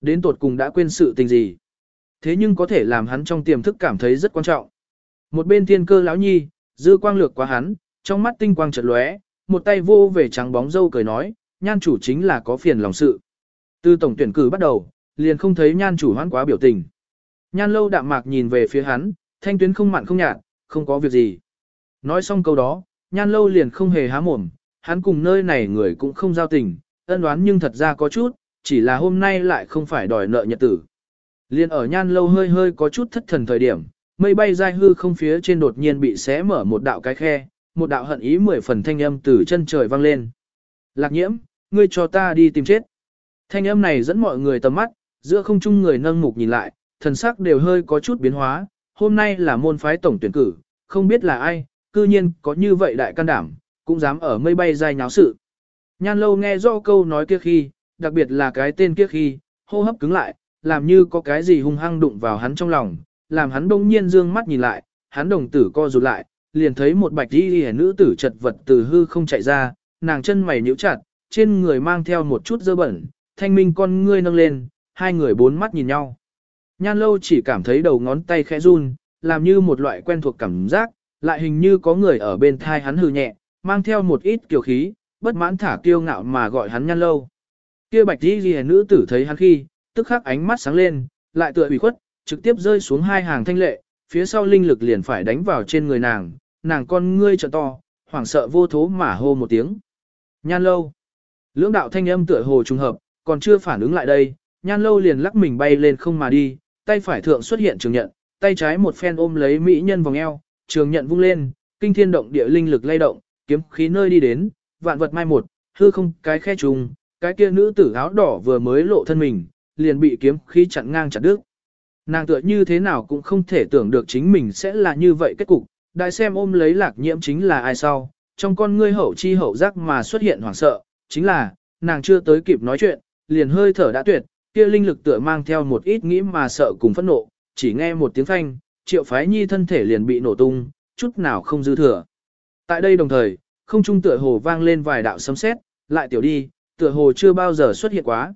đến tột cùng đã quên sự tình gì. Thế nhưng có thể làm hắn trong tiềm thức cảm thấy rất quan trọng. Một bên thiên cơ lão nhi, dư quang lược qua hắn, trong mắt tinh quang chợt lóe, một tay vô về trắng bóng dâu cười nói, nhan chủ chính là có phiền lòng sự. Từ tổng tuyển cử bắt đầu, liền không thấy nhan chủ hoãn quá biểu tình. Nhan lâu đạm mạc nhìn về phía hắn, thanh tuyến không mặn không nhạt, không có việc gì. Nói xong câu đó, nhan lâu liền không hề há mồm, hắn cùng nơi này người cũng không giao tình, ân đoán nhưng thật ra có chút, chỉ là hôm nay lại không phải đòi nợ nhật tử. Liên ở nhan lâu hơi hơi có chút thất thần thời điểm, mây bay dai hư không phía trên đột nhiên bị xé mở một đạo cái khe, một đạo hận ý mười phần thanh âm từ chân trời vang lên. Lạc nhiễm, ngươi cho ta đi tìm chết. Thanh âm này dẫn mọi người tầm mắt, giữa không trung người nâng mục nhìn lại, thần sắc đều hơi có chút biến hóa, hôm nay là môn phái tổng tuyển cử, không biết là ai, cư nhiên có như vậy đại can đảm, cũng dám ở mây bay dai nháo sự. Nhan lâu nghe rõ câu nói kia khi, đặc biệt là cái tên kia khi, hô hấp cứng lại, làm như có cái gì hung hăng đụng vào hắn trong lòng, làm hắn đông nhiên dương mắt nhìn lại, hắn đồng tử co rụt lại, liền thấy một bạch y hẻ nữ tử chật vật từ hư không chạy ra, nàng chân mày nhíu chặt, trên người mang theo một chút dơ bẩn, thanh minh con ngươi nâng lên, hai người bốn mắt nhìn nhau. Nhan lâu chỉ cảm thấy đầu ngón tay khẽ run, làm như một loại quen thuộc cảm giác, lại hình như có người ở bên thai hắn hừ nhẹ, mang theo một ít kiều khí, bất mãn thả kiêu ngạo mà gọi hắn nhan lâu. Kia bạch y ghi nữ tử thấy hắn khi, tức khắc ánh mắt sáng lên, lại tựa ủy khuất, trực tiếp rơi xuống hai hàng thanh lệ, phía sau linh lực liền phải đánh vào trên người nàng, nàng con ngươi trợ to, hoảng sợ vô thố mà hô một tiếng. Nhan lâu. Lưỡng đạo thanh âm tựa hồ trùng hợp, còn chưa phản ứng lại đây, nhan lâu liền lắc mình bay lên không mà đi, tay phải thượng xuất hiện trường nhận, tay trái một phen ôm lấy mỹ nhân vòng eo, trường nhận vung lên, kinh thiên động địa linh lực lay động, kiếm khí nơi đi đến, vạn vật mai một, hư không cái khe trùng, cái kia nữ tử áo đỏ vừa mới lộ thân mình, liền bị kiếm khí chặn ngang chặt đứt. Nàng tựa như thế nào cũng không thể tưởng được chính mình sẽ là như vậy kết cục, đại xem ôm lấy lạc nhiễm chính là ai sau, trong con ngươi hậu chi hậu giác mà xuất hiện hoảng sợ, chính là, nàng chưa tới kịp nói chuyện, liền hơi thở đã tuyệt, kia linh lực tựa mang theo một ít nghĩ mà sợ cùng phẫn nộ, chỉ nghe một tiếng phanh, triệu phái nhi thân thể liền bị nổ tung, chút nào không dư thừa. Tại đây đồng thời, không trung tựa hồ vang lên vài đạo sấm sét, lại tiểu đi, tựa hồ chưa bao giờ xuất hiện quá.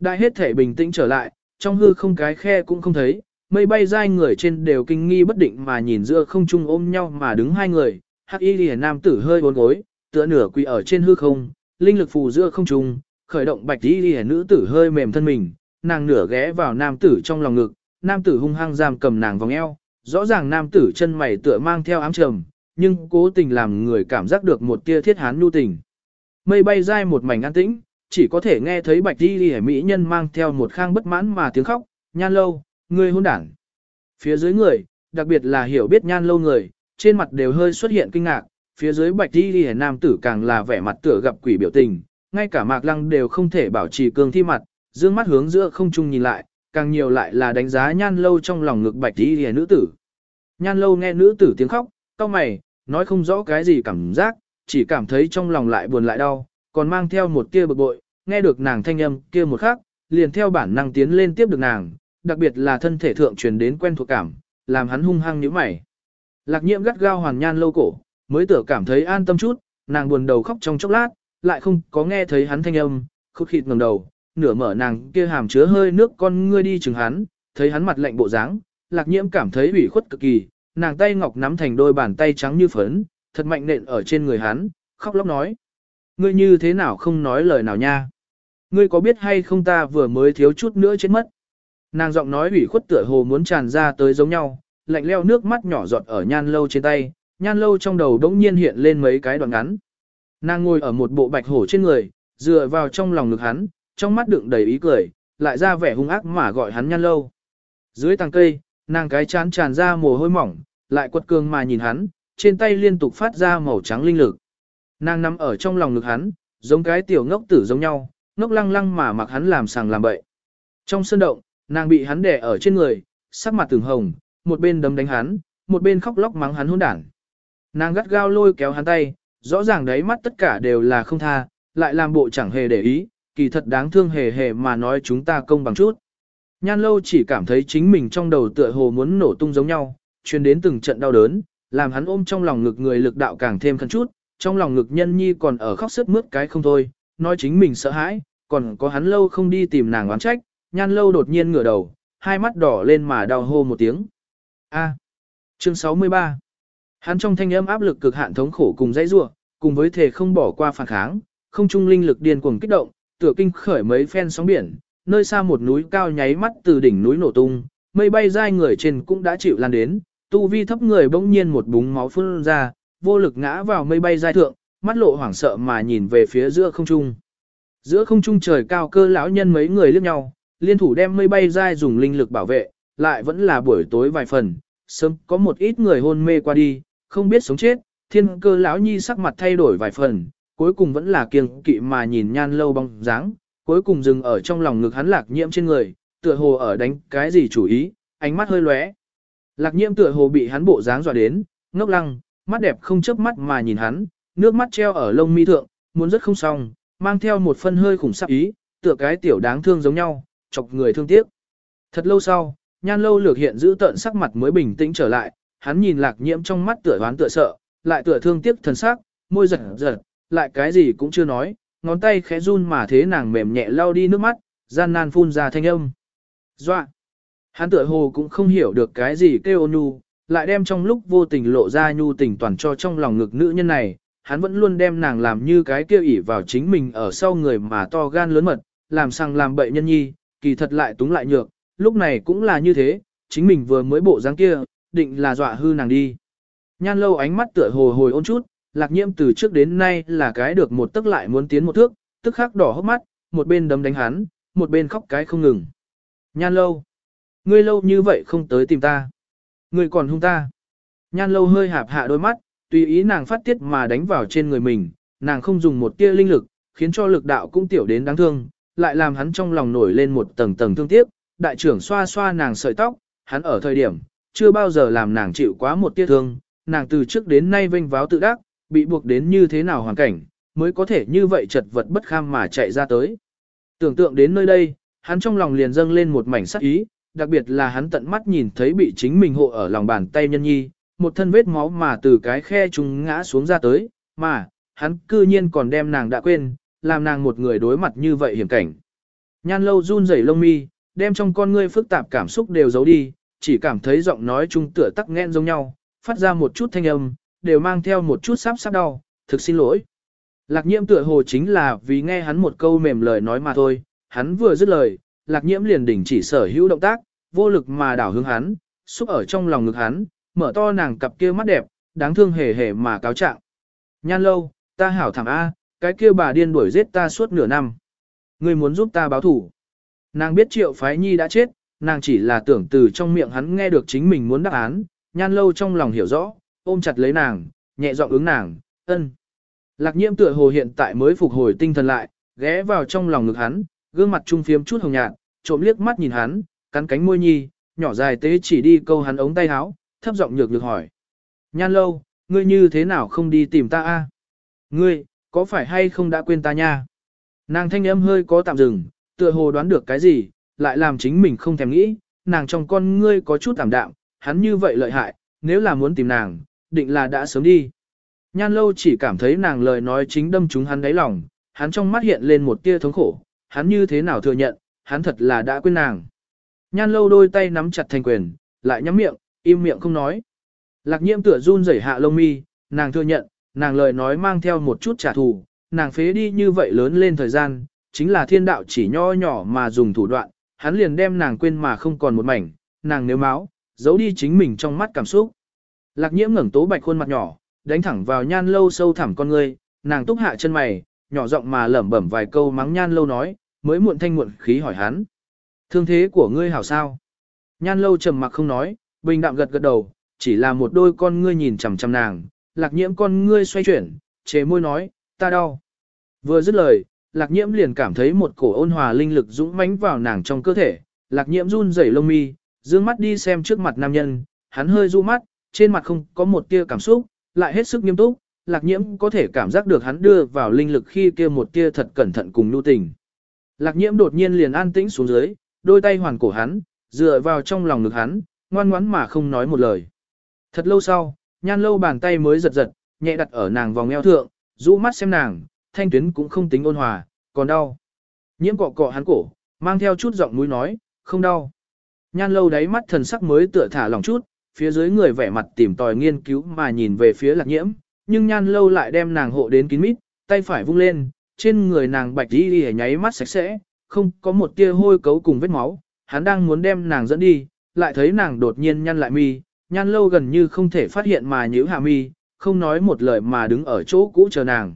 Đại hết thể bình tĩnh trở lại, trong hư không cái khe cũng không thấy, mây bay dai người trên đều kinh nghi bất định mà nhìn giữa không trung ôm nhau mà đứng hai người, hắc y lìa nam tử hơi bốn gối, tựa nửa quỳ ở trên hư không, linh lực phù giữa không trung, khởi động bạch y lìa nữ tử hơi mềm thân mình, nàng nửa ghé vào nam tử trong lòng ngực, nam tử hung hăng giam cầm nàng vòng eo, rõ ràng nam tử chân mày tựa mang theo ám trầm, nhưng cố tình làm người cảm giác được một tia thiết hán nhu tình. Mây bay dai một mảnh an tĩnh, chỉ có thể nghe thấy bạch đi đi mỹ nhân mang theo một khang bất mãn mà tiếng khóc, nhan lâu, người hôn đảng. Phía dưới người, đặc biệt là hiểu biết nhan lâu người, trên mặt đều hơi xuất hiện kinh ngạc, phía dưới bạch đi đi nam tử càng là vẻ mặt tựa gặp quỷ biểu tình, ngay cả mạc lăng đều không thể bảo trì cường thi mặt, dương mắt hướng giữa không trung nhìn lại, càng nhiều lại là đánh giá nhan lâu trong lòng ngực bạch đi đi nữ tử. Nhan lâu nghe nữ tử tiếng khóc, cau mày, nói không rõ cái gì cảm giác, chỉ cảm thấy trong lòng lại buồn lại đau, còn mang theo một kia bực bội, nghe được nàng thanh âm kia một khắc, liền theo bản năng tiến lên tiếp được nàng, đặc biệt là thân thể thượng truyền đến quen thuộc cảm, làm hắn hung hăng nhíu mày. Lạc Nhiễm gắt gao hoàn nhan lâu cổ, mới tưởng cảm thấy an tâm chút, nàng buồn đầu khóc trong chốc lát, lại không có nghe thấy hắn thanh âm, khúc khịt ngẩng đầu, nửa mở nàng kia hàm chứa hơi nước con ngươi đi chừng hắn, thấy hắn mặt lạnh bộ dáng, Lạc Nhiễm cảm thấy ủy khuất cực kỳ, nàng tay ngọc nắm thành đôi bàn tay trắng như phấn, thật mạnh nện ở trên người hắn, khóc lóc nói. Ngươi như thế nào không nói lời nào nha? Ngươi có biết hay không ta vừa mới thiếu chút nữa chết mất? Nàng giọng nói ủy khuất tựa hồ muốn tràn ra tới giống nhau, lạnh leo nước mắt nhỏ giọt ở nhan lâu trên tay, nhan lâu trong đầu đống nhiên hiện lên mấy cái đoạn ngắn. Nàng ngồi ở một bộ bạch hổ trên người, dựa vào trong lòng ngực hắn, trong mắt đựng đầy ý cười, lại ra vẻ hung ác mà gọi hắn nhan lâu. Dưới tàng cây, nàng cái chán tràn ra mồ hôi mỏng, lại quật cường mà nhìn hắn, trên tay liên tục phát ra màu trắng linh lực. Nàng nằm ở trong lòng ngực hắn, giống cái tiểu ngốc tử giống nhau, ngốc lăng lăng mà mặc hắn làm sàng làm bậy. Trong sân động, nàng bị hắn đè ở trên người, sắc mặt từng hồng, một bên đấm đánh hắn, một bên khóc lóc mắng hắn hỗn đản. Nàng gắt gao lôi kéo hắn tay, rõ ràng đấy mắt tất cả đều là không tha, lại làm bộ chẳng hề để ý, kỳ thật đáng thương hề hề mà nói chúng ta công bằng chút. Nhan lâu chỉ cảm thấy chính mình trong đầu tựa hồ muốn nổ tung giống nhau, truyền đến từng trận đau đớn, làm hắn ôm trong lòng ngực người lực đạo càng thêm khẩn chút, trong lòng ngực nhân nhi còn ở khóc sức mướt cái không thôi, nói chính mình sợ hãi, còn có hắn lâu không đi tìm nàng oán trách, nhan lâu đột nhiên ngửa đầu, hai mắt đỏ lên mà đau hô một tiếng. A. chương 63 Hắn trong thanh âm áp lực cực hạn thống khổ cùng dãy rủa, cùng với thể không bỏ qua phản kháng, không trung linh lực điên cuồng kích động, tựa kinh khởi mấy phen sóng biển, nơi xa một núi cao nháy mắt từ đỉnh núi nổ tung, mây bay dai người trên cũng đã chịu lan đến, tu vi thấp người bỗng nhiên một búng máu phun ra, vô lực ngã vào mây bay giai thượng, mắt lộ hoảng sợ mà nhìn về phía giữa không trung. Giữa không trung trời cao cơ lão nhân mấy người liếc nhau, liên thủ đem mây bay giai dùng linh lực bảo vệ, lại vẫn là buổi tối vài phần, sớm có một ít người hôn mê qua đi, không biết sống chết, thiên cơ lão nhi sắc mặt thay đổi vài phần, cuối cùng vẫn là kiêng kỵ mà nhìn nhan lâu bóng dáng, cuối cùng dừng ở trong lòng ngực hắn lạc nhiễm trên người, tựa hồ ở đánh cái gì chủ ý, ánh mắt hơi lóe. Lạc nhiễm tựa hồ bị hắn bộ dáng dọa đến, ngốc lăng, mắt đẹp không chớp mắt mà nhìn hắn, nước mắt treo ở lông mi thượng, muốn rất không xong, mang theo một phân hơi khủng sắc ý, tựa cái tiểu đáng thương giống nhau, chọc người thương tiếc. Thật lâu sau, nhan lâu lược hiện giữ tận sắc mặt mới bình tĩnh trở lại, hắn nhìn lạc nhiễm trong mắt tựa hoán tựa sợ, lại tựa thương tiếc thần sắc, môi giật giật, lại cái gì cũng chưa nói, ngón tay khẽ run mà thế nàng mềm nhẹ lau đi nước mắt, gian nan phun ra thanh âm. Doa! Hắn tựa hồ cũng không hiểu được cái gì kêu ôn nhu, lại đem trong lúc vô tình lộ ra nhu tình toàn cho trong lòng ngực nữ nhân này, hắn vẫn luôn đem nàng làm như cái kêu ỉ vào chính mình ở sau người mà to gan lớn mật, làm sang làm bậy nhân nhi, kỳ thật lại túng lại nhược, lúc này cũng là như thế, chính mình vừa mới bộ dáng kia, định là dọa hư nàng đi. Nhan lâu ánh mắt tựa hồ hồi ôn chút, lạc nhiễm từ trước đến nay là cái được một tức lại muốn tiến một thước, tức khắc đỏ hốc mắt, một bên đấm đánh hắn, một bên khóc cái không ngừng. Nhan lâu, ngươi lâu như vậy không tới tìm ta. Ngươi còn hung ta. Nhan lâu hơi hạp hạ đôi mắt, tùy ý nàng phát tiết mà đánh vào trên người mình, nàng không dùng một tia linh lực, khiến cho lực đạo cũng tiểu đến đáng thương, lại làm hắn trong lòng nổi lên một tầng tầng thương tiếc. Đại trưởng xoa xoa nàng sợi tóc, hắn ở thời điểm, chưa bao giờ làm nàng chịu quá một tia thương, nàng từ trước đến nay vinh váo tự đắc, bị buộc đến như thế nào hoàn cảnh, mới có thể như vậy chật vật bất kham mà chạy ra tới. Tưởng tượng đến nơi đây, hắn trong lòng liền dâng lên một mảnh sắc ý, đặc biệt là hắn tận mắt nhìn thấy bị chính mình hộ ở lòng bàn tay nhân nhi, một thân vết máu mà từ cái khe trùng ngã xuống ra tới, mà, hắn cư nhiên còn đem nàng đã quên, làm nàng một người đối mặt như vậy hiểm cảnh. Nhan lâu run rẩy lông mi, đem trong con ngươi phức tạp cảm xúc đều giấu đi, chỉ cảm thấy giọng nói chung tựa tắc nghẹn giống nhau, phát ra một chút thanh âm, đều mang theo một chút sắp sắp đau, thực xin lỗi. Lạc nhiễm tựa hồ chính là vì nghe hắn một câu mềm lời nói mà thôi, hắn vừa dứt lời, lạc nhiễm liền đình chỉ sở hữu động tác, vô lực mà đảo hướng hắn, xúc ở trong lòng ngực hắn, mở to nàng cặp kia mắt đẹp, đáng thương hề hề mà cáo trạng. Nhan lâu, ta hảo thảm A, cái kia bà điên đuổi giết ta suốt nửa năm. người muốn giúp ta báo thủ. Nàng biết triệu phái nhi đã chết, nàng chỉ là tưởng từ trong miệng hắn nghe được chính mình muốn đáp án, nhan lâu trong lòng hiểu rõ, ôm chặt lấy nàng, nhẹ giọng ứng nàng, ân. Lạc nhiễm tựa hồ hiện tại mới phục hồi tinh thần lại, ghé vào trong lòng ngực hắn, gương mặt trung phiếm chút hồng nhạt, trộm liếc mắt nhìn hắn, cắn cánh môi nhi, nhỏ dài tế chỉ đi câu hắn ống tay áo, thấp giọng nhược nhược hỏi. Nhan lâu, ngươi như thế nào không đi tìm ta a? Ngươi, có phải hay không đã quên ta nha? Nàng thanh âm hơi có tạm dừng, tựa hồ đoán được cái gì, lại làm chính mình không thèm nghĩ, nàng trong con ngươi có chút tạm đạm, hắn như vậy lợi hại, nếu là muốn tìm nàng, định là đã sớm đi. Nhan lâu chỉ cảm thấy nàng lời nói chính đâm trúng hắn đáy lòng, hắn trong mắt hiện lên một tia thống khổ, hắn như thế nào thừa nhận, hắn thật là đã quên nàng. Nhan lâu đôi tay nắm chặt thành quyền, lại nhắm miệng, im miệng không nói. Lạc nhiễm tựa run rẩy hạ lông mi, nàng thừa nhận, nàng lời nói mang theo một chút trả thù, nàng phế đi như vậy lớn lên thời gian, chính là thiên đạo chỉ nho nhỏ mà dùng thủ đoạn, hắn liền đem nàng quên mà không còn một mảnh, nàng nếu máu, giấu đi chính mình trong mắt cảm xúc. Lạc nhiễm ngẩng tố bạch khuôn mặt nhỏ, đánh thẳng vào nhan lâu sâu thẳm con ngươi, nàng túc hạ chân mày, nhỏ giọng mà lẩm bẩm vài câu mắng nhan lâu nói, mới muộn thanh muộn khí hỏi hắn. Thương thế của ngươi hảo sao? Nhan lâu trầm mặc không nói, bình đạm gật gật đầu, chỉ là một đôi con ngươi nhìn chằm chằm nàng, lạc nhiễm con ngươi xoay chuyển, chế môi nói, ta đau. Vừa dứt lời, lạc nhiễm liền cảm thấy một cổ ôn hòa linh lực dũng mãnh vào nàng trong cơ thể, lạc nhiễm run rẩy lông mi, dương mắt đi xem trước mặt nam nhân, hắn hơi du mắt, trên mặt không có một tia cảm xúc, lại hết sức nghiêm túc, lạc nhiễm có thể cảm giác được hắn đưa vào linh lực khi kia một tia thật cẩn thận cùng nhu tình. Lạc nhiễm đột nhiên liền an tĩnh xuống dưới, đôi tay hoàn cổ hắn, dựa vào trong lòng ngực hắn, ngoan ngoãn mà không nói một lời. Thật lâu sau, nhan lâu bàn tay mới giật giật, nhẹ đặt ở nàng vòng eo thượng, rũ mắt xem nàng, thanh tuyến cũng không tính ôn hòa, còn đau. Nhiễm cọ cọ hắn cổ, Mang theo chút giọng mũi nói, không đau. Nhan lâu đáy mắt thần sắc mới tựa thả lòng chút, phía dưới người vẻ mặt tìm tòi nghiên cứu mà nhìn về phía lạc nhiễm, nhưng nhan lâu lại đem nàng hộ đến kín mít, tay phải vung lên, trên người nàng bạch đi đi nháy mắt sạch sẽ, không có một tia hôi cấu cùng vết máu, hắn đang muốn đem nàng dẫn đi, lại thấy nàng đột nhiên nhăn lại mi, nhăn lâu gần như không thể phát hiện mà nhíu hạ mi, không nói một lời mà đứng ở chỗ cũ chờ nàng.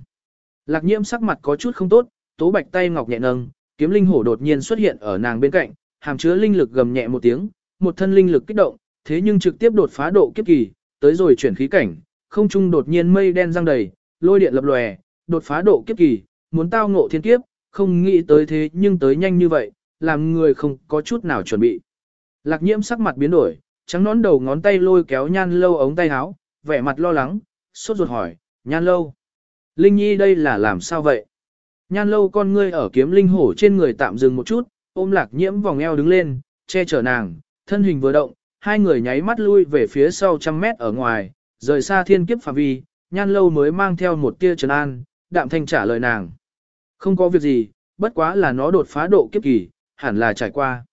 Lạc nhiễm sắc mặt có chút không tốt, tố bạch tay ngọc nhẹ nâng, kiếm linh hổ đột nhiên xuất hiện ở nàng bên cạnh, hàm chứa linh lực gầm nhẹ một tiếng, một thân linh lực kích động, thế nhưng trực tiếp đột phá độ kiếp kỳ, tới rồi chuyển khí cảnh, không trung đột nhiên mây đen răng đầy, lôi điện lập lòe, đột phá độ kiếp kỳ, muốn tao ngộ thiên kiếp, không nghĩ tới thế nhưng tới nhanh như vậy, làm người không có chút nào chuẩn bị. Lạc nhiễm sắc mặt biến đổi, trắng nón đầu ngón tay lôi kéo nhan lâu ống tay áo, vẻ mặt lo lắng, sốt ruột hỏi, nhan lâu. Linh Nhi đây là làm sao vậy? Nhan lâu con ngươi ở kiếm linh hổ trên người tạm dừng một chút, ôm lạc nhiễm vòng eo đứng lên, che chở nàng, thân hình vừa động, hai người nháy mắt lui về phía sau trăm mét ở ngoài, rời xa thiên kiếp phạm vi, nhan lâu mới mang theo một tia trấn an, đạm thanh trả lời nàng. Không có việc gì, bất quá là nó đột phá độ kiếp kỳ, hẳn là trải qua.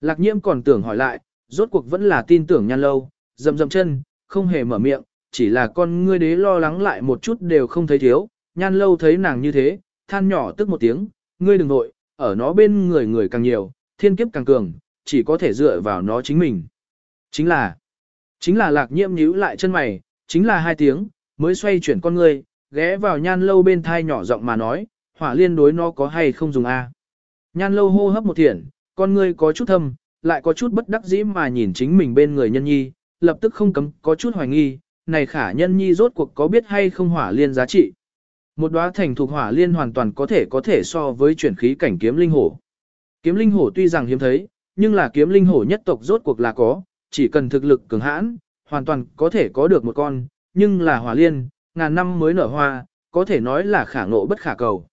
Lạc nhiễm còn tưởng hỏi lại, rốt cuộc vẫn là tin tưởng nhan lâu, dầm dầm chân, không hề mở miệng, chỉ là con ngươi đế lo lắng lại một chút đều không thấy thiếu, nhan lâu thấy nàng như thế, than nhỏ tức một tiếng, ngươi đừng nội, ở nó bên người người càng nhiều, thiên kiếp càng cường, chỉ có thể dựa vào nó chính mình. Chính là, chính là lạc nhiễm nhíu lại chân mày, chính là hai tiếng, mới xoay chuyển con ngươi, ghé vào nhan lâu bên thai nhỏ giọng mà nói, hỏa liên đối nó có hay không dùng a? Nhan lâu hô hấp một thiện, con ngươi có chút thâm, lại có chút bất đắc dĩ mà nhìn chính mình bên người nhân nhi, lập tức không cấm có chút hoài nghi, này khả nhân nhi rốt cuộc có biết hay không hỏa liên giá trị. Một đóa thành thuộc hỏa liên hoàn toàn có thể có thể so với chuyển khí cảnh kiếm linh hổ. Kiếm linh hổ tuy rằng hiếm thấy, nhưng là kiếm linh hổ nhất tộc rốt cuộc là có, chỉ cần thực lực cường hãn, hoàn toàn có thể có được một con, nhưng là hỏa liên, ngàn năm mới nở hoa, có thể nói là khả ngộ bất khả cầu.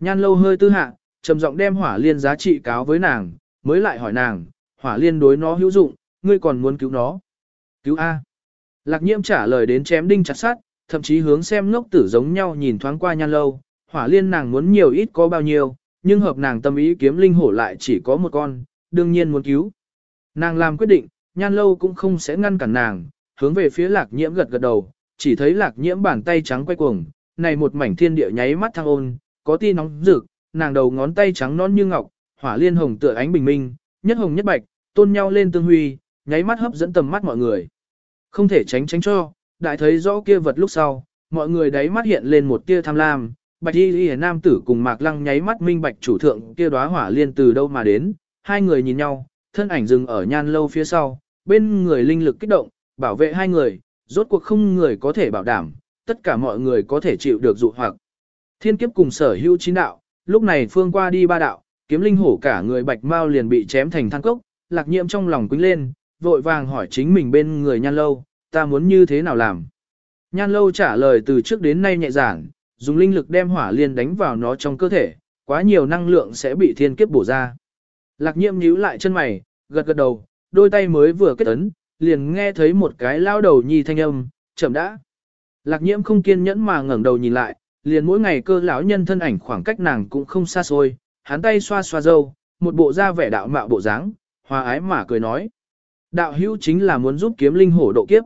Nhan lâu hơi tư hạ, trầm giọng đem hỏa liên giá trị cáo với nàng, mới lại hỏi nàng, hỏa liên đối nó hữu dụng, ngươi còn muốn cứu nó. Cứu A. Lạc nhiễm trả lời đến chém đinh chặt sát, thậm chí hướng xem ngốc tử giống nhau nhìn thoáng qua nhan lâu, hỏa liên nàng muốn nhiều ít có bao nhiêu, nhưng hợp nàng tâm ý kiếm linh hổ lại chỉ có một con, đương nhiên muốn cứu. Nàng làm quyết định, nhan lâu cũng không sẽ ngăn cản nàng, hướng về phía lạc nhiễm gật gật đầu, chỉ thấy lạc nhiễm bàn tay trắng quay cuồng, này một mảnh thiên địa nháy mắt thăng ôn, có ti nóng rực, nàng đầu ngón tay trắng non như ngọc, hỏa liên hồng tựa ánh bình minh, nhất hồng nhất bạch, tôn nhau lên tương huy, nháy mắt hấp dẫn tầm mắt mọi người. Không thể tránh tránh cho, đại thấy rõ kia vật lúc sau, mọi người đáy mắt hiện lên một tia tham lam, bạch y y nam tử cùng mạc lăng nháy mắt minh bạch chủ thượng kia đóa hỏa liên từ đâu mà đến, hai người nhìn nhau, thân ảnh dừng ở nhan lâu phía sau, bên người linh lực kích động, bảo vệ hai người, rốt cuộc không người có thể bảo đảm, tất cả mọi người có thể chịu được dụ hoặc. Thiên kiếp cùng sở hữu chín đạo, lúc này phương qua đi ba đạo, kiếm linh hổ cả người bạch mau liền bị chém thành than cốc, lạc nhiệm trong lòng quính lên, vội vàng hỏi chính mình bên người nhan lâu, ta muốn như thế nào làm. Nhan lâu trả lời từ trước đến nay nhẹ giản, dùng linh lực đem hỏa liên đánh vào nó trong cơ thể, quá nhiều năng lượng sẽ bị thiên kiếp bổ ra. Lạc nhiệm nhíu lại chân mày, gật gật đầu, đôi tay mới vừa kết ấn, liền nghe thấy một cái lao đầu nhi thanh âm, chậm đã. Lạc nhiễm không kiên nhẫn mà ngẩng đầu nhìn lại, liền mỗi ngày cơ lão nhân thân ảnh khoảng cách nàng cũng không xa xôi, hắn tay xoa xoa dâu, một bộ da vẻ đạo mạo bộ dáng, hòa ái mà cười nói. Đạo hữu chính là muốn giúp kiếm linh hổ độ kiếp.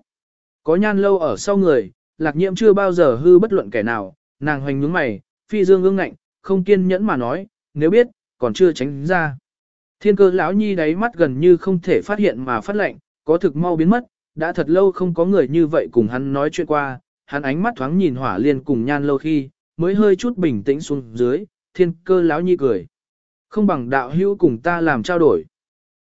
Có nhan lâu ở sau người, lạc nhiễm chưa bao giờ hư bất luận kẻ nào, nàng hoành nhướng mày, phi dương ương ngạnh, không kiên nhẫn mà nói, nếu biết, còn chưa tránh ra. Thiên cơ lão nhi đáy mắt gần như không thể phát hiện mà phát lệnh, có thực mau biến mất, đã thật lâu không có người như vậy cùng hắn nói chuyện qua, hắn ánh mắt thoáng nhìn hỏa liên cùng nhan lâu khi, mới hơi chút bình tĩnh xuống dưới, thiên cơ lão nhi cười. Không bằng đạo hữu cùng ta làm trao đổi.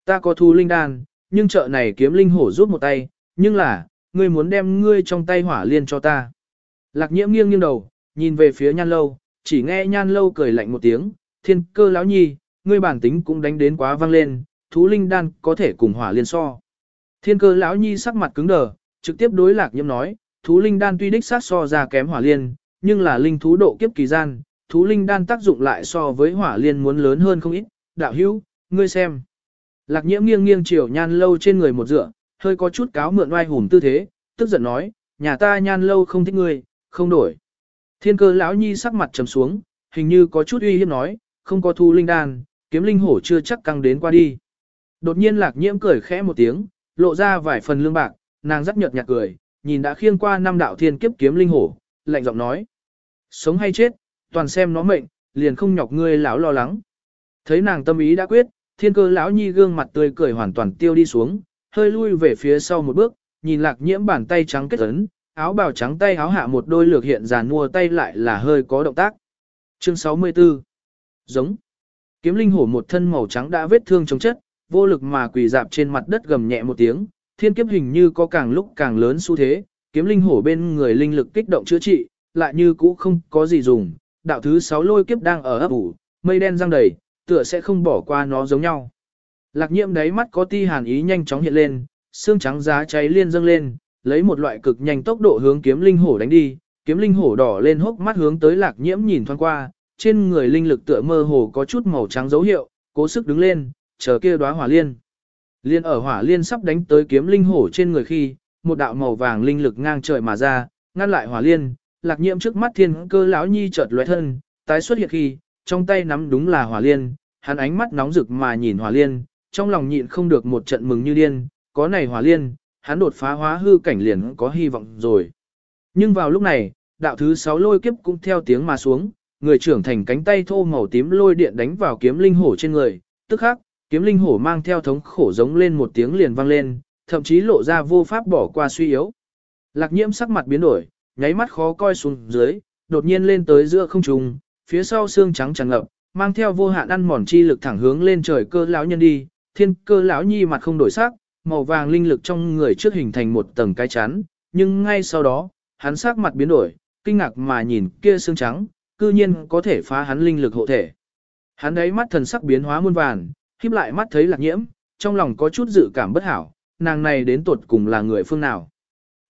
Ta có thu linh đan, nhưng chợ này kiếm linh hổ rút một tay, nhưng là, ngươi muốn đem ngươi trong tay hỏa liên cho ta. Lạc nhiễm nghiêng nghiêng đầu, nhìn về phía nhan lâu, chỉ nghe nhan lâu cười lạnh một tiếng, thiên cơ lão nhi, ngươi bản tính cũng đánh đến quá vang lên, thú linh đan có thể cùng hỏa liên so. Thiên cơ lão nhi sắc mặt cứng đờ, trực tiếp đối lạc nhiễm nói, thú linh đan tuy đích sát so ra kém hỏa liên, nhưng là linh thú độ kiếp kỳ gian, thú linh đan tác dụng lại so với hỏa liên muốn lớn hơn không ít, đạo hữu, ngươi xem. Lạc nhiễm nghiêng nghiêng chiều nhan lâu trên người một dựa, hơi có chút cáo mượn oai hùng tư thế, tức giận nói, nhà ta nhan lâu không thích ngươi, không đổi. Thiên cơ lão nhi sắc mặt trầm xuống, hình như có chút uy hiếp nói, không có thu linh đan, kiếm linh hổ chưa chắc căng đến qua đi. Đột nhiên lạc nhiễm cười khẽ một tiếng, lộ ra vài phần lương bạc, nàng rất nhợt nhạt cười, nhìn đã khiêng qua năm đạo thiên kiếp kiếm linh hổ, lạnh giọng nói. Sống hay chết, toàn xem nó mệnh, liền không nhọc ngươi lão lo lắng. Thấy nàng tâm ý đã quyết, thiên cơ lão nhi gương mặt tươi cười hoàn toàn tiêu đi xuống, hơi lui về phía sau một bước, nhìn lạc nhiễm bàn tay trắng kết ấn, áo bào trắng tay áo hạ một đôi lược hiện giàn mua tay lại là hơi có động tác. Chương 64 Giống Kiếm linh hổ một thân màu trắng đã vết thương chống chất, vô lực mà quỳ dạp trên mặt đất gầm nhẹ một tiếng, thiên kiếp hình như có càng lúc càng lớn xu thế, kiếm linh hổ bên người linh lực kích động chữa trị, lại như cũ không có gì dùng, đạo thứ sáu lôi kiếp đang ở ấp ủ, mây đen răng đầy, tựa sẽ không bỏ qua nó giống nhau. Lạc Nhiệm đáy mắt có ti hàn ý nhanh chóng hiện lên, xương trắng giá cháy liên dâng lên, lấy một loại cực nhanh tốc độ hướng kiếm linh hổ đánh đi, kiếm linh hổ đỏ lên hốc mắt hướng tới lạc nhiễm nhìn thoáng qua, trên người linh lực tựa mơ hồ có chút màu trắng dấu hiệu, cố sức đứng lên, chờ kia đóa hỏa liên. Liên ở hỏa liên sắp đánh tới kiếm linh hổ trên người khi, một đạo màu vàng linh lực ngang trời mà ra, ngăn lại hỏa liên, lạc nhiễm trước mắt thiên cơ lão nhi chợt lóe thân, tái xuất hiện khi, trong tay nắm đúng là hỏa liên, hắn ánh mắt nóng rực mà nhìn hỏa liên, trong lòng nhịn không được một trận mừng như điên, có này hỏa liên, hắn đột phá hóa hư cảnh liền có hy vọng rồi. Nhưng vào lúc này, đạo thứ sáu lôi kiếp cũng theo tiếng mà xuống, người trưởng thành cánh tay thô màu tím lôi điện đánh vào kiếm linh hổ trên người, tức khắc, kiếm linh hổ mang theo thống khổ giống lên một tiếng liền vang lên, thậm chí lộ ra vô pháp bỏ qua suy yếu. Lạc nhiễm sắc mặt biến đổi, nháy mắt khó coi xuống dưới, đột nhiên lên tới giữa không trung, phía sau xương trắng tràn ngập, mang theo vô hạn ăn mòn chi lực thẳng hướng lên trời cơ lão nhân đi, thiên cơ lão nhi mặt không đổi sắc, màu vàng linh lực trong người trước hình thành một tầng cái chắn, nhưng ngay sau đó, hắn sắc mặt biến đổi, kinh ngạc mà nhìn kia xương trắng, cư nhiên có thể phá hắn linh lực hộ thể. Hắn đấy mắt thần sắc biến hóa muôn vàn, híp lại mắt thấy lạc nhiễm, trong lòng có chút dự cảm bất hảo, nàng này đến tuột cùng là người phương nào.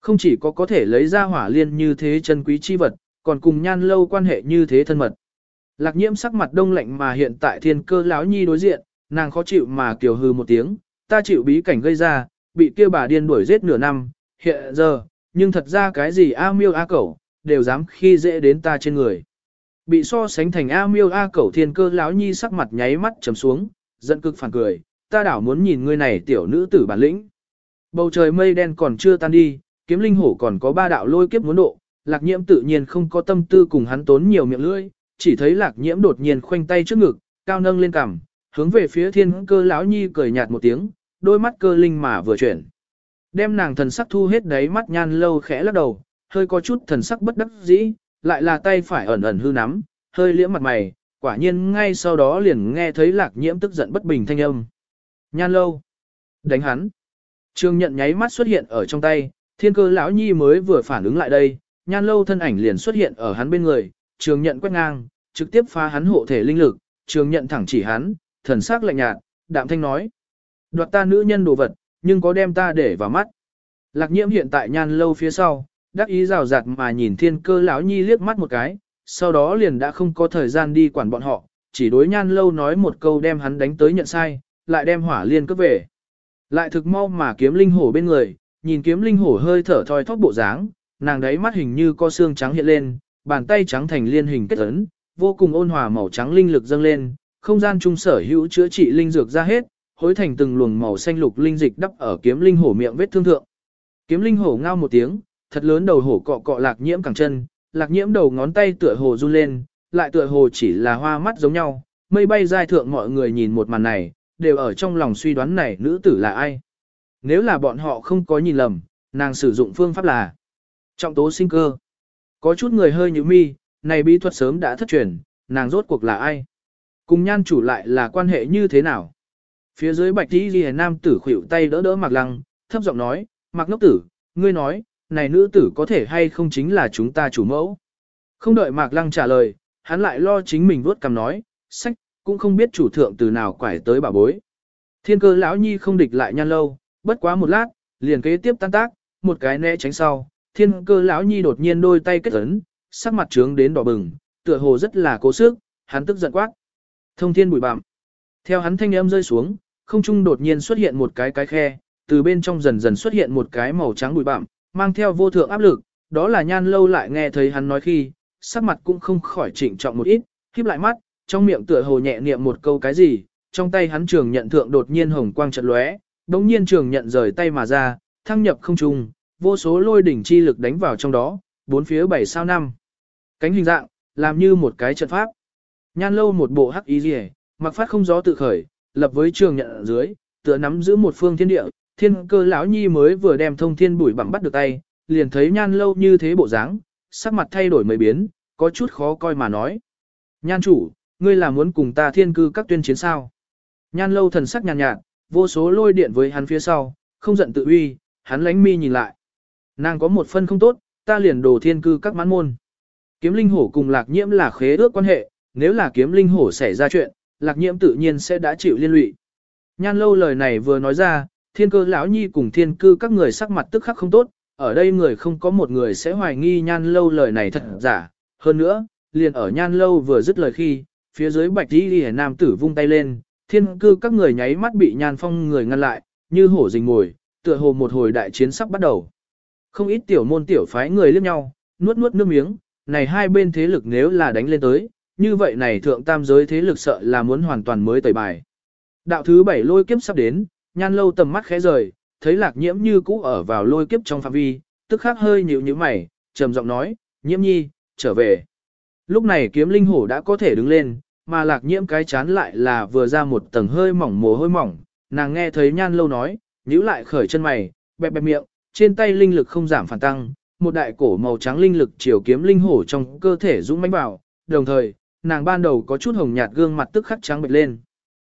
Không chỉ có có thể lấy ra hỏa liên như thế chân quý chi vật, còn cùng nhan lâu quan hệ như thế thân mật. Lạc nhiễm sắc mặt đông lạnh mà hiện tại thiên cơ lão nhi đối diện, nàng khó chịu mà kiều hư một tiếng, ta chịu bí cảnh gây ra, bị kia bà điên đuổi giết nửa năm, hiện giờ, nhưng thật ra cái gì A miêu A cẩu, đều dám khi dễ đến ta trên người. Bị so sánh thành A miêu A cẩu thiên cơ lão nhi sắc mặt nháy mắt trầm xuống, giận cực phản cười, ta đảo muốn nhìn ngươi này tiểu nữ tử bản lĩnh. Bầu trời mây đen còn chưa tan đi, kiếm linh hổ còn có ba đạo lôi kiếp muốn độ, lạc nhiễm tự nhiên không có tâm tư cùng hắn tốn nhiều miệng lưỡi, chỉ thấy lạc nhiễm đột nhiên khoanh tay trước ngực, cao nâng lên cằm, hướng về phía thiên cơ lão nhi cười nhạt một tiếng, đôi mắt cơ linh mà vừa chuyển. Đem nàng thần sắc thu hết đáy mắt nhan lâu khẽ lắc đầu, hơi có chút thần sắc bất đắc dĩ, lại là tay phải ẩn ẩn hư nắm, hơi liễm mặt mày, quả nhiên ngay sau đó liền nghe thấy lạc nhiễm tức giận bất bình thanh âm. Nhan lâu. Đánh hắn. Trương nhận nháy mắt xuất hiện ở trong tay, thiên cơ lão nhi mới vừa phản ứng lại đây, nhan lâu thân ảnh liền xuất hiện ở hắn bên người, trường nhận quét ngang, trực tiếp phá hắn hộ thể linh lực, trường nhận thẳng chỉ hắn, thần sắc lạnh nhạt, đạm thanh nói. Đoạt ta nữ nhân đồ vật, nhưng có đem ta để vào mắt. Lạc nhiễm hiện tại nhan lâu phía sau, đắc ý rào rạt mà nhìn thiên cơ lão nhi liếc mắt một cái, sau đó liền đã không có thời gian đi quản bọn họ, chỉ đối nhan lâu nói một câu đem hắn đánh tới nhận sai, lại đem hỏa liên cướp về. Lại thực mau mà kiếm linh hổ bên người, nhìn kiếm linh hổ hơi thở thoi thóp bộ dáng, nàng đấy mắt hình như có xương trắng hiện lên, bàn tay trắng thành liên hình kết ấn, vô cùng ôn hòa màu trắng linh lực dâng lên, không gian trung sở hữu chữa trị linh dược ra hết, hối thành từng luồng màu xanh lục linh dịch đắp ở kiếm linh hổ miệng vết thương thượng. Kiếm linh hổ ngao một tiếng, thật lớn đầu hổ cọ cọ lạc nhiễm cẳng chân, lạc nhiễm đầu ngón tay tựa hồ run lên, lại tựa hồ chỉ là hoa mắt giống nhau, mây bay dai thượng mọi người nhìn một màn này, đều ở trong lòng suy đoán này nữ tử là ai. Nếu là bọn họ không có nhìn lầm, nàng sử dụng phương pháp là trọng tố sinh cơ. Có chút người hơi như mi, này bí thuật sớm đã thất truyền, nàng rốt cuộc là ai? Cùng nhan chủ lại là quan hệ như thế nào? Phía dưới bạch tí ghi nam tử khuỷu tay đỡ đỡ mặc lăng, thấp giọng nói, mặc ngốc tử, ngươi nói, này nữ tử có thể hay không chính là chúng ta chủ mẫu. Không đợi mạc lăng trả lời, hắn lại lo chính mình vuốt cầm nói, sách, cũng không biết chủ thượng từ nào quải tới bà bối. Thiên cơ lão nhi không địch lại nhan lâu, bất quá một lát, liền kế tiếp tan tác, một cái né tránh sau, thiên cơ lão nhi đột nhiên đôi tay kết ấn, sắc mặt trướng đến đỏ bừng, tựa hồ rất là cố sức, hắn tức giận quát. Thông thiên bụi bặm. Theo hắn thanh âm rơi xuống, không trung đột nhiên xuất hiện một cái cái khe, từ bên trong dần dần xuất hiện một cái màu trắng bụi bặm, mang theo vô thượng áp lực, đó là nhan lâu lại nghe thấy hắn nói khi, sắc mặt cũng không khỏi chỉnh trọng một ít, khiếp lại mắt, trong miệng tựa hồ nhẹ niệm một câu cái gì, trong tay hắn trường nhận thượng đột nhiên hồng quang trận lóe, đống nhiên trường nhận rời tay mà ra, thăng nhập không trung, vô số lôi đỉnh chi lực đánh vào trong đó, bốn phía bảy sao năm. Cánh hình dạng, làm như một cái trận pháp. Nhan lâu một bộ hắc y rìa, mặc phát không gió tự khởi, lập với trường nhận ở dưới, tựa nắm giữ một phương thiên địa, thiên cơ lão nhi mới vừa đem thông thiên bụi bặm bắt được tay, liền thấy nhan lâu như thế bộ dáng, sắc mặt thay đổi mấy biến, có chút khó coi mà nói. Nhan chủ, ngươi là muốn cùng ta thiên cư các tuyên chiến sao? Nhan lâu thần sắc nhàn nhạt, nhạt, vô số lôi điện với hắn phía sau, không giận tự uy, hắn lánh mi nhìn lại. Nàng có một phân không tốt, ta liền đồ thiên cư các mãn môn. Kiếm linh hổ cùng lạc nhiễm là khế ước quan hệ, nếu là kiếm linh hổ xảy ra chuyện, lạc nhiễm tự nhiên sẽ đã chịu liên lụy. Nhan lâu lời này vừa nói ra, thiên cơ lão nhi cùng thiên cư các người sắc mặt tức khắc không tốt, ở đây người không có một người sẽ hoài nghi nhan lâu lời này thật giả. Hơn nữa, liền ở nhan lâu vừa dứt lời khi, phía dưới bạch đi đi nam tử vung tay lên, thiên cư các người nháy mắt bị nhan phong người ngăn lại, như hổ rình ngồi, tựa hồ một hồi đại chiến sắp bắt đầu. Không ít tiểu môn tiểu phái người liếc nhau, nuốt nuốt nước miếng, này hai bên thế lực nếu là đánh lên tới, như vậy này thượng tam giới thế lực sợ là muốn hoàn toàn mới tẩy bài. Đạo thứ bảy lôi kiếp sắp đến, nhan lâu tầm mắt khẽ rời, thấy lạc nhiễm như cũ ở vào lôi kiếp trong phạm vi, tức khắc hơi nhíu như mày, trầm giọng nói, nhiễm nhi, trở về. Lúc này kiếm linh hổ đã có thể đứng lên, mà lạc nhiễm cái chán lại là vừa ra một tầng hơi mỏng mồ hôi mỏng, nàng nghe thấy nhan lâu nói, nhíu lại khởi chân mày, bẹp bẹp miệng, trên tay linh lực không giảm phản tăng, một đại cổ màu trắng linh lực chiều kiếm linh hổ trong cơ thể dũng mãnh vào, đồng thời, nàng ban đầu có chút hồng nhạt gương mặt tức khắc trắng bệch lên.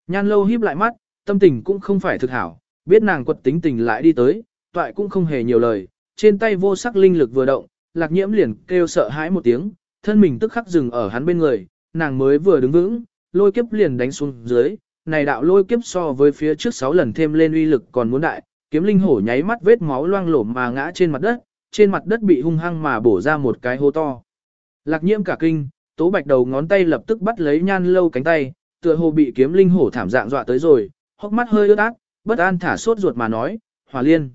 Nhan lâu híp lại mắt, tâm tình cũng không phải thực hảo, biết nàng quật tính tình lại đi tới, toại cũng không hề nhiều lời, trên tay vô sắc linh lực vừa động, lạc nhiễm liền kêu sợ hãi một tiếng, thân mình tức khắc dừng ở hắn bên người, nàng mới vừa đứng vững, lôi kiếp liền đánh xuống dưới, này đạo lôi kiếp so với phía trước 6 lần thêm lên uy lực còn muốn đại, kiếm linh hổ nháy mắt vết máu loang lổ mà ngã trên mặt đất, trên mặt đất bị hung hăng mà bổ ra một cái hố to. Lạc nhiễm cả kinh, tố bạch đầu ngón tay lập tức bắt lấy nhan lâu cánh tay, tựa hồ bị kiếm linh hổ thảm dạng dọa tới rồi, hốc mắt hơi ướt át, bất an thả sốt ruột mà nói, hòa liên.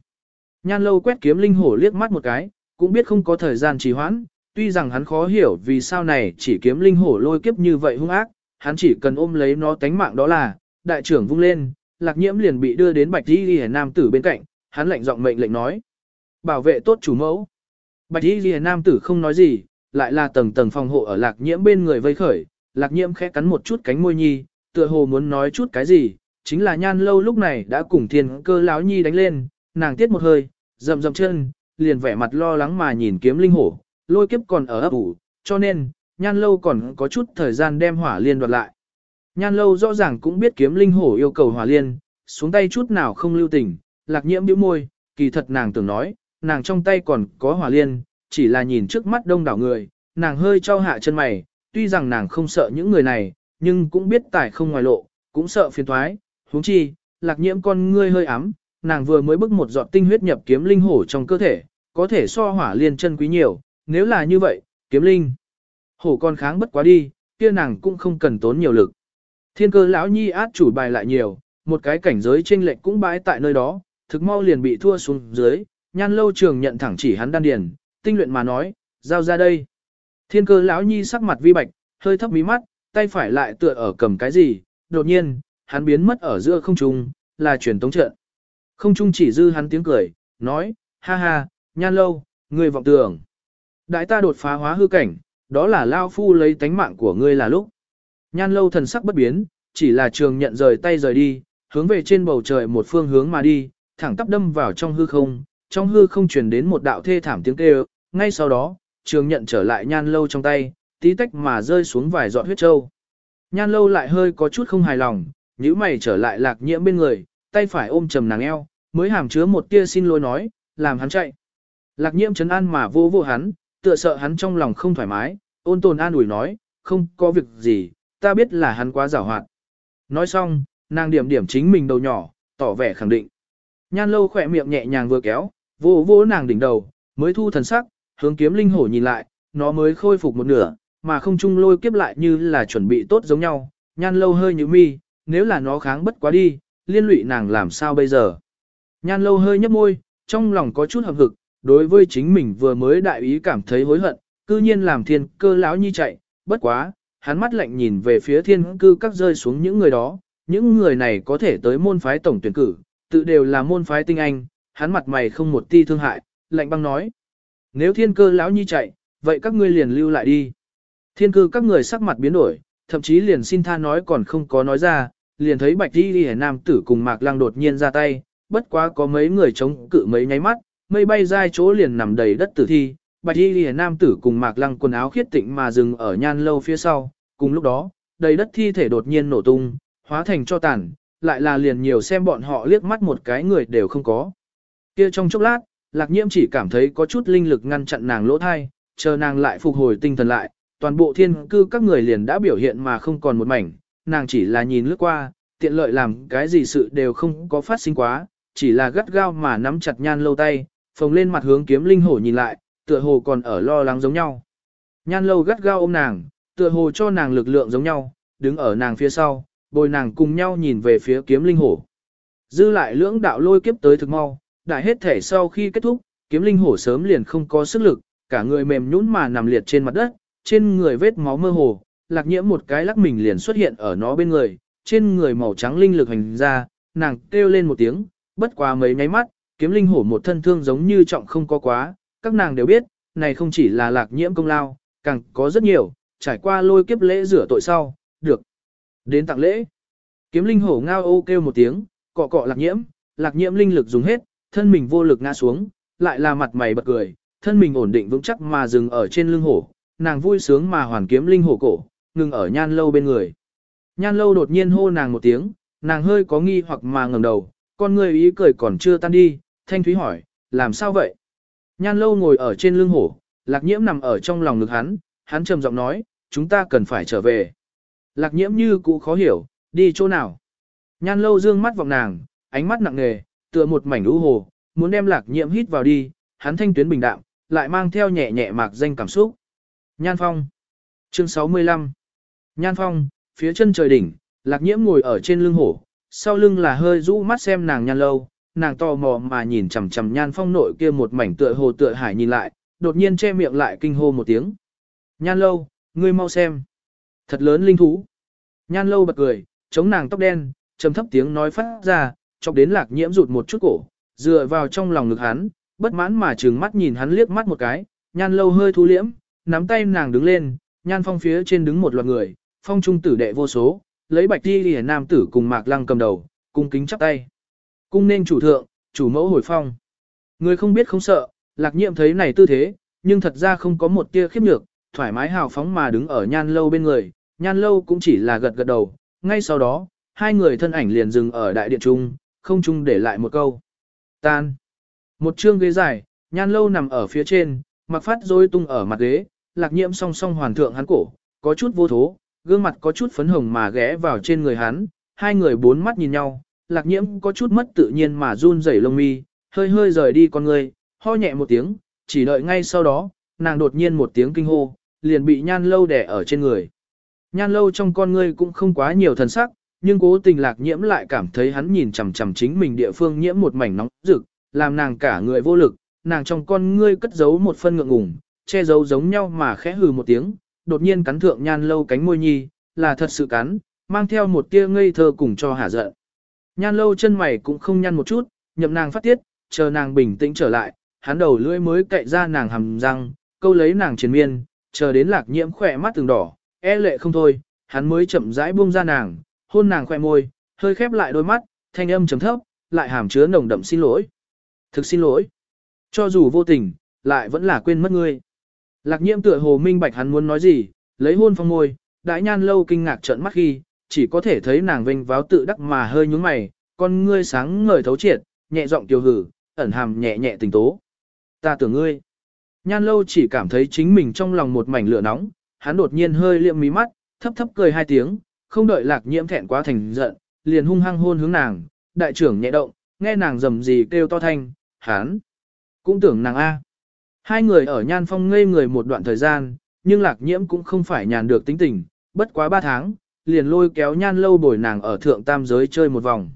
Nhan lâu quét kiếm linh hổ liếc mắt một cái, cũng biết không có thời gian trì hoãn, tuy rằng hắn khó hiểu vì sao này chỉ kiếm linh hổ lôi kiếp như vậy hung ác, hắn chỉ cần ôm lấy nó tánh mạng đó là, đại trưởng vung lên, lạc nhiễm liền bị đưa đến bạch y ghi nam tử bên cạnh, hắn lệnh giọng mệnh lệnh nói. Bảo vệ tốt chủ mẫu. Bạch y ghi nam tử không nói gì, lại là tầng tầng phòng hộ ở lạc nhiễm bên người vây khởi, lạc nhiễm khẽ cắn một chút cánh môi nhi, tựa hồ muốn nói chút cái gì, chính là nhan lâu lúc này đã cùng thiên cơ láo nhi đánh lên, nàng tiết một hơi, rậm rậm chân, liền vẻ mặt lo lắng mà nhìn kiếm linh hổ, lôi kiếp còn ở ấp ủ, cho nên, nhan lâu còn có chút thời gian đem hỏa liên đoạt lại. Nhan lâu rõ ràng cũng biết kiếm linh hổ yêu cầu hỏa liên, xuống tay chút nào không lưu tình, lạc nhiễm bĩu môi, kỳ thật nàng tưởng nói, nàng trong tay còn có hỏa liên, chỉ là nhìn trước mắt đông đảo người, nàng hơi trao hạ chân mày, tuy rằng nàng không sợ những người này, nhưng cũng biết tài không ngoài lộ, cũng sợ phiền thoái, huống chi, lạc nhiễm con ngươi hơi ấm, nàng vừa mới bức một giọt tinh huyết nhập kiếm linh hổ trong cơ thể, có thể so hỏa liên chân quý nhiều, nếu là như vậy, kiếm linh hổ con kháng bất quá đi, kia nàng cũng không cần tốn nhiều lực. Thiên cơ lão nhi át chủ bài lại nhiều, một cái cảnh giới chênh lệch cũng bãi tại nơi đó, thực mau liền bị thua xuống dưới, nhan lâu trường nhận thẳng chỉ hắn đan điền, tinh luyện mà nói, giao ra đây. Thiên cơ lão nhi sắc mặt vi bạch, hơi thấp mí mắt, tay phải lại tựa ở cầm cái gì, đột nhiên, hắn biến mất ở giữa không trung, là truyền tống trận. Không trung chỉ dư hắn tiếng cười, nói, ha ha, nhan lâu, ngươi vọng tưởng. Đại ta đột phá hóa hư cảnh, đó là lao phu lấy tánh mạng của ngươi là lúc. Nhan lâu thần sắc bất biến, chỉ là trường nhận rời tay rời đi, hướng về trên bầu trời một phương hướng mà đi, thẳng tắp đâm vào trong hư không, trong hư không truyền đến một đạo thê thảm tiếng kêu, ngay sau đó, trường nhận trở lại nhan lâu trong tay, tí tách mà rơi xuống vài giọt huyết trâu. Nhan lâu lại hơi có chút không hài lòng, nhíu mày trở lại lạc nhiễm bên người, tay phải ôm trầm nàng eo, mới hàm chứa một tia xin lỗi nói, làm hắn chạy. Lạc nhiễm chấn an mà vô vô hắn, tựa sợ hắn trong lòng không thoải mái, ôn tồn an ủi nói, không có việc gì, ta biết là hắn quá giảo hoạt. Nói xong, nàng điểm điểm chính mình đầu nhỏ, tỏ vẻ khẳng định. Nhan lâu khỏe miệng nhẹ nhàng vừa kéo, vô vô nàng đỉnh đầu, mới thu thần sắc, hướng kiếm linh hổ nhìn lại, nó mới khôi phục một nửa, mà không chung lôi kiếp lại như là chuẩn bị tốt giống nhau. Nhan lâu hơi như mi, nếu là nó kháng bất quá đi, liên lụy nàng làm sao bây giờ. Nhan lâu hơi nhấp môi, trong lòng có chút hợp hực, đối với chính mình vừa mới đại ý cảm thấy hối hận, cư nhiên làm thiên cơ lão nhi chạy, bất quá, hắn mắt lạnh nhìn về phía thiên cư các rơi xuống những người đó, những người này có thể tới môn phái tổng tuyển cử, tự đều là môn phái tinh anh, hắn mặt mày không một ti thương hại, lạnh băng nói. Nếu thiên cơ lão nhi chạy, vậy các ngươi liền lưu lại đi. Thiên cư các người sắc mặt biến đổi, thậm chí liền xin tha nói còn không có nói ra, liền thấy bạch đi đi nam tử cùng mạc lăng đột nhiên ra tay, bất quá có mấy người chống cự mấy nháy mắt, mây bay dai chỗ liền nằm đầy đất tử thi, bạch đi đi nam tử cùng mạc lăng quần áo khiết tịnh mà dừng ở nhan lâu phía sau, cùng lúc đó, đầy đất thi thể đột nhiên nổ tung, hóa thành cho tàn, lại là liền nhiều xem bọn họ liếc mắt một cái người đều không có. Kia trong chốc lát, lạc nhiễm chỉ cảm thấy có chút linh lực ngăn chặn nàng lỗ thai, chờ nàng lại phục hồi tinh thần lại, toàn bộ thiên cư các người liền đã biểu hiện mà không còn một mảnh, nàng chỉ là nhìn lướt qua, tiện lợi làm cái gì sự đều không có phát sinh quá, chỉ là gắt gao mà nắm chặt nhan lâu tay, phồng lên mặt hướng kiếm linh hổ nhìn lại, tựa hồ còn ở lo lắng giống nhau. Nhan lâu gắt gao ôm nàng, tựa hồ cho nàng lực lượng giống nhau, đứng ở nàng phía sau, bồi nàng cùng nhau nhìn về phía kiếm linh hổ. Dư lại lưỡng đạo lôi kiếp tới thực mau, đại hết thể sau khi kết thúc, kiếm linh hổ sớm liền không có sức lực, cả người mềm nhũn mà nằm liệt trên mặt đất, trên người vết máu mơ hồ, lạc nhiễm một cái lắc mình liền xuất hiện ở nó bên người, trên người màu trắng linh lực hành ra, nàng kêu lên một tiếng, bất quá mấy nháy mắt, kiếm linh hổ một thân thương giống như trọng không có quá, các nàng đều biết, này không chỉ là lạc nhiễm công lao, càng có rất nhiều, trải qua lôi kiếp lễ rửa tội sau, được. Đến tặng lễ, kiếm linh hổ ngao ô kêu một tiếng, cọ cọ lạc nhiễm, lạc nhiễm linh lực dùng hết, thân mình vô lực ngã xuống, lại là mặt mày bật cười, thân mình ổn định vững chắc mà dừng ở trên lưng hổ, nàng vui sướng mà hoàn kiếm linh hổ cổ, ngừng ở nhan lâu bên người. Nhan lâu đột nhiên hô nàng một tiếng, nàng hơi có nghi hoặc mà ngẩng đầu, con người ý cười còn chưa tan đi, thanh thúy hỏi, làm sao vậy? Nhan lâu ngồi ở trên lưng hổ, lạc nhiễm nằm ở trong lòng ngực hắn, hắn trầm giọng nói, chúng ta cần phải trở về. Lạc nhiễm như cũ khó hiểu, đi chỗ nào? Nhan lâu dương mắt vọng nàng, ánh mắt nặng nề, tựa một mảnh u hồ, muốn đem lạc nhiễm hít vào đi, hắn thanh tuyến bình đạm, lại mang theo nhẹ nhẹ mạc danh cảm xúc. Nhan Phong Chương 65 Nhan Phong, phía chân trời đỉnh, lạc nhiễm ngồi ở trên lưng hổ, sau lưng là hơi rũ mắt xem nàng nhan lâu, nàng tò mò mà nhìn chằm chằm nhan phong nội kia một mảnh tựa hồ tựa hải nhìn lại, đột nhiên che miệng lại kinh hô một tiếng. Nhan lâu, ngươi mau xem. Thật lớn linh thú. Nhan lâu bật cười, chống nàng tóc đen, trầm thấp tiếng nói phát ra, chọc đến lạc nhiễm rụt một chút cổ, dựa vào trong lòng ngực hắn, bất mãn mà trừng mắt nhìn hắn liếc mắt một cái, nhan lâu hơi thu liễm, nắm tay nàng đứng lên, nhan phong phía trên đứng một loạt người, phong trung tử đệ vô số, lấy bạch đi lìa nam tử cùng mạc lăng cầm đầu, cung kính chắp tay. Cung nên chủ thượng, chủ mẫu hồi phong. Người không biết không sợ, lạc nhiệm thấy này tư thế, nhưng thật ra không có một tia khiếp nhược, thoải mái hào phóng mà đứng ở nhan lâu bên người, nhan lâu cũng chỉ là gật gật đầu, ngay sau đó, hai người thân ảnh liền dừng ở đại điện trung, không chung để lại một câu. Tan. Một chương ghế dài, nhan lâu nằm ở phía trên, mặc phát rối tung ở mặt ghế, lạc nhiễm song song hoàn thượng hắn cổ, có chút vô thố, gương mặt có chút phấn hồng mà ghé vào trên người hắn, hai người bốn mắt nhìn nhau, lạc nhiễm có chút mất tự nhiên mà run rẩy lông mi, hơi hơi rời đi con người, ho nhẹ một tiếng, chỉ đợi ngay sau đó, nàng đột nhiên một tiếng kinh hô, liền bị nhan lâu đè ở trên người. Nhan lâu trong con ngươi cũng không quá nhiều thần sắc, nhưng cố tình lạc nhiễm lại cảm thấy hắn nhìn chằm chằm chính mình địa phương nhiễm một mảnh nóng rực, làm nàng cả người vô lực, nàng trong con ngươi cất giấu một phân ngượng ngùng, che giấu giống nhau mà khẽ hừ một tiếng, đột nhiên cắn thượng nhan lâu cánh môi nhi, là thật sự cắn, mang theo một tia ngây thơ cùng cho hả giận. Nhan lâu chân mày cũng không nhăn một chút, nhậm nàng phát tiết, chờ nàng bình tĩnh trở lại, hắn đầu lưỡi mới cậy ra nàng hầm răng, câu lấy nàng triền miên, chờ đến lạc nhiễm khỏe mắt từng đỏ, e lệ không thôi, hắn mới chậm rãi buông ra nàng, hôn nàng khỏe môi, hơi khép lại đôi mắt, thanh âm chấm thấp, lại hàm chứa nồng đậm xin lỗi. Thực xin lỗi. Cho dù vô tình, lại vẫn là quên mất ngươi. Lạc nhiễm tựa hồ minh bạch hắn muốn nói gì, lấy hôn phong môi, đại nhan lâu kinh ngạc trợn mắt khi, chỉ có thể thấy nàng vinh váo tự đắc mà hơi nhúng mày, con ngươi sáng ngời thấu triệt, nhẹ giọng tiêu hử, ẩn hàm nhẹ nhẹ tình tố. Ta tưởng ngươi. Nhan lâu chỉ cảm thấy chính mình trong lòng một mảnh lửa nóng, hắn đột nhiên hơi liệm mí mắt, thấp thấp cười hai tiếng, không đợi lạc nhiễm thẹn quá thành giận, liền hung hăng hôn hướng nàng, đại trưởng nhẹ động, nghe nàng rầm gì kêu to thanh, hắn. Cũng tưởng nàng A. Hai người ở nhan phong ngây người một đoạn thời gian, nhưng lạc nhiễm cũng không phải nhàn được tính tình, bất quá ba tháng, liền lôi kéo nhan lâu bồi nàng ở thượng tam giới chơi một vòng.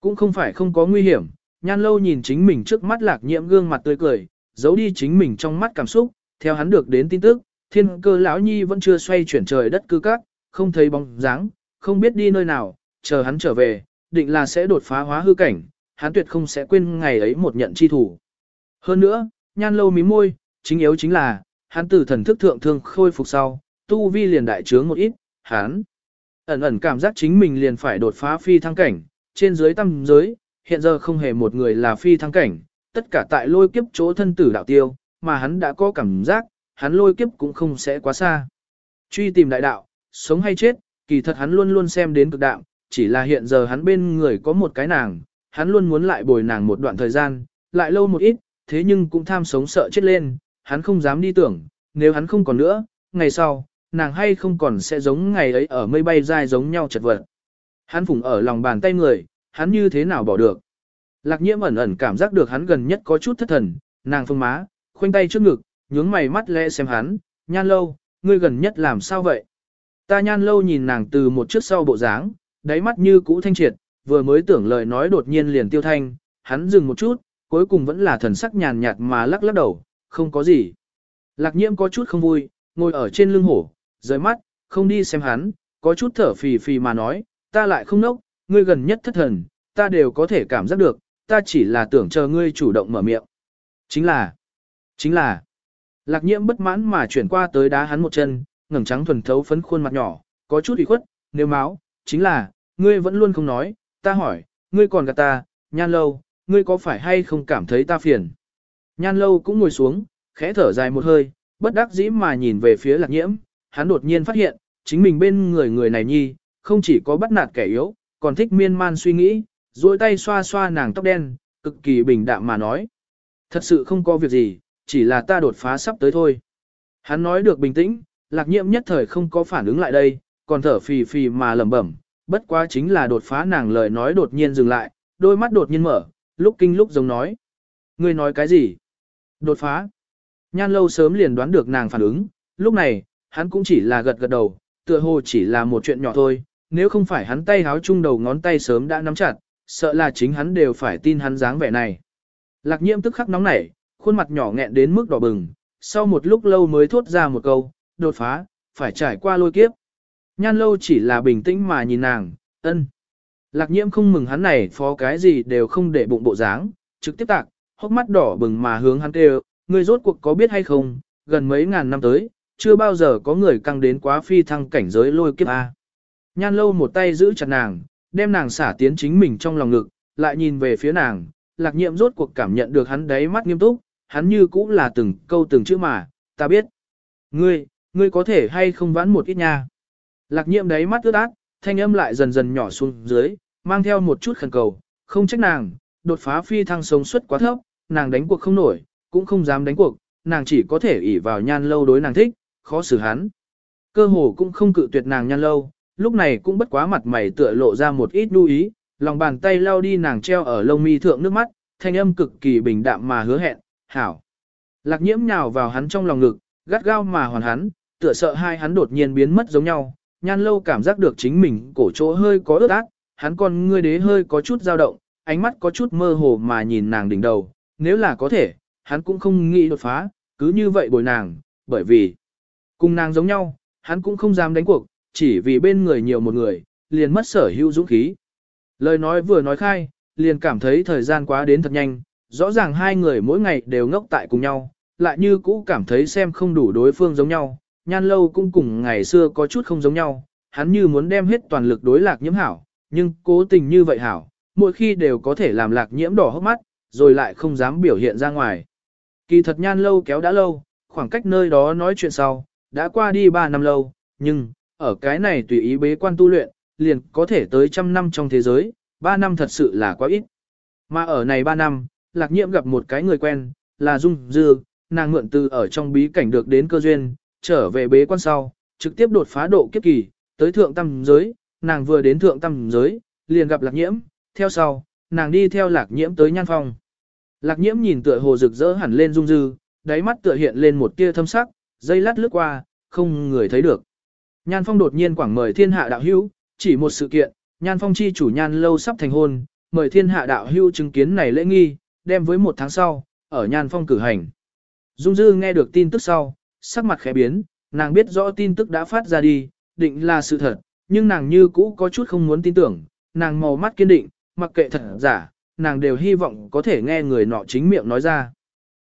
Cũng không phải không có nguy hiểm, nhan lâu nhìn chính mình trước mắt lạc nhiễm gương mặt tươi cười, giấu đi chính mình trong mắt cảm xúc, theo hắn được đến tin tức, thiên cơ lão nhi vẫn chưa xoay chuyển trời đất cư các, không thấy bóng dáng, không biết đi nơi nào, chờ hắn trở về, định là sẽ đột phá hóa hư cảnh, hắn tuyệt không sẽ quên ngày ấy một nhận chi thủ. Hơn nữa, nhan lâu mí môi, chính yếu chính là, hắn từ thần thức thượng thương khôi phục sau, tu vi liền đại trướng một ít, hắn ẩn ẩn cảm giác chính mình liền phải đột phá phi thăng cảnh, trên dưới tâm giới, hiện giờ không hề một người là phi thăng cảnh, tất cả tại lôi kiếp chỗ thân tử đạo tiêu, mà hắn đã có cảm giác, hắn lôi kiếp cũng không sẽ quá xa. Truy tìm đại đạo, sống hay chết, kỳ thật hắn luôn luôn xem đến cực đạo, chỉ là hiện giờ hắn bên người có một cái nàng, hắn luôn muốn lại bồi nàng một đoạn thời gian, lại lâu một ít, thế nhưng cũng tham sống sợ chết lên, hắn không dám đi tưởng, nếu hắn không còn nữa, ngày sau, nàng hay không còn sẽ giống ngày ấy ở mây bay dài giống nhau chật vật. Hắn phùng ở lòng bàn tay người, hắn như thế nào bỏ được. Lạc nhiễm ẩn ẩn cảm giác được hắn gần nhất có chút thất thần, nàng phương má, khoanh tay trước ngực, nhướng mày mắt lẽ xem hắn, nhan lâu, ngươi gần nhất làm sao vậy? Ta nhan lâu nhìn nàng từ một trước sau bộ dáng, đáy mắt như cũ thanh triệt, vừa mới tưởng lời nói đột nhiên liền tiêu thanh, hắn dừng một chút, cuối cùng vẫn là thần sắc nhàn nhạt mà lắc lắc đầu, không có gì. Lạc nhiễm có chút không vui, ngồi ở trên lưng hổ, rời mắt, không đi xem hắn, có chút thở phì phì mà nói, ta lại không nốc, ngươi gần nhất thất thần, ta đều có thể cảm giác được, ta chỉ là tưởng chờ ngươi chủ động mở miệng. Chính là, chính là, lạc nhiễm bất mãn mà chuyển qua tới đá hắn một chân, ngẩng trắng thuần thấu phấn khuôn mặt nhỏ, có chút ủy khuất, nếu máu, chính là, ngươi vẫn luôn không nói, ta hỏi, ngươi còn gạt ta, nhan lâu, ngươi có phải hay không cảm thấy ta phiền? Nhan lâu cũng ngồi xuống, khẽ thở dài một hơi, bất đắc dĩ mà nhìn về phía lạc nhiễm, hắn đột nhiên phát hiện, chính mình bên người người này nhi, không chỉ có bắt nạt kẻ yếu, còn thích miên man suy nghĩ, duỗi tay xoa xoa nàng tóc đen, cực kỳ bình đạm mà nói. Thật sự không có việc gì, chỉ là ta đột phá sắp tới thôi. Hắn nói được bình tĩnh, lạc nhiễm nhất thời không có phản ứng lại đây, còn thở phì phì mà lẩm bẩm, bất quá chính là đột phá nàng lời nói đột nhiên dừng lại, đôi mắt đột nhiên mở, lúc kinh lúc giống nói. Ngươi nói cái gì? Đột phá. Nhan lâu sớm liền đoán được nàng phản ứng, lúc này, hắn cũng chỉ là gật gật đầu, tựa hồ chỉ là một chuyện nhỏ thôi, nếu không phải hắn tay háo chung đầu ngón tay sớm đã nắm chặt, sợ là chính hắn đều phải tin hắn dáng vẻ này. Lạc nhiễm tức khắc nóng nảy, khuôn mặt nhỏ nghẹn đến mức đỏ bừng, sau một lúc lâu mới thốt ra một câu, đột phá, phải trải qua lôi kiếp. Nhan lâu chỉ là bình tĩnh mà nhìn nàng, ân. Lạc nhiễm không mừng hắn này phó cái gì đều không để bụng bộ dáng, trực tiếp tạc, hốc mắt đỏ bừng mà hướng hắn kêu, Người rốt cuộc có biết hay không, gần mấy ngàn năm tới, chưa bao giờ có người căng đến quá phi thăng cảnh giới lôi kiếp A. Nhan lâu một tay giữ chặt nàng, đem nàng xả tiến chính mình trong lòng ngực, lại nhìn về phía nàng, lạc nhiệm rốt cuộc cảm nhận được hắn đáy mắt nghiêm túc, hắn như cũng là từng câu từng chữ mà, ta biết. Ngươi, ngươi có thể hay không vãn một ít nha. Lạc nhiệm đáy mắt ướt át, thanh âm lại dần dần nhỏ xuống dưới, mang theo một chút khẩn cầu, không trách nàng, đột phá phi thăng sống suất quá thấp, nàng đánh cuộc không nổi, cũng không dám đánh cuộc, nàng chỉ có thể ỷ vào nhan lâu đối nàng thích, khó xử hắn. Cơ hồ cũng không cự tuyệt nàng nhan lâu, lúc này cũng bất quá mặt mày tựa lộ ra một ít lưu ý, lòng bàn tay lau đi nàng treo ở lông mi thượng nước mắt, thanh âm cực kỳ bình đạm mà hứa hẹn, hảo. Lạc nhiễm nhào vào hắn trong lòng ngực, gắt gao mà hoàn hắn, tựa sợ hai hắn đột nhiên biến mất giống nhau, nhan lâu cảm giác được chính mình cổ chỗ hơi có ướt át, hắn còn ngươi đế hơi có chút dao động, ánh mắt có chút mơ hồ mà nhìn nàng đỉnh đầu, nếu là có thể, hắn cũng không nghĩ đột phá, cứ như vậy bồi nàng, bởi vì cùng nàng giống nhau, hắn cũng không dám đánh cuộc, chỉ vì bên người nhiều một người, liền mất sở hữu dũng khí. Lời nói vừa nói khai, liền cảm thấy thời gian quá đến thật nhanh, rõ ràng hai người mỗi ngày đều ngốc tại cùng nhau, lại như cũ cảm thấy xem không đủ đối phương giống nhau, nhan lâu cũng cùng ngày xưa có chút không giống nhau, hắn như muốn đem hết toàn lực đối lạc nhiễm hảo, nhưng cố tình như vậy hảo, mỗi khi đều có thể làm lạc nhiễm đỏ hốc mắt, rồi lại không dám biểu hiện ra ngoài. Kỳ thật nhan lâu kéo đã lâu, khoảng cách nơi đó nói chuyện sau, đã qua đi 3 năm lâu, nhưng, ở cái này tùy ý bế quan tu luyện, liền có thể tới trăm năm trong thế giới, 3 năm thật sự là quá ít. Mà ở này 3 năm, lạc nhiễm gặp một cái người quen, là Dung Dư, nàng mượn từ ở trong bí cảnh được đến cơ duyên, trở về bế quan sau, trực tiếp đột phá độ kiếp kỳ, tới thượng tâm giới, nàng vừa đến thượng tâm giới, liền gặp lạc nhiễm, theo sau, nàng đi theo lạc nhiễm tới nhan phong. Lạc nhiễm nhìn tựa hồ rực rỡ hẳn lên Dung Dư, đáy mắt tựa hiện lên một tia thâm sắc, dây lát lướt qua, không người thấy được. Nhan Phong đột nhiên quảng mời thiên hạ đạo hữu, chỉ một sự kiện, Nhan Phong chi chủ Nhan lâu sắp thành hôn, mời thiên hạ đạo hữu chứng kiến này lễ nghi, đem với một tháng sau, ở Nhan Phong cử hành. Dung Dư nghe được tin tức sau, sắc mặt khẽ biến, nàng biết rõ tin tức đã phát ra đi, định là sự thật, nhưng nàng như cũ có chút không muốn tin tưởng, nàng màu mắt kiên định, mặc kệ thật giả, nàng đều hy vọng có thể nghe người nọ chính miệng nói ra.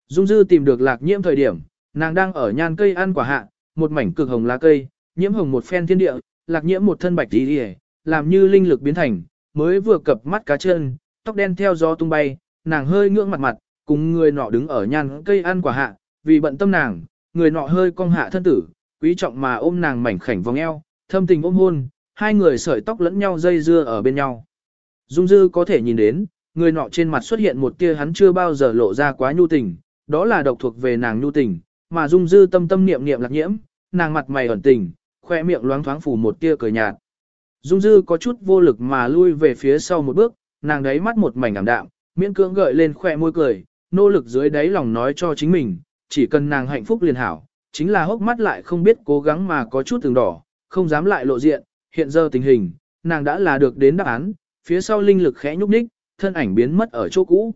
Dung dư tìm được lạc nhiễm thời điểm, nàng đang ở nhan cây ăn quả hạ, một mảnh cực hồng lá cây, nhiễm hồng một phen thiên địa, lạc nhiễm một thân bạch tí đi làm như linh lực biến thành, mới vừa cập mắt cá chân, tóc đen theo gió tung bay, nàng hơi ngưỡng mặt mặt, cùng người nọ đứng ở nhan cây ăn quả hạ, vì bận tâm nàng, người nọ hơi cong hạ thân tử, quý trọng mà ôm nàng mảnh khảnh vòng eo, thâm tình ôm hôn, hai người sợi tóc lẫn nhau dây dưa ở bên nhau. Dung dư có thể nhìn đến, người nọ trên mặt xuất hiện một tia hắn chưa bao giờ lộ ra quá nhu tình, đó là độc thuộc về nàng nhu tình, mà dung dư tâm tâm niệm niệm lạc nhiễm, nàng mặt mày ẩn tình, khoe miệng loáng thoáng phủ một tia cười nhạt. Dung dư có chút vô lực mà lui về phía sau một bước, nàng đáy mắt một mảnh ảm đạm, miễn cưỡng gợi lên khoe môi cười, nỗ lực dưới đáy lòng nói cho chính mình, chỉ cần nàng hạnh phúc liền hảo, chính là hốc mắt lại không biết cố gắng mà có chút từng đỏ, không dám lại lộ diện, hiện giờ tình hình, nàng đã là được đến đáp án, phía sau linh lực khẽ nhúc nhích, thân ảnh biến mất ở chỗ cũ.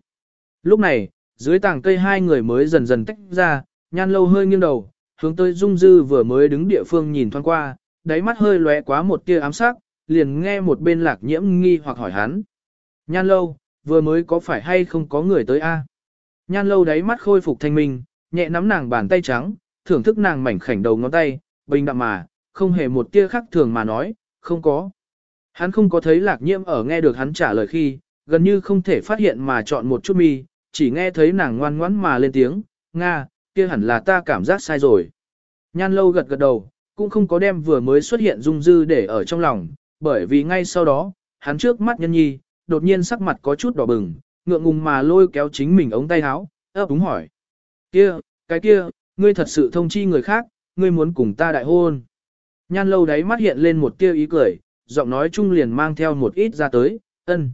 Lúc này, dưới tảng cây hai người mới dần dần tách ra, nhan lâu hơi nghiêng đầu, hướng tới Dung Dư vừa mới đứng địa phương nhìn thoáng qua, đáy mắt hơi lóe quá một tia ám sắc, liền nghe một bên lạc nhiễm nghi hoặc hỏi hắn. Nhan lâu, vừa mới có phải hay không có người tới a? Nhan lâu đáy mắt khôi phục thanh minh, nhẹ nắm nàng bàn tay trắng, thưởng thức nàng mảnh khảnh đầu ngón tay, bình đạm mà, không hề một tia khác thường mà nói, không có. Hắn không có thấy lạc nhiễm ở nghe được hắn trả lời khi, gần như không thể phát hiện mà chọn một chút mi, chỉ nghe thấy nàng ngoan ngoãn mà lên tiếng, Nga, kia hẳn là ta cảm giác sai rồi. Nhan lâu gật gật đầu, cũng không có đem vừa mới xuất hiện dung dư để ở trong lòng, bởi vì ngay sau đó, hắn trước mắt nhân nhi, đột nhiên sắc mặt có chút đỏ bừng, ngượng ngùng mà lôi kéo chính mình ống tay áo, ấp đúng hỏi. Kia, cái kia, ngươi thật sự thông chi người khác, ngươi muốn cùng ta đại hôn. Nhan lâu đáy mắt hiện lên một tia ý cười, giọng nói chung liền mang theo một ít ra tới, ân.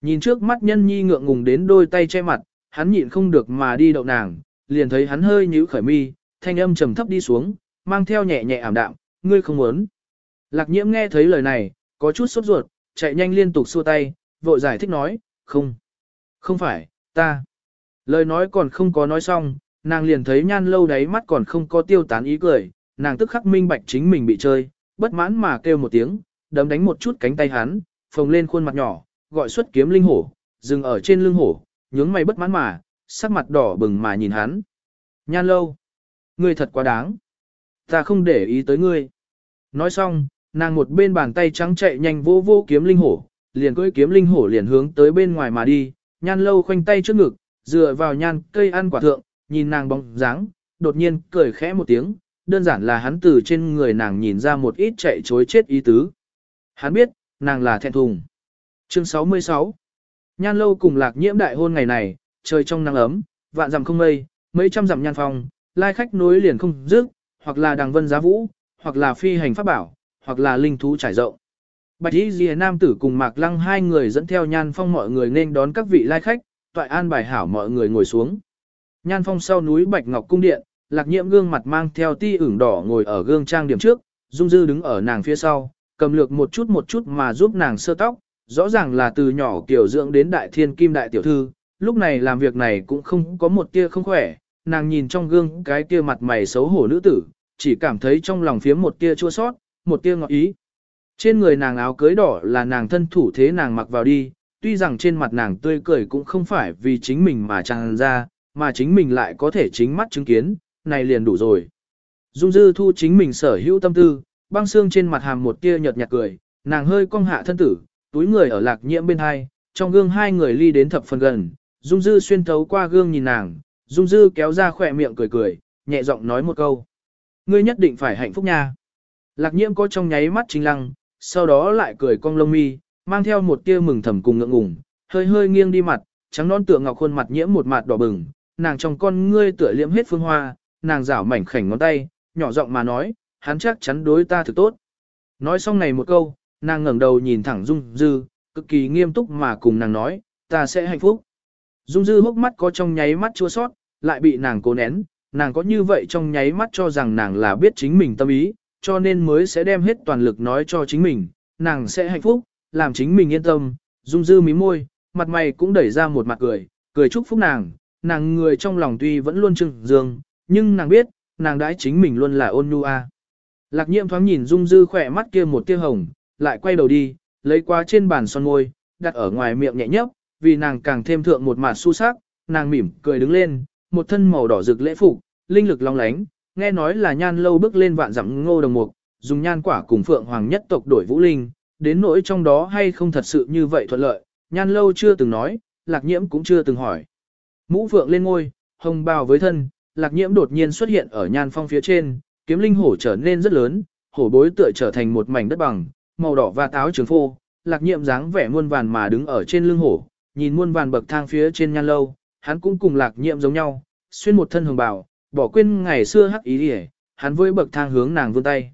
Nhìn trước mắt nhân nhi ngượng ngùng đến đôi tay che mặt, hắn nhịn không được mà đi đậu nàng, liền thấy hắn hơi nhíu khởi mi, thanh âm trầm thấp đi xuống, mang theo nhẹ nhẹ ảm đạm, ngươi không muốn. Lạc nhiễm nghe thấy lời này, có chút sốt ruột, chạy nhanh liên tục xua tay, vội giải thích nói, không, không phải, ta. Lời nói còn không có nói xong, nàng liền thấy nhan lâu đáy mắt còn không có tiêu tán ý cười, nàng tức khắc minh bạch chính mình bị chơi, bất mãn mà kêu một tiếng, đấm đánh một chút cánh tay hắn, phồng lên khuôn mặt nhỏ, gọi xuất kiếm linh hổ, dừng ở trên lưng hổ, nhướng mày bất mãn mà, sắc mặt đỏ bừng mà nhìn hắn. Nhan lâu, ngươi thật quá đáng. Ta không để ý tới ngươi. Nói xong, nàng một bên bàn tay trắng chạy nhanh vô vô kiếm linh hổ, liền cưỡi kiếm linh hổ liền hướng tới bên ngoài mà đi, nhan lâu khoanh tay trước ngực, dựa vào nhan cây ăn quả thượng, nhìn nàng bóng dáng, đột nhiên cười khẽ một tiếng, đơn giản là hắn từ trên người nàng nhìn ra một ít chạy chối chết ý tứ. Hắn biết, nàng là thẹn thùng. Chương 66 Nhan lâu cùng lạc nhiễm đại hôn ngày này, trời trong nắng ấm, vạn dặm không mây, mấy trăm dặm nhan phong, lai khách nối liền không dứt, hoặc là đằng vân giá vũ, hoặc là phi hành pháp bảo, hoặc là linh thú trải rộng. Bạch Y Dìa Nam tử cùng Mạc Lăng hai người dẫn theo Nhan Phong mọi người nên đón các vị lai khách, toại an bài hảo mọi người ngồi xuống. Nhan Phong sau núi Bạch Ngọc Cung Điện, lạc nhiễm gương mặt mang theo ti ửng đỏ ngồi ở gương trang điểm trước, Dung Dư đứng ở nàng phía sau, cầm lược một chút một chút mà giúp nàng sơ tóc, rõ ràng là từ nhỏ kiểu dưỡng đến đại thiên kim đại tiểu thư, lúc này làm việc này cũng không có một tia không khỏe, nàng nhìn trong gương cái kia mặt mày xấu hổ nữ tử, chỉ cảm thấy trong lòng phía một tia chua sót, một tia ngọt ý. Trên người nàng áo cưới đỏ là nàng thân thủ thế nàng mặc vào đi, tuy rằng trên mặt nàng tươi cười cũng không phải vì chính mình mà tràn ra, mà chính mình lại có thể chính mắt chứng kiến, này liền đủ rồi. Dung dư thu chính mình sở hữu tâm tư, băng xương trên mặt hàm một tia nhợt nhạt cười, nàng hơi cong hạ thân tử, túi người ở lạc nhiễm bên hai, trong gương hai người ly đến thập phần gần, Dung dư xuyên thấu qua gương nhìn nàng, Dung dư kéo ra khỏe miệng cười cười, nhẹ giọng nói một câu. Ngươi nhất định phải hạnh phúc nha. Lạc nhiễm có trong nháy mắt chính lăng, sau đó lại cười cong lông mi, mang theo một tia mừng thầm cùng ngượng ngùng, hơi hơi nghiêng đi mặt, trắng non tựa ngọc khuôn mặt nhiễm một mặt đỏ bừng, nàng trong con ngươi tựa liễm hết phương hoa, nàng rảo mảnh khảnh ngón tay, nhỏ giọng mà nói, hắn chắc chắn đối ta thực tốt. Nói xong này một câu, nàng ngẩng đầu nhìn thẳng Dung Dư, cực kỳ nghiêm túc mà cùng nàng nói, ta sẽ hạnh phúc. Dung Dư hốc mắt có trong nháy mắt chua sót, lại bị nàng cố nén, nàng có như vậy trong nháy mắt cho rằng nàng là biết chính mình tâm ý, cho nên mới sẽ đem hết toàn lực nói cho chính mình, nàng sẽ hạnh phúc, làm chính mình yên tâm, Dung Dư mí môi, mặt mày cũng đẩy ra một mặt cười, cười chúc phúc nàng, nàng người trong lòng tuy vẫn luôn trưng dương, nhưng nàng biết, nàng đãi chính mình luôn là ôn nhu a. Lạc nhiệm thoáng nhìn Dung Dư khỏe mắt kia một tia hồng, lại quay đầu đi, lấy qua trên bàn son môi, đặt ở ngoài miệng nhẹ nhấp, vì nàng càng thêm thượng một mặt su sắc, nàng mỉm cười đứng lên, một thân màu đỏ rực lễ phục, linh lực long lánh, nghe nói là nhan lâu bước lên vạn dặm ngô đồng mục, dùng nhan quả cùng phượng hoàng nhất tộc đổi vũ linh, đến nỗi trong đó hay không thật sự như vậy thuận lợi, nhan lâu chưa từng nói, lạc nhiễm cũng chưa từng hỏi. Mũ phượng lên ngôi, hồng bào với thân, lạc nhiễm đột nhiên xuất hiện ở nhan phong phía trên, kiếm linh hổ trở nên rất lớn, hổ bối tựa trở thành một mảnh đất bằng, màu đỏ và táo trường phô, lạc nhiễm dáng vẻ muôn vàn mà đứng ở trên lưng hổ, nhìn muôn vàn bậc thang phía trên nhan lâu, hắn cũng cùng lạc nhiễm giống nhau, xuyên một thân hồng bào, bỏ quên ngày xưa hắc ý đi hắn với bậc thang hướng nàng vươn tay.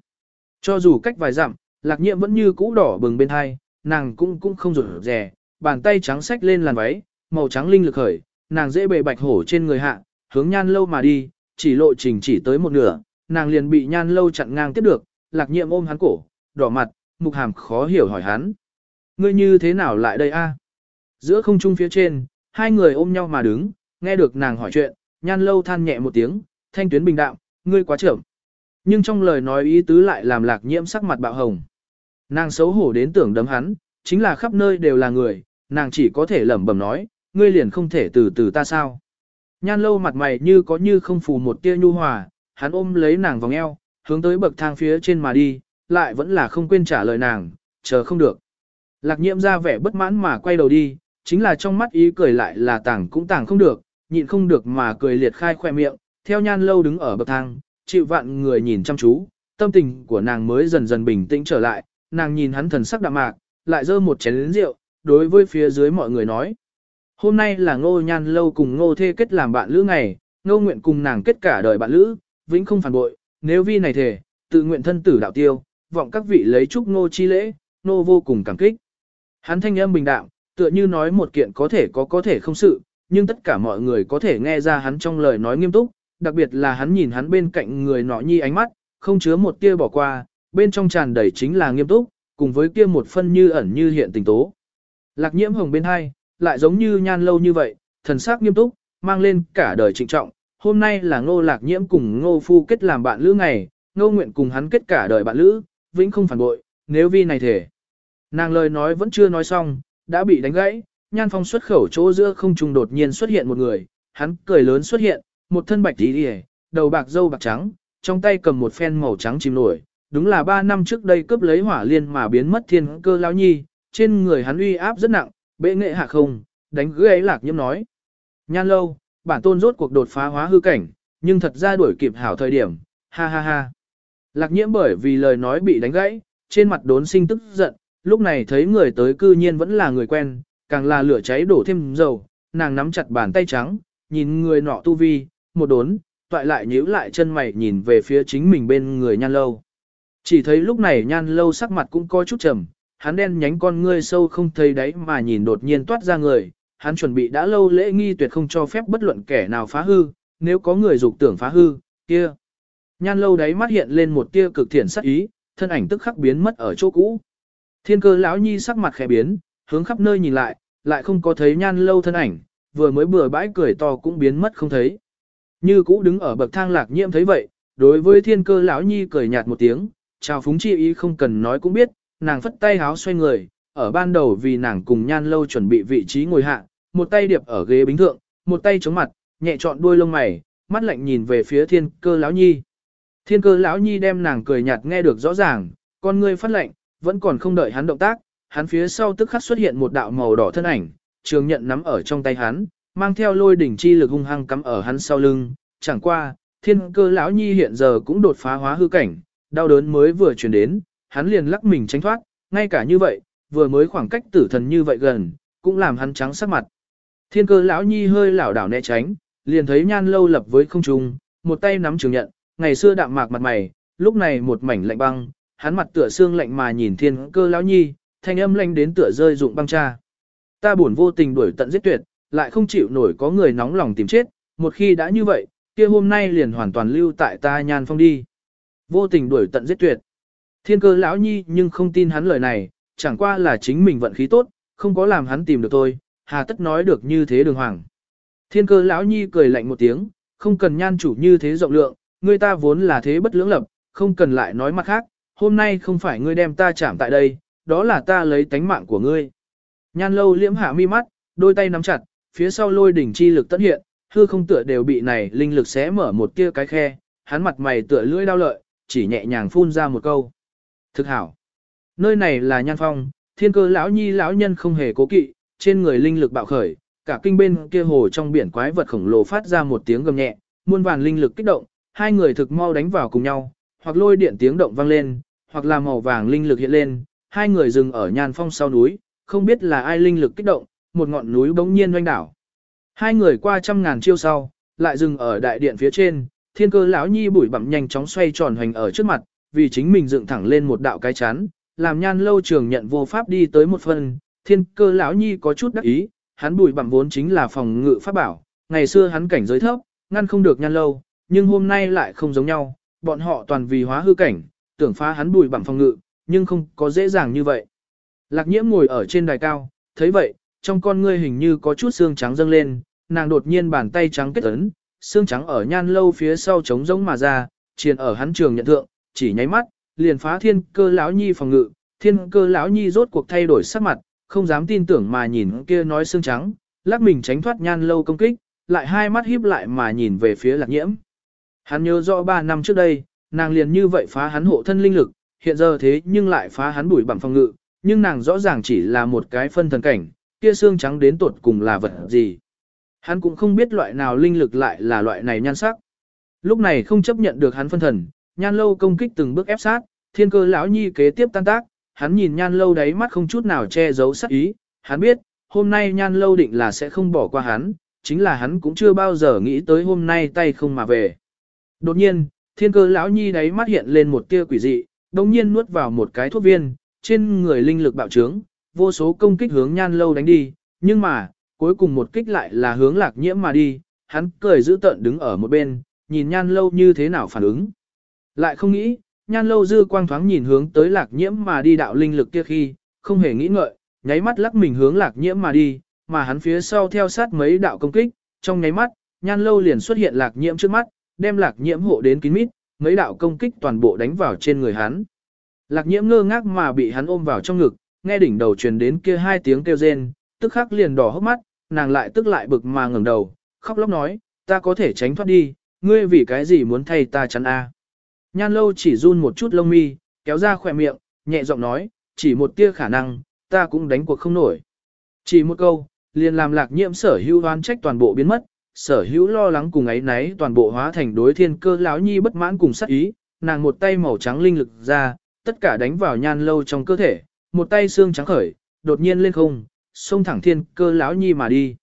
Cho dù cách vài dặm, lạc Nhiệm vẫn như cũ đỏ bừng bên hai, nàng cũng cũng không rụt rè, bàn tay trắng xách lên làn váy, màu trắng linh lực khởi, nàng dễ bề bạch hổ trên người hạ, hướng nhan lâu mà đi, chỉ lộ trình chỉ tới một nửa, nàng liền bị nhan lâu chặn ngang tiếp được, lạc nhiệm ôm hắn cổ, đỏ mặt, mục hàm khó hiểu hỏi hắn. Ngươi như thế nào lại đây a? Giữa không trung phía trên, hai người ôm nhau mà đứng, nghe được nàng hỏi chuyện, nhan lâu than nhẹ một tiếng, thanh tuyến bình đạm, ngươi quá trưởng. Nhưng trong lời nói ý tứ lại làm lạc nhiễm sắc mặt bạo hồng. Nàng xấu hổ đến tưởng đấm hắn, chính là khắp nơi đều là người, nàng chỉ có thể lẩm bẩm nói, ngươi liền không thể từ từ ta sao. Nhan lâu mặt mày như có như không phù một tia nhu hòa, hắn ôm lấy nàng vòng eo, hướng tới bậc thang phía trên mà đi, lại vẫn là không quên trả lời nàng, chờ không được. Lạc nhiễm ra vẻ bất mãn mà quay đầu đi, chính là trong mắt ý cười lại là tảng cũng tảng không được, nhịn không được mà cười liệt khai khoe miệng, theo nhan lâu đứng ở bậc thang, chịu vạn người nhìn chăm chú, tâm tình của nàng mới dần dần bình tĩnh trở lại, nàng nhìn hắn thần sắc đạm mạc, lại dơ một chén rượu, đối với phía dưới mọi người nói. Hôm nay là ngô nhan lâu cùng ngô thê kết làm bạn lữ ngày, ngô nguyện cùng nàng kết cả đời bạn lữ, vĩnh không phản bội, nếu vi này thể, tự nguyện thân tử đạo tiêu, vọng các vị lấy chúc ngô chi lễ, ngô vô cùng cảm kích. Hắn thanh âm bình đạm, tựa như nói một kiện có thể có có thể không sự, nhưng tất cả mọi người có thể nghe ra hắn trong lời nói nghiêm túc, đặc biệt là hắn nhìn hắn bên cạnh người nọ nhi ánh mắt, không chứa một tia bỏ qua, bên trong tràn đầy chính là nghiêm túc, cùng với kia một phân như ẩn như hiện tình tố. Lạc nhiễm hồng bên hai, lại giống như nhan lâu như vậy, thần sắc nghiêm túc, mang lên cả đời trịnh trọng. Hôm nay là ngô lạc nhiễm cùng ngô phu kết làm bạn lữ ngày, ngô nguyện cùng hắn kết cả đời bạn lữ, vĩnh không phản bội, nếu vi này thể. Nàng lời nói vẫn chưa nói xong, đã bị đánh gãy, nhan phong xuất khẩu chỗ giữa không trùng đột nhiên xuất hiện một người, hắn cười lớn xuất hiện, một thân bạch tí đi đầu bạc dâu bạc trắng, trong tay cầm một phen màu trắng chìm nổi, đúng là ba năm trước đây cướp lấy hỏa liên mà biến mất thiên cơ lão nhi, trên người hắn uy áp rất nặng, bệ nghệ hạ không, đánh gãy lạc nhiễm nói. Nhan lâu, bản tôn rốt cuộc đột phá hóa hư cảnh, nhưng thật ra đuổi kịp hảo thời điểm, ha ha ha. Lạc nhiễm bởi vì lời nói bị đánh gãy, trên mặt đốn sinh tức giận, lúc này thấy người tới cư nhiên vẫn là người quen, càng là lửa cháy đổ thêm dầu, nàng nắm chặt bàn tay trắng, nhìn người nọ tu vi, một đốn, toại lại nhíu lại chân mày nhìn về phía chính mình bên người nhan lâu. Chỉ thấy lúc này nhan lâu sắc mặt cũng có chút trầm, hắn đen nhánh con ngươi sâu không thấy đáy mà nhìn đột nhiên toát ra người, hắn chuẩn bị đã lâu lễ nghi tuyệt không cho phép bất luận kẻ nào phá hư, nếu có người dục tưởng phá hư, kia. Nhan lâu đáy mắt hiện lên một tia cực thiện sắc ý, thân ảnh tức khắc biến mất ở chỗ cũ. Thiên cơ lão nhi sắc mặt khẽ biến, hướng khắp nơi nhìn lại, lại không có thấy nhan lâu thân ảnh, vừa mới bừa bãi cười to cũng biến mất không thấy. Như cũ đứng ở bậc thang lạc nhiễm thấy vậy, đối với thiên cơ lão nhi cười nhạt một tiếng, chào phúng chi ý không cần nói cũng biết, nàng phất tay háo xoay người, ở ban đầu vì nàng cùng nhan lâu chuẩn bị vị trí ngồi hạ, một tay điệp ở ghế bính thượng, một tay chống mặt, nhẹ chọn đuôi lông mày, mắt lạnh nhìn về phía thiên cơ lão nhi. Thiên cơ lão nhi đem nàng cười nhạt nghe được rõ ràng, con ngươi phát lạnh, vẫn còn không đợi hắn động tác, hắn phía sau tức khắc xuất hiện một đạo màu đỏ thân ảnh, trường nhận nắm ở trong tay hắn, mang theo lôi đỉnh chi lực hung hăng cắm ở hắn sau lưng, chẳng qua, thiên cơ lão nhi hiện giờ cũng đột phá hóa hư cảnh, đau đớn mới vừa truyền đến, hắn liền lắc mình tránh thoát, ngay cả như vậy, vừa mới khoảng cách tử thần như vậy gần, cũng làm hắn trắng sắc mặt. Thiên cơ lão nhi hơi lảo đảo né tránh, liền thấy nhan lâu lập với không trung, một tay nắm trường nhận, ngày xưa đạm mạc mặt mày, lúc này một mảnh lạnh băng, hắn mặt tựa xương lạnh mà nhìn thiên cơ lão nhi, thanh âm lanh đến tựa rơi dụng băng cha. Ta buồn vô tình đuổi tận giết tuyệt, lại không chịu nổi có người nóng lòng tìm chết, một khi đã như vậy, kia hôm nay liền hoàn toàn lưu tại ta nhan phong đi. Vô tình đuổi tận giết tuyệt. Thiên cơ lão nhi nhưng không tin hắn lời này, chẳng qua là chính mình vận khí tốt, không có làm hắn tìm được tôi, hà tất nói được như thế đường hoàng. Thiên cơ lão nhi cười lạnh một tiếng, không cần nhan chủ như thế rộng lượng, người ta vốn là thế bất lưỡng lập, không cần lại nói mặt khác, hôm nay không phải ngươi đem ta chạm tại đây, đó là ta lấy tánh mạng của ngươi. Nhan lâu liễm hạ mi mắt, đôi tay nắm chặt, phía sau lôi đỉnh chi lực tất hiện, hư không tựa đều bị này linh lực xé mở một tia cái khe, hắn mặt mày tựa lưỡi đau lợi, chỉ nhẹ nhàng phun ra một câu. Thực hảo. Nơi này là nhan phong, thiên cơ lão nhi lão nhân không hề cố kỵ, trên người linh lực bạo khởi, cả kinh bên kia hồ trong biển quái vật khổng lồ phát ra một tiếng gầm nhẹ, muôn vàn linh lực kích động, hai người thực mau đánh vào cùng nhau, hoặc lôi điện tiếng động vang lên, hoặc là màu vàng linh lực hiện lên, hai người dừng ở nhan phong sau núi, không biết là ai linh lực kích động, một ngọn núi bỗng nhiên doanh đảo. Hai người qua trăm ngàn chiêu sau, lại dừng ở đại điện phía trên, thiên cơ lão nhi bụi bặm nhanh chóng xoay tròn hoành ở trước mặt, vì chính mình dựng thẳng lên một đạo cái chắn, làm nhan lâu trường nhận vô pháp đi tới một phần, thiên cơ lão nhi có chút đắc ý, hắn bụi bặm vốn chính là phòng ngự pháp bảo, ngày xưa hắn cảnh giới thấp, ngăn không được nhan lâu, nhưng hôm nay lại không giống nhau, bọn họ toàn vì hóa hư cảnh, tưởng phá hắn bụi bặm phòng ngự, nhưng không có dễ dàng như vậy. Lạc nhiễm ngồi ở trên đài cao, thấy vậy, trong con ngươi hình như có chút xương trắng dâng lên, nàng đột nhiên bàn tay trắng kết ấn, xương trắng ở nhan lâu phía sau trống rỗng mà ra, triền ở hắn trường nhận thượng, chỉ nháy mắt, liền phá thiên cơ lão nhi phòng ngự, thiên cơ lão nhi rốt cuộc thay đổi sắc mặt, không dám tin tưởng mà nhìn kia nói xương trắng, lắc mình tránh thoát nhan lâu công kích, lại hai mắt híp lại mà nhìn về phía lạc nhiễm. Hắn nhớ rõ ba năm trước đây, nàng liền như vậy phá hắn hộ thân linh lực, hiện giờ thế nhưng lại phá hắn bùi bằng phòng ngự, nhưng nàng rõ ràng chỉ là một cái phân thần cảnh, kia xương trắng đến tột cùng là vật gì. Hắn cũng không biết loại nào linh lực lại là loại này nhan sắc. Lúc này không chấp nhận được hắn phân thần, nhan lâu công kích từng bước ép sát, thiên cơ lão nhi kế tiếp tan tác, hắn nhìn nhan lâu đáy mắt không chút nào che giấu sắc ý, hắn biết, hôm nay nhan lâu định là sẽ không bỏ qua hắn, chính là hắn cũng chưa bao giờ nghĩ tới hôm nay tay không mà về. Đột nhiên, thiên cơ lão nhi đáy mắt hiện lên một tia quỷ dị, đồng nhiên nuốt vào một cái thuốc viên, trên người linh lực bạo trướng, vô số công kích hướng nhan lâu đánh đi, nhưng mà, cuối cùng một kích lại là hướng lạc nhiễm mà đi, hắn cười giữ tận đứng ở một bên, nhìn nhan lâu như thế nào phản ứng. Lại không nghĩ, nhan lâu dư quang thoáng nhìn hướng tới lạc nhiễm mà đi đạo linh lực kia khi, không hề nghĩ ngợi, nháy mắt lắc mình hướng lạc nhiễm mà đi, mà hắn phía sau theo sát mấy đạo công kích, trong nháy mắt, nhan lâu liền xuất hiện lạc nhiễm trước mắt, đem lạc nhiễm hộ đến kín mít, mấy đạo công kích toàn bộ đánh vào trên người hắn. Lạc nhiễm ngơ ngác mà bị hắn ôm vào trong ngực, nghe đỉnh đầu truyền đến kia hai tiếng kêu rên, tức khắc liền đỏ hốc mắt, nàng lại tức lại bực mà ngẩng đầu, khóc lóc nói, ta có thể tránh thoát đi, ngươi vì cái gì muốn thay ta chắn a? Nhan lâu chỉ run một chút lông mi, kéo ra khỏe miệng, nhẹ giọng nói, chỉ một tia khả năng, ta cũng đánh cuộc không nổi. Chỉ một câu, liền làm lạc nhiễm sở hữu oan trách toàn bộ biến mất, sở hữu lo lắng cùng ấy náy toàn bộ hóa thành đối thiên cơ lão nhi bất mãn cùng sát ý, nàng một tay màu trắng linh lực ra, tất cả đánh vào nhan lâu trong cơ thể, một tay xương trắng khởi, đột nhiên lên không, xông thẳng thiên cơ lão nhi mà đi.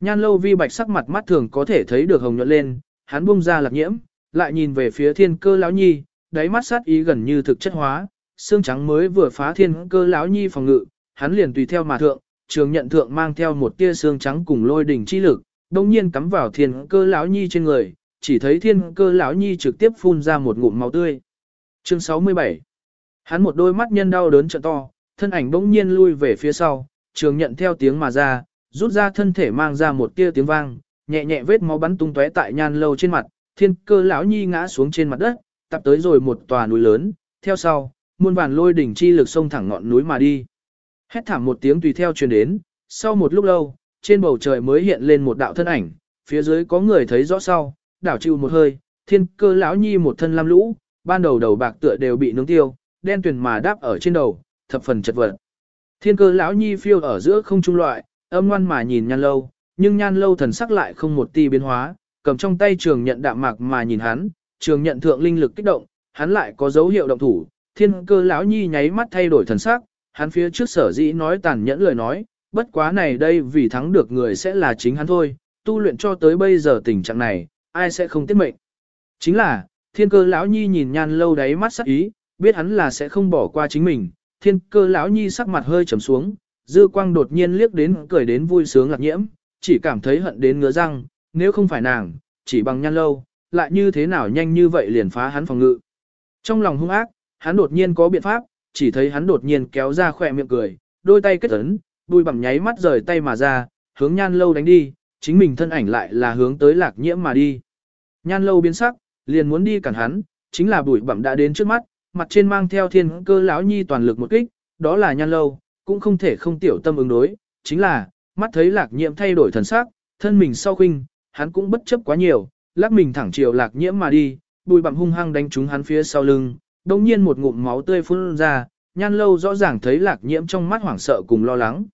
Nhan lâu vi bạch sắc mặt mắt thường có thể thấy được hồng nhuận lên, hắn buông ra lạc nhiễm, lại nhìn về phía thiên cơ lão nhi, đáy mắt sát ý gần như thực chất hóa, xương trắng mới vừa phá thiên cơ lão nhi phòng ngự, hắn liền tùy theo mà thượng, trường nhận thượng mang theo một tia xương trắng cùng lôi đỉnh chi lực, đồng nhiên cắm vào thiên cơ lão nhi trên người, chỉ thấy thiên cơ lão nhi trực tiếp phun ra một ngụm máu tươi. Chương 67 Hắn một đôi mắt nhân đau đớn trợ to, thân ảnh bỗng nhiên lui về phía sau, trường nhận theo tiếng mà ra, rút ra thân thể mang ra một tia tiếng vang, nhẹ nhẹ vết máu bắn tung tóe tại nhan lâu trên mặt, thiên cơ lão nhi ngã xuống trên mặt đất, tập tới rồi một tòa núi lớn, theo sau, muôn vàn lôi đỉnh chi lực sông thẳng ngọn núi mà đi. Hét thảm một tiếng tùy theo truyền đến, sau một lúc lâu, trên bầu trời mới hiện lên một đạo thân ảnh, phía dưới có người thấy rõ sau, đảo chịu một hơi, thiên cơ lão nhi một thân lam lũ, ban đầu đầu bạc tựa đều bị nướng tiêu, đen tuyền mà đáp ở trên đầu, thập phần chật vật. Thiên cơ lão nhi phiêu ở giữa không trung loại, âm ngoan mà nhìn nhan lâu, nhưng nhan lâu thần sắc lại không một ti biến hóa, cầm trong tay trường nhận đạm mạc mà nhìn hắn, trường nhận thượng linh lực kích động, hắn lại có dấu hiệu động thủ, thiên cơ lão nhi nháy mắt thay đổi thần sắc, hắn phía trước sở dĩ nói tàn nhẫn lời nói, bất quá này đây vì thắng được người sẽ là chính hắn thôi, tu luyện cho tới bây giờ tình trạng này, ai sẽ không tiết mệnh. Chính là, thiên cơ lão nhi nhìn nhan lâu đáy mắt sắc ý, biết hắn là sẽ không bỏ qua chính mình, thiên cơ lão nhi sắc mặt hơi trầm xuống, dư quang đột nhiên liếc đến cười đến vui sướng lạc nhiễm, chỉ cảm thấy hận đến ngứa răng, nếu không phải nàng, chỉ bằng nhan lâu, lại như thế nào nhanh như vậy liền phá hắn phòng ngự. Trong lòng hung ác, hắn đột nhiên có biện pháp, chỉ thấy hắn đột nhiên kéo ra khỏe miệng cười, đôi tay kết ấn, đuôi bằng nháy mắt rời tay mà ra, hướng nhan lâu đánh đi, chính mình thân ảnh lại là hướng tới lạc nhiễm mà đi. Nhan lâu biến sắc, liền muốn đi cản hắn, chính là bụi bẩm đã đến trước mắt, mặt trên mang theo thiên cơ lão nhi toàn lực một kích, đó là nhan lâu, cũng không thể không tiểu tâm ứng đối, chính là, mắt thấy lạc nhiễm thay đổi thần sắc, thân mình sau khinh, hắn cũng bất chấp quá nhiều, lắc mình thẳng chiều lạc nhiễm mà đi, bùi bặm hung hăng đánh trúng hắn phía sau lưng, đồng nhiên một ngụm máu tươi phun ra, nhan lâu rõ ràng thấy lạc nhiễm trong mắt hoảng sợ cùng lo lắng.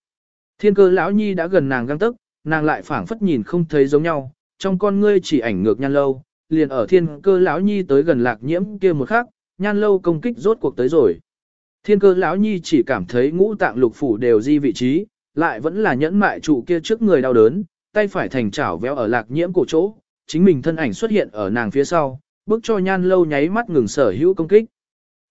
Thiên cơ lão nhi đã gần nàng găng tức, nàng lại phảng phất nhìn không thấy giống nhau, trong con ngươi chỉ ảnh ngược nhan lâu, liền ở thiên cơ lão nhi tới gần lạc nhiễm kia một khắc, nhan lâu công kích rốt cuộc tới rồi. Thiên cơ lão nhi chỉ cảm thấy ngũ tạng lục phủ đều di vị trí, lại vẫn là nhẫn mại trụ kia trước người đau đớn, tay phải thành chảo véo ở lạc nhiễm cổ chỗ, chính mình thân ảnh xuất hiện ở nàng phía sau, bước cho nhan lâu nháy mắt ngừng sở hữu công kích.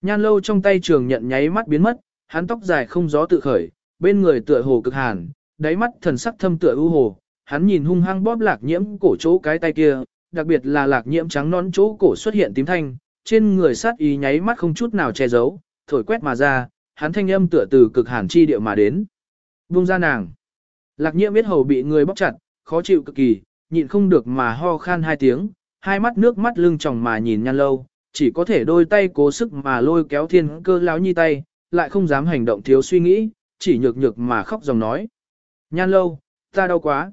Nhan lâu trong tay trường nhận nháy mắt biến mất, hắn tóc dài không gió tự khởi, bên người tựa hồ cực hàn, đáy mắt thần sắc thâm tựa ưu hồ, hắn nhìn hung hăng bóp lạc nhiễm cổ chỗ cái tay kia, đặc biệt là lạc nhiễm trắng non chỗ cổ xuất hiện tím thanh, trên người sát ý nháy mắt không chút nào che giấu, thổi quét mà ra, hắn thanh âm tựa từ cực hàn chi địa mà đến. Buông ra nàng. Lạc nhiễm biết hầu bị người bóc chặt, khó chịu cực kỳ, nhịn không được mà ho khan hai tiếng, hai mắt nước mắt lưng tròng mà nhìn nhan lâu, chỉ có thể đôi tay cố sức mà lôi kéo thiên cơ lão nhi tay, lại không dám hành động thiếu suy nghĩ, chỉ nhược nhược mà khóc dòng nói. Nhan lâu, ta đau quá.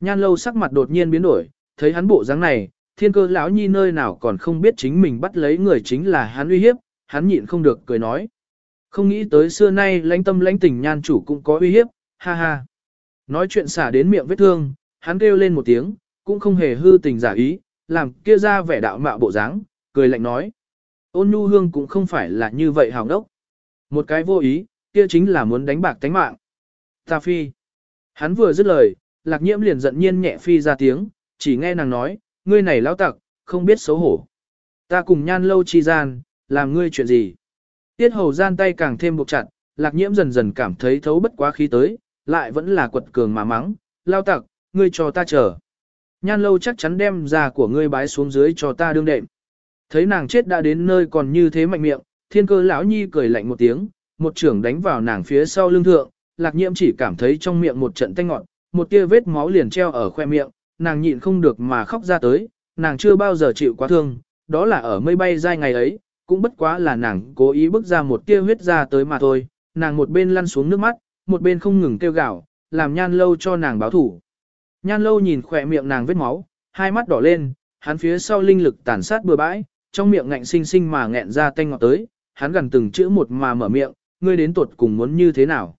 Nhan lâu sắc mặt đột nhiên biến đổi, thấy hắn bộ dáng này, thiên cơ lão nhi nơi nào còn không biết chính mình bắt lấy người chính là hắn uy hiếp, hắn nhịn không được cười nói. Không nghĩ tới xưa nay lãnh tâm lãnh tình nhan chủ cũng có uy hiếp, ha ha. Nói chuyện xả đến miệng vết thương, hắn kêu lên một tiếng, cũng không hề hư tình giả ý, làm kia ra vẻ đạo mạo bộ dáng, cười lạnh nói. Ôn nhu hương cũng không phải là như vậy hào đốc. Một cái vô ý, kia chính là muốn đánh bạc tánh mạng. Ta phi. Hắn vừa dứt lời, lạc nhiễm liền giận nhiên nhẹ phi ra tiếng, chỉ nghe nàng nói, ngươi này lão tặc, không biết xấu hổ. Ta cùng nhan lâu chi gian, làm ngươi chuyện gì. Tiết hầu gian tay càng thêm buộc chặt, lạc nhiễm dần dần cảm thấy thấu bất quá khí tới, lại vẫn là quật cường mà mắng, lao tặc, ngươi cho ta chờ. Nhan lâu chắc chắn đem già của ngươi bái xuống dưới cho ta đương đệm. Thấy nàng chết đã đến nơi còn như thế mạnh miệng, thiên cơ lão nhi cười lạnh một tiếng, một trưởng đánh vào nàng phía sau lưng thượng, lạc nhiễm chỉ cảm thấy trong miệng một trận tanh ngọn, một tia vết máu liền treo ở khoe miệng, nàng nhịn không được mà khóc ra tới, nàng chưa bao giờ chịu quá thương, đó là ở mây bay dai ngày ấy, cũng bất quá là nàng cố ý bước ra một tia huyết ra tới mà thôi, nàng một bên lăn xuống nước mắt, một bên không ngừng kêu gào, làm nhan lâu cho nàng báo thủ. Nhan lâu nhìn khỏe miệng nàng vết máu, hai mắt đỏ lên, hắn phía sau linh lực tàn sát bừa bãi, trong miệng ngạnh sinh sinh mà nghẹn ra tanh ngọt tới, hắn gần từng chữ một mà mở miệng, ngươi đến tuột cùng muốn như thế nào.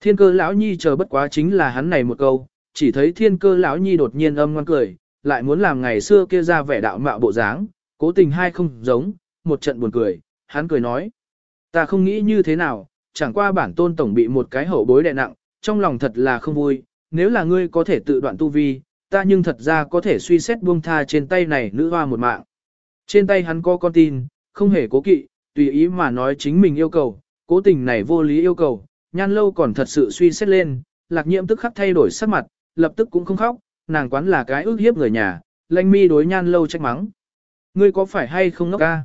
Thiên cơ lão nhi chờ bất quá chính là hắn này một câu, chỉ thấy thiên cơ lão nhi đột nhiên âm ngoan cười, lại muốn làm ngày xưa kia ra vẻ đạo mạo bộ dáng, cố tình hai không giống, một trận buồn cười, hắn cười nói. Ta không nghĩ như thế nào, chẳng qua bản tôn tổng bị một cái hậu bối đè nặng, trong lòng thật là không vui, nếu là ngươi có thể tự đoạn tu vi, ta nhưng thật ra có thể suy xét buông tha trên tay này nữ hoa một mạng. Trên tay hắn có con tin, không hề cố kỵ, tùy ý mà nói chính mình yêu cầu, cố tình này vô lý yêu cầu, nhan lâu còn thật sự suy xét lên, lạc nhiễm tức khắc thay đổi sắc mặt, lập tức cũng không khóc, nàng quán là cái ước hiếp người nhà, lanh mi đối nhan lâu trách mắng. Ngươi có phải hay không ngốc ca?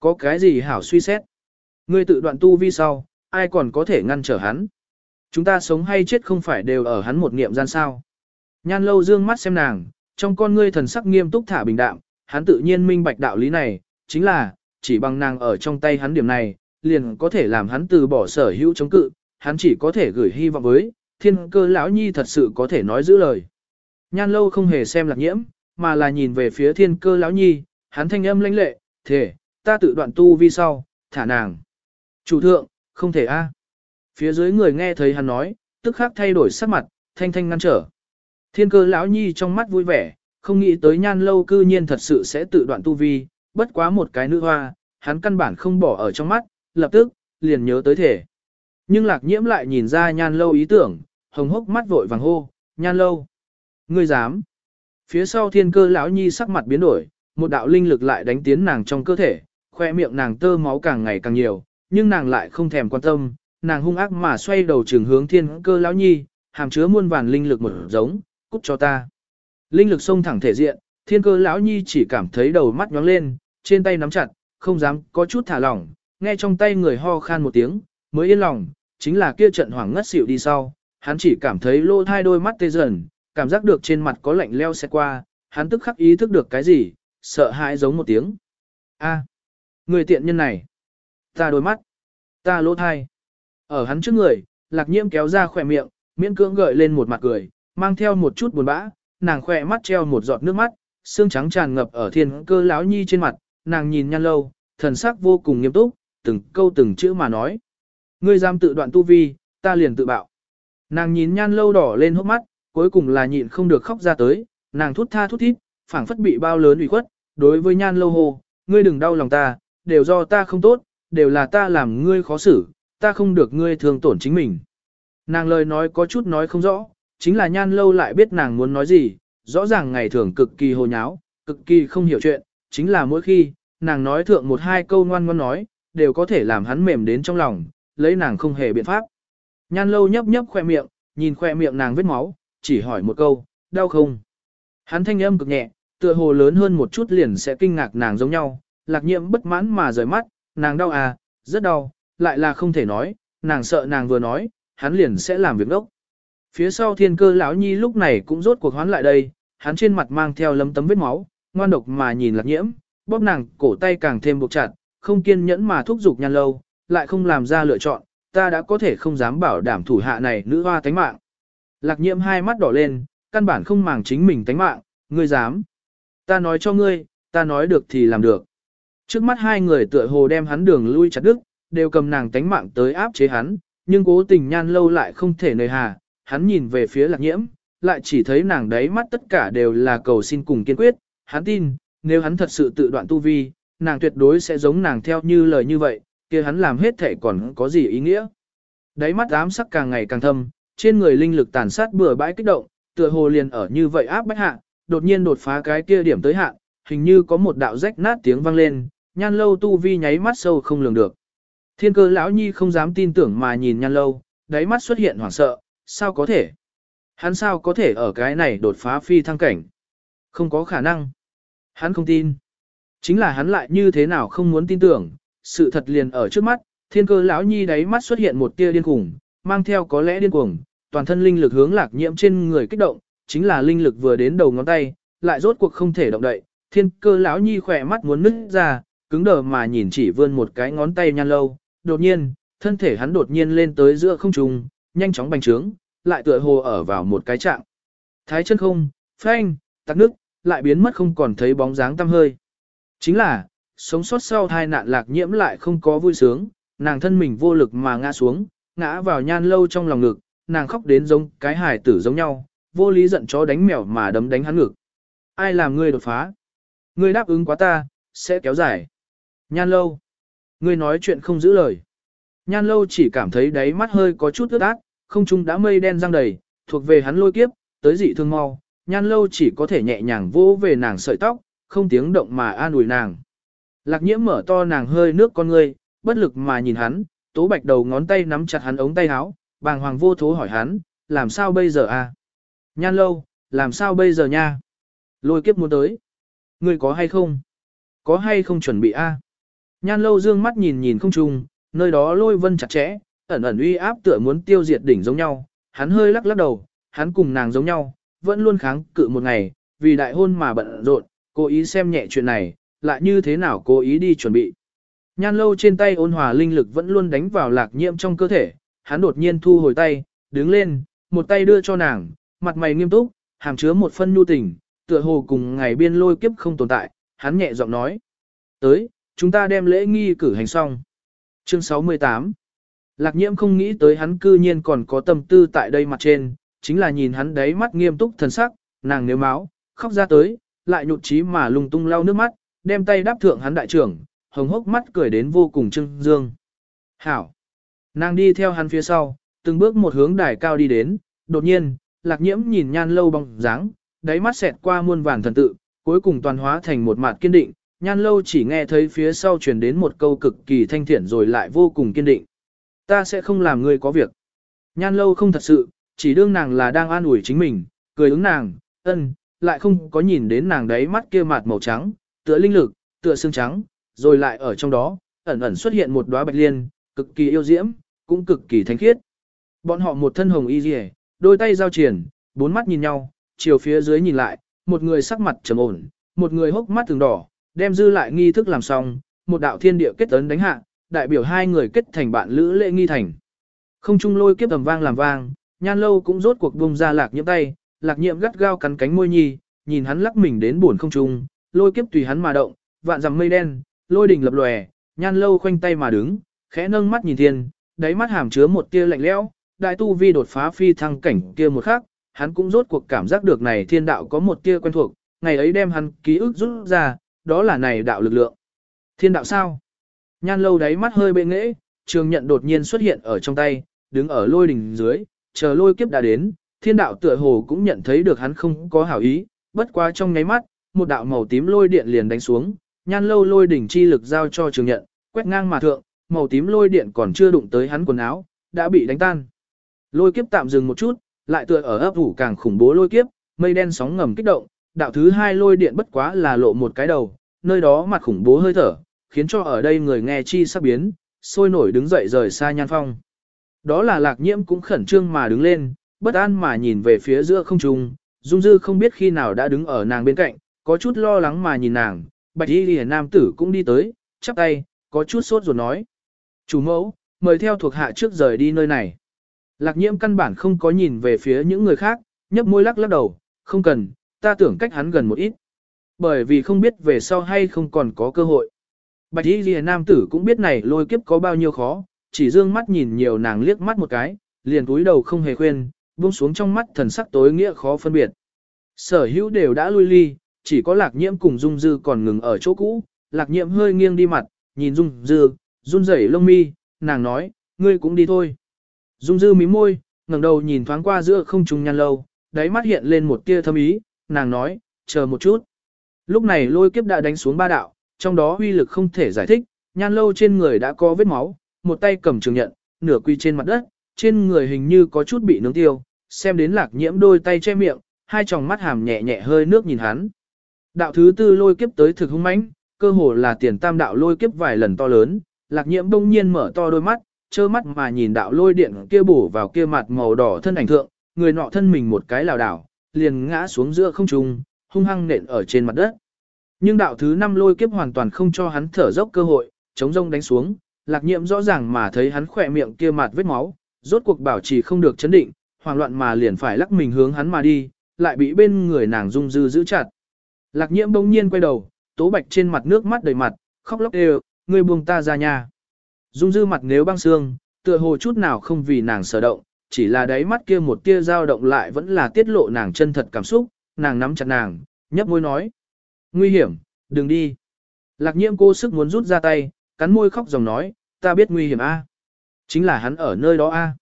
Có cái gì hảo suy xét? Ngươi tự đoạn tu vi sau, ai còn có thể ngăn trở hắn? Chúng ta sống hay chết không phải đều ở hắn một niệm gian sao? Nhan lâu dương mắt xem nàng, trong con ngươi thần sắc nghiêm túc thả bình đạm, hắn tự nhiên minh bạch đạo lý này, chính là, chỉ bằng nàng ở trong tay hắn điểm này, liền có thể làm hắn từ bỏ sở hữu chống cự, hắn chỉ có thể gửi hy vọng với, thiên cơ lão nhi thật sự có thể nói giữ lời. Nhan lâu không hề xem lạc nhiễm, mà là nhìn về phía thiên cơ lão nhi, hắn thanh âm lãnh lệ, thể, ta tự đoạn tu vi sau, thả nàng. Chủ thượng, không thể a. Phía dưới người nghe thấy hắn nói, tức khắc thay đổi sắc mặt, thanh thanh ngăn trở. Thiên cơ lão nhi trong mắt vui vẻ, không nghĩ tới nhan lâu cư nhiên thật sự sẽ tự đoạn tu vi, bất quá một cái nữ hoa, hắn căn bản không bỏ ở trong mắt, lập tức, liền nhớ tới thể. Nhưng lạc nhiễm lại nhìn ra nhan lâu ý tưởng, hồng hốc mắt vội vàng hô, nhan lâu. Ngươi dám. Phía sau thiên cơ lão nhi sắc mặt biến đổi, một đạo linh lực lại đánh tiến nàng trong cơ thể, khoe miệng nàng tơ máu càng ngày càng nhiều, nhưng nàng lại không thèm quan tâm, nàng hung ác mà xoay đầu trường hướng thiên cơ lão nhi, hàm chứa muôn vàn linh lực một giống, cút cho ta. Linh lực xông thẳng thể diện, thiên cơ lão nhi chỉ cảm thấy đầu mắt nhóng lên, trên tay nắm chặt, không dám có chút thả lỏng, nghe trong tay người ho khan một tiếng, mới yên lòng, chính là kia trận hoảng ngất xỉu đi sau, hắn chỉ cảm thấy lô thai đôi mắt tê dần, cảm giác được trên mặt có lạnh leo xe qua, hắn tức khắc ý thức được cái gì, sợ hãi giống một tiếng. A, người tiện nhân này, ta đôi mắt, ta lỗ thai. Ở hắn trước người, lạc nhiễm kéo ra khỏe miệng, miễn cưỡng gợi lên một mặt cười, mang theo một chút buồn bã, nàng khỏe mắt treo một giọt nước mắt, xương trắng tràn ngập ở thiên cơ lão nhi trên mặt, nàng nhìn nhăn lâu, thần sắc vô cùng nghiêm túc, từng câu từng chữ mà nói. Ngươi dám tự đoạn tu vi, ta liền tự bạo. Nàng nhìn nhan lâu đỏ lên hốc mắt, cuối cùng là nhịn không được khóc ra tới, nàng thút tha thút thít, phảng phất bị bao lớn ủy khuất, đối với nhan lâu hồ, ngươi đừng đau lòng ta, đều do ta không tốt, đều là ta làm ngươi khó xử, ta không được ngươi thương tổn chính mình. Nàng lời nói có chút nói không rõ, chính là nhan lâu lại biết nàng muốn nói gì, rõ ràng ngày thường cực kỳ hồ nháo, cực kỳ không hiểu chuyện, chính là mỗi khi, nàng nói thượng một hai câu ngoan ngoan nói, đều có thể làm hắn mềm đến trong lòng, lấy nàng không hề biện pháp. Nhan lâu nhấp nhấp khoe miệng, nhìn khoe miệng nàng vết máu, chỉ hỏi một câu, đau không? Hắn thanh âm cực nhẹ, tựa hồ lớn hơn một chút liền sẽ kinh ngạc nàng giống nhau, lạc nhiễm bất mãn mà rời mắt, nàng đau à, rất đau, lại là không thể nói, nàng sợ nàng vừa nói, hắn liền sẽ làm việc đốc. Phía sau thiên cơ lão nhi lúc này cũng rốt cuộc hoán lại đây, hắn trên mặt mang theo lấm tấm vết máu, ngoan độc mà nhìn lạc nhiễm, bóp nàng cổ tay càng thêm buộc chặt, không kiên nhẫn mà thúc giục nhan lâu, lại không làm ra lựa chọn, ta đã có thể không dám bảo đảm thủ hạ này nữ hoa tánh mạng. Lạc nhiễm hai mắt đỏ lên, căn bản không màng chính mình tánh mạng, ngươi dám. Ta nói cho ngươi, ta nói được thì làm được. Trước mắt hai người tựa hồ đem hắn đường lui chặt đứt, đều cầm nàng tánh mạng tới áp chế hắn, nhưng cố tình nhan lâu lại không thể nơi hà, hắn nhìn về phía lạc nhiễm, lại chỉ thấy nàng đấy mắt tất cả đều là cầu xin cùng kiên quyết, hắn tin, nếu hắn thật sự tự đoạn tu vi, nàng tuyệt đối sẽ giống nàng theo như lời như vậy, kia hắn làm hết thể còn có gì ý nghĩa. Đáy mắt ám sắc càng ngày càng thâm, trên người linh lực tàn sát bừa bãi kích động, tựa hồ liền ở như vậy áp bách hạ, đột nhiên đột phá cái kia điểm tới hạn, hình như có một đạo rách nát tiếng vang lên, nhan lâu tu vi nháy mắt sâu không lường được. Thiên cơ lão nhi không dám tin tưởng mà nhìn nhan lâu, đáy mắt xuất hiện hoảng sợ, sao có thể? Hắn sao có thể ở cái này đột phá phi thăng cảnh? Không có khả năng. Hắn không tin. Chính là hắn lại như thế nào không muốn tin tưởng, sự thật liền ở trước mắt, thiên cơ lão nhi đáy mắt xuất hiện một tia điên cuồng, mang theo có lẽ điên cuồng, toàn thân linh lực hướng lạc nhiễm trên người kích động, chính là linh lực vừa đến đầu ngón tay, lại rốt cuộc không thể động đậy, thiên cơ lão nhi khỏe mắt muốn nứt ra, cứng đờ mà nhìn chỉ vươn một cái ngón tay nhăn lâu, đột nhiên, thân thể hắn đột nhiên lên tới giữa không trung, nhanh chóng bành trướng, lại tựa hồ ở vào một cái trạng. Thái chân không, phanh, tắc nước, lại biến mất không còn thấy bóng dáng tăm hơi. Chính là, sống sót sau hai nạn lạc nhiễm lại không có vui sướng, nàng thân mình vô lực mà ngã xuống, ngã vào nhan lâu trong lòng ngực, nàng khóc đến giống cái hài tử giống nhau, vô lý giận chó đánh mèo mà đấm đánh hắn ngực. Ai làm ngươi đột phá? Ngươi đáp ứng quá ta, sẽ kéo dài. Nhan lâu. Ngươi nói chuyện không giữ lời. Nhan lâu chỉ cảm thấy đáy mắt hơi có chút ướt át, không trung đã mây đen răng đầy, thuộc về hắn lôi kiếp, tới dị thương mau. Nhan lâu chỉ có thể nhẹ nhàng vỗ về nàng sợi tóc, không tiếng động mà an ủi nàng. Lạc nhiễm mở to nàng hơi nước con ngươi, bất lực mà nhìn hắn, tố bạch đầu ngón tay nắm chặt hắn ống tay áo, bàng hoàng vô thố hỏi hắn, làm sao bây giờ a? À? Nhan lâu, làm sao bây giờ nha? Lôi kiếp muốn tới. Ngươi có hay không? Có hay không chuẩn bị a? Nhan lâu dương mắt nhìn nhìn không trùng, nơi đó lôi vân chặt chẽ, ẩn ẩn uy áp tựa muốn tiêu diệt đỉnh giống nhau. Hắn hơi lắc lắc đầu, hắn cùng nàng giống nhau, vẫn luôn kháng cự một ngày, vì đại hôn mà bận rộn, cố ý xem nhẹ chuyện này, lại như thế nào cố ý đi chuẩn bị. Nhan lâu trên tay ôn hòa linh lực vẫn luôn đánh vào lạc nhiễm trong cơ thể, hắn đột nhiên thu hồi tay, đứng lên, một tay đưa cho nàng, mặt mày nghiêm túc, hàm chứa một phân nhu tình, tựa hồ cùng ngày biên lôi kiếp không tồn tại, hắn nhẹ giọng nói. Tới, chúng ta đem lễ nghi cử hành xong. Chương 68 Lạc nhiễm không nghĩ tới hắn cư nhiên còn có tâm tư tại đây mặt trên, chính là nhìn hắn đấy mắt nghiêm túc thần sắc, nàng nếu máu, khóc ra tới, lại nhụt chí mà lung tung lau nước mắt, đem tay đáp thượng hắn đại trưởng, hồng hốc mắt cười đến vô cùng trưng dương. Hảo! Nàng đi theo hắn phía sau, từng bước một hướng đài cao đi đến, đột nhiên, lạc nhiễm nhìn nhan lâu bóng dáng, đáy mắt xẹt qua muôn vàn thần tự, cuối cùng toàn hóa thành một mặt kiên định, nhan lâu chỉ nghe thấy phía sau truyền đến một câu cực kỳ thanh thiện rồi lại vô cùng kiên định. Ta sẽ không làm ngươi có việc. Nhan lâu không thật sự, chỉ đương nàng là đang an ủi chính mình, cười ứng nàng, ân, lại không có nhìn đến nàng đấy mắt kia mặt màu trắng, tựa linh lực, tựa xương trắng, rồi lại ở trong đó, ẩn ẩn xuất hiện một đóa bạch liên, cực kỳ yêu diễm, cũng cực kỳ thánh khiết. Bọn họ một thân hồng y rìa, đôi tay giao triển, bốn mắt nhìn nhau, chiều phía dưới nhìn lại, một người sắc mặt trầm ổn, một người hốc mắt từng đỏ, đem dư lại nghi thức làm xong, một đạo thiên địa kết ấn đánh hạ, đại biểu hai người kết thành bạn lữ lễ nghi thành. Không trung lôi kiếp tầm vang làm vang, nhan lâu cũng rốt cuộc buông ra lạc nhiễm tay, lạc nhiễm gắt gao cắn cánh môi nhi, nhìn hắn lắc mình đến buồn không trung, lôi kiếp tùy hắn mà động, vạn dặm mây đen, lôi đỉnh lập lòe, nhan lâu khoanh tay mà đứng, khẽ nâng mắt nhìn thiên, đáy mắt hàm chứa một tia lạnh lẽo, đại tu vi đột phá phi thăng cảnh kia một khắc, hắn cũng rốt cuộc cảm giác được này thiên đạo có một tia quen thuộc, ngày ấy đem hắn ký ức rút ra, đó là này đạo lực lượng. Thiên đạo sao? Nhan lâu đáy mắt hơi bệ nghễ, trường nhận đột nhiên xuất hiện ở trong tay, đứng ở lôi đỉnh dưới, chờ lôi kiếp đã đến, thiên đạo tựa hồ cũng nhận thấy được hắn không có hảo ý, bất quá trong nháy mắt, một đạo màu tím lôi điện liền đánh xuống, nhan lâu lôi đỉnh chi lực giao cho trường nhận, quét ngang mà thượng, màu tím lôi điện còn chưa đụng tới hắn quần áo, đã bị đánh tan. Lôi kiếp tạm dừng một chút, lại tựa ở ấp ủ càng khủng bố lôi kiếp, mây đen sóng ngầm kích động, đạo thứ hai lôi điện bất quá là lộ một cái đầu, nơi đó mặt khủng bố hơi thở, khiến cho ở đây người nghe chi sắc biến, sôi nổi đứng dậy rời xa nhan phong. Đó là lạc nhiễm cũng khẩn trương mà đứng lên, bất an mà nhìn về phía giữa không trung, dung dư không biết khi nào đã đứng ở nàng bên cạnh, có chút lo lắng mà nhìn nàng, bạch y lìa nam tử cũng đi tới, chắp tay, có chút sốt ruột nói. Chủ mẫu, mời theo thuộc hạ trước rời đi nơi này. Lạc nhiễm căn bản không có nhìn về phía những người khác, nhấp môi lắc lắc đầu, không cần, ta tưởng cách hắn gần một ít. Bởi vì không biết về sau hay không còn có cơ hội. Bạch y lìa nam tử cũng biết này lôi kiếp có bao nhiêu khó, chỉ dương mắt nhìn nhiều nàng liếc mắt một cái, liền túi đầu không hề khuyên, buông xuống trong mắt thần sắc tối nghĩa khó phân biệt. Sở hữu đều đã lui ly, chỉ có lạc nhiễm cùng dung dư còn ngừng ở chỗ cũ, lạc nhiễm hơi nghiêng đi mặt, nhìn dung dư, run rẩy lông mi, nàng nói, ngươi cũng đi thôi. Dung dư mí môi, ngẩng đầu nhìn thoáng qua giữa không trung nhan lâu, đáy mắt hiện lên một tia thâm ý, nàng nói, chờ một chút. Lúc này lôi kiếp đã đánh xuống ba đạo, trong đó uy lực không thể giải thích, nhan lâu trên người đã có vết máu, một tay cầm trường nhận, nửa quy trên mặt đất, trên người hình như có chút bị nướng tiêu, xem đến lạc nhiễm đôi tay che miệng, hai tròng mắt hàm nhẹ nhẹ hơi nước nhìn hắn. Đạo thứ tư lôi kiếp tới thực hung mãnh, cơ hồ là tiền tam đạo lôi kiếp vài lần to lớn, lạc nhiễm đông nhiên mở to đôi mắt, trơ mắt mà nhìn đạo lôi điện kia bổ vào kia mặt màu đỏ thân ảnh thượng, người nọ thân mình một cái lảo đảo, liền ngã xuống giữa không trung, hung hăng nện ở trên mặt đất. Nhưng đạo thứ năm lôi kiếp hoàn toàn không cho hắn thở dốc cơ hội, chống rông đánh xuống, lạc nhiễm rõ ràng mà thấy hắn khỏe miệng kia mặt vết máu, rốt cuộc bảo trì không được chấn định, hoảng loạn mà liền phải lắc mình hướng hắn mà đi, lại bị bên người nàng dung dư giữ chặt. Lạc nhiễm bỗng nhiên quay đầu, tố bạch trên mặt nước mắt đầy mặt, khóc lóc đều, người buông ta ra nhà. Dung dư mặt nếu băng xương, tựa hồ chút nào không vì nàng sở động, chỉ là đáy mắt kia một tia dao động lại vẫn là tiết lộ nàng chân thật cảm xúc, nàng nắm chặt nàng, nhấp môi nói. Nguy hiểm, đừng đi. Lạc nhiễm cô sức muốn rút ra tay, cắn môi khóc dòng nói, ta biết nguy hiểm a. Chính là hắn ở nơi đó a.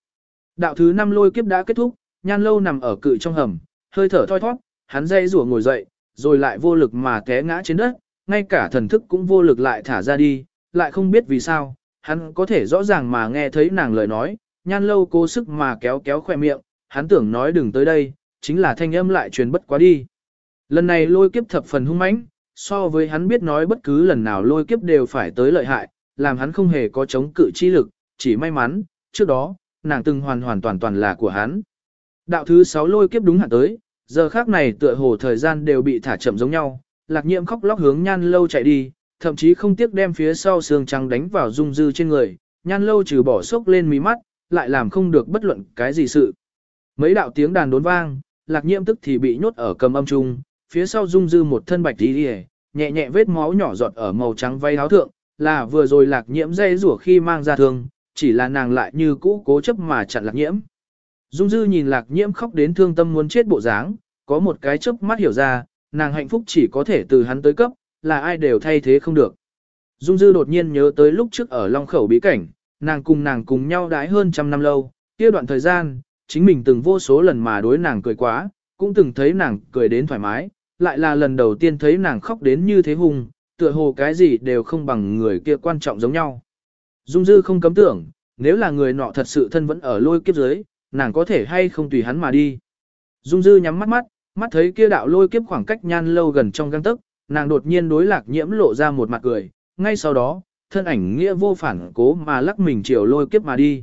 Đạo thứ năm lôi kiếp đã kết thúc, nhan lâu nằm ở cự trong hầm, hơi thở thoi thoát, hắn dây rủa ngồi dậy, rồi lại vô lực mà té ngã trên đất, ngay cả thần thức cũng vô lực lại thả ra đi, lại không biết vì sao, hắn có thể rõ ràng mà nghe thấy nàng lời nói, nhan lâu cố sức mà kéo kéo khỏe miệng, hắn tưởng nói đừng tới đây, chính là thanh âm lại truyền bất quá đi. Lần này lôi kiếp thập phần hung mãnh, so với hắn biết nói bất cứ lần nào lôi kiếp đều phải tới lợi hại, làm hắn không hề có chống cự chi lực, chỉ may mắn, trước đó, nàng từng hoàn hoàn toàn toàn là của hắn. Đạo thứ 6 lôi kiếp đúng hạn tới, giờ khác này tựa hồ thời gian đều bị thả chậm giống nhau, lạc nhiệm khóc lóc hướng nhan lâu chạy đi, thậm chí không tiếc đem phía sau xương trắng đánh vào dung dư trên người, nhan lâu trừ bỏ sốc lên mí mắt, lại làm không được bất luận cái gì sự. Mấy đạo tiếng đàn đốn vang, lạc nhiệm tức thì bị nhốt ở cầm âm trung, phía sau dung dư một thân bạch tí đi nhẹ nhẹ vết máu nhỏ giọt ở màu trắng váy áo thượng, là vừa rồi lạc nhiễm dây rủa khi mang ra thương, chỉ là nàng lại như cũ cố chấp mà chặn lạc nhiễm. Dung dư nhìn lạc nhiễm khóc đến thương tâm muốn chết bộ dáng, có một cái chớp mắt hiểu ra, nàng hạnh phúc chỉ có thể từ hắn tới cấp, là ai đều thay thế không được. Dung dư đột nhiên nhớ tới lúc trước ở Long Khẩu bí cảnh, nàng cùng nàng cùng nhau đãi hơn trăm năm lâu, kia đoạn thời gian, chính mình từng vô số lần mà đối nàng cười quá, cũng từng thấy nàng cười đến thoải mái, lại là lần đầu tiên thấy nàng khóc đến như thế hùng, tựa hồ cái gì đều không bằng người kia quan trọng giống nhau. Dung dư không cấm tưởng, nếu là người nọ thật sự thân vẫn ở lôi kiếp dưới, nàng có thể hay không tùy hắn mà đi. Dung dư nhắm mắt mắt, mắt thấy kia đạo lôi kiếp khoảng cách nhan lâu gần trong găng tức, nàng đột nhiên đối lạc nhiễm lộ ra một mặt cười, ngay sau đó, thân ảnh nghĩa vô phản cố mà lắc mình chiều lôi kiếp mà đi.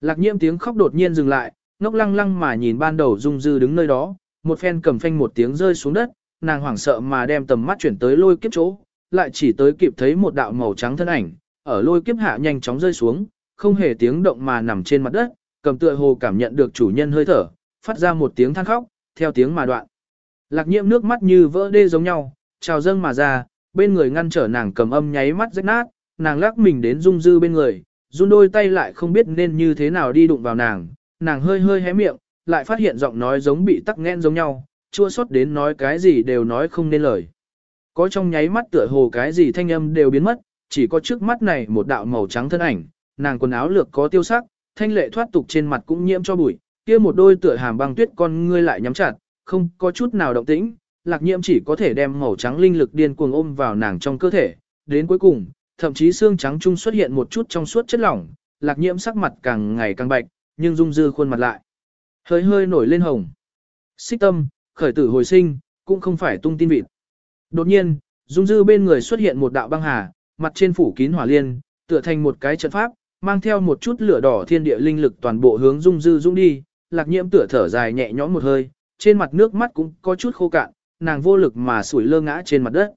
Lạc nhiễm tiếng khóc đột nhiên dừng lại, ngốc lăng lăng mà nhìn ban đầu dung dư đứng nơi đó, một phen cầm phanh một tiếng rơi xuống đất, nàng hoảng sợ mà đem tầm mắt chuyển tới lôi kiếp chỗ, lại chỉ tới kịp thấy một đạo màu trắng thân ảnh, ở lôi kiếp hạ nhanh chóng rơi xuống, không hề tiếng động mà nằm trên mặt đất, cầm tựa hồ cảm nhận được chủ nhân hơi thở, phát ra một tiếng than khóc, theo tiếng mà đoạn. Lạc nhiễm nước mắt như vỡ đê giống nhau, trào dâng mà ra, bên người ngăn trở nàng cầm âm nháy mắt rách nát, nàng lắc mình đến dung dư bên người, run đôi tay lại không biết nên như thế nào đi đụng vào nàng, nàng hơi hơi hé miệng, lại phát hiện giọng nói giống bị tắc nghẽn giống nhau, chua xót đến nói cái gì đều nói không nên lời. Có trong nháy mắt tựa hồ cái gì thanh âm đều biến mất, chỉ có trước mắt này một đạo màu trắng thân ảnh, nàng quần áo lược có tiêu sắc, thanh lệ thoát tục trên mặt cũng nhiễm cho bụi, kia một đôi tựa hàm băng tuyết con ngươi lại nhắm chặt, không có chút nào động tĩnh, lạc nhiễm chỉ có thể đem màu trắng linh lực điên cuồng ôm vào nàng trong cơ thể, đến cuối cùng, thậm chí xương trắng trung xuất hiện một chút trong suốt chất lỏng, lạc nhiễm sắc mặt càng ngày càng bạch, nhưng dung dư khuôn mặt lại, hơi hơi nổi lên hồng. Xích tâm, khởi tử hồi sinh, cũng không phải tung tin vịt. Đột nhiên, dung dư bên người xuất hiện một đạo băng hà, mặt trên phủ kín hỏa liên, tựa thành một cái trận pháp, mang theo một chút lửa đỏ thiên địa linh lực toàn bộ hướng dung dư dũng đi, lạc nhiễm tựa thở dài nhẹ nhõm một hơi, trên mặt nước mắt cũng có chút khô cạn, nàng vô lực mà sủi lơ ngã trên mặt đất.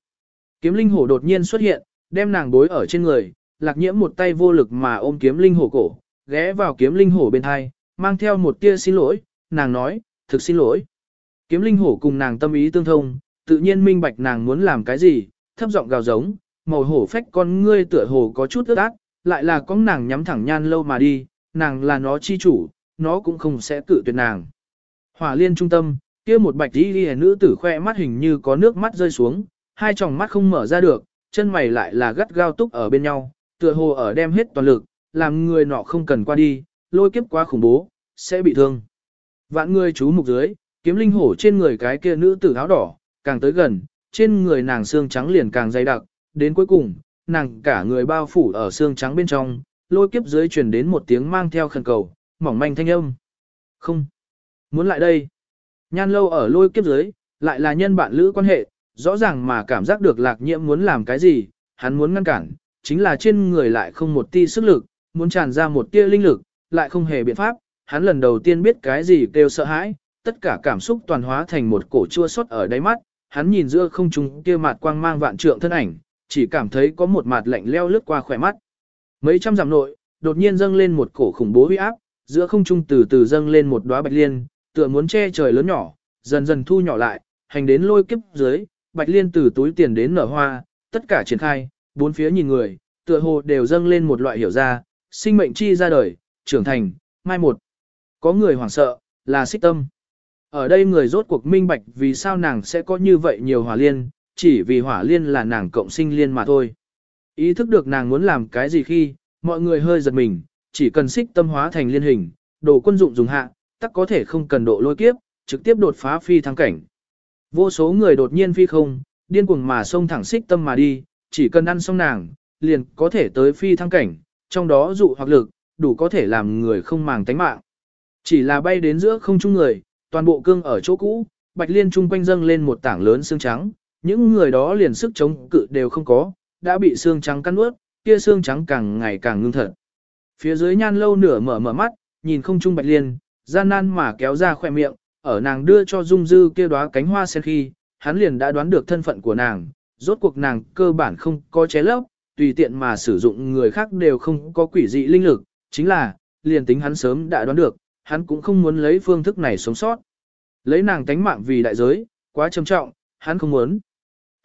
Kiếm linh hổ đột nhiên xuất hiện, đem nàng bối ở trên người, lạc nhiễm một tay vô lực mà ôm kiếm linh hổ cổ, ghé vào kiếm linh hổ bên hai, mang theo một tia xin lỗi, nàng nói, thực xin lỗi. Kiếm linh hổ cùng nàng tâm ý tương thông, tự nhiên minh bạch nàng muốn làm cái gì, thấp giọng gào giống, màu hổ phách con ngươi tựa hồ có chút ướt át, lại là con nàng nhắm thẳng nhan lâu mà đi, nàng là nó chi chủ, nó cũng không sẽ cự tuyệt nàng. Hỏa liên trung tâm, kia một bạch đi ghi nữ tử khoe mắt hình như có nước mắt rơi xuống, hai tròng mắt không mở ra được, chân mày lại là gắt gao túc ở bên nhau, tựa hồ ở đem hết toàn lực, làm người nọ không cần qua đi, lôi kiếp quá khủng bố, sẽ bị thương. Vạn người chú mục dưới, kiếm linh hổ trên người cái kia nữ tử áo đỏ, càng tới gần, trên người nàng xương trắng liền càng dày đặc, đến cuối cùng, nàng cả người bao phủ ở xương trắng bên trong, lôi kiếp dưới truyền đến một tiếng mang theo khẩn cầu, mỏng manh thanh âm. Không. Muốn lại đây. Nhan lâu ở lôi kiếp dưới, lại là nhân bạn lữ quan hệ, rõ ràng mà cảm giác được lạc nhiễm muốn làm cái gì, hắn muốn ngăn cản, chính là trên người lại không một tia sức lực, muốn tràn ra một tia linh lực, lại không hề biện pháp, hắn lần đầu tiên biết cái gì kêu sợ hãi, tất cả cảm xúc toàn hóa thành một cổ chua xót ở đáy mắt, hắn nhìn giữa không trung kia mặt quang mang vạn trượng thân ảnh, chỉ cảm thấy có một mặt lạnh leo lướt qua khỏe mắt. Mấy trăm dặm nội, đột nhiên dâng lên một cổ khủng bố huy áp, giữa không trung từ từ dâng lên một đóa bạch liên, tựa muốn che trời lớn nhỏ, dần dần thu nhỏ lại, hành đến lôi kiếp dưới, bạch liên từ túi tiền đến nở hoa, tất cả triển khai, bốn phía nhìn người, tựa hồ đều dâng lên một loại hiểu ra, sinh mệnh chi ra đời, trưởng thành, mai một. Có người hoảng sợ, là xích tâm. Ở đây người rốt cuộc minh bạch vì sao nàng sẽ có như vậy nhiều hòa liên, chỉ vì hỏa liên là nàng cộng sinh liên mà thôi. Ý thức được nàng muốn làm cái gì khi, mọi người hơi giật mình, chỉ cần xích tâm hóa thành liên hình, đồ quân dụng dùng hạ, tắc có thể không cần độ lôi kiếp, trực tiếp đột phá phi thăng cảnh. Vô số người đột nhiên phi không, điên cuồng mà xông thẳng xích tâm mà đi, chỉ cần ăn xong nàng, liền có thể tới phi thăng cảnh, trong đó dụ hoặc lực, đủ có thể làm người không màng tánh mạng. Chỉ là bay đến giữa không trung người, toàn bộ cương ở chỗ cũ, bạch liên trung quanh dâng lên một tảng lớn xương trắng, những người đó liền sức chống cự đều không có, đã bị xương trắng cắn nuốt, kia xương trắng càng ngày càng ngưng thật. Phía dưới nhan lâu nửa mở mở mắt, nhìn không trung bạch liên, gian nan mà kéo ra khỏe miệng, ở nàng đưa cho dung dư kia đóa cánh hoa sen khi, hắn liền đã đoán được thân phận của nàng, rốt cuộc nàng cơ bản không có ché lấp, tùy tiện mà sử dụng người khác đều không có quỷ dị linh lực, chính là, liền tính hắn sớm đã đoán được, hắn cũng không muốn lấy phương thức này sống sót. Lấy nàng tánh mạng vì đại giới, quá trầm trọng, hắn không muốn.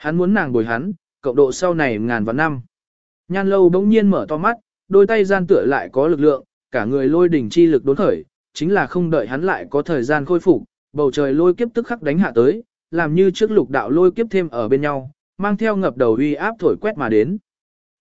Hắn muốn nàng bồi hắn, cộng độ sau này ngàn vạn năm. Nhan lâu bỗng nhiên mở to mắt, đôi tay gian tựa lại có lực lượng, cả người lôi đỉnh chi lực đốn khởi, chính là không đợi hắn lại có thời gian khôi phục, bầu trời lôi kiếp tức khắc đánh hạ tới, làm như trước lục đạo lôi kiếp thêm ở bên nhau, mang theo ngập đầu uy áp thổi quét mà đến.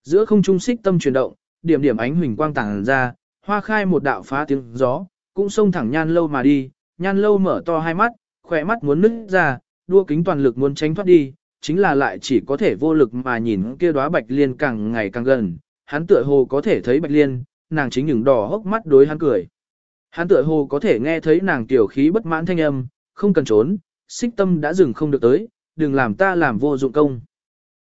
Giữa không trung xích tâm chuyển động, điểm điểm ánh huỳnh quang tàng ra, hoa khai một đạo phá tiếng gió, cũng xông thẳng nhan lâu mà đi, nhan lâu mở to hai mắt, khỏe mắt muốn nứt ra, đua kính toàn lực muốn tránh thoát đi, chính là lại chỉ có thể vô lực mà nhìn kia đóa bạch liên càng ngày càng gần, hắn tựa hồ có thể thấy bạch liên, nàng chính những đỏ hốc mắt đối hắn cười. Hắn tựa hồ có thể nghe thấy nàng tiểu khí bất mãn thanh âm, không cần trốn, xích tâm đã dừng không được tới, đừng làm ta làm vô dụng công.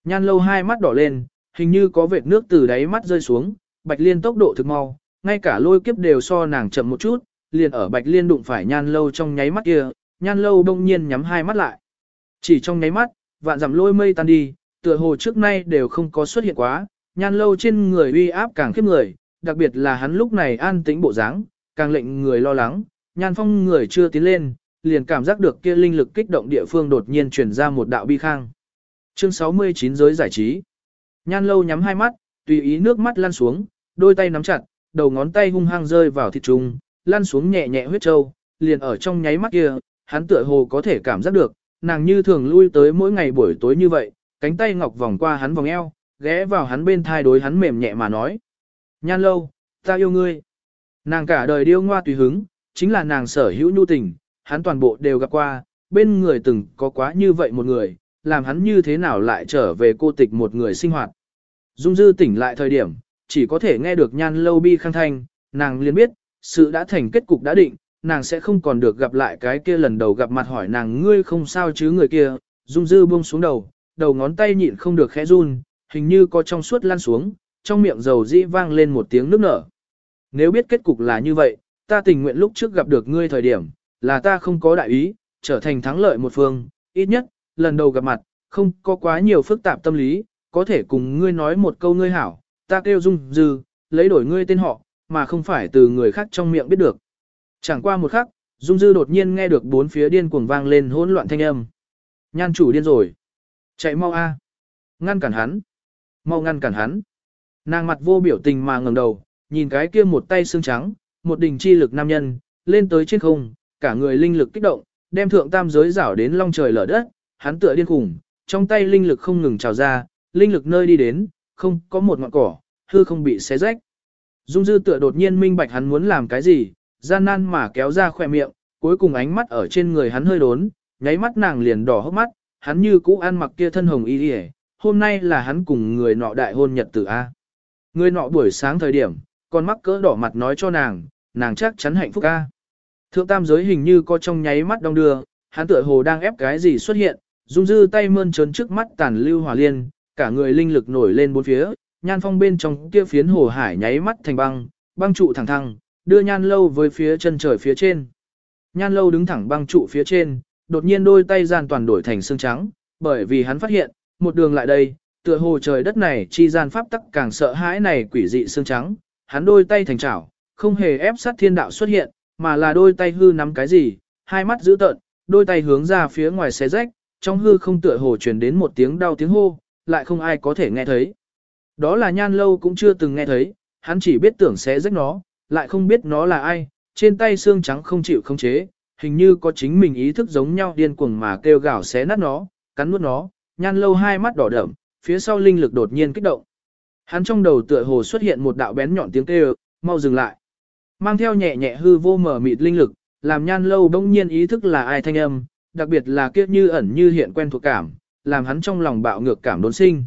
Nhan lâu hai mắt đỏ lên, hình như có vệt nước từ đáy mắt rơi xuống, bạch liên tốc độ thực mau, ngay cả lôi kiếp đều so nàng chậm một chút, liền ở bạch liên đụng phải nhan lâu trong nháy mắt kia, nhan lâu đông nhiên nhắm hai mắt lại. Chỉ trong nháy mắt, vạn dặm lôi mây tan đi, tựa hồ trước nay đều không có xuất hiện quá, nhan lâu trên người uy áp càng khiếp người, đặc biệt là hắn lúc này an tĩnh bộ dáng, càng lệnh người lo lắng, nhan phong người chưa tiến lên, liền cảm giác được kia linh lực kích động địa phương đột nhiên truyền ra một đạo bi khang. Chương 69 giới giải trí. Nhan lâu nhắm hai mắt, tùy ý nước mắt lăn xuống, đôi tay nắm chặt, đầu ngón tay hung hăng rơi vào thịt trùng, lăn xuống nhẹ nhẹ huyết trâu, liền ở trong nháy mắt kia, hắn tựa hồ có thể cảm giác được, nàng như thường lui tới mỗi ngày buổi tối như vậy, cánh tay ngọc vòng qua hắn vòng eo, ghé vào hắn bên thai đối hắn mềm nhẹ mà nói. Nhan lâu, ta yêu ngươi. Nàng cả đời điêu ngoa tùy hứng, chính là nàng sở hữu nhu tình, hắn toàn bộ đều gặp qua, bên người từng có quá như vậy một người, làm hắn như thế nào lại trở về cô tịch một người sinh hoạt. Dung dư tỉnh lại thời điểm, chỉ có thể nghe được nhan lâu bi khăng thanh, nàng liền biết, sự đã thành kết cục đã định, nàng sẽ không còn được gặp lại cái kia lần đầu gặp mặt hỏi nàng ngươi không sao chứ người kia, dung dư buông xuống đầu, đầu ngón tay nhịn không được khẽ run, hình như có trong suốt lan xuống, trong miệng dầu dĩ vang lên một tiếng nước nở. Nếu biết kết cục là như vậy, ta tình nguyện lúc trước gặp được ngươi thời điểm, là ta không có đại ý, trở thành thắng lợi một phương, ít nhất, lần đầu gặp mặt, không có quá nhiều phức tạp tâm lý, có thể cùng ngươi nói một câu ngươi hảo, ta kêu dung dư, lấy đổi ngươi tên họ, mà không phải từ người khác trong miệng biết được. Chẳng qua một khắc, dung dư đột nhiên nghe được bốn phía điên cuồng vang lên hỗn loạn thanh âm. Nhan chủ điên rồi. Chạy mau a, Ngăn cản hắn. Mau ngăn cản hắn. Nàng mặt vô biểu tình mà ngẩng đầu, nhìn cái kia một tay xương trắng, một đỉnh chi lực nam nhân, lên tới trên không, cả người linh lực kích động, đem thượng tam giới rảo đến long trời lở đất, hắn tựa điên khủng, trong tay linh lực không ngừng trào ra, linh lực nơi đi đến, không có một ngọn cỏ, hư không bị xé rách. Dung dư tựa đột nhiên minh bạch hắn muốn làm cái gì, gian nan mà kéo ra khỏe miệng, cuối cùng ánh mắt ở trên người hắn hơi đốn, nháy mắt nàng liền đỏ hốc mắt, hắn như cũ ăn mặc kia thân hồng y điề, hôm nay là hắn cùng người nọ đại hôn nhật tử A. Người nọ buổi sáng thời điểm, còn mắc cỡ đỏ mặt nói cho nàng, nàng chắc chắn hạnh phúc A. Thượng tam giới hình như có trong nháy mắt đông đưa, hắn tựa hồ đang ép cái gì xuất hiện, dung dư tay mơn trớn trước mắt tàn lưu hỏa liên, cả người linh lực nổi lên bốn phía, nhan phong bên trong kia phiến hồ hải nháy mắt thành băng, băng trụ thẳng thăng đưa nhan lâu với phía chân trời phía trên. Nhan lâu đứng thẳng băng trụ phía trên, đột nhiên đôi tay gian toàn đổi thành xương trắng, bởi vì hắn phát hiện, một đường lại đây, tựa hồ trời đất này chi gian pháp tắc càng sợ hãi này quỷ dị xương trắng, hắn đôi tay thành chảo, không hề ép sát thiên đạo xuất hiện, mà là đôi tay hư nắm cái gì, hai mắt giữ tợn, đôi tay hướng ra phía ngoài xé rách, trong hư không tựa hồ truyền đến một tiếng đau tiếng hô, lại không ai có thể nghe thấy. Đó là nhan lâu cũng chưa từng nghe thấy, hắn chỉ biết tưởng xé rách nó, lại không biết nó là ai, trên tay xương trắng không chịu không chế, hình như có chính mình ý thức giống nhau điên cuồng mà kêu gào xé nát nó, cắn nuốt nó, nhan lâu hai mắt đỏ đậm, phía sau linh lực đột nhiên kích động. Hắn trong đầu tựa hồ xuất hiện một đạo bén nhọn tiếng kêu, mau dừng lại. Mang theo nhẹ nhẹ hư vô mở mịt linh lực, làm nhan lâu bỗng nhiên ý thức là ai thanh âm, đặc biệt là kiếp như ẩn như hiện quen thuộc cảm, làm hắn trong lòng bạo ngược cảm đốn sinh.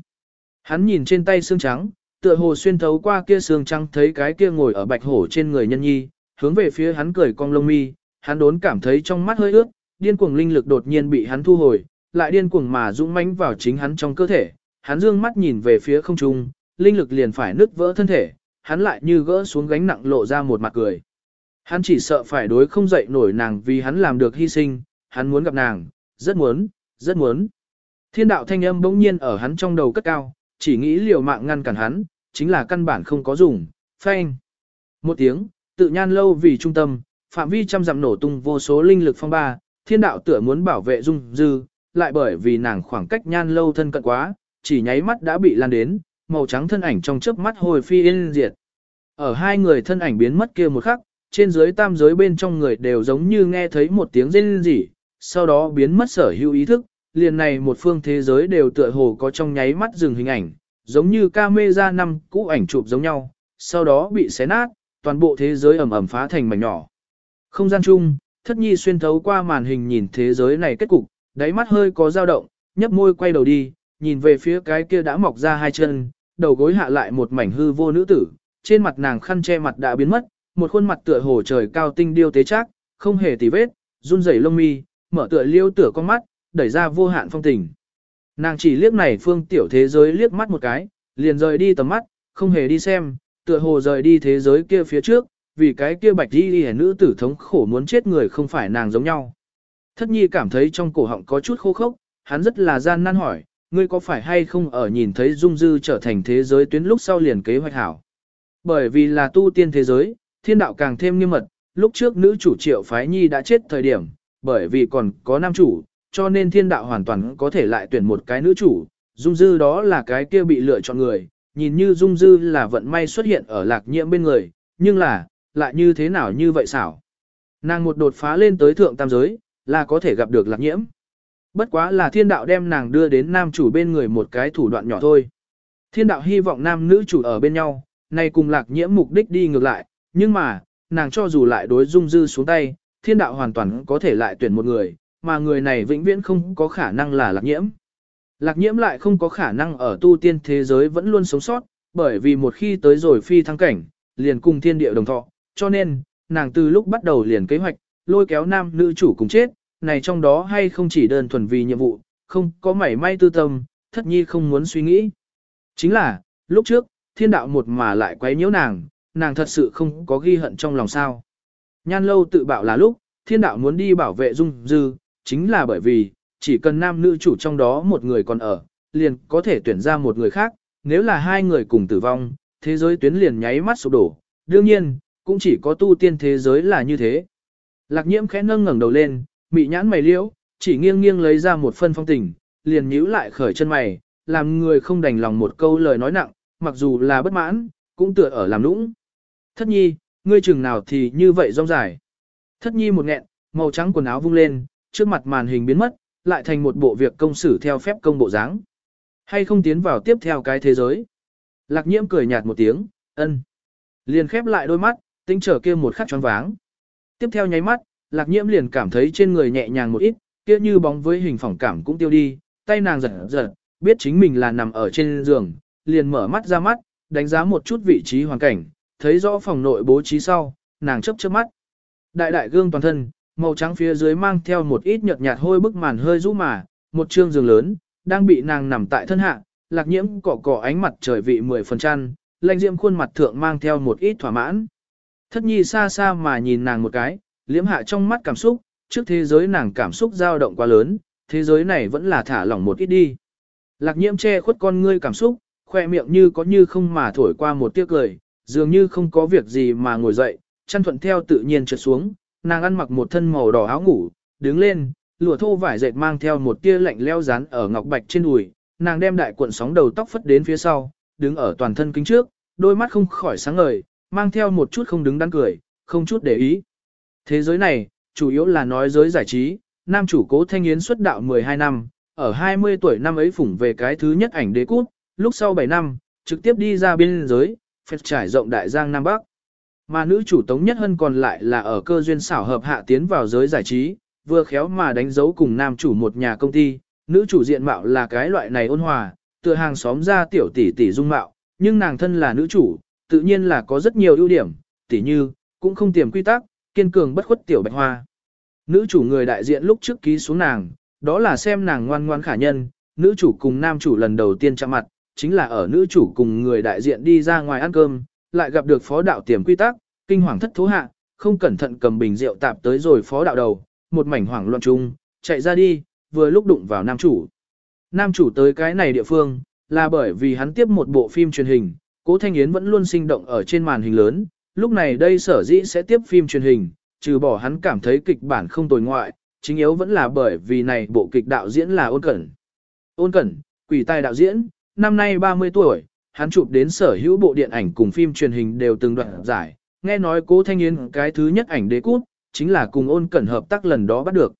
Hắn nhìn trên tay xương trắng, tựa hồ xuyên thấu qua kia xương trắng thấy cái kia ngồi ở bạch hổ trên người nhân nhi, hướng về phía hắn cười cong lông mi, hắn đốn cảm thấy trong mắt hơi ướt, điên cuồng linh lực đột nhiên bị hắn thu hồi, lại điên cuồng mà dũng mãnh vào chính hắn trong cơ thể. Hắn dương mắt nhìn về phía không trung, linh lực liền phải nứt vỡ thân thể, hắn lại như gỡ xuống gánh nặng lộ ra một mặt cười. Hắn chỉ sợ phải đối không dậy nổi nàng vì hắn làm được hy sinh, hắn muốn gặp nàng, rất muốn, rất muốn. Thiên đạo thanh âm bỗng nhiên ở hắn trong đầu cất cao, chỉ nghĩ liều mạng ngăn cản hắn, chính là căn bản không có dùng, phanh. Một tiếng, tự nhan lâu vì trung tâm, phạm vi trăm dặm nổ tung vô số linh lực phong ba, thiên đạo tựa muốn bảo vệ dung dư, lại bởi vì nàng khoảng cách nhan lâu thân cận quá, chỉ nháy mắt đã bị lan đến, màu trắng thân ảnh trong chớp mắt hồi phi yên diệt. Ở hai người thân ảnh biến mất kia một khắc, trên dưới tam giới bên trong người đều giống như nghe thấy một tiếng rên rỉ, sau đó biến mất sở hữu ý thức, liền này một phương thế giới đều tựa hồ có trong nháy mắt dừng hình ảnh, giống như camera năm cũ ảnh chụp giống nhau, sau đó bị xé nát, toàn bộ thế giới ẩm ẩm phá thành mảnh nhỏ. Không gian chung, thất nhi xuyên thấu qua màn hình nhìn thế giới này kết cục, đáy mắt hơi có dao động, nhấp môi quay đầu đi, nhìn về phía cái kia đã mọc ra hai chân, đầu gối hạ lại một mảnh hư vô nữ tử, trên mặt nàng khăn che mặt đã biến mất, một khuôn mặt tựa hồ trời cao tinh điêu tế chắc, không hề tì vết, run rẩy lông mi, mở tựa liêu tựa con mắt, đẩy ra vô hạn phong tình. Nàng chỉ liếc này phương tiểu thế giới liếc mắt một cái, liền rời đi tầm mắt, không hề đi xem, tựa hồ rời đi thế giới kia phía trước, vì cái kia bạch đi đi nữ tử thống khổ muốn chết người không phải nàng giống nhau. Thất nhi cảm thấy trong cổ họng có chút khô khốc, hắn rất là gian nan hỏi, ngươi có phải hay không ở nhìn thấy dung dư trở thành thế giới tuyến lúc sau liền kế hoạch hảo. Bởi vì là tu tiên thế giới, thiên đạo càng thêm nghiêm mật, lúc trước nữ chủ triệu phái nhi đã chết thời điểm, bởi vì còn có nam chủ, cho nên thiên đạo hoàn toàn có thể lại tuyển một cái nữ chủ, dung dư đó là cái kia bị lựa chọn người, nhìn như dung dư là vận may xuất hiện ở lạc nhiễm bên người, nhưng là, lại như thế nào như vậy xảo. Nàng một đột phá lên tới thượng tam giới, là có thể gặp được lạc nhiễm. Bất quá là thiên đạo đem nàng đưa đến nam chủ bên người một cái thủ đoạn nhỏ thôi. Thiên đạo hy vọng nam nữ chủ ở bên nhau, nay cùng lạc nhiễm mục đích đi ngược lại, nhưng mà, nàng cho dù lại đối dung dư xuống tay, thiên đạo hoàn toàn có thể lại tuyển một người, mà người này vĩnh viễn không có khả năng là lạc nhiễm. Lạc nhiễm lại không có khả năng ở tu tiên thế giới vẫn luôn sống sót, bởi vì một khi tới rồi phi thăng cảnh, liền cùng thiên địa đồng thọ, cho nên, nàng từ lúc bắt đầu liền kế hoạch, lôi kéo nam nữ chủ cùng chết, này trong đó hay không chỉ đơn thuần vì nhiệm vụ, không có mảy may tư tâm, thất nhi không muốn suy nghĩ. Chính là, lúc trước, thiên đạo một mà lại quấy nhiễu nàng, nàng thật sự không có ghi hận trong lòng sao. Nhan lâu tự bảo là lúc, thiên đạo muốn đi bảo vệ dung dư, chính là bởi vì, chỉ cần nam nữ chủ trong đó một người còn ở, liền có thể tuyển ra một người khác, nếu là hai người cùng tử vong, thế giới tuyến liền nháy mắt sụp đổ, đương nhiên, cũng chỉ có tu tiên thế giới là như thế. Lạc nhiễm khẽ nâng ngẩng đầu lên, mị nhãn mày liễu, chỉ nghiêng nghiêng lấy ra một phân phong tình, liền nhíu lại khởi chân mày, làm người không đành lòng một câu lời nói nặng, mặc dù là bất mãn, cũng tựa ở làm nũng. Thất nhi, ngươi chừng nào thì như vậy rong dài. Thất nhi một nghẹn, màu trắng quần áo vung lên, trước mặt màn hình biến mất, lại thành một bộ việc công xử theo phép công bộ dáng. Hay không tiến vào tiếp theo cái thế giới. Lạc nhiễm cười nhạt một tiếng, ân. Liền khép lại đôi mắt, tinh trở kia một khắc choáng váng. Tiếp theo nháy mắt, lạc nhiễm liền cảm thấy trên người nhẹ nhàng một ít, kia như bóng với hình phỏng cảm cũng tiêu đi, tay nàng giật giật, biết chính mình là nằm ở trên giường, liền mở mắt ra mắt, đánh giá một chút vị trí hoàn cảnh, thấy rõ phòng nội bố trí sau, nàng chấp chớp mắt. Đại đại gương toàn thân, màu trắng phía dưới mang theo một ít nhợt nhạt hôi bức màn hơi rũ mà, một trương giường lớn, đang bị nàng nằm tại thân hạ, lạc nhiễm cọ cọ ánh mặt trời vị mười phần chăn, lạnh diễm khuôn mặt thượng mang theo một ít thỏa mãn. Thất nhi xa xa mà nhìn nàng một cái, liễm hạ trong mắt cảm xúc, trước thế giới nàng cảm xúc dao động quá lớn, thế giới này vẫn là thả lỏng một ít đi. Lạc nhiễm che khuất con ngươi cảm xúc, khoe miệng như có như không mà thổi qua một tiếc cười, dường như không có việc gì mà ngồi dậy, chăn thuận theo tự nhiên trượt xuống, nàng ăn mặc một thân màu đỏ áo ngủ, đứng lên, lụa thô vải dệt mang theo một tia lạnh leo dán ở ngọc bạch trên đùi, nàng đem đại cuộn sóng đầu tóc phất đến phía sau, đứng ở toàn thân kính trước, đôi mắt không khỏi sáng ngời, mang theo một chút không đứng đắn cười, không chút để ý. Thế giới này, chủ yếu là nói giới giải trí, nam chủ cố thanh yến xuất đạo 12 năm, ở 20 tuổi năm ấy phủng về cái thứ nhất ảnh đế cút, lúc sau 7 năm, trực tiếp đi ra biên giới, phép trải rộng đại giang Nam Bắc. Mà nữ chủ Tống Nhất Hân còn lại là ở cơ duyên xảo hợp hạ tiến vào giới giải trí, vừa khéo mà đánh dấu cùng nam chủ một nhà công ty, nữ chủ diện mạo là cái loại này ôn hòa, tựa hàng xóm ra tiểu tỷ tỷ dung mạo, nhưng nàng thân là nữ chủ, tự nhiên là có rất nhiều ưu điểm, tỷ như, cũng không tiềm quy tắc, kiên cường bất khuất tiểu bạch hoa. Nữ chủ người đại diện lúc trước ký xuống nàng, đó là xem nàng ngoan ngoan khả nhân, nữ chủ cùng nam chủ lần đầu tiên chạm mặt, chính là ở nữ chủ cùng người đại diện đi ra ngoài ăn cơm, lại gặp được phó đạo tiềm quy tắc, kinh hoàng thất thố hạ, không cẩn thận cầm bình rượu tạp tới rồi phó đạo đầu, một mảnh hoảng loạn chung, chạy ra đi, vừa lúc đụng vào nam chủ. Nam chủ tới cái này địa phương, là bởi vì hắn tiếp một bộ phim truyền hình, Cố Thanh Yến vẫn luôn sinh động ở trên màn hình lớn, lúc này đây sở dĩ sẽ tiếp phim truyền hình, trừ bỏ hắn cảm thấy kịch bản không tồi ngoại, chính yếu vẫn là bởi vì này bộ kịch đạo diễn là ôn cẩn. Ôn cẩn, quỷ tài đạo diễn, năm nay 30 tuổi, hắn chụp đến sở hữu bộ điện ảnh cùng phim truyền hình đều từng đoạn giải, nghe nói cố thanh yến cái thứ nhất ảnh đế cút, chính là cùng ôn cẩn hợp tác lần đó bắt được.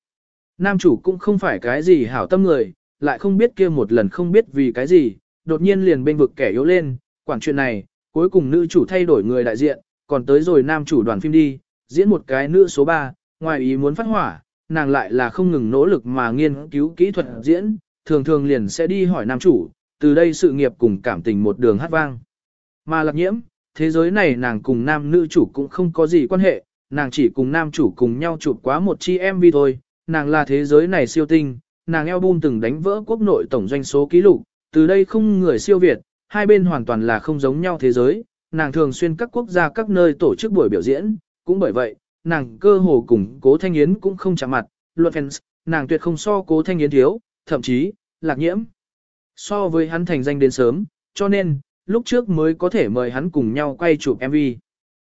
Nam chủ cũng không phải cái gì hảo tâm người, lại không biết kia một lần không biết vì cái gì, đột nhiên liền bên vực kẻ yếu lên, quản chuyện này, cuối cùng nữ chủ thay đổi người đại diện, còn tới rồi nam chủ đoàn phim đi, diễn một cái nữ số 3, ngoài ý muốn phát hỏa, nàng lại là không ngừng nỗ lực mà nghiên cứu kỹ thuật diễn, thường thường liền sẽ đi hỏi nam chủ, từ đây sự nghiệp cùng cảm tình một đường hát vang. Mà lạc nhiễm, thế giới này nàng cùng nam nữ chủ cũng không có gì quan hệ, nàng chỉ cùng nam chủ cùng nhau chụp quá một chi MV thôi, nàng là thế giới này siêu tinh, nàng album từng đánh vỡ quốc nội tổng doanh số ký lục, từ đây không người siêu Việt, hai bên hoàn toàn là không giống nhau thế giới, nàng thường xuyên các quốc gia các nơi tổ chức buổi biểu diễn, cũng bởi vậy, nàng cơ hồ cùng cố thanh yến cũng không chạm mặt, luật fans, nàng tuyệt không so cố thanh yến thiếu, thậm chí, lạc nhiễm. So với hắn thành danh đến sớm, cho nên, lúc trước mới có thể mời hắn cùng nhau quay chụp MV.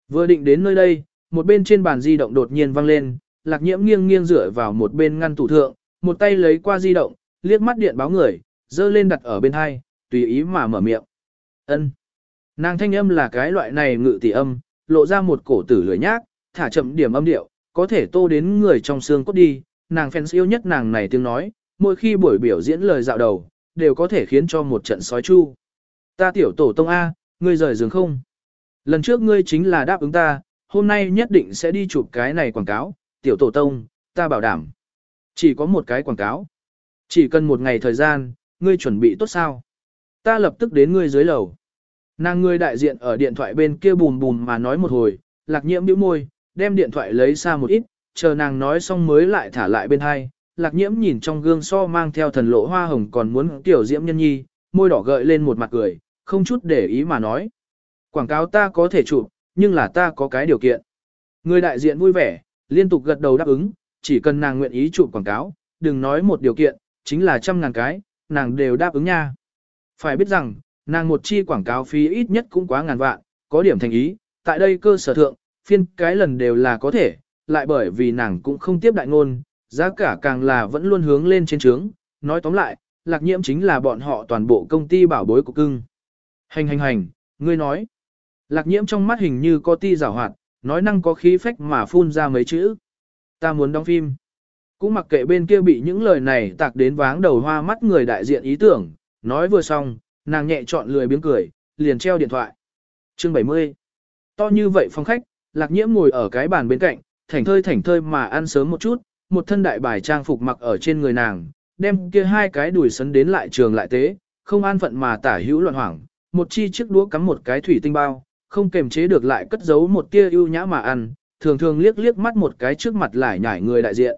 Vừa định đến nơi đây, một bên trên bàn di động đột nhiên vang lên, lạc nhiễm nghiêng nghiêng dựa vào một bên ngăn tủ thượng, một tay lấy qua di động, liếc mắt điện báo người, dơ lên đặt ở bên hai, tùy ý mà mở miệng. ân Nàng thanh âm là cái loại này ngự tỷ âm, lộ ra một cổ tử lười nhác, thả chậm điểm âm điệu, có thể tô đến người trong xương cốt đi, nàng fans yêu nhất nàng này tiếng nói, mỗi khi buổi biểu diễn lời dạo đầu, đều có thể khiến cho một trận sói chu. Ta tiểu tổ tông A, ngươi rời giường không? Lần trước ngươi chính là đáp ứng ta, hôm nay nhất định sẽ đi chụp cái này quảng cáo, tiểu tổ tông, ta bảo đảm. Chỉ có một cái quảng cáo. Chỉ cần một ngày thời gian, ngươi chuẩn bị tốt sao? Ta lập tức đến ngươi dưới lầu. Nàng ngươi đại diện ở điện thoại bên kia bùm bùm mà nói một hồi, lạc nhiễm bĩu môi, đem điện thoại lấy xa một ít, chờ nàng nói xong mới lại thả lại bên hai. Lạc nhiễm nhìn trong gương so mang theo thần lộ hoa hồng còn muốn tiểu diễm nhân nhi, môi đỏ gợi lên một mặt cười, không chút để ý mà nói. Quảng cáo ta có thể chụp, nhưng là ta có cái điều kiện. Người đại diện vui vẻ, liên tục gật đầu đáp ứng, chỉ cần nàng nguyện ý chụp quảng cáo, đừng nói một điều kiện, chính là trăm ngàn cái, nàng đều đáp ứng nha. Phải biết rằng, nàng một chi quảng cáo phí ít nhất cũng quá ngàn vạn, có điểm thành ý, tại đây cơ sở thượng, phiên cái lần đều là có thể, lại bởi vì nàng cũng không tiếp đại ngôn, giá cả càng là vẫn luôn hướng lên trên trướng. Nói tóm lại, lạc nhiễm chính là bọn họ toàn bộ công ty bảo bối của cưng. Hành hành hành, ngươi nói. Lạc nhiễm trong mắt hình như có ti rào hoạt, nói năng có khí phách mà phun ra mấy chữ. Ta muốn đóng phim. Cũng mặc kệ bên kia bị những lời này tạc đến váng đầu hoa mắt người đại diện ý tưởng, nói vừa xong, nàng nhẹ chọn lười biếng cười, liền treo điện thoại. Chương 70 To như vậy phong khách, lạc nhiễm ngồi ở cái bàn bên cạnh, thảnh thơi thảnh thơi mà ăn sớm một chút, một thân đại bài trang phục mặc ở trên người nàng, đem kia hai cái đùi sấn đến lại trường lại tế, không an phận mà tả hữu loạn hoảng, một chi chiếc đũa cắm một cái thủy tinh bao, không kềm chế được lại cất giấu một tia ưu nhã mà ăn, thường thường liếc liếc mắt một cái trước mặt lại nhảy người đại diện.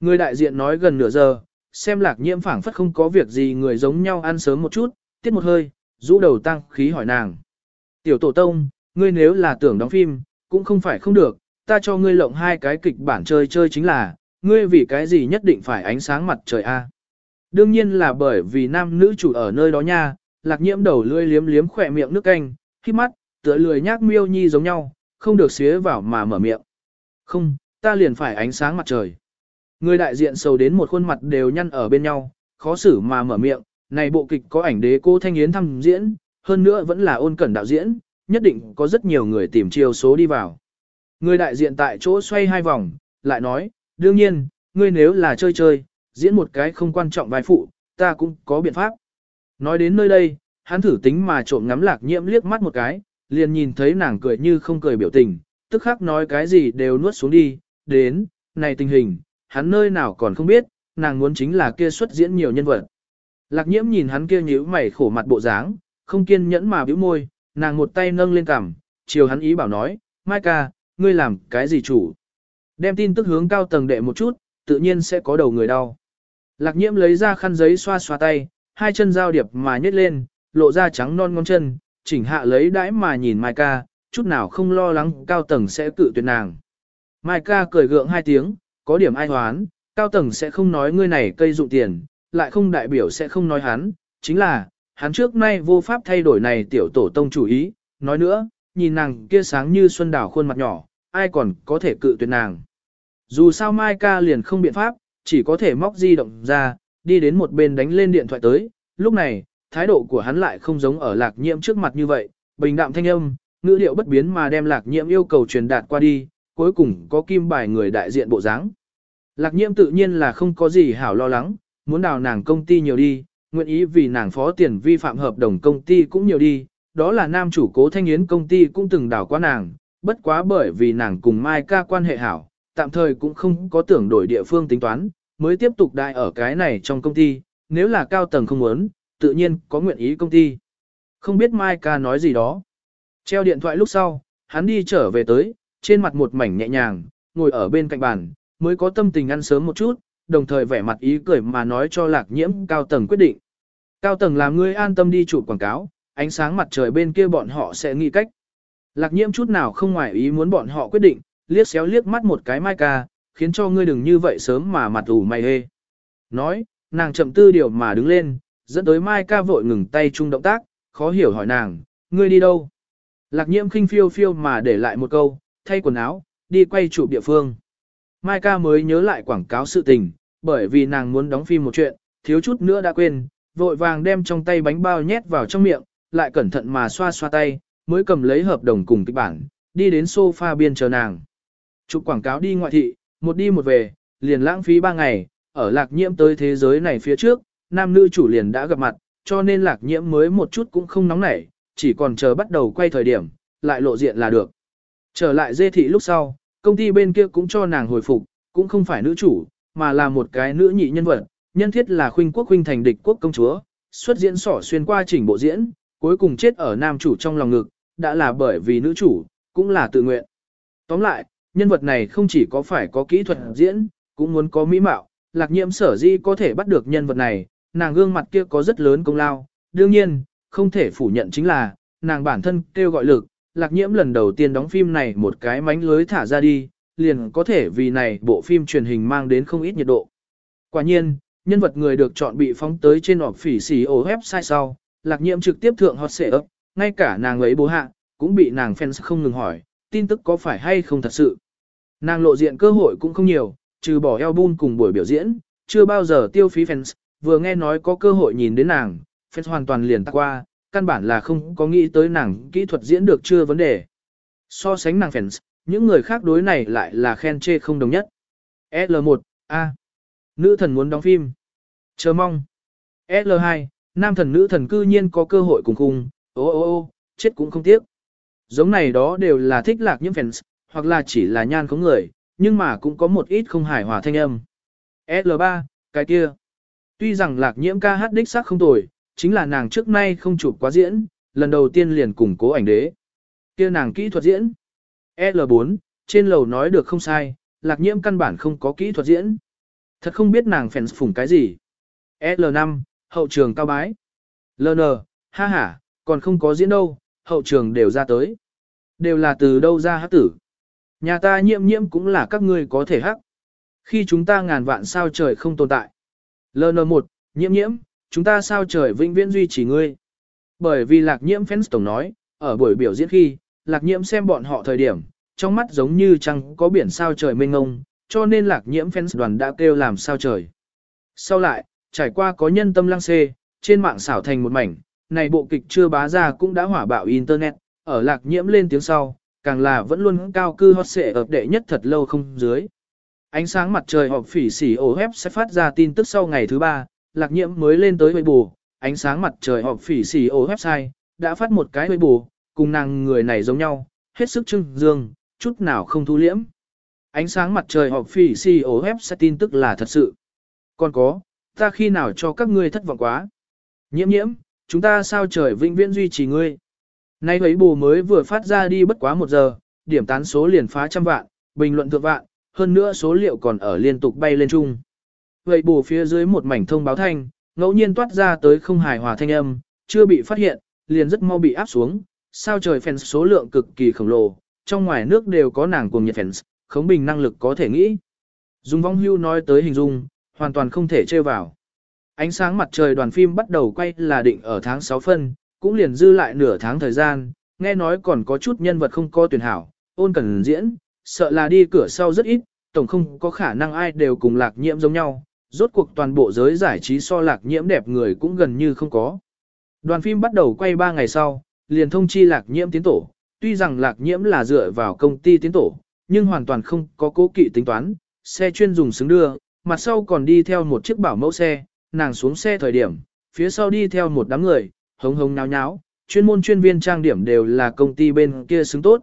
Người đại diện nói gần nửa giờ, xem lạc nhiễm phảng phất không có việc gì người giống nhau ăn sớm một chút, tiết một hơi, rũ đầu tăng khí hỏi nàng. Tiểu tổ tông, ngươi nếu là tưởng đóng phim, cũng không phải không được, ta cho ngươi lộng hai cái kịch bản chơi chơi chính là, ngươi vì cái gì nhất định phải ánh sáng mặt trời a? Đương nhiên là bởi vì nam nữ chủ ở nơi đó nha, lạc nhiễm đầu lươi liếm liếm khỏe miệng nước canh, khi mắt, tựa lười nhác miêu nhi giống nhau, không được xía vào mà mở miệng. Không, ta liền phải ánh sáng mặt trời. Người đại diện sầu đến một khuôn mặt đều nhăn ở bên nhau, khó xử mà mở miệng, này bộ kịch có ảnh đế cô Thanh Yến thăm diễn, hơn nữa vẫn là ôn cẩn đạo diễn, nhất định có rất nhiều người tìm chiêu số đi vào. Người đại diện tại chỗ xoay hai vòng, lại nói, đương nhiên, ngươi nếu là chơi chơi, diễn một cái không quan trọng vai phụ, ta cũng có biện pháp. Nói đến nơi đây, hắn thử tính mà trộm ngắm lạc nhiễm liếc mắt một cái, liền nhìn thấy nàng cười như không cười biểu tình, tức khắc nói cái gì đều nuốt xuống đi, đến, này tình hình, hắn nơi nào còn không biết, nàng muốn chính là kia xuất diễn nhiều nhân vật. Lạc nhiễm nhìn hắn kia nhíu mày khổ mặt bộ dáng, không kiên nhẫn mà bĩu môi, nàng một tay nâng lên cằm, chiều hắn ý bảo nói, Mai ca, ngươi làm cái gì chủ? Đem tin tức hướng cao tầng đệ một chút, tự nhiên sẽ có đầu người đau. Lạc nhiễm lấy ra khăn giấy xoa xoa tay, hai chân giao điệp mà nhét lên, lộ ra trắng non ngón chân, chỉnh hạ lấy đãi mà nhìn Mai ca, chút nào không lo lắng cao tầng sẽ cự tuyệt nàng. Mai ca cười gượng hai tiếng, có điểm ai hoán, cao tầng sẽ không nói ngươi này cây dụng tiền, lại không đại biểu sẽ không nói hắn, chính là, hắn trước nay vô pháp thay đổi này tiểu tổ tông chủ ý, nói nữa, nhìn nàng kia sáng như xuân đảo khuôn mặt nhỏ, ai còn có thể cự tuyệt nàng. Dù sao Mai ca liền không biện pháp, chỉ có thể móc di động ra, đi đến một bên đánh lên điện thoại tới, lúc này, thái độ của hắn lại không giống ở lạc nhiễm trước mặt như vậy, bình đạm thanh âm, ngữ điệu bất biến mà đem lạc nhiễm yêu cầu truyền đạt qua đi, cuối cùng có kim bài người đại diện bộ dáng. Lạc nhiễm tự nhiên là không có gì hảo lo lắng, muốn đào nàng công ty nhiều đi, nguyện ý vì nàng phó tiền vi phạm hợp đồng công ty cũng nhiều đi, đó là nam chủ cố thanh yến công ty cũng từng đào qua nàng, bất quá bởi vì nàng cùng Mai ca quan hệ hảo, tạm thời cũng không có tưởng đổi địa phương tính toán, mới tiếp tục đại ở cái này trong công ty, nếu là cao tầng không muốn, tự nhiên có nguyện ý công ty. Không biết Mai ca nói gì đó. Treo điện thoại lúc sau, hắn đi trở về tới, trên mặt một mảnh nhẹ nhàng, ngồi ở bên cạnh bàn, mới có tâm tình ăn sớm một chút, đồng thời vẻ mặt ý cười mà nói cho lạc nhiễm cao tầng quyết định. Cao tầng làm ngươi an tâm đi chụp quảng cáo, ánh sáng mặt trời bên kia bọn họ sẽ nghĩ cách. Lạc nhiễm chút nào không ngoài ý muốn bọn họ quyết định, liếc xéo liếc mắt một cái mai ca, khiến cho ngươi đừng như vậy sớm mà mặt ủ mày hê. Nói, nàng chậm tư điều mà đứng lên, dẫn tới mai ca vội ngừng tay chung động tác, khó hiểu hỏi nàng, ngươi đi đâu? Lạc nhiễm khinh phiêu phiêu mà để lại một câu, thay quần áo, đi quay chụp địa phương. Mai ca mới nhớ lại quảng cáo sự tình, bởi vì nàng muốn đóng phim một chuyện, thiếu chút nữa đã quên, vội vàng đem trong tay bánh bao nhét vào trong miệng, lại cẩn thận mà xoa xoa tay, mới cầm lấy hợp đồng cùng kịch bản, đi đến sofa biên chờ nàng. Chụp quảng cáo đi ngoại thị, một đi một về, liền lãng phí ba ngày, ở lạc nhiễm tới thế giới này phía trước, nam nữ chủ liền đã gặp mặt, cho nên lạc nhiễm mới một chút cũng không nóng nảy, chỉ còn chờ bắt đầu quay thời điểm, lại lộ diện là được. Trở lại dê thị lúc sau, công ty bên kia cũng cho nàng hồi phục, cũng không phải nữ chủ, mà là một cái nữ nhị nhân vật, nhân thiết là khuynh quốc khuynh thành địch quốc công chúa, xuất diễn sỏ xuyên qua chỉnh bộ diễn, cuối cùng chết ở nam chủ trong lòng ngực, đã là bởi vì nữ chủ, cũng là tự nguyện. Tóm lại, nhân vật này không chỉ có phải có kỹ thuật diễn, cũng muốn có mỹ mạo, lạc nhiễm sở di có thể bắt được nhân vật này, nàng gương mặt kia có rất lớn công lao, đương nhiên, không thể phủ nhận chính là, nàng bản thân kêu gọi lực, lạc nhiễm lần đầu tiên đóng phim này một cái mánh lưới thả ra đi, liền có thể vì này bộ phim truyền hình mang đến không ít nhiệt độ. Quả nhiên, nhân vật người được chọn bị phóng tới trên ọc phỉ xì ổ website sau, lạc nhiễm trực tiếp thượng hot xệ ấp, ngay cả nàng ấy bố hạ, cũng bị nàng fans không ngừng hỏi, tin tức có phải hay không thật sự. Nàng lộ diện cơ hội cũng không nhiều, trừ bỏ album cùng buổi biểu diễn, chưa bao giờ tiêu phí fans, vừa nghe nói có cơ hội nhìn đến nàng, fans hoàn toàn liền tắc qua, căn bản là không có nghĩ tới nàng kỹ thuật diễn được chưa vấn đề. So sánh nàng fans, những người khác đối này lại là khen chê không đồng nhất. L1, A. Nữ thần muốn đóng phim. Chờ mong. L2, nam thần nữ thần cư nhiên có cơ hội cùng khung, ô ô ô, chết cũng không tiếc. Giống này đó đều là thích lạc những fans, hoặc là chỉ là nhan có người, nhưng mà cũng có một ít không hài hòa thanh âm. L3, cái kia. Tuy rằng lạc nhiễm ca hát đích xác không tồi, chính là nàng trước nay không chụp quá diễn, lần đầu tiên liền củng cố ảnh đế. kia nàng kỹ thuật diễn. L4, trên lầu nói được không sai, lạc nhiễm căn bản không có kỹ thuật diễn. Thật không biết nàng phèn phủng cái gì. L5, hậu trường cao bái. LN, ha ha, còn không có diễn đâu, hậu trường đều ra tới. Đều là từ đâu ra hắc tử. Nhà ta nhiễm nhiễm cũng là các ngươi có thể hắc. Khi chúng ta ngàn vạn sao trời không tồn tại. LN1, nhiễm nhiễm, chúng ta sao trời vĩnh viễn duy trì ngươi. Bởi vì lạc nhiễm fans tổng nói, ở buổi biểu diễn khi, lạc nhiễm xem bọn họ thời điểm, trong mắt giống như chẳng có biển sao trời mênh ngông, cho nên lạc nhiễm fans đoàn đã kêu làm sao trời. Sau lại, trải qua có nhân tâm lăng xê, trên mạng xảo thành một mảnh, này bộ kịch chưa bá ra cũng đã hỏa bạo internet, ở lạc nhiễm lên tiếng sau, càng là vẫn luôn cao cư hot xệ ập đệ nhất thật lâu không dưới. Ánh sáng mặt trời họp phỉ xỉ ổ hép sẽ phát ra tin tức sau ngày thứ ba, lạc nhiễm mới lên tới bù, ánh sáng mặt trời họp phỉ xỉ ổ website, đã phát một cái bù, cùng nàng người này giống nhau, hết sức trưng dương, chút nào không thu liễm. Ánh sáng mặt trời họp phỉ xỉ ổ website tin tức là thật sự. Còn có, ta khi nào cho các ngươi thất vọng quá. Nhiễm nhiễm, chúng ta sao trời vĩnh viễn duy trì ngươi. Nay ấy bù mới vừa phát ra đi bất quá một giờ, điểm tán số liền phá trăm vạn, bình luận thượng vạn, hơn nữa số liệu còn ở liên tục bay lên chung. Vậy bù phía dưới một mảnh thông báo thanh, ngẫu nhiên toát ra tới không hài hòa thanh âm, chưa bị phát hiện, liền rất mau bị áp xuống. Sao trời fans số lượng cực kỳ khổng lồ, trong ngoài nước đều có nàng cùng nhiệt fans, khống bình năng lực có thể nghĩ. Dung vong hưu nói tới hình dung, hoàn toàn không thể chơi vào. Ánh sáng mặt trời đoàn phim bắt đầu quay là định ở tháng 6 phân, cũng liền dư lại nửa tháng thời gian, nghe nói còn có chút nhân vật không có tuyển hảo, ôn cần diễn, sợ là đi cửa sau rất ít, tổng không có khả năng ai đều cùng lạc nhiễm giống nhau, rốt cuộc toàn bộ giới giải trí so lạc nhiễm đẹp người cũng gần như không có. Đoàn phim bắt đầu quay 3 ngày sau, liền thông chi lạc nhiễm tiến tổ, tuy rằng lạc nhiễm là dựa vào công ty tiến tổ, nhưng hoàn toàn không có cố kỵ tính toán, xe chuyên dùng xứng đưa, mặt sau còn đi theo một chiếc bảo mẫu xe, nàng xuống xe thời điểm, phía sau đi theo một đám người, hống hống náo nháo, chuyên môn chuyên viên trang điểm đều là công ty bên kia xứng tốt.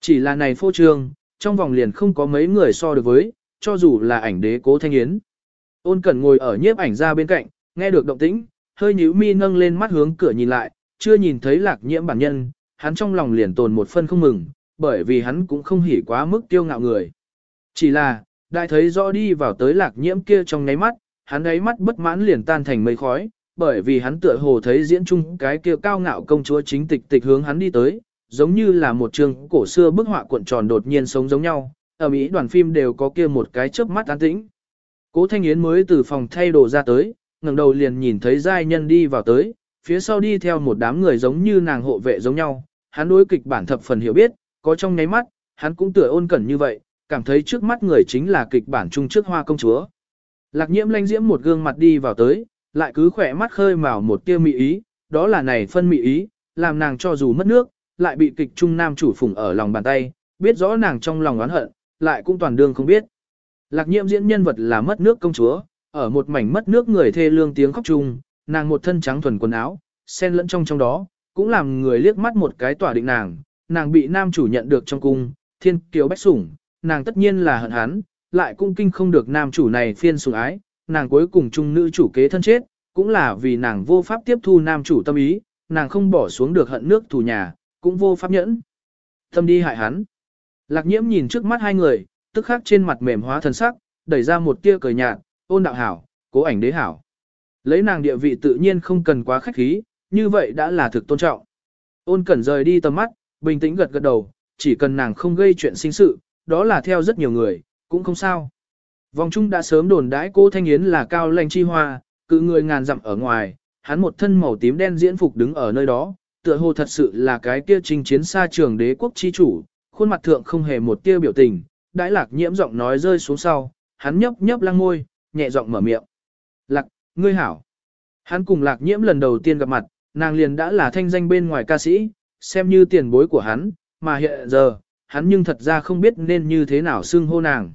Chỉ là này phô trương, trong vòng liền không có mấy người so được với, cho dù là ảnh đế cố thanh yến. Ôn cẩn ngồi ở nhiếp ảnh ra bên cạnh, nghe được động tĩnh, hơi nhíu mi nâng lên mắt hướng cửa nhìn lại, chưa nhìn thấy lạc nhiễm bản nhân, hắn trong lòng liền tồn một phân không mừng, bởi vì hắn cũng không hỉ quá mức tiêu ngạo người. Chỉ là, đại thấy rõ đi vào tới lạc nhiễm kia trong ngáy mắt, hắn ấy mắt bất mãn liền tan thành mây khói, bởi vì hắn tựa hồ thấy diễn chung cái kia cao ngạo công chúa chính tịch tịch hướng hắn đi tới, giống như là một trường cổ xưa bức họa cuộn tròn đột nhiên sống giống nhau, ở Mỹ đoàn phim đều có kia một cái chớp mắt an tĩnh. Cố Thanh Yến mới từ phòng thay đồ ra tới, ngẩng đầu liền nhìn thấy giai nhân đi vào tới, phía sau đi theo một đám người giống như nàng hộ vệ giống nhau, hắn đối kịch bản thập phần hiểu biết, có trong nháy mắt, hắn cũng tựa ôn cẩn như vậy, cảm thấy trước mắt người chính là kịch bản trung trước hoa công chúa. Lạc nhiễm lanh diễm một gương mặt đi vào tới, lại cứ khỏe mắt khơi mào một tia mị ý, đó là này phân mị ý, làm nàng cho dù mất nước, lại bị kịch trung nam chủ phủng ở lòng bàn tay, biết rõ nàng trong lòng oán hận, lại cũng toàn đương không biết. Lạc nhiễm diễn nhân vật là mất nước công chúa, ở một mảnh mất nước người thê lương tiếng khóc chung, nàng một thân trắng thuần quần áo, xen lẫn trong trong đó, cũng làm người liếc mắt một cái tỏa định nàng, nàng bị nam chủ nhận được trong cung, thiên kiều bách sủng, nàng tất nhiên là hận hắn, lại cũng kinh không được nam chủ này phiên sủng ái, nàng cuối cùng chung nữ chủ kế thân chết, cũng là vì nàng vô pháp tiếp thu nam chủ tâm ý, nàng không bỏ xuống được hận nước thù nhà, cũng vô pháp nhẫn. Tâm đi hại hắn. Lạc nhiễm nhìn trước mắt hai người, tức khắc trên mặt mềm hóa thần sắc, đẩy ra một tia cười nhạt, ôn đạo hảo, cố ảnh đế hảo. Lấy nàng địa vị tự nhiên không cần quá khách khí, như vậy đã là thực tôn trọng. Ôn cẩn rời đi tầm mắt, bình tĩnh gật gật đầu, chỉ cần nàng không gây chuyện sinh sự, đó là theo rất nhiều người, cũng không sao. Vòng trung đã sớm đồn đãi cô Thanh Yến là cao lành chi hoa, cự người ngàn dặm ở ngoài, hắn một thân màu tím đen diễn phục đứng ở nơi đó, tựa hồ thật sự là cái kia trình chiến xa trường đế quốc chi chủ, khuôn mặt thượng không hề một tia biểu tình, đãi lạc nhiễm giọng nói rơi xuống sau, hắn nhấp nhấp lăng môi, nhẹ giọng mở miệng. Lạc, ngươi hảo. Hắn cùng lạc nhiễm lần đầu tiên gặp mặt, nàng liền đã là thanh danh bên ngoài ca sĩ, xem như tiền bối của hắn, mà hiện giờ, hắn nhưng thật ra không biết nên như thế nào xưng hô nàng.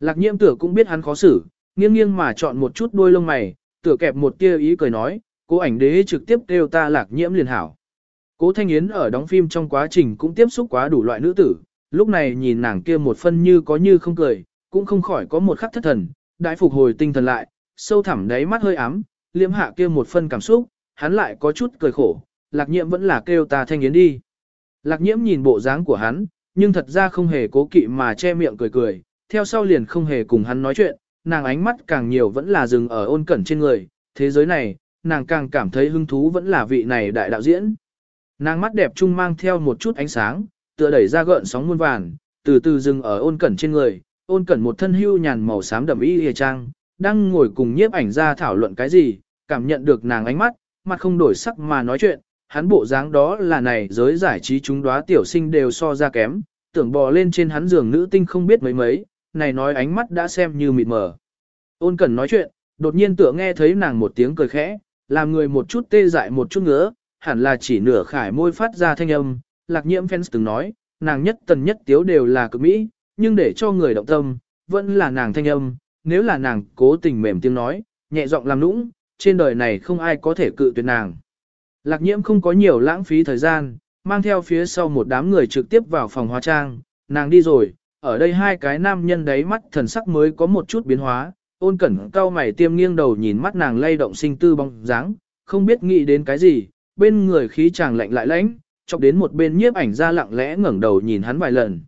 Lạc nhiễm tửa cũng biết hắn khó xử, nghiêng nghiêng mà chọn một chút đuôi lông mày, tựa kẹp một tia ý cười nói, cố ảnh đế trực tiếp kêu ta lạc nhiễm liền hảo. Cố Thanh Yến ở đóng phim trong quá trình cũng tiếp xúc quá đủ loại nữ tử, lúc này nhìn nàng kia một phân như có như không cười, cũng không khỏi có một khắc thất thần, đại phục hồi tinh thần lại, sâu thẳm đáy mắt hơi ám, liễm hạ kia một phân cảm xúc, hắn lại có chút cười khổ, lạc nhiễm vẫn là kêu ta Thanh Yến đi. Lạc nhiễm nhìn bộ dáng của hắn, nhưng thật ra không hề cố kỵ mà che miệng cười cười, theo sau liền không hề cùng hắn nói chuyện, nàng ánh mắt càng nhiều vẫn là dừng ở ôn cẩn trên người, thế giới này, nàng càng cảm thấy hứng thú vẫn là vị này đại đạo diễn. Nàng mắt đẹp trung mang theo một chút ánh sáng, tựa đẩy ra gợn sóng muôn vàn, từ từ dừng ở ôn cẩn trên người, ôn cẩn một thân hưu nhàn màu xám đậm y hề trang, đang ngồi cùng nhiếp ảnh ra thảo luận cái gì, cảm nhận được nàng ánh mắt, mặt không đổi sắc mà nói chuyện, hắn bộ dáng đó là này giới giải trí chúng đóa tiểu sinh đều so ra kém, tưởng bò lên trên hắn giường nữ tinh không biết mấy mấy, này nói ánh mắt đã xem như mịt mờ. Ôn cẩn nói chuyện, đột nhiên tựa nghe thấy nàng một tiếng cười khẽ, làm người một chút tê dại một chút ngứa, hẳn là chỉ nửa khải môi phát ra thanh âm, lạc nhiễm fans từng nói, nàng nhất tần nhất tiếu đều là cực mỹ, nhưng để cho người động tâm, vẫn là nàng thanh âm, nếu là nàng cố tình mềm tiếng nói, nhẹ giọng làm nũng, trên đời này không ai có thể cự tuyệt nàng. Lạc nhiễm không có nhiều lãng phí thời gian, mang theo phía sau một đám người trực tiếp vào phòng hóa trang, nàng đi rồi, ở đây hai cái nam nhân đấy mắt thần sắc mới có một chút biến hóa, ôn cẩn cao mày tiêm nghiêng đầu nhìn mắt nàng lay động sinh tư bóng dáng, không biết nghĩ đến cái gì, bên người khí chàng lạnh lại lãnh, chọc đến một bên nhiếp ảnh ra lặng lẽ ngẩng đầu nhìn hắn vài lần.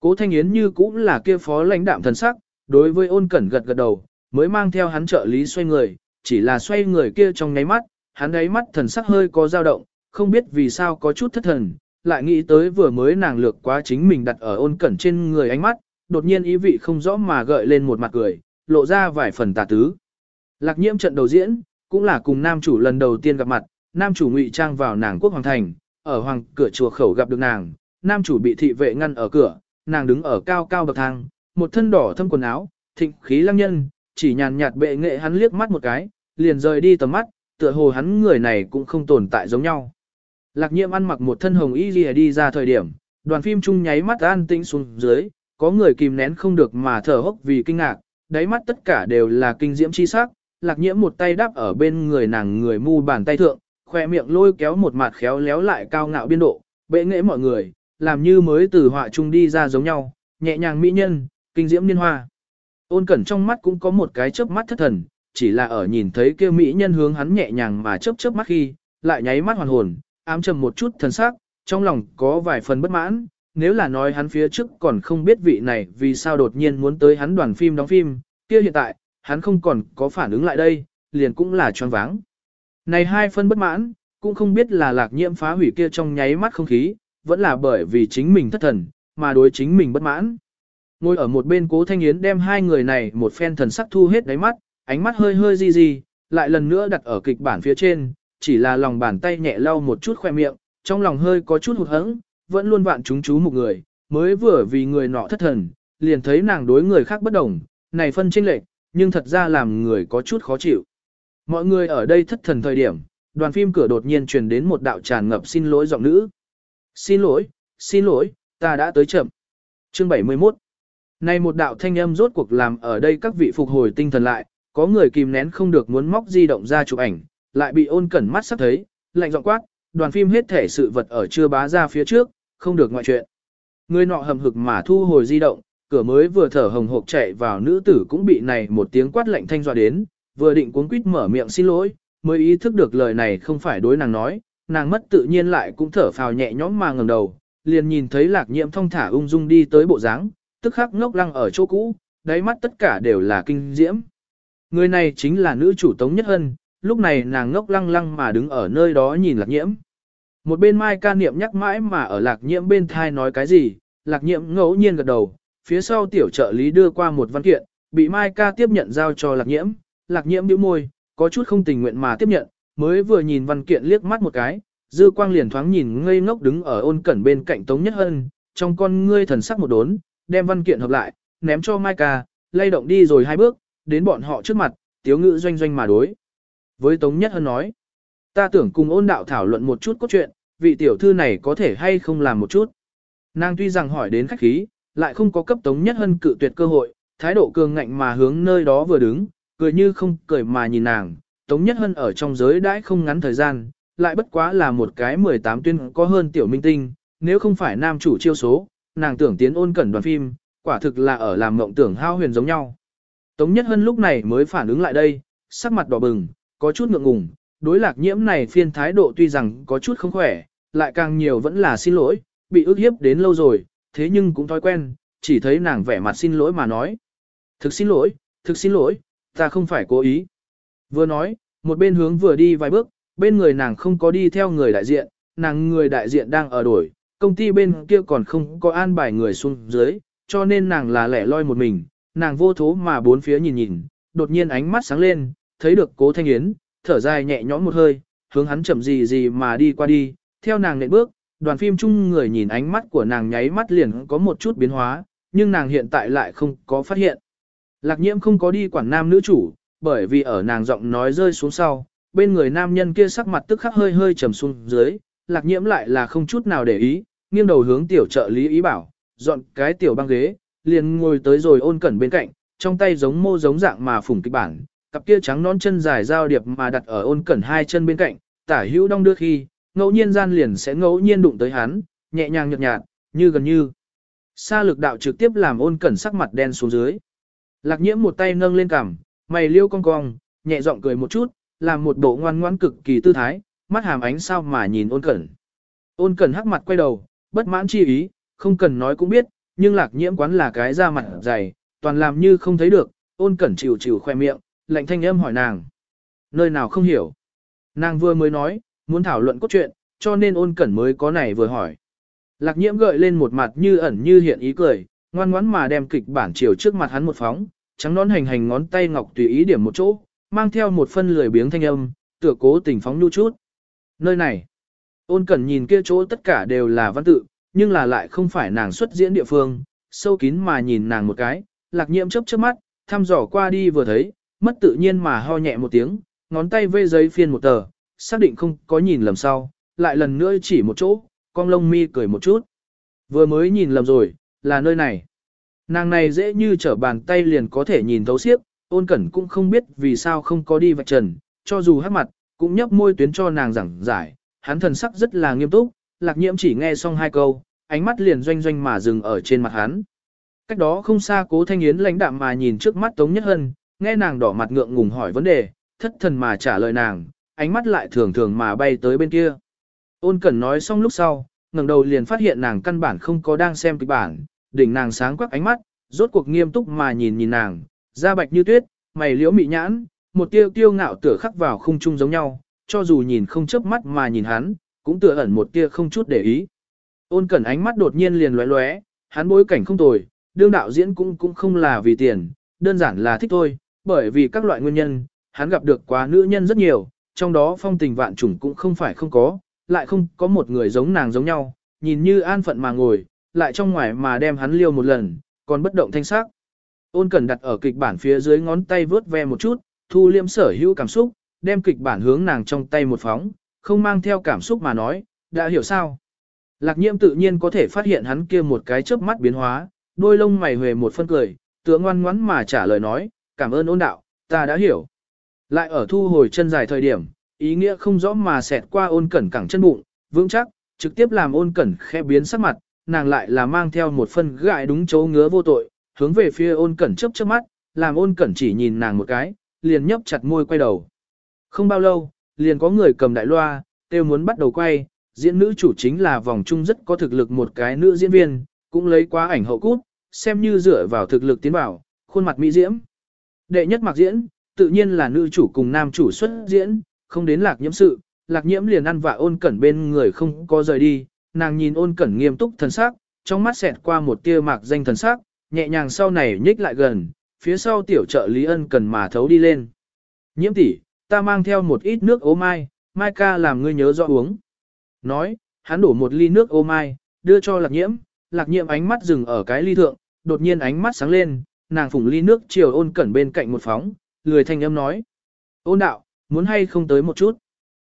Cố Thanh Yến như cũng là kia phó lãnh đạm thần sắc, đối với ôn cẩn gật gật đầu, mới mang theo hắn trợ lý xoay người, chỉ là xoay người kia trong nháy mắt, hắn ấy mắt thần sắc hơi có dao động, không biết vì sao có chút thất thần, lại nghĩ tới vừa mới nàng lược quá chính mình đặt ở ôn cẩn trên người ánh mắt, đột nhiên ý vị không rõ mà gợi lên một mặt cười, lộ ra vài phần tà tứ. Lạc nhiễm trận đầu diễn, cũng là cùng nam chủ lần đầu tiên gặp mặt, nam chủ ngụy trang vào nàng quốc hoàng thành, ở hoàng cửa chùa khẩu gặp được nàng, nam chủ bị thị vệ ngăn ở cửa, nàng đứng ở cao cao bậc thang, một thân đỏ thâm quần áo, thịnh khí lăng nhân, chỉ nhàn nhạt bệ nghệ hắn liếc mắt một cái, liền rời đi tầm mắt, tựa hồ hắn người này cũng không tồn tại giống nhau. Lạc nhiễm ăn mặc một thân hồng y lìa đi ra thời điểm, đoàn phim chung nháy mắt an tĩnh xuống dưới, có người kìm nén không được mà thở hốc vì kinh ngạc, đáy mắt tất cả đều là kinh diễm chi sắc. Lạc nhiễm một tay đáp ở bên người nàng người mu bàn tay thượng, khoe miệng lôi kéo một mặt khéo léo lại cao ngạo biên độ, bệ nghệ mọi người, làm như mới từ họa chung đi ra giống nhau, nhẹ nhàng mỹ nhân, kinh diễm niên hoa. Ôn cẩn trong mắt cũng có một cái chớp mắt thất thần, chỉ là ở nhìn thấy kia mỹ nhân hướng hắn nhẹ nhàng mà chớp chớp mắt khi, lại nháy mắt hoàn hồn, ám trầm một chút thần sắc, trong lòng có vài phần bất mãn, nếu là nói hắn phía trước còn không biết vị này vì sao đột nhiên muốn tới hắn đoàn phim đóng phim, kia hiện tại, hắn không còn có phản ứng lại đây, liền cũng là choáng váng. Này hai phân bất mãn, cũng không biết là lạc nhiễm phá hủy kia trong nháy mắt không khí, vẫn là bởi vì chính mình thất thần, mà đối chính mình bất mãn. Ngồi ở một bên cố thanh yến đem hai người này một phen thần sắc thu hết đáy mắt, ánh mắt hơi hơi di di, lại lần nữa đặt ở kịch bản phía trên, chỉ là lòng bàn tay nhẹ lau một chút khoe miệng, trong lòng hơi có chút hụt hẫng, vẫn luôn vạn chúng chú một người, mới vừa vì người nọ thất thần, liền thấy nàng đối người khác bất đồng, này phân chênh lệch, nhưng thật ra làm người có chút khó chịu. Mọi người ở đây thất thần thời điểm, đoàn phim cửa đột nhiên truyền đến một đạo tràn ngập xin lỗi giọng nữ. Xin lỗi, xin lỗi, ta đã tới chậm. Chương 71 Này một đạo thanh âm rốt cuộc làm ở đây các vị phục hồi tinh thần lại, có người kìm nén không được muốn móc di động ra chụp ảnh, lại bị ôn cẩn mắt sắp thấy, lạnh giọng quát, đoàn phim hết thể sự vật ở chưa bá ra phía trước, không được ngoại chuyện. Người nọ hầm hực mà thu hồi di động, cửa mới vừa thở hồng hộc chạy vào nữ tử cũng bị này một tiếng quát lạnh thanh dọa đến, vừa định cuốn quýt mở miệng xin lỗi, mới ý thức được lời này không phải đối nàng nói, nàng mất tự nhiên lại cũng thở phào nhẹ nhõm mà ngẩng đầu, liền nhìn thấy lạc nhiễm thong thả ung dung đi tới bộ dáng, tức khắc ngốc lăng ở chỗ cũ, đáy mắt tất cả đều là kinh diễm. Người này chính là nữ chủ Tống Nhất Hân, lúc này nàng ngốc lăng lăng mà đứng ở nơi đó nhìn lạc nhiễm. Một bên mai ca niệm nhắc mãi mà ở lạc nhiễm bên thai nói cái gì, lạc nhiễm ngẫu nhiên gật đầu, phía sau tiểu trợ lý đưa qua một văn kiện, bị mai ca tiếp nhận giao cho lạc nhiễm, lạc nhiễm bĩu môi, có chút không tình nguyện mà tiếp nhận, mới vừa nhìn văn kiện liếc mắt một cái, dư quang liền thoáng nhìn ngây ngốc đứng ở ôn cẩn bên cạnh Tống Nhất Hân, trong con ngươi thần sắc một đốn, đem văn kiện hợp lại, ném cho Mai ca, lay động đi rồi hai bước, đến bọn họ trước mặt, tiếu ngữ doanh doanh mà đối. Với Tống Nhất Hân nói, ta tưởng cùng ôn đạo thảo luận một chút cốt truyện, vị tiểu thư này có thể hay không làm một chút. Nàng tuy rằng hỏi đến khách khí, lại không có cấp Tống Nhất Hân cự tuyệt cơ hội, thái độ cường ngạnh mà hướng nơi đó vừa đứng, cười như không cười mà nhìn nàng. Tống Nhất Hân ở trong giới đãi không ngắn thời gian, lại bất quá là một cái 18 tuyên có hơn tiểu minh tinh, nếu không phải nam chủ chiêu số, nàng tưởng tiến ôn cẩn đoàn phim, quả thực là ở làm mộng tưởng hao huyền giống nhau. Tống Nhất Hân lúc này mới phản ứng lại đây, sắc mặt đỏ bừng, có chút ngượng ngùng, đối lạc nhiễm này phiên thái độ tuy rằng có chút không khỏe, lại càng nhiều vẫn là xin lỗi, bị ức hiếp đến lâu rồi, thế nhưng cũng thói quen, chỉ thấy nàng vẻ mặt xin lỗi mà nói. Thực xin lỗi, thực xin lỗi, ta không phải cố ý. Vừa nói, một bên hướng vừa đi vài bước, bên người nàng không có đi theo người đại diện, nàng người đại diện đang ở đổi, công ty bên kia còn không có an bài người xuống dưới, cho nên nàng là lẻ loi một mình, nàng vô thố mà bốn phía nhìn nhìn, đột nhiên ánh mắt sáng lên, thấy được cố thanh yến, thở dài nhẹ nhõm một hơi, hướng hắn chậm gì gì mà đi qua đi, theo nàng nện bước, đoàn phim chung người nhìn ánh mắt của nàng nháy mắt liền có một chút biến hóa, nhưng nàng hiện tại lại không có phát hiện. Lạc nhiễm không có đi quản nam nữ chủ, bởi vì ở nàng giọng nói rơi xuống sau, bên người nam nhân kia sắc mặt tức khắc hơi hơi trầm xuống dưới, lạc nhiễm lại là không chút nào để ý, nghiêng đầu hướng tiểu trợ lý ý bảo, dọn cái tiểu băng ghế, liền ngồi tới rồi ôn cẩn bên cạnh, trong tay giống mô giống dạng mà phủng kịch bản, cặp kia trắng nón chân dài giao điệp mà đặt ở ôn cẩn hai chân bên cạnh, tả hữu đong đưa khi, ngẫu nhiên gian liền sẽ ngẫu nhiên đụng tới hắn, nhẹ nhàng nhợt nhạt, như gần như. Sa lực đạo trực tiếp làm ôn cẩn sắc mặt đen xuống dưới. Lạc nhiễm một tay nâng lên cằm, mày liêu cong cong, nhẹ giọng cười một chút, làm một bộ ngoan ngoãn cực kỳ tư thái, mắt hàm ánh sao mà nhìn ôn cẩn. Ôn cẩn hắc mặt quay đầu, bất mãn chi ý, không cần nói cũng biết, nhưng lạc nhiễm quán là cái da mặt dày, toàn làm như không thấy được, ôn cẩn chịu chịu khoe miệng, lạnh thanh âm hỏi nàng. Nơi nào không hiểu. Nàng vừa mới nói, muốn thảo luận cốt truyện, cho nên ôn cẩn mới có này vừa hỏi. Lạc nhiễm gợi lên một mặt như ẩn như hiện ý cười, ngoan ngoãn mà đem kịch bản chiều trước mặt hắn một phóng, trắng nón hành hành ngón tay ngọc tùy ý điểm một chỗ, mang theo một phân lười biếng thanh âm, tựa cố tình phóng nu chút. Nơi này, ôn cẩn nhìn kia chỗ tất cả đều là văn tự, nhưng là lại không phải nàng xuất diễn địa phương, sâu kín mà nhìn nàng một cái, lạc nhiễm chớp chớp mắt, thăm dò qua đi vừa thấy, mất tự nhiên mà ho nhẹ một tiếng, ngón tay vê giấy phiên một tờ, xác định không có nhìn lầm sau, lại lần nữa chỉ một chỗ, con lông mi cười một chút. Vừa mới nhìn lầm rồi, là nơi này. Nàng này dễ như trở bàn tay liền có thể nhìn thấu xiếp, ôn cẩn cũng không biết vì sao không có đi vạch trần, cho dù hát mặt, cũng nhấp môi tuyến cho nàng giảng giải, hắn thần sắc rất là nghiêm túc, lạc nhiễm chỉ nghe xong hai câu, ánh mắt liền doanh doanh mà dừng ở trên mặt hắn. Cách đó không xa cố thanh yến lãnh đạm mà nhìn trước mắt Tống Nhất Hân, nghe nàng đỏ mặt ngượng ngùng hỏi vấn đề, thất thần mà trả lời nàng, ánh mắt lại thường thường mà bay tới bên kia. Ôn cẩn nói xong lúc sau, ngẩng đầu liền phát hiện nàng căn bản không có đang xem kịch bản, đỉnh nàng sáng quắc ánh mắt, rốt cuộc nghiêm túc mà nhìn nhìn nàng, da bạch như tuyết, mày liễu mị nhãn, một tiêu tiêu ngạo tựa khắc vào khung trung giống nhau, cho dù nhìn không chớp mắt mà nhìn hắn, cũng tựa ẩn một tia không chút để ý. Ôn cẩn ánh mắt đột nhiên liền lóe lóe, hắn bối cảnh không tồi, đương đạo diễn cũng cũng không là vì tiền, đơn giản là thích thôi, bởi vì các loại nguyên nhân, hắn gặp được quá nữ nhân rất nhiều, trong đó phong tình vạn trùng cũng không phải không có, lại không có một người giống nàng giống nhau, nhìn như an phận mà ngồi, lại trong ngoài mà đem hắn liêu một lần, còn bất động thanh sắc. Ôn cẩn đặt ở kịch bản phía dưới ngón tay vớt ve một chút, thu liêm sở hữu cảm xúc, đem kịch bản hướng nàng trong tay một phóng, không mang theo cảm xúc mà nói, đã hiểu sao. Lạc nhiễm tự nhiên có thể phát hiện hắn kia một cái chớp mắt biến hóa, đôi lông mày huề một phân cười, tựa ngoan ngoắn mà trả lời nói, cảm ơn ôn đạo, ta đã hiểu. Lại ở thu hồi chân dài thời điểm, ý nghĩa không rõ mà xẹt qua ôn cẩn cẳng chân bụng, vững chắc, trực tiếp làm ôn cẩn khẽ biến sắc mặt, nàng lại là mang theo một phân gại đúng chỗ ngứa vô tội, hướng về phía ôn cẩn chớp chớp mắt, làm ôn cẩn chỉ nhìn nàng một cái, liền nhấp chặt môi quay đầu. Không bao lâu, liền có người cầm đại loa, kêu muốn bắt đầu quay, diễn nữ chủ chính là vòng chung rất có thực lực một cái nữ diễn viên, cũng lấy quá ảnh hậu cút, xem như dựa vào thực lực tiến bảo, khuôn mặt mỹ diễm. Đệ nhất mặc diễn, tự nhiên là nữ chủ cùng nam chủ xuất diễn, không đến lạc nhiễm sự, lạc nhiễm liền ăn vạ ôn cẩn bên người không có rời đi, nàng nhìn ôn cẩn nghiêm túc thần sắc, trong mắt xẹt qua một tia mạc danh thần sắc, nhẹ nhàng sau này nhích lại gần, phía sau tiểu trợ lý ân cần mà thấu đi lên. Nhiễm tỷ, ta mang theo một ít nước ố mai, mai ca làm ngươi nhớ rõ uống. Nói, hắn đổ một ly nước ô mai, đưa cho lạc nhiễm, lạc nhiễm ánh mắt dừng ở cái ly thượng, đột nhiên ánh mắt sáng lên, nàng phủng ly nước chiều ôn cẩn bên cạnh một phóng, lười thanh âm nói. Ôn đạo, muốn hay không tới một chút.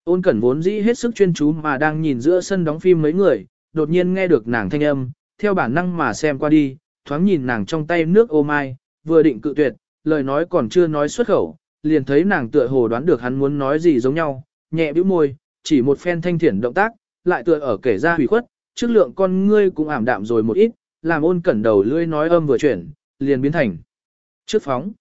Ôn cẩn vốn dĩ hết sức chuyên chú mà đang nhìn giữa sân đóng phim mấy người, đột nhiên nghe được nàng thanh âm, theo bản năng mà xem qua đi, thoáng nhìn nàng trong tay nước ô mai, vừa định cự tuyệt, lời nói còn chưa nói xuất khẩu, liền thấy nàng tựa hồ đoán được hắn muốn nói gì giống nhau, nhẹ bĩu môi, chỉ một phen thanh thiển động tác, lại tựa ở kể ra hủy khuất, trước lượng con ngươi cũng ảm đạm rồi một ít, làm ôn cẩn đầu lưỡi nói âm vừa chuyển, liền biến thành trước phóng.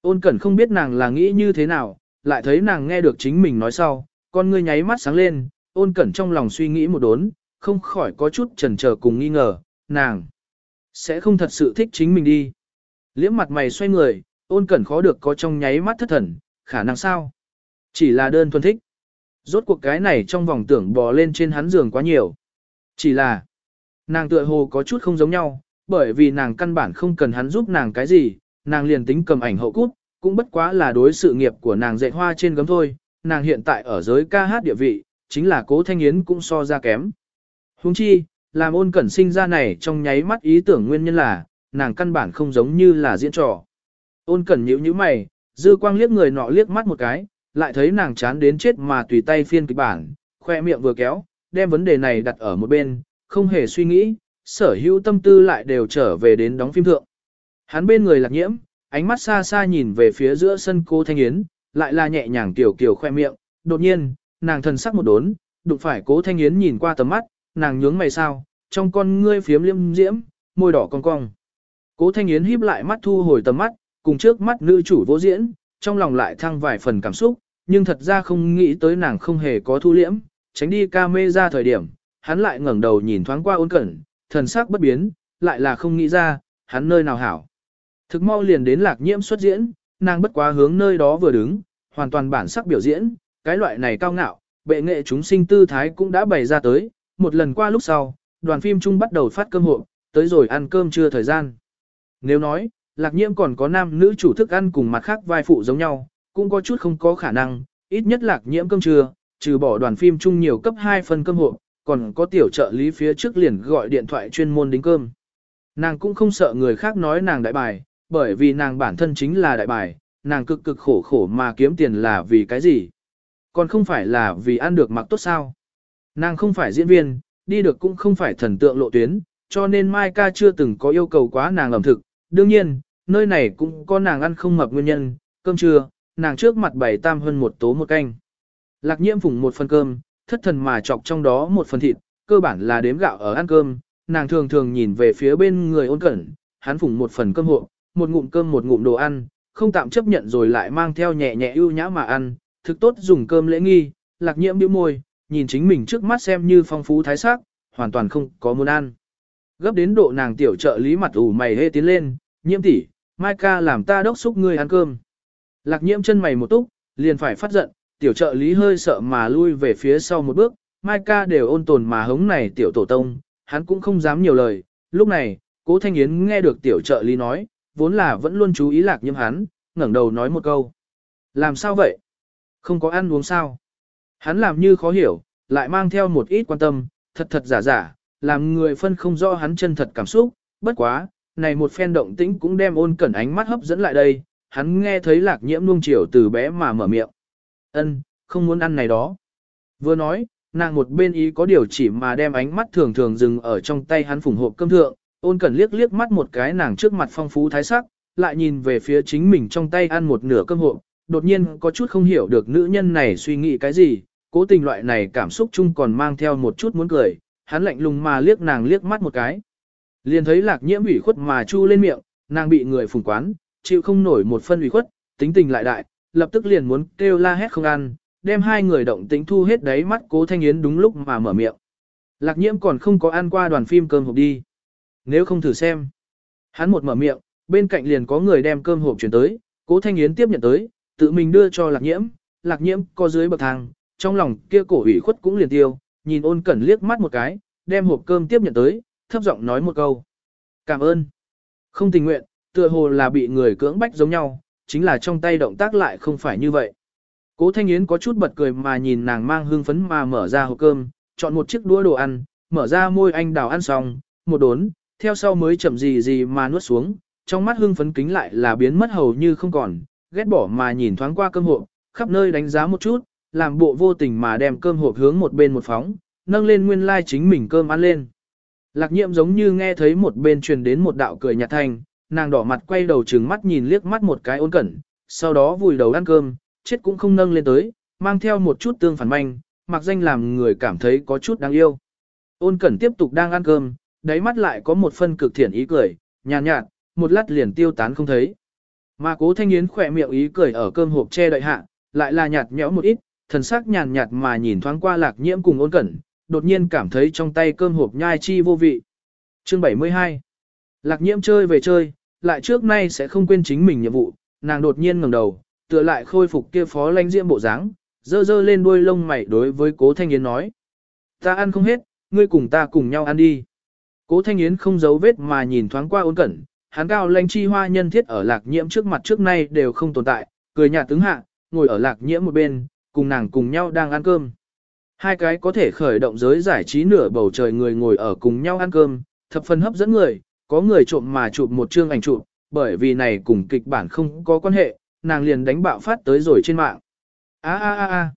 Ôn cẩn không biết nàng là nghĩ như thế nào, lại thấy nàng nghe được chính mình nói sau, con ngươi nháy mắt sáng lên, ôn cẩn trong lòng suy nghĩ một đốn, không khỏi có chút chần chờ cùng nghi ngờ, nàng sẽ không thật sự thích chính mình đi. Liễm mặt mày xoay người, ôn cẩn khó được có trong nháy mắt thất thần, khả năng sao? Chỉ là đơn thuần thích. Rốt cuộc cái này trong vòng tưởng bò lên trên hắn giường quá nhiều. Chỉ là, nàng tựa hồ có chút không giống nhau, bởi vì nàng căn bản không cần hắn giúp nàng cái gì, nàng liền tính cầm ảnh hậu cút, cũng bất quá là đối sự nghiệp của nàng dạy hoa trên gấm thôi, nàng hiện tại ở giới ca hát địa vị, chính là cố thanh yến cũng so ra kém. Huống chi, làm ôn cẩn sinh ra này trong nháy mắt ý tưởng nguyên nhân là, nàng căn bản không giống như là diễn trò. Ôn cẩn nhíu nhíu mày, dư quang liếc người nọ liếc mắt một cái, lại thấy nàng chán đến chết mà tùy tay phiên kịch bản, khoe miệng vừa kéo, đem vấn đề này đặt ở một bên, không hề suy nghĩ, sở hữu tâm tư lại đều trở về đến đóng phim thượng. Hắn bên người lạc nhiễm, ánh mắt xa xa nhìn về phía giữa sân cô Thanh Yến, lại là nhẹ nhàng tiểu kiểu khoe miệng, đột nhiên, nàng thần sắc một đốn, đụng phải cố Thanh Yến nhìn qua tầm mắt, nàng nhướng mày sao, trong con ngươi phiếm liêm diễm, môi đỏ cong cong. Cố Thanh Yến híp lại mắt thu hồi tầm mắt, cùng trước mắt nữ chủ vô diễn, trong lòng lại thăng vài phần cảm xúc, nhưng thật ra không nghĩ tới nàng không hề có thu liễm, tránh đi ca mê ra thời điểm, hắn lại ngẩng đầu nhìn thoáng qua ôn cẩn, thần sắc bất biến, lại là không nghĩ ra, hắn nơi nào hảo. Thực mau liền đến lạc nhiễm xuất diễn, nàng bất quá hướng nơi đó vừa đứng, hoàn toàn bản sắc biểu diễn, cái loại này cao ngạo, bệ nghệ chúng sinh tư thái cũng đã bày ra tới, một lần qua lúc sau, đoàn phim chung bắt đầu phát cơm hộ, tới rồi ăn cơm trưa thời gian. Nếu nói, lạc nhiễm còn có nam nữ chủ thức ăn cùng mặt khác vai phụ giống nhau, cũng có chút không có khả năng, ít nhất lạc nhiễm cơm trưa, trừ bỏ đoàn phim chung nhiều cấp 2 phần cơm hộp, còn có tiểu trợ lý phía trước liền gọi điện thoại chuyên môn đính cơm. Nàng cũng không sợ người khác nói nàng đại bài, bởi vì nàng bản thân chính là đại bài, nàng cực cực khổ khổ mà kiếm tiền là vì cái gì? Còn không phải là vì ăn được mặc tốt sao? Nàng không phải diễn viên, đi được cũng không phải thần tượng lộ tuyến, cho nên Mai ca chưa từng có yêu cầu quá nàng ẩm thực. Đương nhiên, nơi này cũng có nàng ăn không mập nguyên nhân, cơm trưa, nàng trước mặt bày tam hơn một tố một canh. Lạc nhiễm phùng một phần cơm, thất thần mà chọc trong đó một phần thịt, cơ bản là đếm gạo ở ăn cơm, nàng thường thường nhìn về phía bên người ôn cẩn, hắn phùng một phần cơm hộ, một ngụm cơm một ngụm đồ ăn, không tạm chấp nhận rồi lại mang theo nhẹ nhẹ ưu nhã mà ăn, thực tốt dùng cơm lễ nghi, lạc nhiễm bĩu môi, nhìn chính mình trước mắt xem như phong phú thái sắc, hoàn toàn không có muốn ăn. Gấp đến độ nàng tiểu trợ lý mặt ủ mày hê tiến lên, nhiễm tỷ, mai ca làm ta đốc xúc ngươi ăn cơm. Lạc nhiễm chân mày một túc, liền phải phát giận, tiểu trợ lý hơi sợ mà lui về phía sau một bước, mai ca đều ôn tồn mà hống này tiểu tổ tông, hắn cũng không dám nhiều lời. Lúc này, cố thanh yến nghe được tiểu trợ lý nói, vốn là vẫn luôn chú ý lạc nhiễm hắn, ngẩng đầu nói một câu. Làm sao vậy? Không có ăn uống sao? Hắn làm như khó hiểu, lại mang theo một ít quan tâm, thật thật giả giả, làm người phân không rõ hắn chân thật cảm xúc, bất quá, này một phen động tĩnh cũng đem ôn cẩn ánh mắt hấp dẫn lại đây, hắn nghe thấy lạc nhiễm nuông chiều từ bé mà mở miệng. ân không muốn ăn này đó. Vừa nói, nàng một bên ý có điều chỉ mà đem ánh mắt thường thường dừng ở trong tay hắn phủng hộp cơm thượng, ôn cẩn liếc liếc mắt một cái nàng trước mặt phong phú thái sắc, lại nhìn về phía chính mình trong tay ăn một nửa cơm hộp, đột nhiên có chút không hiểu được nữ nhân này suy nghĩ cái gì, cố tình loại này cảm xúc chung còn mang theo một chút muốn cười, hắn lạnh lùng mà liếc nàng liếc mắt một cái. Liền thấy lạc nhiễm ủy khuất mà chu lên miệng, nàng bị người phùng quán, chịu không nổi một phân ủy khuất, tính tình lại đại, lập tức liền muốn kêu la hét không ăn, đem hai người động tính thu hết đáy mắt cố thanh yến đúng lúc mà mở miệng. Lạc nhiễm còn không có ăn qua đoàn phim cơm hộp đi. Nếu không thử xem. Hắn một mở miệng, bên cạnh liền có người đem cơm hộp chuyển tới, cố thanh yến tiếp nhận tới, tự mình đưa cho lạc nhiễm, lạc nhiễm có dưới bậc thang, trong lòng kia cổ ủy khuất cũng liền tiêu, nhìn ôn cẩn liếc mắt một cái, đem hộp cơm tiếp nhận tới, thấp giọng nói một câu. Cảm ơn. Không tình nguyện, tựa hồ là bị người cưỡng bách giống nhau, chính là trong tay động tác lại không phải như vậy. Cố Thanh Yến có chút bật cười mà nhìn nàng mang hương phấn mà mở ra hộp cơm, chọn một chiếc đũa đồ ăn, mở ra môi anh đào ăn xong, một đốn, theo sau mới chậm gì gì mà nuốt xuống, trong mắt hương phấn kính lại là biến mất hầu như không còn, ghét bỏ mà nhìn thoáng qua cơm hộp, khắp nơi đánh giá một chút, làm bộ vô tình mà đem cơm hộp hướng một bên một phóng, nâng lên nguyên lai like chính mình cơm ăn lên. Lạc nhiệm giống như nghe thấy một bên truyền đến một đạo cười nhạt thanh, nàng đỏ mặt quay đầu trừng mắt nhìn liếc mắt một cái ôn cẩn, sau đó vùi đầu ăn cơm, chết cũng không nâng lên tới, mang theo một chút tương phản manh, mặc danh làm người cảm thấy có chút đáng yêu. Ôn cẩn tiếp tục đang ăn cơm, đáy mắt lại có một phân cực thiện ý cười, nhàn nhạt, nhạt, một lát liền tiêu tán không thấy. Mà cố thanh yến khỏe miệng ý cười ở cơm hộp che đợi hạ, lại là nhạt nhẽo một ít, thần sắc nhàn nhạt mà nhìn thoáng qua lạc nhiễm cùng ôn cẩn, đột nhiên cảm thấy trong tay cơm hộp nhai chi vô vị. Chương 72 Lạc nhiễm chơi về chơi, lại trước nay sẽ không quên chính mình nhiệm vụ, nàng đột nhiên ngẩng đầu, tựa lại khôi phục kia phó lanh diễm bộ dáng, dơ dơ lên đuôi lông mày đối với cố thanh yến nói. Ta ăn không hết, ngươi cùng ta cùng nhau ăn đi. Cố thanh yến không giấu vết mà nhìn thoáng qua ôn cẩn, hắn cao lanh chi hoa nhân thiết ở lạc nhiễm trước mặt trước nay đều không tồn tại, cười nhạt tướng hạ, ngồi ở lạc nhiễm một bên, cùng nàng cùng nhau đang ăn cơm. Hai cái có thể khởi động giới giải trí nửa bầu trời người ngồi ở cùng nhau ăn cơm, thập phần hấp dẫn người, có người trộm mà chụp một chương ảnh chụp, bởi vì này cùng kịch bản không có quan hệ, nàng liền đánh bạo phát tới rồi trên mạng. A a a a.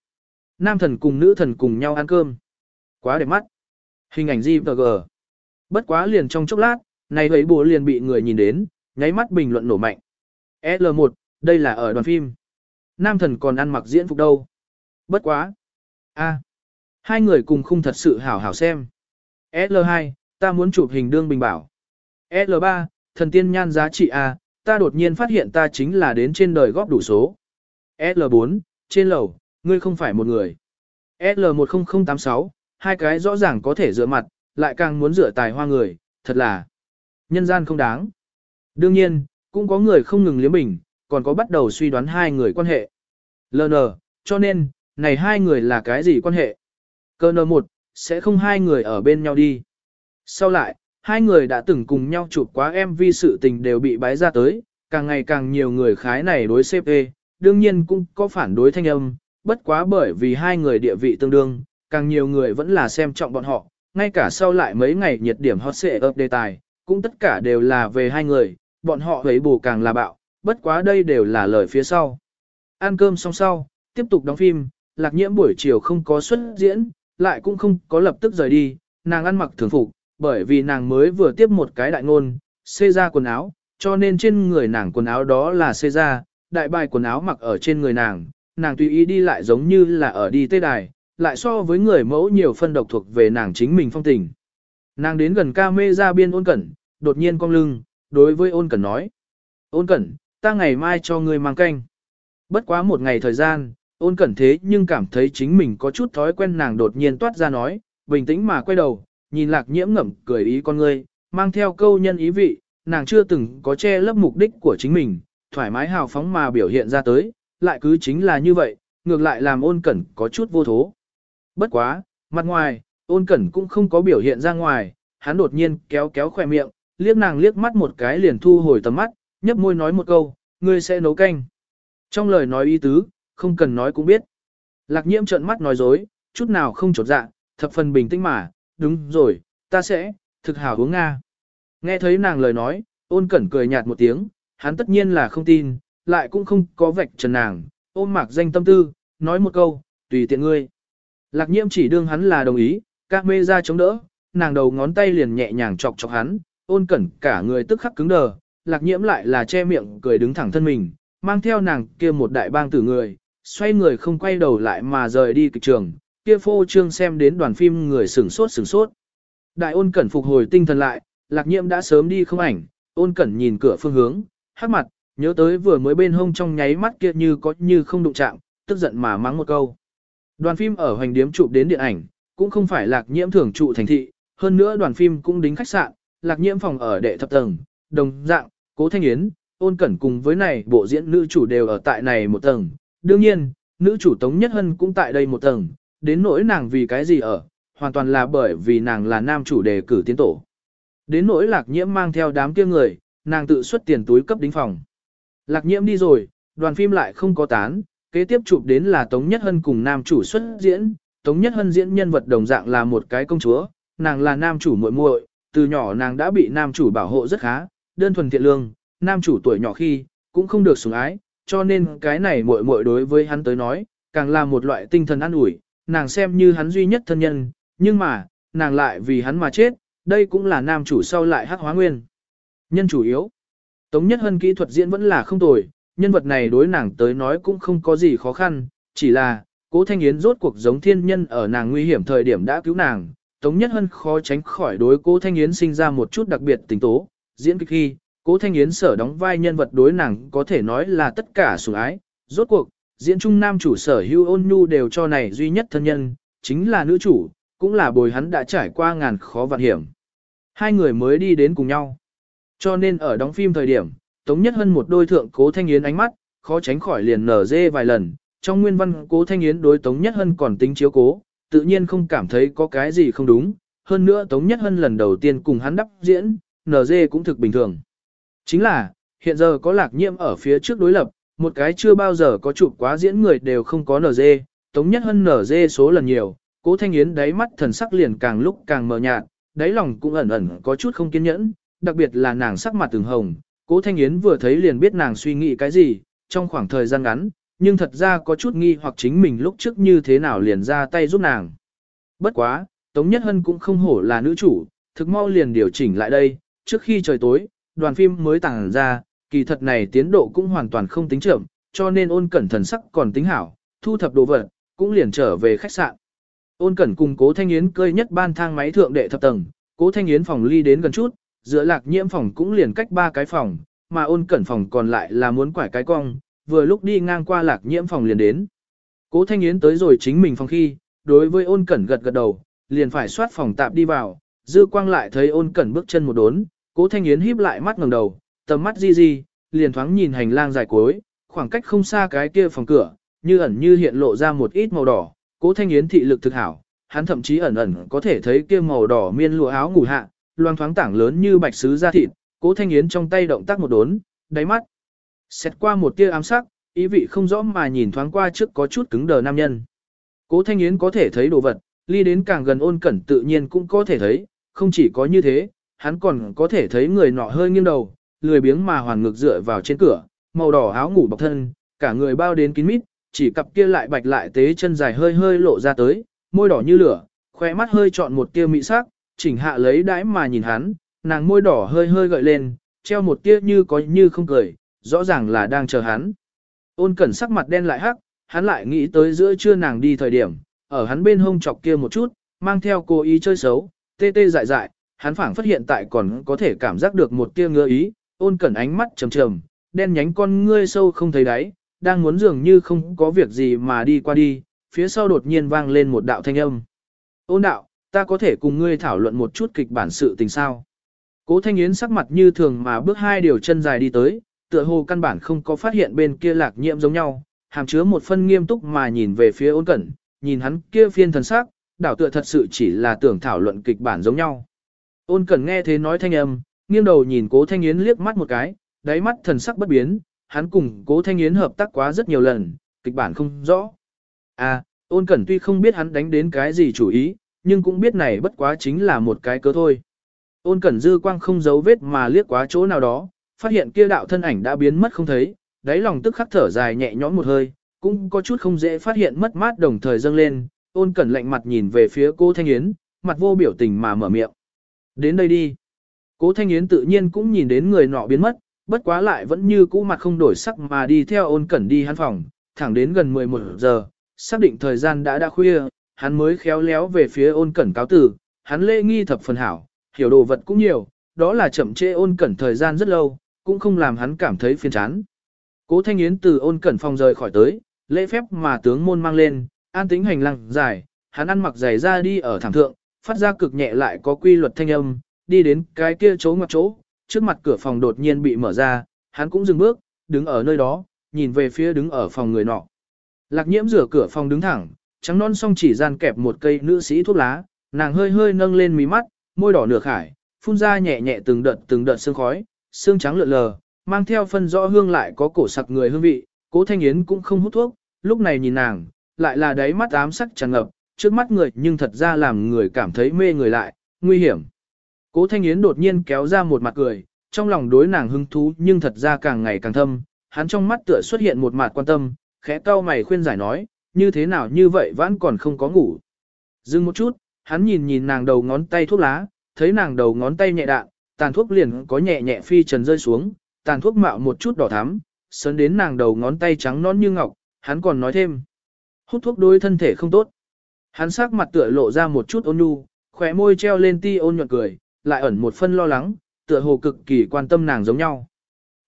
Nam thần cùng nữ thần cùng nhau ăn cơm. Quá đẹp mắt. Hình ảnh gì gờ. Bất quá liền trong chốc lát, này ấy bố liền bị người nhìn đến, nháy mắt bình luận nổ mạnh. L1, đây là ở đoàn phim. Nam thần còn ăn mặc diễn phục đâu. Bất quá. A. Hai người cùng khung thật sự hảo hảo xem. L2, ta muốn chụp hình đương bình bảo. L3, thần tiên nhan giá trị A, ta đột nhiên phát hiện ta chính là đến trên đời góp đủ số. L4, trên lầu, ngươi không phải một người. L10086, hai cái rõ ràng có thể rửa mặt, lại càng muốn rửa tài hoa người, thật là nhân gian không đáng. Đương nhiên, cũng có người không ngừng liếm bình, còn có bắt đầu suy đoán hai người quan hệ. LN, cho nên, này hai người là cái gì quan hệ? Cơ N1, sẽ không hai người ở bên nhau đi. Sau lại, hai người đã từng cùng nhau chụp quá MV sự tình đều bị bái ra tới, càng ngày càng nhiều người khái này đối CP, đương nhiên cũng có phản đối thanh âm, bất quá bởi vì hai người địa vị tương đương, càng nhiều người vẫn là xem trọng bọn họ, ngay cả sau lại mấy ngày nhiệt điểm hot xệ ập đề tài, cũng tất cả đều là về hai người, bọn họ thấy bù càng là bạo, bất quá đây đều là lời phía sau. Ăn cơm xong sau, tiếp tục đóng phim, lạc nhiễm buổi chiều không có xuất diễn, lại cũng không có lập tức rời đi, nàng ăn mặc thường phục, bởi vì nàng mới vừa tiếp một cái đại ngôn, xê ra quần áo, cho nên trên người nàng quần áo đó là xê ra, đại bài quần áo mặc ở trên người nàng, nàng tùy ý đi lại giống như là ở đi tê đài, lại so với người mẫu nhiều phân độc thuộc về nàng chính mình phong tình. Nàng đến gần ca mê ra biên ôn cẩn, đột nhiên cong lưng, đối với ôn cẩn nói. Ôn cẩn, ta ngày mai cho ngươi mang canh. Bất quá một ngày thời gian, ôn cẩn thế nhưng cảm thấy chính mình có chút thói quen nàng đột nhiên toát ra nói, bình tĩnh mà quay đầu, nhìn lạc nhiễm ngậm cười ý con ngươi, mang theo câu nhân ý vị, nàng chưa từng có che lấp mục đích của chính mình, thoải mái hào phóng mà biểu hiện ra tới, lại cứ chính là như vậy, ngược lại làm ôn cẩn có chút vô thố. Bất quá, mặt ngoài, ôn cẩn cũng không có biểu hiện ra ngoài, hắn đột nhiên kéo kéo khỏe miệng, liếc nàng liếc mắt một cái liền thu hồi tầm mắt, nhấp môi nói một câu, ngươi sẽ nấu canh. Trong lời nói ý tứ, không cần nói cũng biết. Lạc nhiễm trợn mắt nói dối, chút nào không trột dạ, thập phần bình tĩnh mà, đúng rồi, ta sẽ, thực hảo uống Nga. Nghe thấy nàng lời nói, ôn cẩn cười nhạt một tiếng, hắn tất nhiên là không tin, lại cũng không có vạch trần nàng, ôm mạc danh tâm tư, nói một câu, tùy tiện ngươi. Lạc nhiễm chỉ đương hắn là đồng ý, các mê ra chống đỡ, nàng đầu ngón tay liền nhẹ nhàng chọc chọc hắn, ôn cẩn cả người tức khắc cứng đờ, lạc nhiễm lại là che miệng cười đứng thẳng thân mình, mang theo nàng kia một đại bang tử người, xoay người không quay đầu lại mà rời đi kịch trường, kia phô trương xem đến đoàn phim người sửng sốt sửng sốt. Đại ôn cẩn phục hồi tinh thần lại, lạc nhiễm đã sớm đi không ảnh, ôn cẩn nhìn cửa phương hướng, hát mặt, nhớ tới vừa mới bên hông trong nháy mắt kia như có như không đụng chạm, tức giận mà mắng một câu. Đoàn phim ở hoành điếm chụp đến điện ảnh, cũng không phải lạc nhiễm thường trụ thành thị, hơn nữa đoàn phim cũng đính khách sạn, lạc nhiễm phòng ở đệ thập tầng, đồng dạng, cố thanh yến, ôn cẩn cùng với này bộ diễn nữ chủ đều ở tại này một tầng. Đương nhiên, nữ chủ Tống Nhất Hân cũng tại đây một tầng, đến nỗi nàng vì cái gì ở, hoàn toàn là bởi vì nàng là nam chủ đề cử tiến tổ. Đến nỗi lạc nhiễm mang theo đám kia người, nàng tự xuất tiền túi cấp đính phòng. Lạc nhiễm đi rồi, đoàn phim lại không có tán, kế tiếp chụp đến là Tống Nhất Hân cùng nam chủ xuất diễn. Tống Nhất Hân diễn nhân vật đồng dạng là một cái công chúa, nàng là nam chủ muội muội, từ nhỏ nàng đã bị nam chủ bảo hộ rất khá, đơn thuần thiện lương, nam chủ tuổi nhỏ khi, cũng không được sủng ái, cho nên cái này muội muội đối với hắn tới nói, càng là một loại tinh thần an ủi, nàng xem như hắn duy nhất thân nhân, nhưng mà, nàng lại vì hắn mà chết, đây cũng là nam chủ sau lại hắc hóa nguyên. Nhân chủ yếu, Tống Nhất Hân kỹ thuật diễn vẫn là không tồi, nhân vật này đối nàng tới nói cũng không có gì khó khăn, chỉ là, cố Thanh Yến rốt cuộc giống thiên nhân ở nàng nguy hiểm thời điểm đã cứu nàng, Tống Nhất Hân khó tránh khỏi đối cố Thanh Yến sinh ra một chút đặc biệt tình tố, diễn kịch khi, cố Thanh Yến sở đóng vai nhân vật đối nàng có thể nói là tất cả sủng ái, rốt cuộc, diễn trung nam chủ sở hữu ôn nhu đều cho này duy nhất thân nhân, chính là nữ chủ, cũng là bồi hắn đã trải qua ngàn khó vạn hiểm. Hai người mới đi đến cùng nhau. Cho nên ở đóng phim thời điểm, Tống Nhất Hân một đôi thượng cố thanh yến ánh mắt, khó tránh khỏi liền nở dê vài lần. Trong nguyên văn cố thanh yến đối Tống Nhất Hân còn tính chiếu cố, tự nhiên không cảm thấy có cái gì không đúng. Hơn nữa Tống Nhất Hân lần đầu tiên cùng hắn đắp diễn, nở dê cũng thực bình thường. Chính là, hiện giờ có lạc nhiễm ở phía trước đối lập, một cái chưa bao giờ có chụp quá diễn người đều không có nở dê, Tống Nhất Hân nở dê số lần nhiều, cố thanh yến đáy mắt thần sắc liền càng lúc càng mờ nhạt, đáy lòng cũng ẩn ẩn có chút không kiên nhẫn, đặc biệt là nàng sắc mặt từng hồng, cố thanh yến vừa thấy liền biết nàng suy nghĩ cái gì, trong khoảng thời gian ngắn, nhưng thật ra có chút nghi hoặc chính mình lúc trước như thế nào liền ra tay giúp nàng. Bất quá, Tống Nhất Hân cũng không hổ là nữ chủ, thực mau liền điều chỉnh lại đây, trước khi trời tối, đoàn phim mới tàng ra, kỳ thật này tiến độ cũng hoàn toàn không tính chậm, cho nên ôn cẩn thần sắc còn tính hảo, thu thập đồ vật, cũng liền trở về khách sạn. Ôn cẩn cùng cố thanh yến cơi nhất ban thang máy thượng đệ thập tầng, cố thanh yến phòng ly đến gần chút, giữa lạc nhiễm phòng cũng liền cách ba cái phòng, mà ôn cẩn phòng còn lại là muốn quải cái cong, vừa lúc đi ngang qua lạc nhiễm phòng liền đến. Cố thanh yến tới rồi chính mình phòng khi, đối với ôn cẩn gật gật đầu, liền phải soát phòng tạp đi vào, dư quang lại thấy ôn cẩn bước chân một đốn, cố thanh yến híp lại mắt ngẩng đầu, tầm mắt di di, liền thoáng nhìn hành lang dài cuối, khoảng cách không xa cái kia phòng cửa, như ẩn như hiện lộ ra một ít màu đỏ, cố thanh yến thị lực thực hảo, hắn thậm chí ẩn ẩn có thể thấy kia màu đỏ miên lụa áo ngủ hạ, loang thoáng tảng lớn như bạch sứ da thịt, cố thanh yến trong tay động tác một đốn, đáy mắt. Xét qua một tia ám sắc, ý vị không rõ mà nhìn thoáng qua trước có chút cứng đờ nam nhân. Cố thanh yến có thể thấy đồ vật, ly đến càng gần ôn cẩn tự nhiên cũng có thể thấy, không chỉ có như thế, hắn còn có thể thấy người nọ hơi nghiêng đầu, lười biếng mà hoàn ngược dựa vào trên cửa, màu đỏ áo ngủ bọc thân, cả người bao đến kín mít, chỉ cặp kia lại bạch lại tế chân dài hơi hơi lộ ra tới, môi đỏ như lửa, khóe mắt hơi chọn một tia mị sắc, chỉnh hạ lấy đãi mà nhìn hắn, nàng môi đỏ hơi hơi gợi lên, treo một tia như có như không cười, rõ ràng là đang chờ hắn. Ôn cẩn sắc mặt đen lại hắc, hắn lại nghĩ tới giữa trưa nàng đi thời điểm, ở hắn bên hông chọc kia một chút, mang theo cố ý chơi xấu, tê tê dại dại, hắn phảng phát hiện tại còn có thể cảm giác được một tia ngứa ý, ôn cẩn ánh mắt trầm trầm, đen nhánh con ngươi sâu không thấy đáy, đang muốn dường như không có việc gì mà đi qua đi, phía sau đột nhiên vang lên một đạo thanh âm. Ôn đạo, ta có thể cùng ngươi thảo luận một chút kịch bản sự tình sao. Cố Thanh Yến sắc mặt như thường mà bước hai điều chân dài đi tới, tựa hồ căn bản không có phát hiện bên kia lạc nhiễm giống nhau, hàm chứa một phân nghiêm túc mà nhìn về phía ôn cẩn, nhìn hắn kia phiên thần sắc, đảo tựa thật sự chỉ là tưởng thảo luận kịch bản giống nhau. Ôn cẩn nghe thế nói thanh âm, nghiêng đầu nhìn cố Thanh Yến liếc mắt một cái, đáy mắt thần sắc bất biến, hắn cùng cố Thanh Yến hợp tác quá rất nhiều lần, kịch bản không rõ. À, ôn cẩn tuy không biết hắn đánh đến cái gì chủ ý, nhưng cũng biết này bất quá chính là một cái cớ thôi. Ôn cẩn dư quang không giấu vết mà liếc quá chỗ nào đó, phát hiện kia đạo thân ảnh đã biến mất không thấy, đáy lòng tức khắc thở dài nhẹ nhõm một hơi, cũng có chút không dễ phát hiện mất mát đồng thời dâng lên, ôn cẩn lạnh mặt nhìn về phía cô Thanh Yến, mặt vô biểu tình mà mở miệng. Đến đây đi. Cố Thanh Yến tự nhiên cũng nhìn đến người nọ biến mất, bất quá lại vẫn như cũ mặt không đổi sắc mà đi theo ôn cẩn đi hắn phòng, thẳng đến gần 11 giờ, xác định thời gian đã đã khuya, hắn mới khéo léo về phía ôn cẩn cáo tử, hắn lễ nghi thập phần hảo, hiểu đồ vật cũng nhiều, đó là chậm trễ ôn cẩn thời gian rất lâu, cũng không làm hắn cảm thấy phiền chán. Cố Thanh Yến từ ôn cẩn phòng rời khỏi tới, lễ phép mà tướng môn mang lên, an tính hành lang dài, hắn ăn mặc giày ra đi ở thảm thượng, phát ra cực nhẹ lại có quy luật thanh âm, đi đến cái kia chỗ ngoặt chỗ, trước mặt cửa phòng đột nhiên bị mở ra, hắn cũng dừng bước, đứng ở nơi đó, nhìn về phía đứng ở phòng người nọ. Lạc nhiễm rửa cửa phòng đứng thẳng, trắng non song chỉ gian kẹp một cây nữ sĩ thuốc lá, nàng hơi hơi nâng lên mí mắt, môi đỏ nửa khải, phun ra nhẹ nhẹ từng đợt từng đợt sương khói, sương trắng lượn lờ, mang theo phân rõ hương lại có cổ sặc người hương vị, cố thanh yến cũng không hút thuốc, lúc này nhìn nàng, lại là đáy mắt ám sắc tràn ngập, trước mắt người nhưng thật ra làm người cảm thấy mê người lại, nguy hiểm. Cố thanh yến đột nhiên kéo ra một mặt cười, trong lòng đối nàng hứng thú nhưng thật ra càng ngày càng thâm, hắn trong mắt tựa xuất hiện một mặt quan tâm, khẽ cau mày khuyên giải nói, như thế nào như vậy vẫn còn không có ngủ. Dừng một chút, hắn nhìn nhìn nàng đầu ngón tay thuốc lá, thấy nàng đầu ngón tay nhẹ đạn, tàn thuốc liền có nhẹ nhẹ phi trần rơi xuống, tàn thuốc mạo một chút đỏ thắm, sấn đến nàng đầu ngón tay trắng non như ngọc, hắn còn nói thêm. Hút thuốc đối thân thể không tốt. Hắn sắc mặt tựa lộ ra một chút ôn nhu, khỏe môi treo lên ti ôn nhuận cười, lại ẩn một phân lo lắng, tựa hồ cực kỳ quan tâm nàng giống nhau.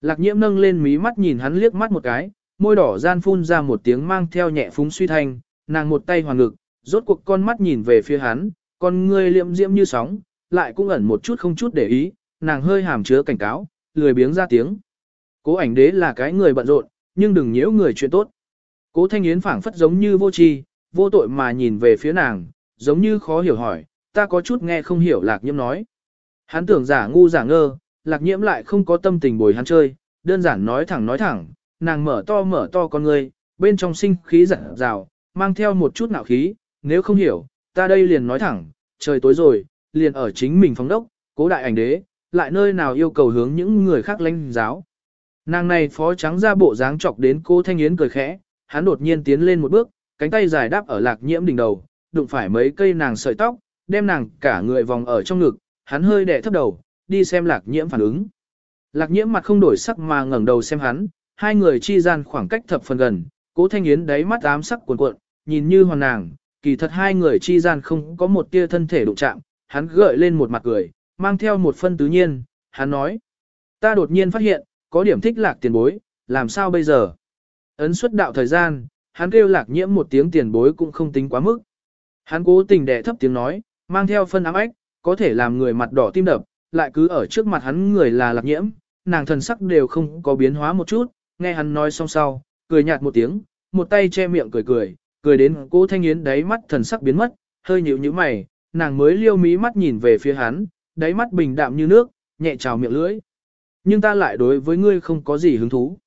Lạc nhiễm nâng lên mí mắt nhìn hắn liếc mắt một cái, môi đỏ gian phun ra một tiếng mang theo nhẹ phúng suy thanh, nàng một tay hoàn ngực, rốt cuộc con mắt nhìn về phía hắn, con ngươi liệm diễm như sóng, lại cũng ẩn một chút không chút để ý, nàng hơi hàm chứa cảnh cáo, lười biếng ra tiếng. Cố ảnh đế là cái người bận rộn, nhưng đừng nhiễu người chuyện tốt. Cố thanh yến phảng phất giống như vô tri, vô tội mà nhìn về phía nàng, giống như khó hiểu hỏi, ta có chút nghe không hiểu lạc nhiễm nói. Hắn tưởng giả ngu giả ngơ, lạc nhiễm lại không có tâm tình bồi hắn chơi, đơn giản nói thẳng nói thẳng, nàng mở to mở to con ngươi, bên trong sinh khí giả rào, mang theo một chút nạo khí, nếu không hiểu, ta đây liền nói thẳng, trời tối rồi, liền ở chính mình phóng đốc, cố đại ảnh đế, lại nơi nào yêu cầu hướng những người khác lãnh giáo. Nàng này phó trắng ra bộ dáng chọc đến cô Thanh Yến cười khẽ, hắn đột nhiên tiến lên một bước, cánh tay dài đáp ở lạc nhiễm đỉnh đầu, đụng phải mấy cây nàng sợi tóc, đem nàng cả người vòng ở trong ngực, hắn hơi đẻ thấp đầu, đi xem lạc nhiễm phản ứng. Lạc nhiễm mặt không đổi sắc mà ngẩng đầu xem hắn, hai người chi gian khoảng cách thập phần gần, cố thanh yến đáy mắt ám sắc cuồn cuộn, nhìn như hoàn nàng, kỳ thật hai người chi gian không có một tia thân thể đụng chạm, hắn gợi lên một mặt cười, mang theo một phân tứ nhiên, hắn nói. Ta đột nhiên phát hiện, có điểm thích lạc tiền bối, làm sao bây giờ? Ấn xuất đạo thời gian, hắn kêu lạc nhiễm một tiếng tiền bối cũng không tính quá mức. Hắn cố tình đẻ thấp tiếng nói, mang theo phân ám ách, có thể làm người mặt đỏ tim đập, lại cứ ở trước mặt hắn người là lạc nhiễm, nàng thần sắc đều không có biến hóa một chút, nghe hắn nói xong sau, cười nhạt một tiếng, một tay che miệng cười cười, cười đến cô Thanh Yến đáy mắt thần sắc biến mất, hơi nhíu nhíu mày, nàng mới liêu mí mắt nhìn về phía hắn, đáy mắt bình đạm như nước, nhẹ trào miệng lưỡi. Nhưng ta lại đối với ngươi không có gì hứng thú.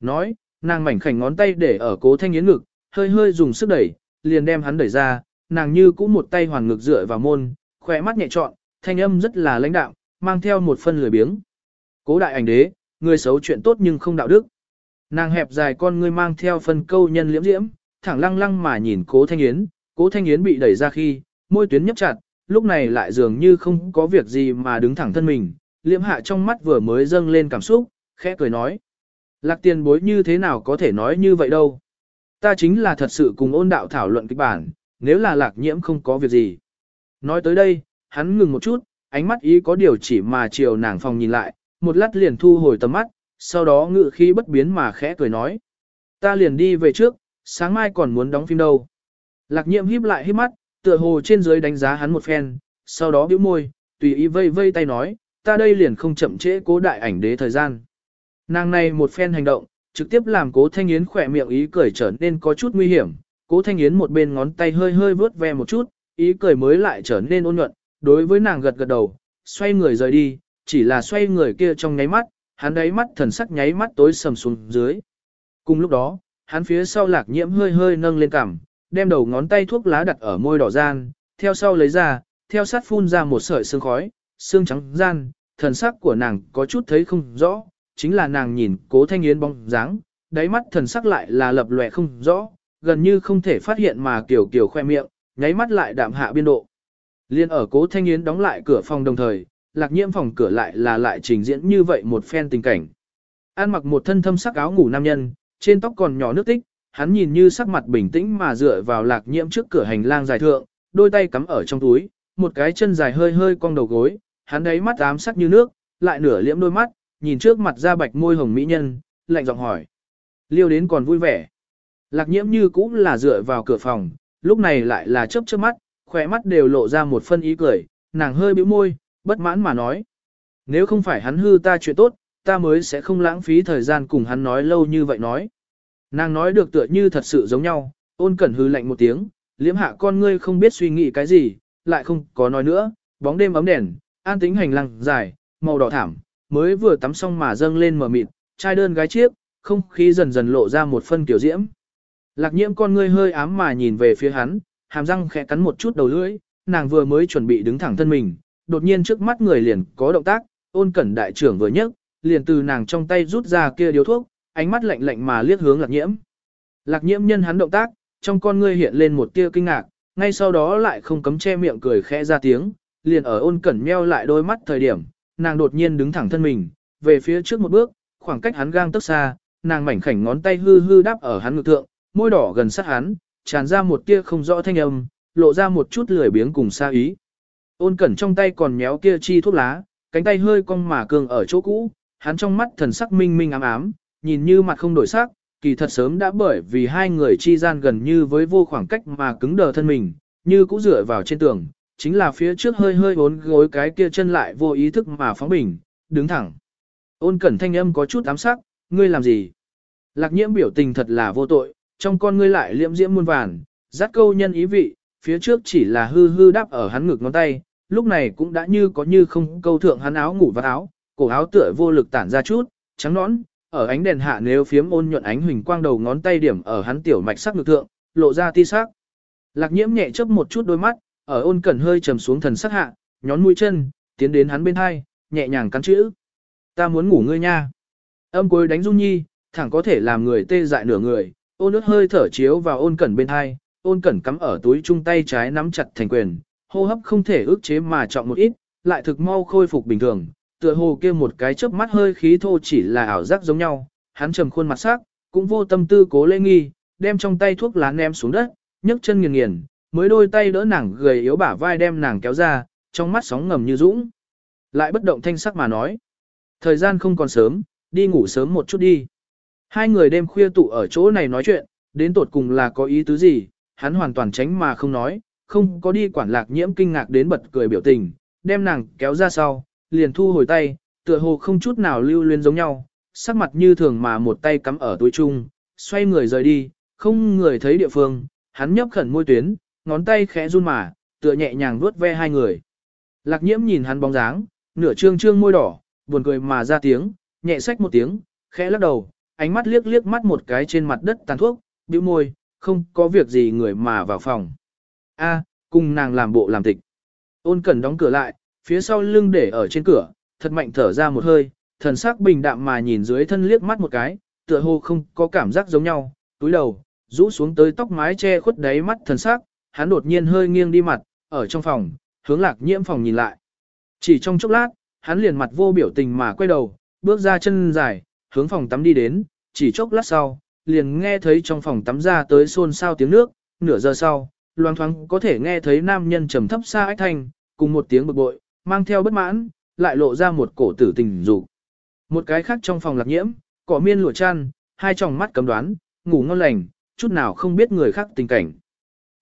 Nói, nàng mảnh khảnh ngón tay để ở cố Thanh Yến ngực, hơi hơi dùng sức đẩy, liền đem hắn đẩy ra, nàng như cũng một tay hoàn ngực dựa vào môn, khỏe mắt nhẹ trọn, thanh âm rất là lãnh đạm, mang theo một phân lười biếng. Cố đại ảnh đế, người xấu chuyện tốt nhưng không đạo đức. Nàng hẹp dài con ngươi mang theo phân câu nhân liễm diễm, thẳng lăng lăng mà nhìn cố thanh yến, cố thanh yến bị đẩy ra khi, môi tuyến nhấp chặt, lúc này lại dường như không có việc gì mà đứng thẳng thân mình, liễm hạ trong mắt vừa mới dâng lên cảm xúc, khẽ cười nói. Lạc tiền bối như thế nào có thể nói như vậy đâu. Ta chính là thật sự cùng ôn đạo thảo luận kịch bản, nếu là lạc nhiễm không có việc gì. Nói tới đây, hắn ngừng một chút, ánh mắt ý có điều chỉ mà chiều nàng phòng nhìn lại, một lát liền thu hồi tầm mắt, sau đó ngự khí bất biến mà khẽ cười nói. Ta liền đi về trước, sáng mai còn muốn đóng phim đâu. Lạc nhiệm híp lại híp mắt, tựa hồ trên dưới đánh giá hắn một phen, sau đó bĩu môi, tùy ý vây vây tay nói, ta đây liền không chậm trễ cố đại ảnh đế thời gian. Nàng này một phen hành động, trực tiếp làm cố thanh yến khỏe miệng ý cười trở nên có chút nguy hiểm, cố thanh yến một bên ngón tay hơi hơi vướt ve một chút, ý cười mới lại trở nên ôn nhuận, đối với nàng gật gật đầu, xoay người rời đi, chỉ là xoay người kia trong nháy mắt, hắn đáy mắt thần sắc nháy mắt tối sầm xuống dưới. Cùng lúc đó, hắn phía sau lạc nhiễm hơi hơi nâng lên cằm, đem đầu ngón tay thuốc lá đặt ở môi đỏ gian, theo sau lấy ra, theo sát phun ra một sợi sương khói, sương trắng gian, thần sắc của nàng có chút thấy không rõ, chính là nàng nhìn cố thanh yến bóng dáng, đáy mắt thần sắc lại là lập lòe không rõ, gần như không thể phát hiện mà kiểu kiểu khoe miệng, nháy mắt lại đạm hạ biên độ. Liên ở cố thanh yến đóng lại cửa phòng đồng thời, lạc nhiễm phòng cửa lại là lại trình diễn như vậy một phen tình cảnh. An mặc một thân thâm sắc áo ngủ nam nhân, trên tóc còn nhỏ nước tích, hắn nhìn như sắc mặt bình tĩnh mà dựa vào lạc nhiễm trước cửa hành lang dài thượng, đôi tay cắm ở trong túi, một cái chân dài hơi hơi cong đầu gối, hắn đấy mắt ám sắc như nước, lại nửa liễm đôi mắt, nhìn trước mặt da bạch môi hồng mỹ nhân, lạnh giọng hỏi. Liêu đến còn vui vẻ. Lạc nhiễm như cũng là dựa vào cửa phòng, lúc này lại là chớp chớp mắt, khỏe mắt đều lộ ra một phân ý cười, nàng hơi bĩu môi, bất mãn mà nói. Nếu không phải hắn hư ta chuyện tốt, ta mới sẽ không lãng phí thời gian cùng hắn nói lâu như vậy nói. Nàng nói được tựa như thật sự giống nhau, ôn cẩn hư lạnh một tiếng, liễm hạ con ngươi không biết suy nghĩ cái gì, lại không có nói nữa, bóng đêm ấm đèn, an tính hành lang dài, màu đỏ thảm, mới vừa tắm xong mà dâng lên mở mịt, trai đơn gái chiếc, không khí dần dần lộ ra một phân kiểu diễm. Lạc nhiễm con ngươi hơi ám mà nhìn về phía hắn, hàm răng khẽ cắn một chút đầu lưỡi, nàng vừa mới chuẩn bị đứng thẳng thân mình, đột nhiên trước mắt người liền có động tác, ôn cẩn đại trưởng vừa nhấc, liền từ nàng trong tay rút ra kia điếu thuốc, ánh mắt lạnh lạnh mà liếc hướng lạc nhiễm. Lạc nhiễm nhân hắn động tác, trong con ngươi hiện lên một tia kinh ngạc, ngay sau đó lại không cấm che miệng cười khẽ ra tiếng, liền ở ôn cẩn meo lại đôi mắt thời điểm, nàng đột nhiên đứng thẳng thân mình, về phía trước một bước, khoảng cách hắn gang tức xa, nàng mảnh khảnh ngón tay hư hư đáp ở hắn ngực thượng, môi đỏ gần sát hắn, tràn ra một tia không rõ thanh âm, lộ ra một chút lười biếng cùng xa ý. Ôn cẩn trong tay còn méo kia chi thuốc lá, cánh tay hơi cong mà cường ở chỗ cũ, hắn trong mắt thần sắc minh minh ám ám, nhìn như mặt không đổi sắc, kỳ thật sớm đã bởi vì hai người chi gian gần như với vô khoảng cách mà cứng đờ thân mình, như cũ dựa vào trên tường, chính là phía trước hơi hơi bốn gối cái kia chân lại vô ý thức mà phóng bình, đứng thẳng. Ôn cẩn thanh âm có chút ám sắc, ngươi làm gì? Lạc nhiễm biểu tình thật là vô tội, trong con ngươi lại liễm diễm muôn vàn, dắt câu nhân ý vị, phía trước chỉ là hư hư đáp ở hắn ngực ngón tay, lúc này cũng đã như có như không câu thượng hắn áo ngủ và áo, cổ áo tựa vô lực tản ra chút, trắng nõn, ở ánh đèn hạ nếu phiếm ôn nhuận ánh huỳnh quang đầu ngón tay điểm ở hắn tiểu mạch sắc ngực thượng, lộ ra ti sắc. Lạc nhiễm nhẹ chớp một chút đôi mắt, ở ôn cẩn hơi trầm xuống thần sắc hạ, nhón mũi chân, tiến đến hắn bên hai, nhẹ nhàng cắn chữ. Ta muốn ngủ ngươi nha. Âm cuối đánh dung nhi, thẳng có thể làm người tê dại nửa người, ôn ướt hơi thở chiếu vào ôn cẩn bên hai, ôn cẩn cắm ở túi chung tay trái nắm chặt thành quyền, hô hấp không thể ức chế mà trọng một ít, lại thực mau khôi phục bình thường, tựa hồ kia một cái chớp mắt hơi khí thô chỉ là ảo giác giống nhau, hắn trầm khuôn mặt sắc, cũng vô tâm tư cố lê nghi, đem trong tay thuốc lá ném xuống đất, nhấc chân nghiền nghiền, mới đôi tay đỡ nàng gầy yếu bả vai đem nàng kéo ra, trong mắt sóng ngầm như dũng. Lại bất động thanh sắc mà nói. Thời gian không còn sớm, đi ngủ sớm một chút đi. Hai người đêm khuya tụ ở chỗ này nói chuyện, đến tột cùng là có ý tứ gì, hắn hoàn toàn tránh mà không nói, không có đi quản lạc nhiễm kinh ngạc đến bật cười biểu tình, đem nàng kéo ra sau, liền thu hồi tay, tựa hồ không chút nào lưu luyến giống nhau, sắc mặt như thường mà một tay cắm ở túi chung, xoay người rời đi, không người thấy địa phương, hắn nhấp khẩn môi tuyến, ngón tay khẽ run mà, tựa nhẹ nhàng vuốt ve hai người. Lạc nhiễm nhìn hắn bóng dáng, nửa trương trương môi đỏ, buồn cười mà ra tiếng, nhẹ sách một tiếng, khẽ lắc đầu, ánh mắt liếc liếc mắt một cái trên mặt đất tàn thuốc, bĩu môi, không có việc gì người mà vào phòng. A, cùng nàng làm bộ làm tịch. Ôn cẩn đóng cửa lại, phía sau lưng để ở trên cửa, thật mạnh thở ra một hơi, thần sắc bình đạm mà nhìn dưới thân liếc mắt một cái, tựa hồ không có cảm giác giống nhau, túi đầu, rũ xuống tới tóc mái che khuất đáy mắt thần sắc, hắn đột nhiên hơi nghiêng đi mặt, ở trong phòng, hướng lạc nhiễm phòng nhìn lại. Chỉ trong chốc lát, hắn liền mặt vô biểu tình mà quay đầu, bước ra chân dài, hướng phòng tắm đi đến, chỉ chốc lát sau, liền nghe thấy trong phòng tắm ra tới xôn xao tiếng nước, nửa giờ sau, loang thoáng có thể nghe thấy nam nhân trầm thấp xa ách thanh, cùng một tiếng bực bội, mang theo bất mãn, lại lộ ra một cổ tử tình dục. Một cái khác trong phòng lạc nhiễm, cỏ miên lụa chăn, hai tròng mắt cấm đoán, ngủ ngon lành, chút nào không biết người khác tình cảnh.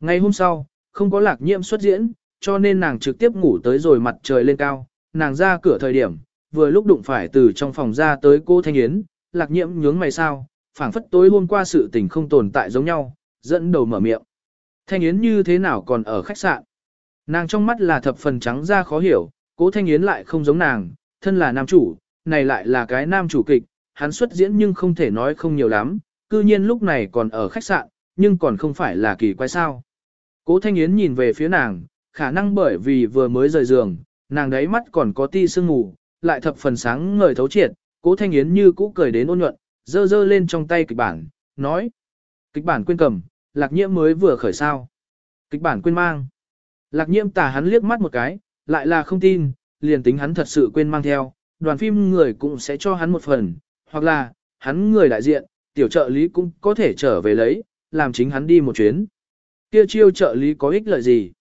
Ngày hôm sau, không có lạc nhiễm xuất diễn, cho nên nàng trực tiếp ngủ tới rồi mặt trời lên cao, nàng ra cửa thời điểm, vừa lúc đụng phải từ trong phòng ra tới cô Thanh Yến, lạc nhiễm nhướng mày sao, phảng phất tối hôm qua sự tình không tồn tại giống nhau, dẫn đầu mở miệng. Thanh Yến như thế nào còn ở khách sạn? Nàng trong mắt là thập phần trắng ra khó hiểu, cố Thanh Yến lại không giống nàng, thân là nam chủ, này lại là cái nam chủ kịch, hắn xuất diễn nhưng không thể nói không nhiều lắm, cư nhiên lúc này còn ở khách sạn, nhưng còn không phải là kỳ quái sao. Cố Thanh Yến nhìn về phía nàng, khả năng bởi vì vừa mới rời giường, nàng đấy mắt còn có ti sương ngủ, lại thập phần sáng ngời thấu triệt, cố thanh yến như cũ cười đến ôn nhuận, dơ dơ lên trong tay kịch bản, nói. Kịch bản quên cầm, lạc nhiễm mới vừa khởi sao. Kịch bản quên mang. Lạc nhiễm tả hắn liếc mắt một cái, lại là không tin, liền tính hắn thật sự quên mang theo, đoàn phim người cũng sẽ cho hắn một phần, hoặc là, hắn người đại diện, tiểu trợ lý cũng có thể trở về lấy, làm chính hắn đi một chuyến. Kia chiêu trợ lý có ích lợi gì?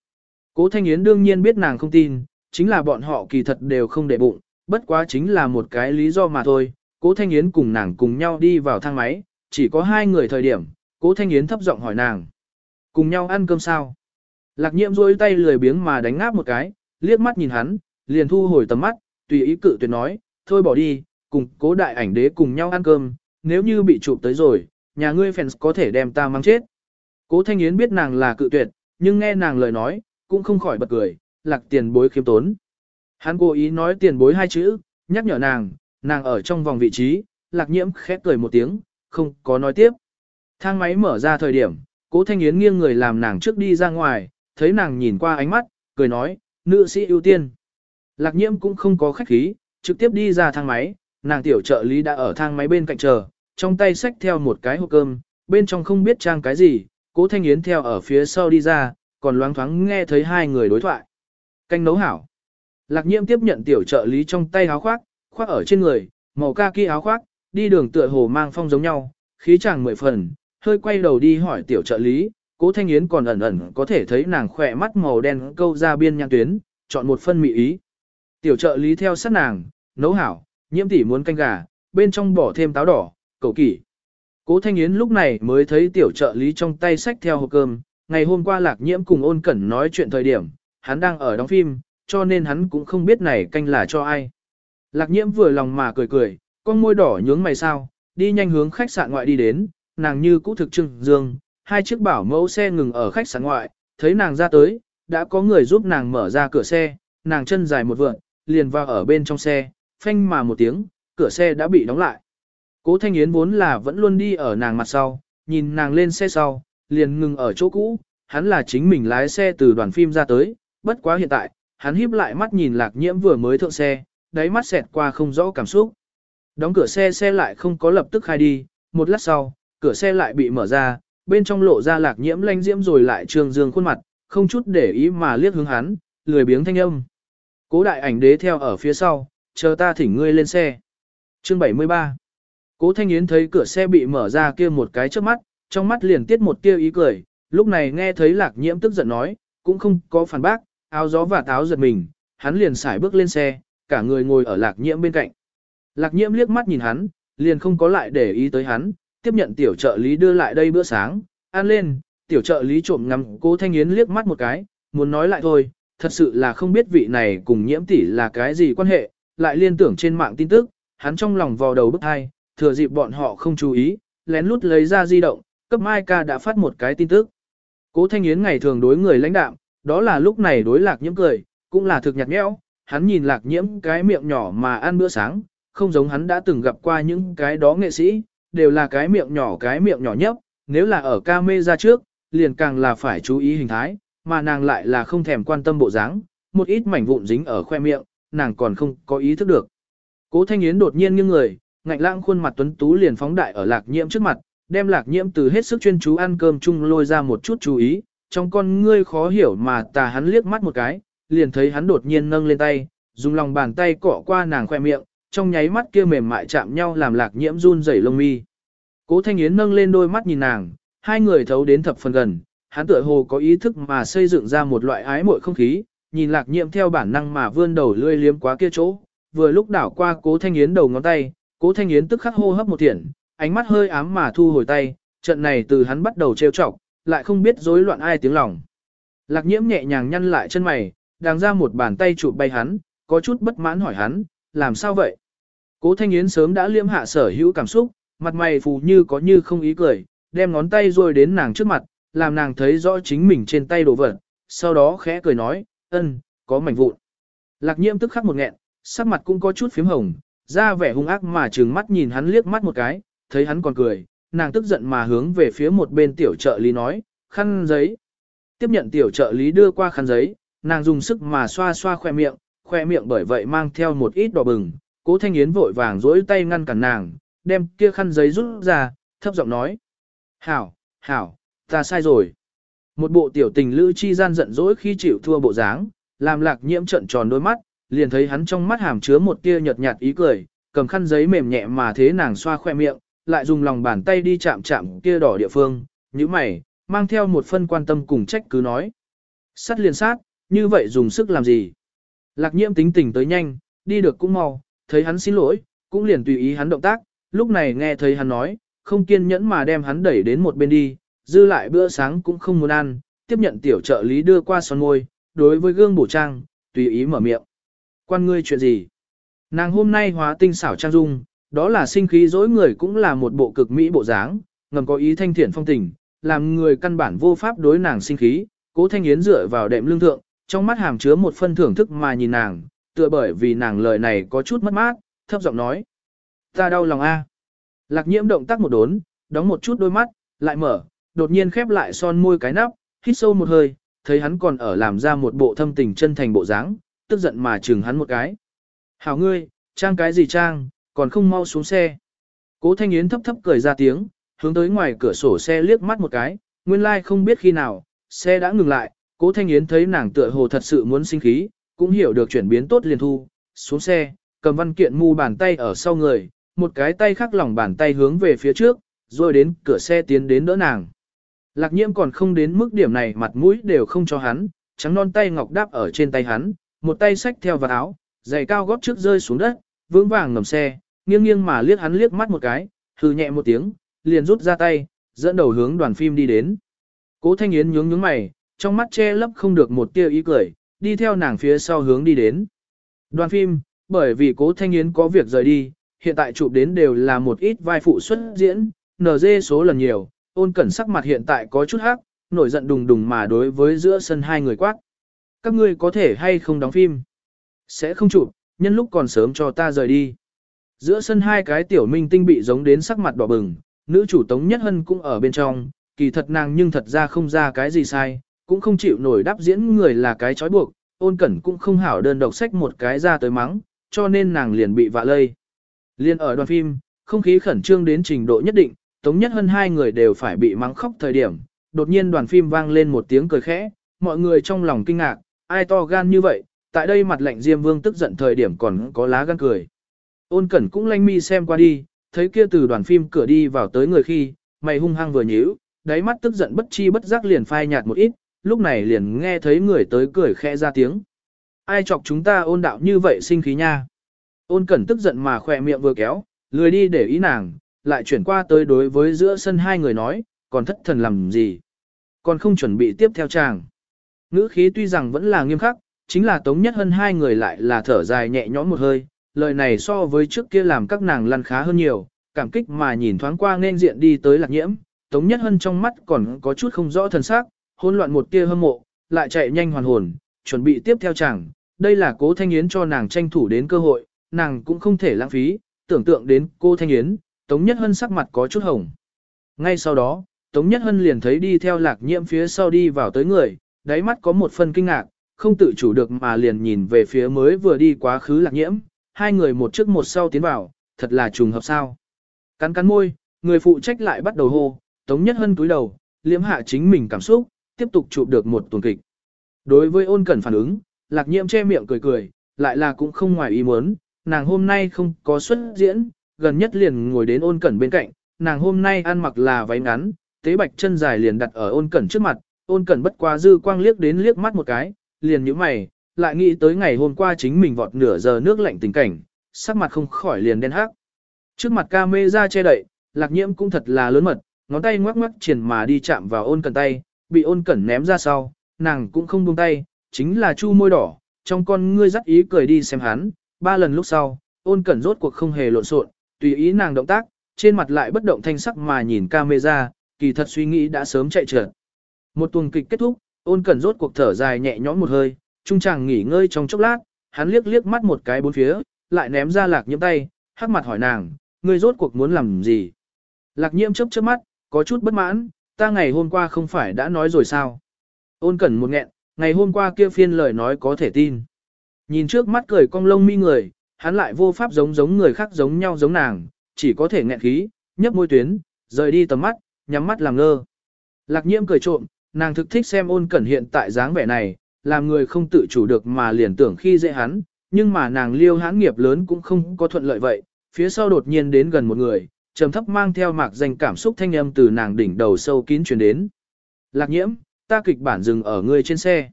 Cố Thanh Yến đương nhiên biết nàng không tin, chính là bọn họ kỳ thật đều không để bụng, bất quá chính là một cái lý do mà thôi. Cố Thanh Yến cùng nàng cùng nhau đi vào thang máy, chỉ có hai người thời điểm, Cố Thanh Yến thấp giọng hỏi nàng. Cùng nhau ăn cơm sao? Lạc nhiệm rôi tay lười biếng mà đánh ngáp một cái, liếc mắt nhìn hắn, liền thu hồi tầm mắt, tùy ý cự tuyệt nói, thôi bỏ đi, cùng cố đại ảnh đế cùng nhau ăn cơm, nếu như bị chụp tới rồi, nhà ngươi fans có thể đem ta mang chết. Cố Thanh Yến biết nàng là cự tuyệt, nhưng nghe nàng lời nói, cũng không khỏi bật cười, lạc tiền bối khiêm tốn. Hắn cố ý nói tiền bối hai chữ, nhắc nhở nàng, nàng ở trong vòng vị trí, lạc nhiễm khép cười một tiếng, không có nói tiếp. Thang máy mở ra thời điểm, cố Thanh Yến nghiêng người làm nàng trước đi ra ngoài, thấy nàng nhìn qua ánh mắt, cười nói, nữ sĩ ưu tiên. Lạc nhiễm cũng không có khách khí, trực tiếp đi ra thang máy, nàng tiểu trợ lý đã ở thang máy bên cạnh chờ, trong tay xách theo một cái hộp cơm, bên trong không biết trang cái gì, cố thanh yến theo ở phía sau đi ra, còn loáng thoáng nghe thấy hai người đối thoại. Canh nấu hảo. Lạc nhiễm tiếp nhận tiểu trợ lý trong tay áo khoác, khoác ở trên người, màu kaki áo khoác, đi đường tựa hồ mang phong giống nhau, khí chàng mười phần, hơi quay đầu đi hỏi tiểu trợ lý, cố thanh yến còn ẩn ẩn có thể thấy nàng khỏe mắt màu đen câu ra biên nhang tuyến, chọn một phân mị ý. Tiểu trợ lý theo sát nàng, nấu hảo, nhiễm tỷ muốn canh gà, bên trong bỏ thêm táo đỏ, cầu kỷ. Cố Thanh Yến lúc này mới thấy tiểu trợ lý trong tay sách theo hộp cơm, ngày hôm qua lạc nhiễm cùng ôn cẩn nói chuyện thời điểm, hắn đang ở đóng phim, cho nên hắn cũng không biết này canh là cho ai. Lạc nhiễm vừa lòng mà cười cười, con môi đỏ nhướng mày sao, đi nhanh hướng khách sạn ngoại đi đến, nàng như cũ thực trưng dương, hai chiếc bảo mẫu xe ngừng ở khách sạn ngoại, thấy nàng ra tới, đã có người giúp nàng mở ra cửa xe, nàng chân dài một vượn, liền vào ở bên trong xe, phanh mà một tiếng, cửa xe đã bị đóng lại. Cố Thanh Yến vốn là vẫn luôn đi ở nàng mặt sau, nhìn nàng lên xe sau, liền ngừng ở chỗ cũ, hắn là chính mình lái xe từ đoàn phim ra tới, bất quá hiện tại, hắn híp lại mắt nhìn lạc nhiễm vừa mới thượng xe, đáy mắt xẹt qua không rõ cảm xúc. Đóng cửa xe xe lại không có lập tức khai đi, một lát sau, cửa xe lại bị mở ra, bên trong lộ ra lạc nhiễm lanh diễm rồi lại trường dương khuôn mặt, không chút để ý mà liếc hướng hắn, lười biếng thanh âm. Cố đại ảnh đế theo ở phía sau, chờ ta thỉnh ngươi lên xe. Chương 73 Cố Thanh Yến thấy cửa xe bị mở ra kia một cái trước mắt, trong mắt liền tiết một tia ý cười, lúc này nghe thấy lạc nhiễm tức giận nói, cũng không có phản bác, áo gió và táo giật mình, hắn liền xài bước lên xe, cả người ngồi ở lạc nhiễm bên cạnh. Lạc nhiễm liếc mắt nhìn hắn, liền không có lại để ý tới hắn, tiếp nhận tiểu trợ lý đưa lại đây bữa sáng, ăn lên, tiểu trợ lý trộm ngắm cố Thanh Yến liếc mắt một cái, muốn nói lại thôi, thật sự là không biết vị này cùng nhiễm tỷ là cái gì quan hệ, lại liên tưởng trên mạng tin tức, hắn trong lòng vò đầu bức hai, thừa dịp bọn họ không chú ý, lén lút lấy ra di động, cấp Mai ca đã phát một cái tin tức. Cố Thanh Yến ngày thường đối người lãnh đạm, đó là lúc này đối lạc nhiễm cười, cũng là thực nhạt nhẽo, hắn nhìn lạc nhiễm cái miệng nhỏ mà ăn bữa sáng, không giống hắn đã từng gặp qua những cái đó nghệ sĩ, đều là cái miệng nhỏ cái miệng nhỏ nhất, nếu là ở ca mê ra trước, liền càng là phải chú ý hình thái, mà nàng lại là không thèm quan tâm bộ dáng, một ít mảnh vụn dính ở khoe miệng, nàng còn không có ý thức được. Cố Thanh Yến đột nhiên nghiêng người, ngạnh lãng khuôn mặt tuấn tú liền phóng đại ở lạc nhiễm trước mặt, đem lạc nhiễm từ hết sức chuyên chú ăn cơm chung lôi ra một chút chú ý, trong con ngươi khó hiểu mà tà hắn liếc mắt một cái, liền thấy hắn đột nhiên nâng lên tay, dùng lòng bàn tay cọ qua nàng khoe miệng, trong nháy mắt kia mềm mại chạm nhau làm lạc nhiễm run rẩy lông mi. Cố Thanh Yến nâng lên đôi mắt nhìn nàng, hai người thấu đến thập phần gần, hắn tựa hồ có ý thức mà xây dựng ra một loại ái muội không khí, nhìn lạc nhiễm theo bản năng mà vươn đầu lươi liếm quá kia chỗ, vừa lúc đảo qua cố thanh yến đầu ngón tay, cố thanh yến tức khắc hô hấp một thiện, ánh mắt hơi ám mà thu hồi tay, trận này từ hắn bắt đầu trêu chọc, lại không biết rối loạn ai tiếng lòng. Lạc nhiễm nhẹ nhàng nhăn lại chân mày, đàng ra một bàn tay chụp bay hắn, có chút bất mãn hỏi hắn, làm sao vậy? Cố thanh yến sớm đã liêm hạ sở hữu cảm xúc, mặt mày phù như có như không ý cười, đem ngón tay rồi đến nàng trước mặt, làm nàng thấy rõ chính mình trên tay đồ vật, sau đó khẽ cười nói, ân, có mảnh vụn. Lạc nhiễm tức khắc một nghẹn, sắc mặt cũng có chút phím hồng, ra vẻ hung ác mà trừng mắt nhìn hắn liếc mắt một cái, thấy hắn còn cười, nàng tức giận mà hướng về phía một bên tiểu trợ lý nói, khăn giấy. Tiếp nhận tiểu trợ lý đưa qua khăn giấy, nàng dùng sức mà xoa xoa khoe miệng, khoe miệng bởi vậy mang theo một ít đỏ bừng, cố thanh yến vội vàng dối tay ngăn cản nàng, đem kia khăn giấy rút ra, thấp giọng nói. Hảo, hảo, ta sai rồi. Một bộ tiểu tình lữ chi gian giận dỗi khi chịu thua bộ dáng, làm lạc nhiễm trận tròn đôi mắt, liền thấy hắn trong mắt hàm chứa một tia nhợt nhạt ý cười, cầm khăn giấy mềm nhẹ mà thế nàng xoa khoe miệng, lại dùng lòng bàn tay đi chạm chạm kia đỏ địa phương, như mày, mang theo một phân quan tâm cùng trách cứ nói. sắt liền sát, như vậy dùng sức làm gì? Lạc nhiễm tính tình tới nhanh, đi được cũng mau, thấy hắn xin lỗi, cũng liền tùy ý hắn động tác, lúc này nghe thấy hắn nói, không kiên nhẫn mà đem hắn đẩy đến một bên đi, dư lại bữa sáng cũng không muốn ăn, tiếp nhận tiểu trợ lý đưa qua son môi, đối với gương bổ trang, tùy ý mở miệng. Quan ngươi chuyện gì? Nàng hôm nay hóa tinh xảo trang dung, đó là sinh khí dối người cũng là một bộ cực mỹ bộ dáng, ngầm có ý thanh thiện phong tình, làm người căn bản vô pháp đối nàng sinh khí, cố thanh yến dựa vào đệm lương thượng, trong mắt hàm chứa một phân thưởng thức mà nhìn nàng, tựa bởi vì nàng lời này có chút mất mát, thấp giọng nói. Ta đau lòng a. Lạc nhiễm động tác một đốn, đóng một chút đôi mắt, lại mở, đột nhiên khép lại son môi cái nắp, hít sâu một hơi, thấy hắn còn ở làm ra một bộ thâm tình chân thành bộ dáng, tức giận mà chừng hắn một cái. Hảo ngươi, trang cái gì trang, còn không mau xuống xe. Cố Thanh Yến thấp thấp cười ra tiếng, hướng tới ngoài cửa sổ xe liếc mắt một cái, nguyên lai like không biết khi nào, xe đã ngừng lại, Cố Thanh Yến thấy nàng tựa hồ thật sự muốn sinh khí, cũng hiểu được chuyển biến tốt liền thu, xuống xe, cầm văn kiện mu bàn tay ở sau người, một cái tay khác lòng bàn tay hướng về phía trước, rồi đến cửa xe tiến đến đỡ nàng. Lạc nhiễm còn không đến mức điểm này mặt mũi đều không cho hắn, trắng non tay ngọc đáp ở trên tay hắn, một tay xách theo vào áo, giày cao gót trước rơi xuống đất, vững vàng ngầm xe, nghiêng nghiêng mà liếc hắn liếc mắt một cái, hừ nhẹ một tiếng, liền rút ra tay, dẫn đầu hướng đoàn phim đi đến. Cố Thanh Yến nhướng nhướng mày, trong mắt che lấp không được một tia ý cười, đi theo nàng phía sau hướng đi đến. Đoàn phim, bởi vì Cố Thanh Yến có việc rời đi, hiện tại chụp đến đều là một ít vai phụ xuất diễn, NG số lần nhiều, ôn cẩn sắc mặt hiện tại có chút hắc, nổi giận đùng đùng mà đối với giữa sân hai người quát. Các ngươi có thể hay không đóng phim? Sẽ không chụp, nhân lúc còn sớm cho ta rời đi. Giữa sân hai cái tiểu minh tinh bị giống đến sắc mặt đỏ bừng, nữ chủ Tống Nhất Hân cũng ở bên trong, kỳ thật nàng nhưng thật ra không ra cái gì sai, cũng không chịu nổi đáp diễn người là cái trói buộc, ôn cẩn cũng không hảo đơn độc sách một cái ra tới mắng, cho nên nàng liền bị vạ lây. Liên ở đoàn phim, không khí khẩn trương đến trình độ nhất định, Tống Nhất Hân hai người đều phải bị mắng khóc thời điểm, đột nhiên đoàn phim vang lên một tiếng cười khẽ, mọi người trong lòng kinh ngạc, ai to gan như vậy, tại đây mặt lạnh Diêm Vương tức giận thời điểm còn có lá gan cười. Ôn Cẩn cũng lanh mi xem qua đi, thấy kia từ đoàn phim cửa đi vào tới người khi, mày hung hăng vừa nhíu, đáy mắt tức giận bất chi bất giác liền phai nhạt một ít, lúc này liền nghe thấy người tới cười khẽ ra tiếng. Ai chọc chúng ta ôn đạo như vậy sinh khí nha. Ôn Cẩn tức giận mà khỏe miệng vừa kéo, lười đi để ý nàng, lại chuyển qua tới đối với giữa sân hai người nói, còn thất thần làm gì. Còn không chuẩn bị tiếp theo chàng. Ngữ khí tuy rằng vẫn là nghiêm khắc, chính là Tống Nhất Hân hai người lại là thở dài nhẹ nhõm một hơi, lời này so với trước kia làm các nàng lăn khá hơn nhiều, cảm kích mà nhìn thoáng qua nên diện đi tới lạc nhiễm, Tống Nhất Hân trong mắt còn có chút không rõ thần sắc, hỗn loạn một tia hâm mộ, lại chạy nhanh hoàn hồn, chuẩn bị tiếp theo chẳng đây là cố Thanh Yến cho nàng tranh thủ đến cơ hội, nàng cũng không thể lãng phí, tưởng tượng đến cô Thanh Yến, Tống Nhất Hân sắc mặt có chút hồng. Ngay sau đó, Tống Nhất Hân liền thấy đi theo lạc nhiễm phía sau đi vào tới người, đáy mắt có một phần kinh ngạc, không tự chủ được mà liền nhìn về phía mới vừa đi quá khứ lạc nhiễm, hai người một trước một sau tiến vào, thật là trùng hợp sao. Cắn cắn môi, người phụ trách lại bắt đầu hô, Tống Nhất Hân túi đầu, liễm hạ chính mình cảm xúc, tiếp tục chụp được một tuần kịch. Đối với ôn cẩn phản ứng, lạc nhiễm che miệng cười cười, lại là cũng không ngoài ý muốn, nàng hôm nay không có xuất diễn, gần nhất liền ngồi đến ôn cẩn bên cạnh, nàng hôm nay ăn mặc là váy ngắn, tế bạch chân dài liền đặt ở ôn cẩn trước mặt, ôn cẩn bất quá dư quang liếc đến liếc mắt một cái, liền nhíu mày, lại nghĩ tới ngày hôm qua chính mình vọt nửa giờ nước lạnh tình cảnh, sắc mặt không khỏi liền đen hắc. Trước mặt ca mê ra che đậy, lạc nhiễm cũng thật là lớn mật, ngón tay ngoắc ngoắc triển mà đi chạm vào ôn cẩn tay, bị ôn cẩn ném ra sau, nàng cũng không buông tay, chính là chu môi đỏ, trong con ngươi dắt ý cười đi xem hắn, ba lần lúc sau, ôn cẩn rốt cuộc không hề lộn xộn, tùy ý nàng động tác, trên mặt lại bất động thanh sắc mà nhìn camera, kỳ thật suy nghĩ đã sớm chạy trượt. Một tuần kịch kết thúc, ôn cẩn rốt cuộc thở dài nhẹ nhõm một hơi, trung chàng nghỉ ngơi trong chốc lát, hắn liếc liếc mắt một cái bốn phía, lại ném ra lạc nhiễm tay, hắc mặt hỏi nàng, ngươi rốt cuộc muốn làm gì? Lạc nhiễm chớp chớp mắt, có chút bất mãn, ta ngày hôm qua không phải đã nói rồi sao? Ôn cẩn một nghẹn, ngày hôm qua kia phiên lời nói có thể tin. Nhìn trước mắt cười cong lông mi người, hắn lại vô pháp giống giống người khác giống nhau giống nàng, chỉ có thể nghẹn khí, nhấp môi tuyến, rời đi tầm mắt, nhắm mắt làm ngơ. Lạc nhiễm cười trộm, nàng thực thích xem ôn cẩn hiện tại dáng vẻ này, làm người không tự chủ được mà liền tưởng khi dễ hắn, nhưng mà nàng liêu hãn nghiệp lớn cũng không có thuận lợi vậy, phía sau đột nhiên đến gần một người, trầm thấp mang theo mạc danh cảm xúc thanh âm từ nàng đỉnh đầu sâu kín truyền đến. Lạc nhiễm, ta kịch bản dừng ở ngươi trên xe.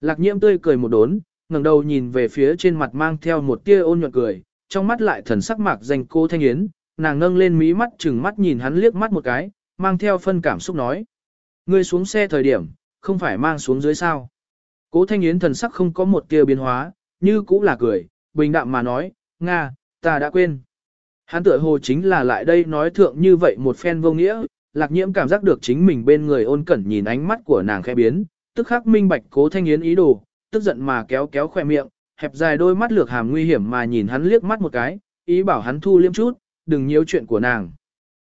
Lạc nhiễm tươi cười một đốn, ngẩng đầu nhìn về phía trên mặt mang theo một tia ôn nhuận cười, trong mắt lại thần sắc mạc danh cô thanh yến, nàng nâng lên mí mắt chừng mắt nhìn hắn liếc mắt một cái, mang theo phân cảm xúc nói. Ngươi xuống xe thời điểm, không phải mang xuống dưới sao. Cố thanh yến thần sắc không có một tia biến hóa, như cũng là cười, bình đạm mà nói, Nga, ta đã quên. Hắn tựa hồ chính là lại đây nói thượng như vậy một phen vô nghĩa, lạc nhiễm cảm giác được chính mình bên người ôn cẩn nhìn ánh mắt của nàng khẽ biến, tức khắc minh bạch cố thanh yến ý đồ, tức giận mà kéo kéo khoe miệng, hẹp dài đôi mắt lược hàm nguy hiểm mà nhìn hắn liếc mắt một cái, ý bảo hắn thu liêm chút, đừng nhiễu chuyện của nàng.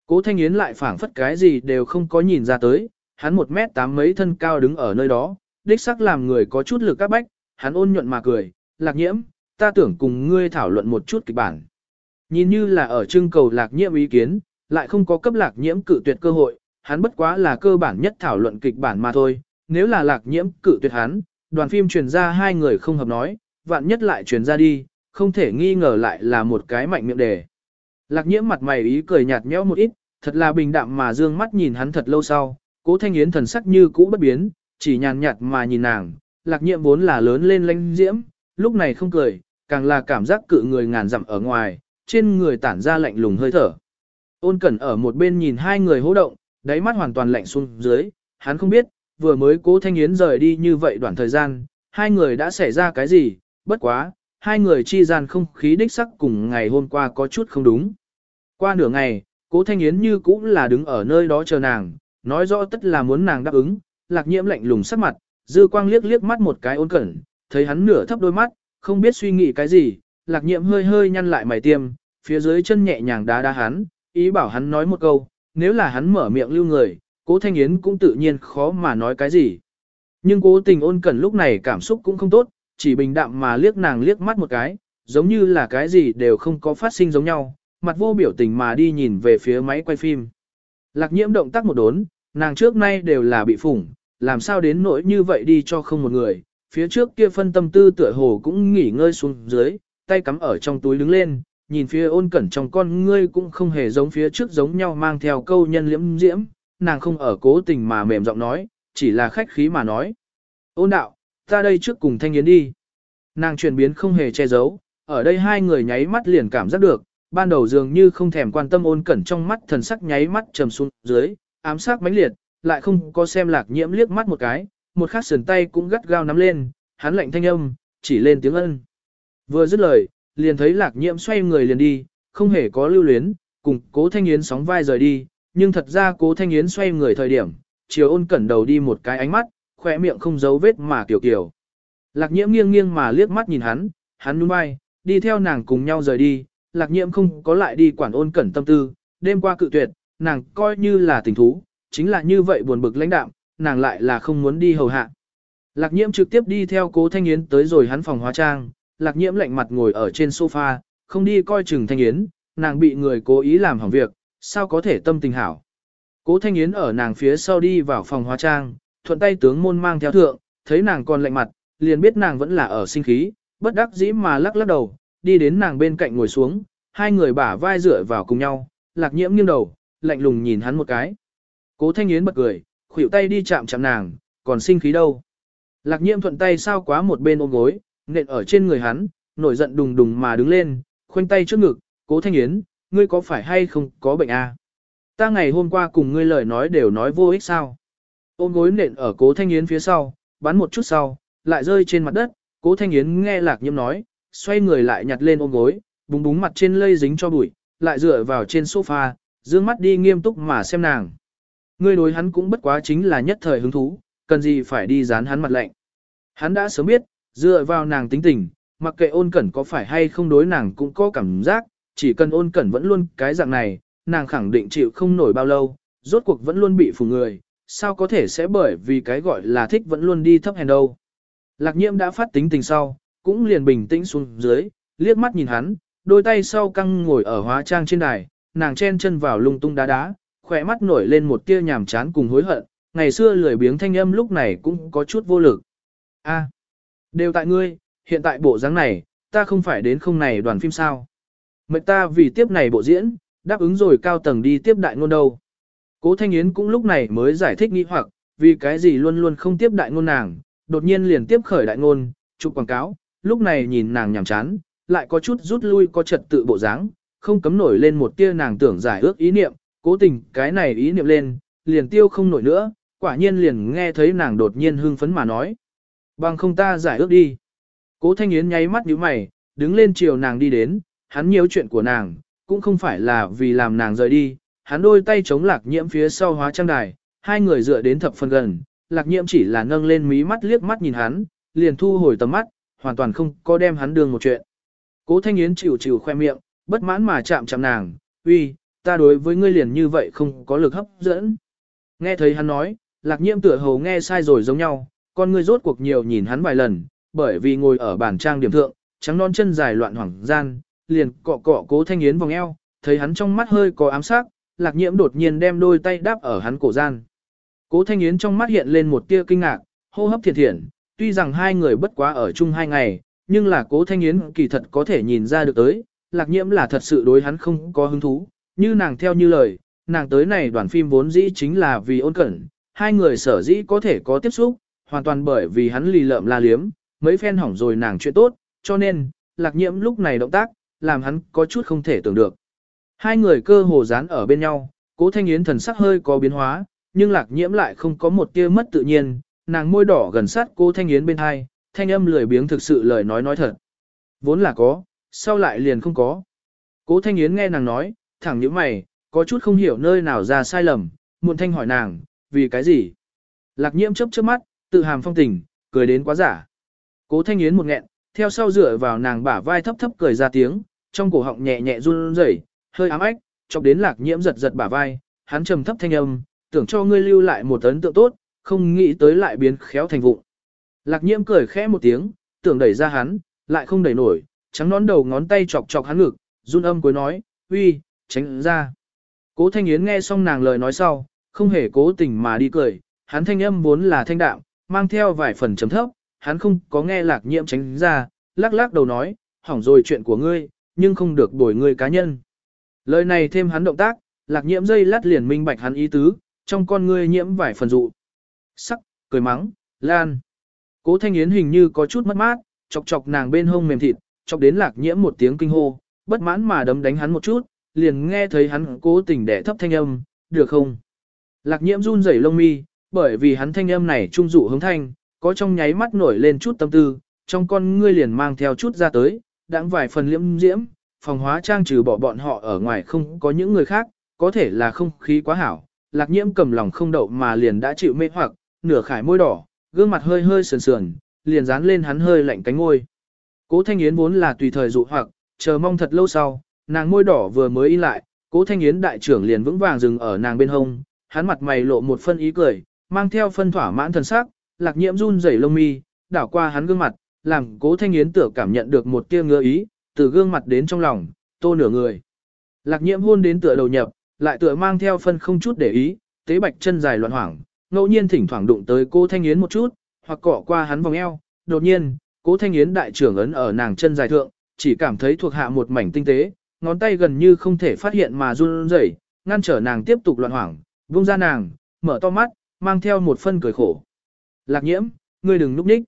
Cố thanh yến lại phảng phất cái gì đều không có nhìn ra tới, hắn một mét tám mấy thân cao đứng ở nơi đó, đích sắc làm người có chút lực các bách, hắn ôn nhuận mà cười, lạc nhiễm, ta tưởng cùng ngươi thảo luận một chút kịch bản. Nhìn như là ở trưng cầu lạc nhiễm ý kiến, lại không có cấp lạc nhiễm cự tuyệt cơ hội, hắn bất quá là cơ bản nhất thảo luận kịch bản mà thôi, nếu là lạc nhiễm cự tuyệt hắn, đoàn phim truyền ra hai người không hợp nói, vạn nhất lại truyền ra đi, không thể nghi ngờ lại là một cái mạnh miệng đề. Lạc nhiễm mặt mày ý cười nhạt nhẽo một ít, thật là bình đạm mà dương mắt nhìn hắn thật lâu sau, cố thanh yến thần sắc như cũ bất biến, chỉ nhàn nhạt mà nhìn nàng, lạc nhiệm vốn là lớn lên lanh diễm, lúc này không cười, càng là cảm giác cự người ngàn dặm ở ngoài, trên người tản ra lạnh lùng hơi thở. Ôn cẩn ở một bên nhìn hai người hô động, đáy mắt hoàn toàn lạnh xuống dưới, hắn không biết, vừa mới cố thanh yến rời đi như vậy đoạn thời gian, hai người đã xảy ra cái gì, bất quá, hai người chi gian không khí đích sắc cùng ngày hôm qua có chút không đúng. Qua nửa ngày, cố thanh yến như cũng là đứng ở nơi đó chờ nàng, nói rõ tất là muốn nàng đáp ứng, lạc nhiễm lạnh lùng sắc mặt, dư quang liếc liếc mắt một cái ôn cẩn, thấy hắn nửa thấp đôi mắt, không biết suy nghĩ cái gì, lạc nhiễm hơi hơi nhăn lại mày tiêm, phía dưới chân nhẹ nhàng đá đá hắn, ý bảo hắn nói một câu, nếu là hắn mở miệng lưu người, cố thanh yến cũng tự nhiên khó mà nói cái gì. Nhưng cố tình ôn cẩn lúc này cảm xúc cũng không tốt, chỉ bình đạm mà liếc nàng liếc mắt một cái, giống như là cái gì đều không có phát sinh giống nhau, mặt vô biểu tình mà đi nhìn về phía máy quay phim. Lạc nhiễm động tác một đốn, nàng trước nay đều là bị phủng, làm sao đến nỗi như vậy đi cho không một người, phía trước kia phân tâm tư tựa hồ cũng nghỉ ngơi xuống dưới, tay cắm ở trong túi đứng lên, nhìn phía ôn cẩn trong con ngươi cũng không hề giống phía trước giống nhau mang theo câu nhân liễm diễm, nàng không ở cố tình mà mềm giọng nói, chỉ là khách khí mà nói. Ôn đạo, ta đây trước cùng thanh yến đi. Nàng chuyển biến không hề che giấu, ở đây hai người nháy mắt liền cảm giác được, ban đầu dường như không thèm quan tâm ôn cẩn trong mắt thần sắc nháy mắt trầm xuống dưới, ám sát mãnh liệt, lại không có xem lạc nhiễm liếc mắt một cái, một khát sườn tay cũng gắt gao nắm lên, hắn lạnh thanh âm, chỉ lên tiếng ân. Vừa dứt lời, liền thấy lạc nhiễm xoay người liền đi, không hề có lưu luyến, cùng cố thanh yến sóng vai rời đi, nhưng thật ra cố thanh yến xoay người thời điểm, chiều ôn cẩn đầu đi một cái ánh mắt, khỏe miệng không giấu vết mà kiểu kiểu. Lạc nhiễm nghiêng nghiêng mà liếc mắt nhìn hắn, hắn nhún vai, đi theo nàng cùng nhau rời đi, lạc nhiễm không có lại đi quản ôn cẩn tâm tư, đêm qua cự tuyệt, nàng coi như là tình thú, chính là như vậy buồn bực lãnh đạm, nàng lại là không muốn đi hầu hạ. Lạc nhiễm trực tiếp đi theo cố thanh yến tới rồi hắn phòng hóa trang, lạc nhiễm lạnh mặt ngồi ở trên sofa, không đi coi chừng thanh yến, nàng bị người cố ý làm hỏng việc, sao có thể tâm tình hảo. Cố thanh yến ở nàng phía sau đi vào phòng hóa trang, thuận tay tướng môn mang theo thượng, thấy nàng còn lạnh mặt, liền biết nàng vẫn là ở sinh khí, bất đắc dĩ mà lắc lắc đầu, đi đến nàng bên cạnh ngồi xuống, hai người bả vai dựa vào cùng nhau, lạc nhiễm nghiêng đầu, lạnh lùng nhìn hắn một cái. Cố thanh yến bật cười, khuỷu tay đi chạm chạm nàng, còn sinh khí đâu. Lạc nhiễm thuận tay sao quá một bên ôm gối, nện ở trên người hắn, nổi giận đùng đùng mà đứng lên, khoanh tay trước ngực, cố thanh yến, ngươi có phải hay không có bệnh à? Ta ngày hôm qua cùng ngươi lời nói đều nói vô ích sao? Ôm gối nện ở cố thanh yến phía sau, bắn một chút sau, lại rơi trên mặt đất, cố thanh yến nghe lạc nhiễm nói, xoay người lại nhặt lên ôm gối, búng búng mặt trên lây dính cho bụi, lại dựa vào trên sofa, dương mắt đi nghiêm túc mà xem nàng. Ngươi đối hắn cũng bất quá chính là nhất thời hứng thú, cần gì phải đi dán hắn mặt lạnh. Hắn đã sớm biết, dựa vào nàng tính tình, mặc kệ ôn cẩn có phải hay không đối nàng cũng có cảm giác, chỉ cần ôn cẩn vẫn luôn cái dạng này, nàng khẳng định chịu không nổi bao lâu, rốt cuộc vẫn luôn bị phủ người, sao có thể sẽ bởi vì cái gọi là thích vẫn luôn đi thấp hèn đâu. Lạc nhiễm đã phát tính tình sau, cũng liền bình tĩnh xuống dưới, liếc mắt nhìn hắn, đôi tay sau căng ngồi ở hóa trang trên đài, nàng chen chân vào lung tung đá đá, khỏe mắt nổi lên một tia nhàm chán cùng hối hận, ngày xưa lười biếng thanh âm lúc này cũng có chút vô lực. A, đều tại ngươi, hiện tại bộ dáng này, ta không phải đến không này đoàn phim sao. Mệnh ta vì tiếp này bộ diễn, đáp ứng rồi cao tầng đi tiếp đại ngôn đâu. Cố Thanh Yến cũng lúc này mới giải thích nghi hoặc, vì cái gì luôn luôn không tiếp đại ngôn nàng, đột nhiên liền tiếp khởi đại ngôn, chụp quảng cáo, lúc này nhìn nàng nhàm chán, lại có chút rút lui có trật tự bộ dáng, không cấm nổi lên một tia nàng tưởng giải ước ý niệm, cố tình cái này ý niệm lên, liền tiêu không nổi nữa, quả nhiên liền nghe thấy nàng đột nhiên hưng phấn mà nói. Bằng không ta giải ước đi. Cố Thanh Yến nháy mắt nhíu mày, đứng lên chiều nàng đi đến, hắn nhiều chuyện của nàng, cũng không phải là vì làm nàng rời đi, hắn đôi tay chống lạc nhiễm phía sau hóa trang đài, hai người dựa đến thập phần gần, lạc nhiễm chỉ là nâng lên mí mắt liếc mắt nhìn hắn, liền thu hồi tầm mắt, hoàn toàn không có đem hắn đường một chuyện. Cố Thanh Yến chịu chịu khoe miệng, bất mãn mà chạm chạm nàng, uy, ta đối với ngươi liền như vậy không có lực hấp dẫn. Nghe thấy hắn nói, lạc nhiễm tựa hồ nghe sai rồi giống nhau, con ngươi rốt cuộc nhiều nhìn hắn vài lần, bởi vì ngồi ở bàn trang điểm thượng, trắng non chân dài loạn hoảng gian, liền cọ cọ cố thanh yến vòng eo, thấy hắn trong mắt hơi có ám sát, lạc nhiễm đột nhiên đem đôi tay đáp ở hắn cổ gian. Cố thanh yến trong mắt hiện lên một tia kinh ngạc, hô hấp thiệt thiện, tuy rằng hai người bất quá ở chung hai ngày, nhưng là cố thanh yến kỳ thật có thể nhìn ra được tới, lạc nhiễm là thật sự đối hắn không có hứng thú, như nàng theo như lời, nàng tới này đoàn phim vốn dĩ chính là vì ôn cẩn, hai người sở dĩ có thể có tiếp xúc, hoàn toàn bởi vì hắn lì lợm la liếm, mấy phen hỏng rồi nàng chuyện tốt, cho nên, lạc nhiễm lúc này động tác, làm hắn có chút không thể tưởng được. Hai người cơ hồ dán ở bên nhau, cố thanh yến thần sắc hơi có biến hóa, nhưng lạc nhiễm lại không có một tia mất tự nhiên, nàng môi đỏ gần sát cố thanh yến bên hai, thanh âm lười biếng thực sự lời nói nói thật. Vốn là có, sau lại liền không có. Cố thanh yến nghe nàng nói, thẳng như mày, có chút không hiểu nơi nào ra sai lầm, muộn thanh hỏi nàng, vì cái gì? Lạc nhiễm chớp chớp mắt, tự hàm phong tình, cười đến quá giả. Cố thanh yến một nghẹn, theo sau dựa vào nàng bả vai thấp thấp cười ra tiếng, trong cổ họng nhẹ nhẹ run rẩy, hơi ám ách, chọc đến lạc nhiễm giật giật bả vai, hắn trầm thấp thanh âm, tưởng cho ngươi lưu lại một ấn tượng tốt, không nghĩ tới lại biến khéo thành vụng. Lạc nhiễm cười khẽ một tiếng, tưởng đẩy ra hắn, lại không đẩy nổi, trắng nón đầu ngón tay chọc chọc hắn ngực, run âm cuối nói, uy, tránh ra. Cố Thanh Yến nghe xong nàng lời nói sau, không hề cố tình mà đi cười, hắn thanh âm vốn là thanh đạm, mang theo vài phần chấm thấp, hắn không có nghe lạc nhiễm tránh ra, lắc lắc đầu nói, hỏng rồi chuyện của ngươi, nhưng không được đổi ngươi cá nhân. Lời này thêm hắn động tác, lạc nhiễm dây lát liền minh bạch hắn ý tứ, trong con ngươi nhiễm vài phần dụ. Sắc, cười mắng, lan. Cố Thanh Yến hình như có chút mất mát, chọc chọc nàng bên hông mềm thịt, chọc đến lạc nhiễm một tiếng kinh hô, bất mãn mà đấm đánh hắn một chút, liền nghe thấy hắn cố tình đẻ thấp thanh âm, được không? Lạc nhiễm run rẩy lông mi, bởi vì hắn thanh âm này trung dụ hứng thanh, có trong nháy mắt nổi lên chút tâm tư, trong con ngươi liền mang theo chút ra tới, đãng vài phần liễm diễm, phòng hóa trang trừ bỏ bọn họ ở ngoài không có những người khác, có thể là không khí quá hảo. Lạc nhiễm cầm lòng không đậu mà liền đã chịu mê hoặc, nửa khải môi đỏ, gương mặt hơi hơi sườn sườn, liền dán lên hắn hơi lạnh cánh môi. Cố Thanh Yến vốn là tùy thời dụ hoặc, chờ mong thật lâu sau, nàng môi đỏ vừa mới in lại, Cố Thanh Yến đại trưởng liền vững vàng dừng ở nàng bên hông, hắn mặt mày lộ một phân ý cười, mang theo phân thỏa mãn thần sắc, lạc nhiễm run rẩy lông mi, đảo qua hắn gương mặt, làm cố thanh yến tựa cảm nhận được một tia ngứa ý, từ gương mặt đến trong lòng, tô nửa người. Lạc nhiễm hôn đến tựa đầu nhập, lại tựa mang theo phân không chút để ý, tế bạch chân dài loạn hoảng, ngẫu nhiên thỉnh thoảng đụng tới cố thanh yến một chút, hoặc cọ qua hắn vòng eo, đột nhiên, cố thanh yến đại trưởng ấn ở nàng chân dài thượng, chỉ cảm thấy thuộc hạ một mảnh tinh tế, ngón tay gần như không thể phát hiện mà run rẩy, ngăn trở nàng tiếp tục loạn hoảng, buông ra nàng, mở to mắt, mang theo một phân cười khổ. Lạc nhiễm, ngươi đừng núp ních.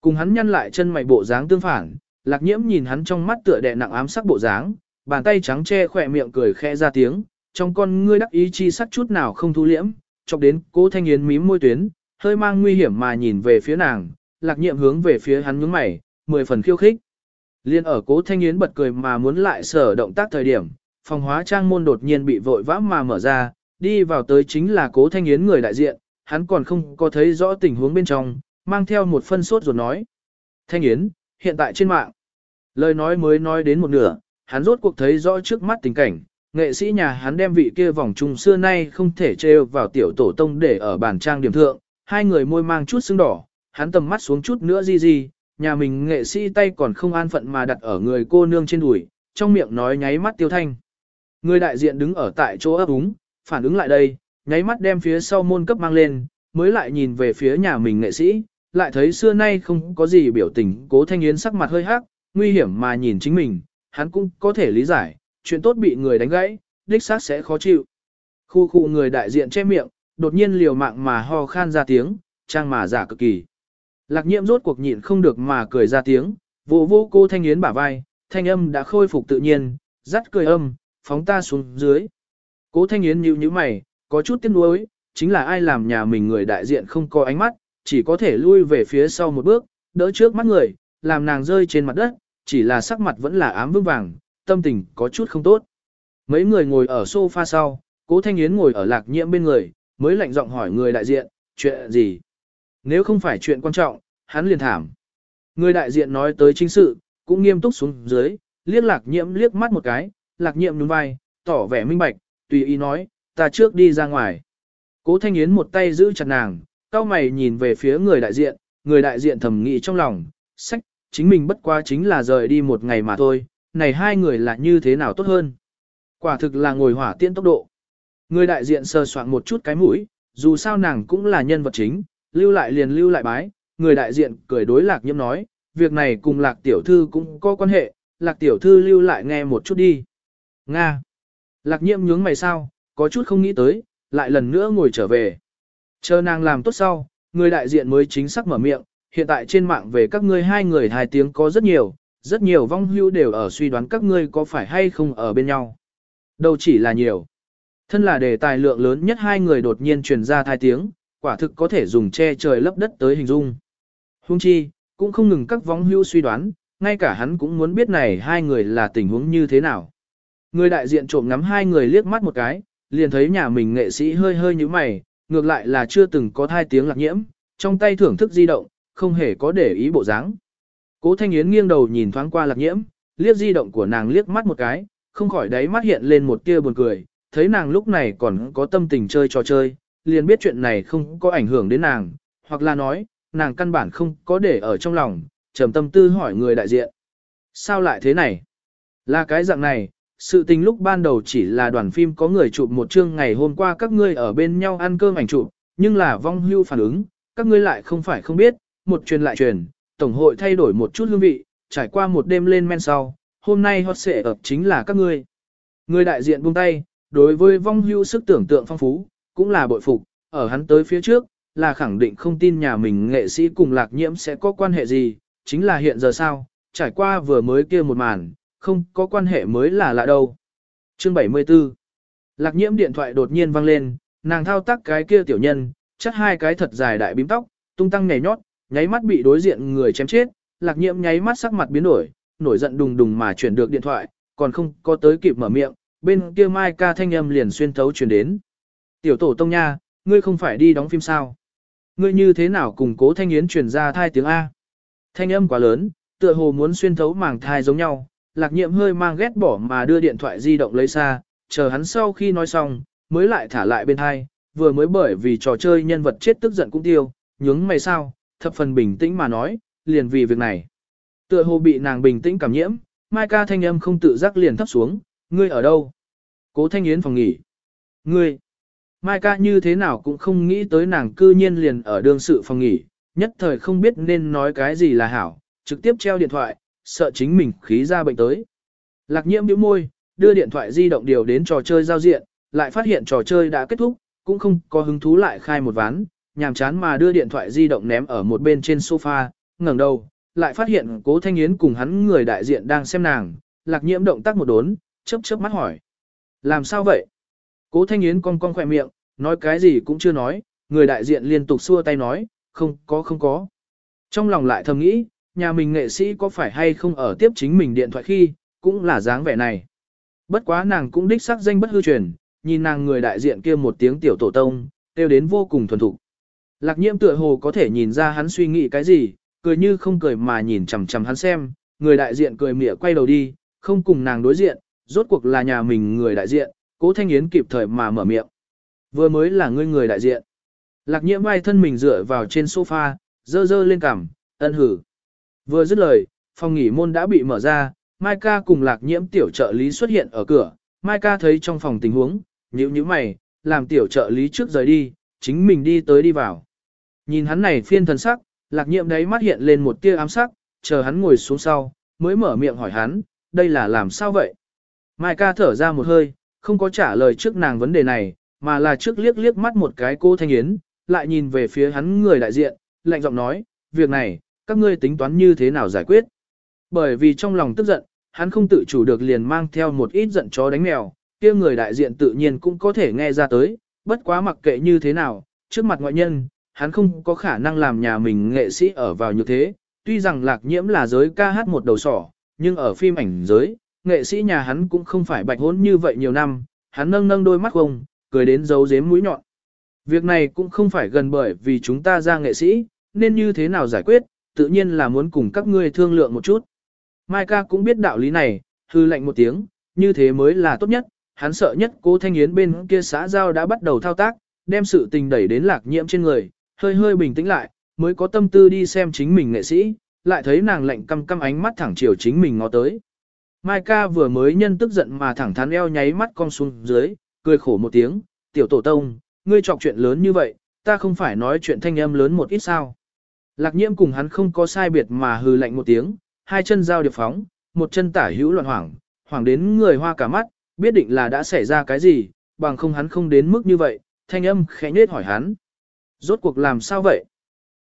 Cùng hắn nhăn lại chân mày bộ dáng tương phản, lạc nhiễm nhìn hắn trong mắt tựa đè nặng ám sắc bộ dáng, bàn tay trắng che khỏe miệng cười khẽ ra tiếng, trong con ngươi đắc ý chi sắc chút nào không thu liễm, chọc đến cố thanh yến mím môi tuyến, hơi mang nguy hiểm mà nhìn về phía nàng, lạc nhiệm hướng về phía hắn nhướng mày, mười phần khiêu khích. Liên ở cố thanh yến bật cười mà muốn lại sở động tác thời điểm, phòng hóa trang môn đột nhiên bị vội vã mà mở ra, đi vào tới chính là cố thanh yến người đại diện, hắn còn không có thấy rõ tình huống bên trong, mang theo một phân sốt rồi nói. Thanh Yến, hiện tại trên mạng. Lời nói mới nói đến một nửa, hắn rốt cuộc thấy rõ trước mắt tình cảnh, nghệ sĩ nhà hắn đem vị kia vòng trùng xưa nay không thể trêu vào tiểu tổ tông để ở bàn trang điểm thượng, hai người môi mang chút sưng đỏ, hắn tầm mắt xuống chút nữa gì gì, nhà mình nghệ sĩ tay còn không an phận mà đặt ở người cô nương trên đùi, trong miệng nói nháy mắt tiêu thanh. Người đại diện đứng ở tại chỗ ấp úng, phản ứng lại đây, nháy mắt đem phía sau môn cấp mang lên, mới lại nhìn về phía nhà mình nghệ sĩ, lại thấy xưa nay không có gì biểu tình, cố thanh yến sắc mặt hơi hắc, nguy hiểm mà nhìn chính mình, hắn cũng có thể lý giải, chuyện tốt bị người đánh gãy, đích xác sẽ khó chịu. Khu khu người đại diện che miệng, đột nhiên liều mạng mà ho khan ra tiếng, trang mà giả cực kỳ. Lạc nhiễm rốt cuộc nhịn không được mà cười ra tiếng, vô vô cô thanh yến bả vai, thanh âm đã khôi phục tự nhiên, dắt cười âm, phóng ta xuống dưới. Cố thanh yến nhíu nhíu mày, có chút tiếc nuối, chính là ai làm nhà mình người đại diện không có ánh mắt, chỉ có thể lui về phía sau một bước, đỡ trước mắt người, làm nàng rơi trên mặt đất, chỉ là sắc mặt vẫn là ám vững vàng, tâm tình có chút không tốt. Mấy người ngồi ở sofa sau, cố thanh yến ngồi ở lạc nhiễm bên người, mới lạnh giọng hỏi người đại diện, chuyện gì? Nếu không phải chuyện quan trọng, hắn liền thảm. Người đại diện nói tới chính sự, cũng nghiêm túc xuống dưới, liếc lạc nhiễm liếc mắt một cái, lạc nhiễm nhún vai, tỏ vẻ minh bạch, tùy ý nói, ta trước đi ra ngoài. Cố Thanh Yến một tay giữ chặt nàng, cao mày nhìn về phía người đại diện, người đại diện thầm nghĩ trong lòng, sách, chính mình bất quá chính là rời đi một ngày mà thôi, này hai người là như thế nào tốt hơn. Quả thực là ngồi hỏa tiễn tốc độ. Người đại diện sờ soạn một chút cái mũi, dù sao nàng cũng là nhân vật chính, lưu lại liền lưu lại bái, người đại diện cười đối lạc nhiễm nói, việc này cùng lạc tiểu thư cũng có quan hệ, lạc tiểu thư lưu lại nghe một chút đi. Nga. Lạc nhiễm nhướng mày sao, có chút không nghĩ tới, lại lần nữa ngồi trở về. Chờ nàng làm tốt sau, người đại diện mới chính xác mở miệng, hiện tại trên mạng về các ngươi hai người hai tiếng có rất nhiều, rất nhiều vong hưu đều ở suy đoán các ngươi có phải hay không ở bên nhau. Đâu chỉ là nhiều. Thân là đề tài lượng lớn nhất hai người đột nhiên truyền ra thai tiếng, quả thực có thể dùng che trời lấp đất tới hình dung. Hung chi, cũng không ngừng các vong hưu suy đoán, ngay cả hắn cũng muốn biết này hai người là tình huống như thế nào. Người đại diện trộm ngắm hai người liếc mắt một cái, liền thấy nhà mình nghệ sĩ hơi hơi như mày, ngược lại là chưa từng có thai tiếng lạc nhiễm, trong tay thưởng thức di động, không hề có để ý bộ dáng. Cố Thanh Yến nghiêng đầu nhìn thoáng qua lạc nhiễm, liếc di động của nàng liếc mắt một cái, không khỏi đáy mắt hiện lên một tia buồn cười, thấy nàng lúc này còn có tâm tình chơi trò chơi, liền biết chuyện này không có ảnh hưởng đến nàng, hoặc là nói, nàng căn bản không có để ở trong lòng, trầm tâm tư hỏi người đại diện. Sao lại thế này? Là cái dạng này, sự tình lúc ban đầu chỉ là đoàn phim có người chụp một chương ngày hôm qua các ngươi ở bên nhau ăn cơm ảnh chụp, nhưng là vong hưu phản ứng, các ngươi lại không phải không biết, một truyền lại truyền, tổng hội thay đổi một chút hương vị, trải qua một đêm lên men sau, hôm nay hot sẽ ập chính là các ngươi. Người đại diện buông tay, đối với vong hưu sức tưởng tượng phong phú, cũng là bội phục, ở hắn tới phía trước, là khẳng định không tin nhà mình nghệ sĩ cùng lạc nhiễm sẽ có quan hệ gì, chính là hiện giờ sao, trải qua vừa mới kia một màn, không có quan hệ mới là lạ đâu. Chương 74 Lạc nhiễm điện thoại đột nhiên vang lên, nàng thao tác cái kia tiểu nhân, chắc hai cái thật dài đại bím tóc, tung tăng nhảy nhót, nháy mắt bị đối diện người chém chết, lạc nhiễm nháy mắt sắc mặt biến đổi, nổi giận đùng đùng mà chuyển được điện thoại, còn không có tới kịp mở miệng, bên kia mai ca thanh âm liền xuyên thấu truyền đến. Tiểu tổ tông nha, ngươi không phải đi đóng phim sao? Ngươi như thế nào cùng cố thanh yến truyền ra thai tiếng A? Thanh âm quá lớn, tựa hồ muốn xuyên thấu màng thai giống nhau, lạc nhiệm hơi mang ghét bỏ mà đưa điện thoại di động lấy xa, chờ hắn sau khi nói xong, mới lại thả lại bên thai, vừa mới bởi vì trò chơi nhân vật chết tức giận cũng tiêu, nhướng mày sao, thập phần bình tĩnh mà nói, liền vì việc này. Tựa hồ bị nàng bình tĩnh cảm nhiễm, Mai ca thanh âm không tự giác liền thấp xuống, ngươi ở đâu? Cố thanh yến phòng nghỉ. Ngươi! Mai ca như thế nào cũng không nghĩ tới nàng cư nhiên liền ở đương sự phòng nghỉ, nhất thời không biết nên nói cái gì là hảo, trực tiếp treo điện thoại, sợ chính mình khí ra bệnh tới. Lạc nhiễm bĩu môi, đưa điện thoại di động điều đến trò chơi giao diện, lại phát hiện trò chơi đã kết thúc, cũng không có hứng thú lại khai một ván, nhàm chán mà đưa điện thoại di động ném ở một bên trên sofa, ngẩng đầu, lại phát hiện cố thanh yến cùng hắn người đại diện đang xem nàng, lạc nhiễm động tác một đốn, chớp chớp mắt hỏi. Làm sao vậy? Cố thanh yến cong cong khỏe miệng, nói cái gì cũng chưa nói, người đại diện liên tục xua tay nói, không có không có. Trong lòng lại thầm nghĩ, nhà mình nghệ sĩ có phải hay không ở tiếp chính mình điện thoại khi, cũng là dáng vẻ này. Bất quá nàng cũng đích xác danh bất hư truyền, nhìn nàng người đại diện kia một tiếng tiểu tổ tông, kêu đến vô cùng thuần thục. Lạc nhiễm tựa hồ có thể nhìn ra hắn suy nghĩ cái gì, cười như không cười mà nhìn chằm chằm hắn xem, người đại diện cười mỉa quay đầu đi, không cùng nàng đối diện, rốt cuộc là nhà mình người đại diện, cố thanh yến kịp thời mà mở miệng. Vừa mới là ngươi người đại diện. Lạc nhiễm vai thân mình dựa vào trên sofa, dơ dơ lên cằm, ân hử. Vừa dứt lời, phòng nghỉ môn đã bị mở ra, Mai ca cùng lạc nhiễm tiểu trợ lý xuất hiện ở cửa, Mai ca thấy trong phòng tình huống, nhíu nhíu mày, làm tiểu trợ lý trước rời đi, chính mình đi tới đi vào. Nhìn hắn này phiên thần sắc, lạc nhiễm đấy mắt hiện lên một tia ám sắc, chờ hắn ngồi xuống sau, mới mở miệng hỏi hắn, đây là làm sao vậy? Mai ca thở ra một hơi, không có trả lời trước nàng vấn đề này, mà là trước liếc liếc mắt một cái cô Thanh Yến, lại nhìn về phía hắn người đại diện, lạnh giọng nói, việc này, các ngươi tính toán như thế nào giải quyết? Bởi vì trong lòng tức giận, hắn không tự chủ được liền mang theo một ít giận chó đánh mèo, kia người đại diện tự nhiên cũng có thể nghe ra tới, bất quá mặc kệ như thế nào, trước mặt ngoại nhân, hắn không có khả năng làm nhà mình nghệ sĩ ở vào như thế, tuy rằng lạc nhiễm là giới ca hát một đầu sỏ, nhưng ở phim ảnh giới, nghệ sĩ nhà hắn cũng không phải bạch hốn như vậy nhiều năm, hắn nâng nâng đôi mắt không, cười đến giấu dếm mũi nhọn. Việc này cũng không phải gần bởi vì chúng ta ra nghệ sĩ, nên như thế nào giải quyết, tự nhiên là muốn cùng các ngươi thương lượng một chút. Mai ca cũng biết đạo lý này, hư lệnh một tiếng, như thế mới là tốt nhất, hắn sợ nhất cố thanh yến bên kia xã giao đã bắt đầu thao tác, đem sự tình đẩy đến lạc nhiễm trên người, hơi hơi bình tĩnh lại, mới có tâm tư đi xem chính mình nghệ sĩ, lại thấy nàng lạnh căm căm ánh mắt thẳng chiều chính mình ngó tới. Mai ca vừa mới nhân tức giận mà thẳng thắn eo nháy mắt cong xuống dưới, cười khổ một tiếng, tiểu tổ tông, ngươi chọc chuyện lớn như vậy, ta không phải nói chuyện thanh âm lớn một ít sao. Lạc nhiễm cùng hắn không có sai biệt mà hừ lạnh một tiếng, hai chân giao điệp phóng, một chân tả hữu loạn hoảng, hoảng đến người hoa cả mắt, biết định là đã xảy ra cái gì, bằng không hắn không đến mức như vậy, thanh âm khẽ nết hỏi hắn. Rốt cuộc làm sao vậy?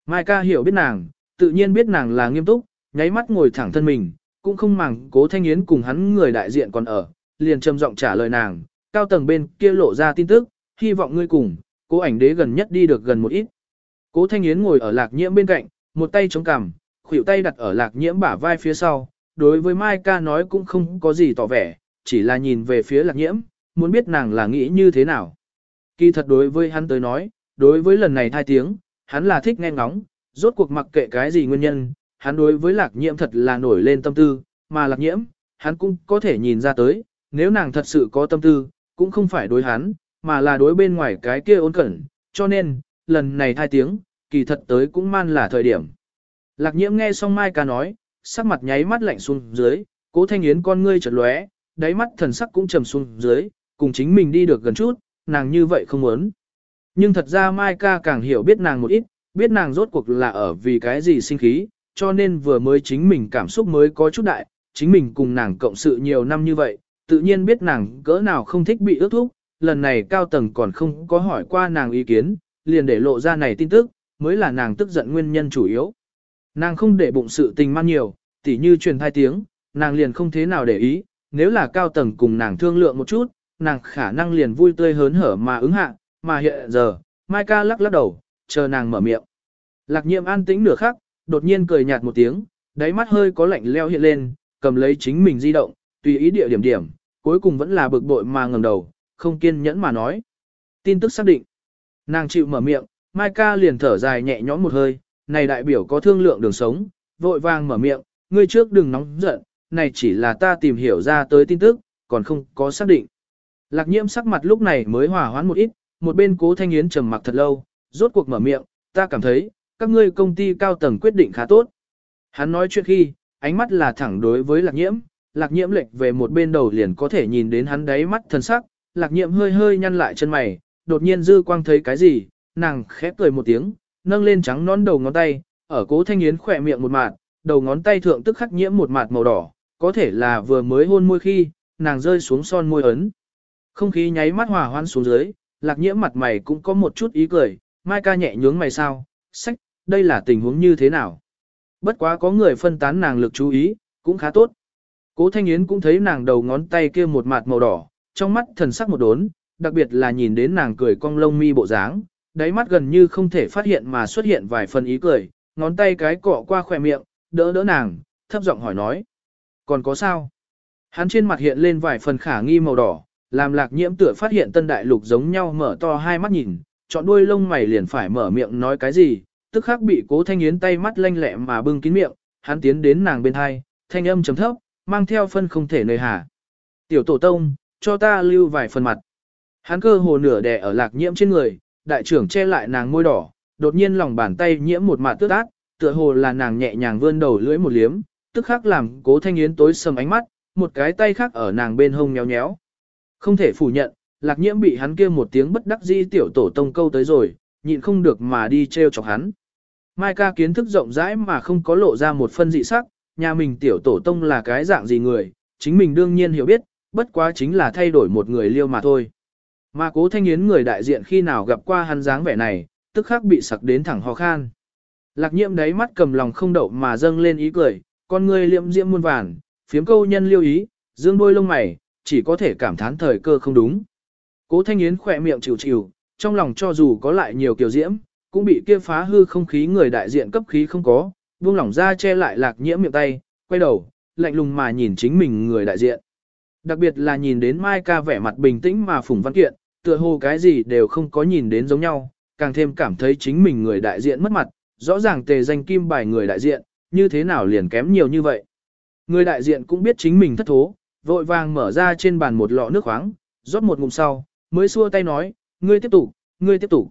Mai ca hiểu biết nàng, tự nhiên biết nàng là nghiêm túc, nháy mắt ngồi thẳng thân mình, cũng không màng cố thanh yến cùng hắn người đại diện còn ở, liền trầm giọng trả lời nàng, cao tầng bên kia lộ ra tin tức, hy vọng ngươi cùng, cố ảnh đế gần nhất đi được gần một ít. Cố thanh yến ngồi ở lạc nhiễm bên cạnh, một tay chống cằm, khuỷu tay đặt ở lạc nhiễm bả vai phía sau, đối với Mai ca nói cũng không có gì tỏ vẻ, chỉ là nhìn về phía lạc nhiễm, muốn biết nàng là nghĩ như thế nào. Kỳ thật đối với hắn tới nói, đối với lần này thai tiếng, hắn là thích nghe ngóng, rốt cuộc mặc kệ cái gì nguyên nhân, hắn đối với lạc nhiễm thật là nổi lên tâm tư, mà lạc nhiễm, hắn cũng có thể nhìn ra tới, nếu nàng thật sự có tâm tư, cũng không phải đối hắn, mà là đối bên ngoài cái kia ôn cẩn, cho nên, lần này thai tiếng, kỳ thật tới cũng man là thời điểm. Lạc nhiễm nghe xong Mai ca nói, sắc mặt nháy mắt lạnh xuống dưới, cố thanh yến con ngươi chợt lóe, đáy mắt thần sắc cũng trầm xuống dưới, cùng chính mình đi được gần chút, nàng như vậy không muốn. Nhưng thật ra Mai ca càng hiểu biết nàng một ít, biết nàng rốt cuộc là ở vì cái gì sinh khí, cho nên vừa mới chính mình cảm xúc mới có chút đại, chính mình cùng nàng cộng sự nhiều năm như vậy, tự nhiên biết nàng cỡ nào không thích bị ước thúc, lần này cao tầng còn không có hỏi qua nàng ý kiến, liền để lộ ra này tin tức, mới là nàng tức giận nguyên nhân chủ yếu. Nàng không để bụng sự tình man nhiều, tỉ như truyền thai tiếng, nàng liền không thế nào để ý, nếu là cao tầng cùng nàng thương lượng một chút, nàng khả năng liền vui tươi hớn hở mà ứng hạ, mà hiện giờ, Mai ca lắc lắc đầu, chờ nàng mở miệng. Lạc nhiệm an tĩnh nửa khắc, đột nhiên cười nhạt một tiếng, đáy mắt hơi có lạnh leo hiện lên, cầm lấy chính mình di động, tùy ý địa điểm điểm, cuối cùng vẫn là bực bội mà ngẩng đầu, không kiên nhẫn mà nói. Tin tức xác định. Nàng chịu mở miệng, Mai ca liền thở dài nhẹ nhõm một hơi, này đại biểu có thương lượng đường sống, vội vàng mở miệng, ngươi trước đừng nóng giận, này chỉ là ta tìm hiểu ra tới tin tức, còn không có xác định. Lạc nhiễm sắc mặt lúc này mới hòa hoãn một ít, một bên cố thanh yến trầm mặc thật lâu, rốt cuộc mở miệng, ta cảm thấy, các ngươi công ty cao tầng quyết định khá tốt. Hắn nói chuyện khi, ánh mắt là thẳng đối với lạc nhiễm, lạc nhiễm lệch về một bên đầu liền có thể nhìn đến hắn đáy mắt thần sắc, lạc nhiễm hơi hơi nhăn lại chân mày, đột nhiên dư quang thấy cái gì, nàng khép cười một tiếng, nâng lên trắng nón đầu ngón tay, ở cố thanh yến khỏe miệng một mạt, đầu ngón tay thượng tức khắc nhiễm một mạt màu đỏ, có thể là vừa mới hôn môi khi, nàng rơi xuống son môi ấn. Không khí nháy mắt hòa hoan xuống dưới, lạc nhiễm mặt mày cũng có một chút ý cười, mai ca nhẹ nhướng mày sao, sách, đây là tình huống như thế nào. Bất quá có người phân tán nàng lực chú ý, cũng khá tốt. Cố Thanh Yến cũng thấy nàng đầu ngón tay kia một mạt màu đỏ, trong mắt thần sắc một đốn, đặc biệt là nhìn đến nàng cười cong lông mi bộ dáng, đáy mắt gần như không thể phát hiện mà xuất hiện vài phần ý cười, ngón tay cái cọ qua khỏe miệng, đỡ đỡ nàng, thấp giọng hỏi nói. Còn có sao? Hắn trên mặt hiện lên vài phần khả nghi màu đỏ, làm lạc nhiễm tựa phát hiện tân đại lục giống nhau mở to hai mắt nhìn, chọn đuôi lông mày liền phải mở miệng nói cái gì, tức khắc bị cố thanh yến tay mắt lanh lẹ mà bưng kín miệng, hắn tiến đến nàng bên hai, thanh âm chấm thấp, mang theo phân không thể nơi hà. Tiểu tổ tông, cho ta lưu vài phần mặt. Hắn cơ hồ nửa đè ở lạc nhiễm trên người, đại trưởng che lại nàng môi đỏ, đột nhiên lòng bàn tay nhiễm một mạt tước ác, tựa hồ là nàng nhẹ nhàng vươn đầu lưỡi một liếm, tức khắc làm cố thanh yến tối sầm ánh mắt, một cái tay khác ở nàng bên hông nhéo nhéo. Không thể phủ nhận, lạc nhiễm bị hắn kia một tiếng bất đắc di tiểu tổ tông câu tới rồi, nhịn không được mà đi treo chọc hắn. Mai ca kiến thức rộng rãi mà không có lộ ra một phân dị sắc, nhà mình tiểu tổ tông là cái dạng gì người, chính mình đương nhiên hiểu biết, bất quá chính là thay đổi một người liêu mà thôi. Mà cố thanh yến người đại diện khi nào gặp qua hắn dáng vẻ này, tức khắc bị sặc đến thẳng ho khan. Lạc nhiễm đáy mắt cầm lòng không đậu mà dâng lên ý cười, con người liệm diễm muôn vàn, phiếm câu nhân liêu ý, dương đôi lông mày, chỉ có thể cảm thán thời cơ không đúng. Cố thanh yến khỏe miệng chịu chịu, trong lòng cho dù có lại nhiều kiểu diễm, cũng bị kia phá hư không khí người đại diện cấp khí không có, buông lỏng ra che lại lạc nhiễm miệng tay, quay đầu, lạnh lùng mà nhìn chính mình người đại diện. Đặc biệt là nhìn đến Mai ca vẻ mặt bình tĩnh mà phủng văn kiện, tựa hồ cái gì đều không có nhìn đến giống nhau, càng thêm cảm thấy chính mình người đại diện mất mặt, rõ ràng tề danh kim bài người đại diện, như thế nào liền kém nhiều như vậy. Người đại diện cũng biết chính mình thất thố, vội vàng mở ra trên bàn một lọ nước khoáng, rót một ngụm sau, mới xua tay nói, ngươi tiếp tục, ngươi tiếp tục.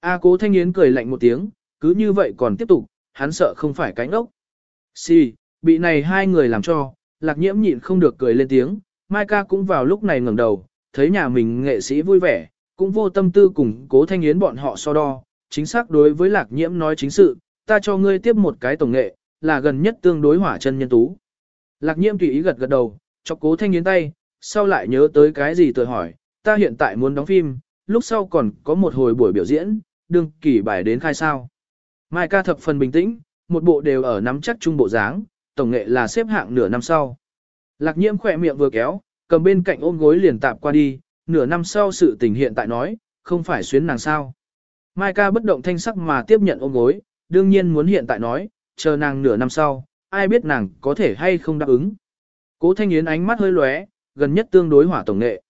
A cố thanh yến cười lạnh một tiếng, cứ như vậy còn tiếp tục, hắn sợ không phải cánh ốc. Xì, bị này hai người làm cho, lạc nhiễm nhịn không được cười lên tiếng, Mai ca cũng vào lúc này ngẩng đầu, thấy nhà mình nghệ sĩ vui vẻ, cũng vô tâm tư cùng cố thanh yến bọn họ so đo, chính xác đối với lạc nhiễm nói chính sự, ta cho ngươi tiếp một cái tổng nghệ, là gần nhất tương đối hỏa chân nhân tú. Lạc nhiễm tùy ý gật gật đầu, cho cố thanh yến tay, sau lại nhớ tới cái gì tự hỏi, ta hiện tại muốn đóng phim, lúc sau còn có một hồi buổi biểu diễn, đương kỳ bài đến khai sao. Mai ca thập phần bình tĩnh, một bộ đều ở nắm chắc trung bộ dáng, tổng nghệ là xếp hạng nửa năm sau. Lạc nhiễm khỏe miệng vừa kéo, cầm bên cạnh ôm gối liền tạp qua đi, nửa năm sau sự tình hiện tại nói, không phải xuyến nàng sao. Mai ca bất động thanh sắc mà tiếp nhận ôm gối, đương nhiên muốn hiện tại nói, chờ nàng nửa năm sau, ai biết nàng có thể hay không đáp ứng. Cố thanh yến ánh mắt hơi lóe, gần nhất tương đối hỏa tổng nghệ.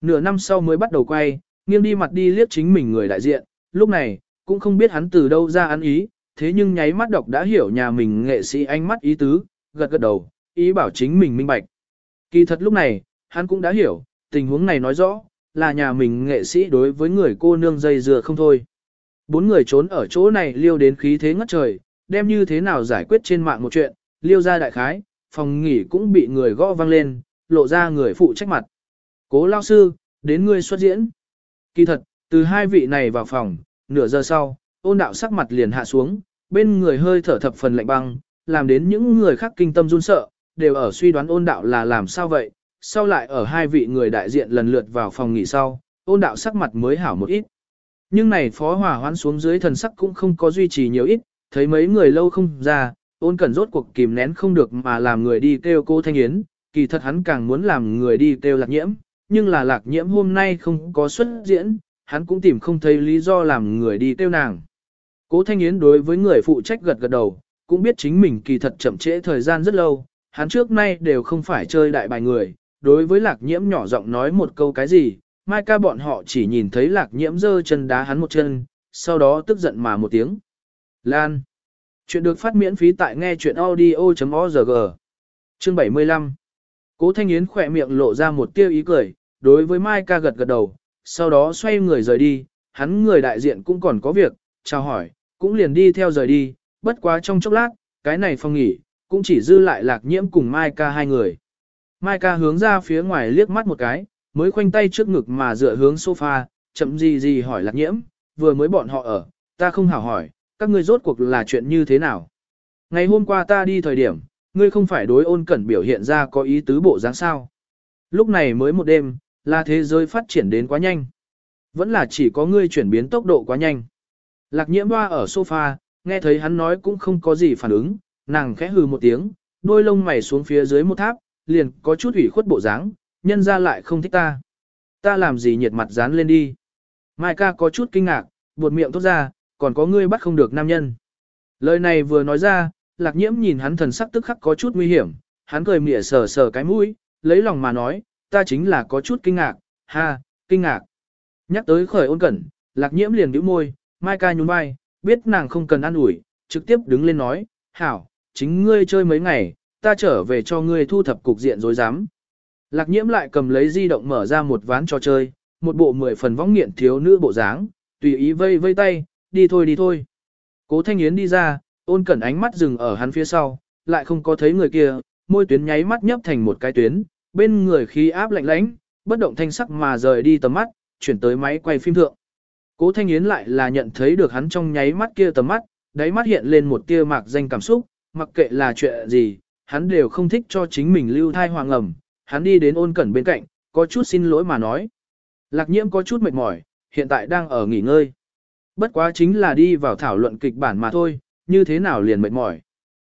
Nửa năm sau mới bắt đầu quay, nghiêng đi mặt đi liếc chính mình người đại diện, lúc này, cũng không biết hắn từ đâu ra ăn ý, thế nhưng nháy mắt đọc đã hiểu nhà mình nghệ sĩ ánh mắt ý tứ, gật gật đầu, ý bảo chính mình minh bạch. Kỳ thật lúc này, hắn cũng đã hiểu, tình huống này nói rõ, là nhà mình nghệ sĩ đối với người cô nương dây dừa không thôi. Bốn người trốn ở chỗ này liêu đến khí thế ngất trời, đem như thế nào giải quyết trên mạng một chuyện, liêu ra đại khái, phòng nghỉ cũng bị người gõ vang lên, lộ ra người phụ trách mặt. Cố lao sư, đến ngươi xuất diễn. Kỳ thật, từ hai vị này vào phòng, nửa giờ sau, ôn đạo sắc mặt liền hạ xuống, bên người hơi thở thập phần lạnh băng, làm đến những người khác kinh tâm run sợ, đều ở suy đoán ôn đạo là làm sao vậy, sau lại ở hai vị người đại diện lần lượt vào phòng nghỉ sau, ôn đạo sắc mặt mới hảo một ít. Nhưng này phó hòa hoãn xuống dưới thần sắc cũng không có duy trì nhiều ít, thấy mấy người lâu không ra, ôn cần rốt cuộc kìm nén không được mà làm người đi kêu cô Thanh Yến, kỳ thật hắn càng muốn làm người đi kêu lạc nhiễm, nhưng là lạc nhiễm hôm nay không có xuất diễn, hắn cũng tìm không thấy lý do làm người đi tiêu nàng. Cố Thanh Yến đối với người phụ trách gật gật đầu, cũng biết chính mình kỳ thật chậm trễ thời gian rất lâu, hắn trước nay đều không phải chơi đại bài người, đối với lạc nhiễm nhỏ giọng nói một câu cái gì, mai ca bọn họ chỉ nhìn thấy lạc nhiễm giơ chân đá hắn một chân, sau đó tức giận mà một tiếng. Lan. Chuyện được phát miễn phí tại nghe chuyện audio.org. Chương 75. Cố Thanh Yến khỏe miệng lộ ra một tia ý cười, đối với Mai ca gật gật đầu, sau đó xoay người rời đi, hắn người đại diện cũng còn có việc, chào hỏi, cũng liền đi theo rời đi, bất quá trong chốc lát, cái này phong nghỉ, cũng chỉ dư lại lạc nhiễm cùng Mai ca hai người. Mai ca hướng ra phía ngoài liếc mắt một cái, mới khoanh tay trước ngực mà dựa hướng sofa, chậm gì gì hỏi lạc nhiễm, vừa mới bọn họ ở, ta không hảo hỏi, các ngươi rốt cuộc là chuyện như thế nào. Ngày hôm qua ta đi thời điểm, ngươi không phải đối ôn cẩn biểu hiện ra có ý tứ bộ dáng sao. Lúc này mới một đêm, là thế giới phát triển đến quá nhanh. Vẫn là chỉ có ngươi chuyển biến tốc độ quá nhanh. Lạc nhiễm hoa ở sofa, nghe thấy hắn nói cũng không có gì phản ứng, nàng khẽ hừ một tiếng, đôi lông mày xuống phía dưới một tháp, liền có chút ủy khuất bộ dáng, nhân ra lại không thích ta. Ta làm gì nhiệt mặt dán lên đi. Mai ca có chút kinh ngạc, buột miệng tốt ra, còn có ngươi bắt không được nam nhân. Lời này vừa nói ra, lạc nhiễm nhìn hắn thần sắc tức khắc có chút nguy hiểm, hắn cười mỉa sờ sờ cái mũi, lấy lòng mà nói, ta chính là có chút kinh ngạc, ha, kinh ngạc. Nhắc tới khởi ôn cẩn, lạc nhiễm liền bĩu môi, mai ca nhún vai, biết nàng không cần ăn ủi, trực tiếp đứng lên nói, hảo, chính ngươi chơi mấy ngày, ta trở về cho ngươi thu thập cục diện dối dám. Lạc nhiễm lại cầm lấy di động mở ra một ván trò chơi, một bộ mười phần võng nghiện thiếu nữ bộ dáng, tùy ý vây vây tay, đi thôi đi thôi. Cố Thanh Yến đi ra, ôn cẩn ánh mắt dừng ở hắn phía sau, lại không có thấy người kia, môi tuyến nháy mắt nhấp thành một cái tuyến, bên người khí áp lạnh lãnh, bất động thanh sắc mà rời đi tầm mắt, chuyển tới máy quay phim thượng. Cố Thanh Yến lại là nhận thấy được hắn trong nháy mắt kia tầm mắt, đáy mắt hiện lên một tia mạc danh cảm xúc, mặc kệ là chuyện gì, hắn đều không thích cho chính mình lưu thai hoàng ẩm. Hắn đi đến ôn cẩn bên cạnh, có chút xin lỗi mà nói. Lạc nhiễm có chút mệt mỏi, hiện tại đang ở nghỉ ngơi. Bất quá chính là đi vào thảo luận kịch bản mà thôi, như thế nào liền mệt mỏi.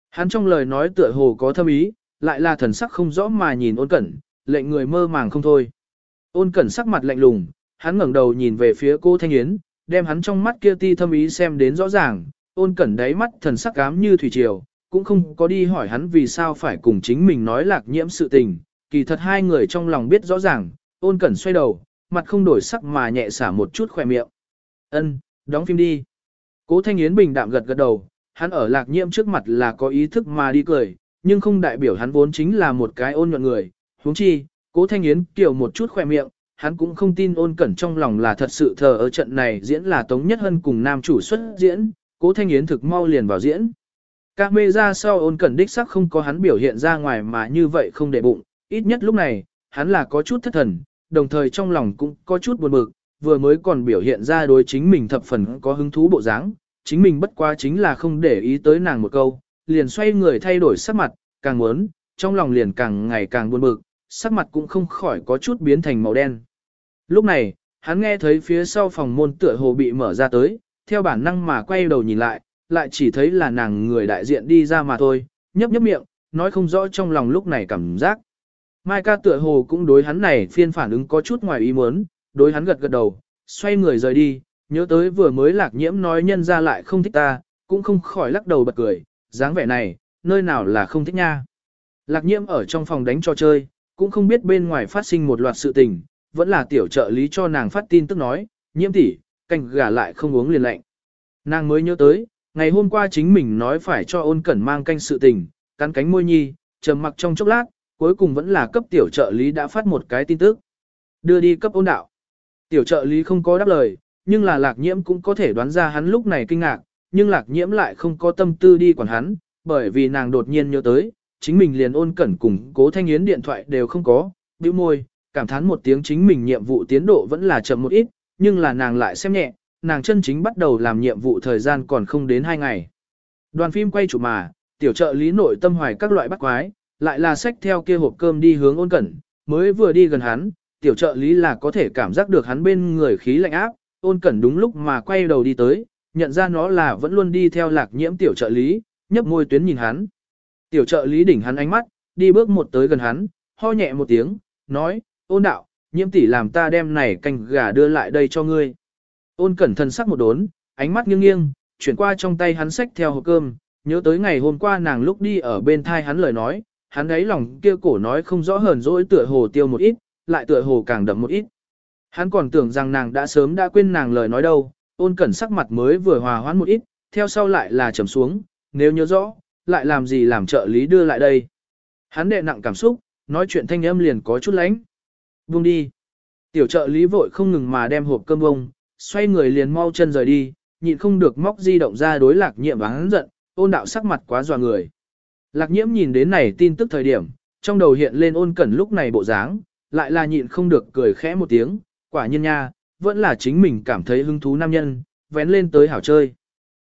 Hắn trong lời nói tựa hồ có thâm ý, lại là thần sắc không rõ mà nhìn ôn cẩn, lệnh người mơ màng không thôi. Ôn cẩn sắc mặt lạnh lùng, hắn ngẩng đầu nhìn về phía cô Thanh Yến, đem hắn trong mắt kia ti thâm ý xem đến rõ ràng, ôn cẩn đáy mắt thần sắc ám như thủy triều, cũng không có đi hỏi hắn vì sao phải cùng chính mình nói lạc nhiễm sự tình, kỳ thật hai người trong lòng biết rõ ràng, ôn cẩn xoay đầu, mặt không đổi sắc mà nhẹ xả một chút khỏe miệng. Ân, đóng phim đi. Cố Thanh Yến bình đạm gật gật đầu, hắn ở lạc nhiễm trước mặt là có ý thức mà đi cười, nhưng không đại biểu hắn vốn chính là một cái ôn nhuận người. huống chi, cố Thanh Yến kiểu một chút khỏe miệng, hắn cũng không tin ôn cẩn trong lòng là thật sự thờ ở trận này diễn là Tống Nhất Hân cùng nam chủ xuất diễn, cố Thanh Yến thực mau liền vào diễn. Các mê ra sau ôn cẩn đích sắc không có hắn biểu hiện ra ngoài mà như vậy không để bụng, ít nhất lúc này, hắn là có chút thất thần, đồng thời trong lòng cũng có chút buồn bực, vừa mới còn biểu hiện ra đối chính mình thập phần có hứng thú bộ dáng, chính mình bất quá chính là không để ý tới nàng một câu, liền xoay người thay đổi sắc mặt, càng muốn, trong lòng liền càng ngày càng buồn bực, sắc mặt cũng không khỏi có chút biến thành màu đen. Lúc này, hắn nghe thấy phía sau phòng môn tựa hồ bị mở ra tới, theo bản năng mà quay đầu nhìn lại, lại chỉ thấy là nàng người đại diện đi ra mà thôi, nhấp nhấp miệng, nói không rõ trong lòng lúc này cảm giác. Mai ca tựa hồ cũng đối hắn này phiên phản ứng có chút ngoài ý muốn, đối hắn gật gật đầu, xoay người rời đi, nhớ tới vừa mới lạc nhiễm nói nhân ra lại không thích ta, cũng không khỏi lắc đầu bật cười, dáng vẻ này, nơi nào là không thích nha. Lạc nhiễm ở trong phòng đánh trò chơi, cũng không biết bên ngoài phát sinh một loạt sự tình, vẫn là tiểu trợ lý cho nàng phát tin tức nói, nhiễm tỷ, canh gà lại không uống liền lạnh. Nàng mới nhớ tới, ngày hôm qua chính mình nói phải cho ôn cẩn mang canh sự tình, cắn cánh môi nhi, trầm mặc trong chốc lát, cuối cùng vẫn là cấp tiểu trợ lý đã phát một cái tin tức. Đưa đi cấp ôn đạo. Tiểu trợ lý không có đáp lời, nhưng là lạc nhiễm cũng có thể đoán ra hắn lúc này kinh ngạc, nhưng lạc nhiễm lại không có tâm tư đi quản hắn, bởi vì nàng đột nhiên nhớ tới, chính mình liền ôn cẩn cùng cố thanh yến điện thoại đều không có, bĩu môi, cảm thán một tiếng chính mình nhiệm vụ tiến độ vẫn là chậm một ít, nhưng là nàng lại xem nhẹ, nàng chân chính bắt đầu làm nhiệm vụ thời gian còn không đến 2 ngày. Đoàn phim quay chụp mà, tiểu trợ lý nội tâm hoài các loại bắt quái, lại là sách theo kia hộp cơm đi hướng ôn cẩn, mới vừa đi gần hắn, tiểu trợ lý là có thể cảm giác được hắn bên người khí lạnh áp, ôn cẩn đúng lúc mà quay đầu đi tới, nhận ra nó là vẫn luôn đi theo lạc nhiễm tiểu trợ lý, nhấp môi tuyến nhìn hắn. Tiểu trợ lý đỉnh hắn ánh mắt, đi bước một tới gần hắn, ho nhẹ một tiếng, nói, ôn đạo, nhiễm tỷ làm ta đem này canh gà đưa lại đây cho ngươi. Ôn cẩn thận sắc một đốn, ánh mắt nghiêng nghiêng, chuyển qua trong tay hắn xách theo hộp cơm, nhớ tới ngày hôm qua nàng lúc đi ở bên thai hắn lời nói, hắn ấy lòng kia cổ nói không rõ hờn dỗi tựa hồ tiêu một ít, lại tựa hồ càng đậm một ít. Hắn còn tưởng rằng nàng đã sớm đã quên nàng lời nói đâu, ôn cẩn sắc mặt mới vừa hòa hoãn một ít, theo sau lại là trầm xuống, nếu nhớ rõ, lại làm gì làm trợ lý đưa lại đây. Hắn đệ nặng cảm xúc, nói chuyện thanh âm liền có chút lánh. Buông đi. Tiểu trợ lý vội không ngừng mà đem hộp cơm bông, xoay người liền mau chân rời đi, nhịn không được móc di động ra đối lạc nhiệm và hắn giận, ôn đạo sắc mặt quá dò người. Lạc nhiễm nhìn đến này tin tức thời điểm, trong đầu hiện lên ôn cẩn lúc này bộ dáng, lại là nhịn không được cười khẽ một tiếng, quả nhiên nha, vẫn là chính mình cảm thấy hứng thú nam nhân, vén lên tới hảo chơi.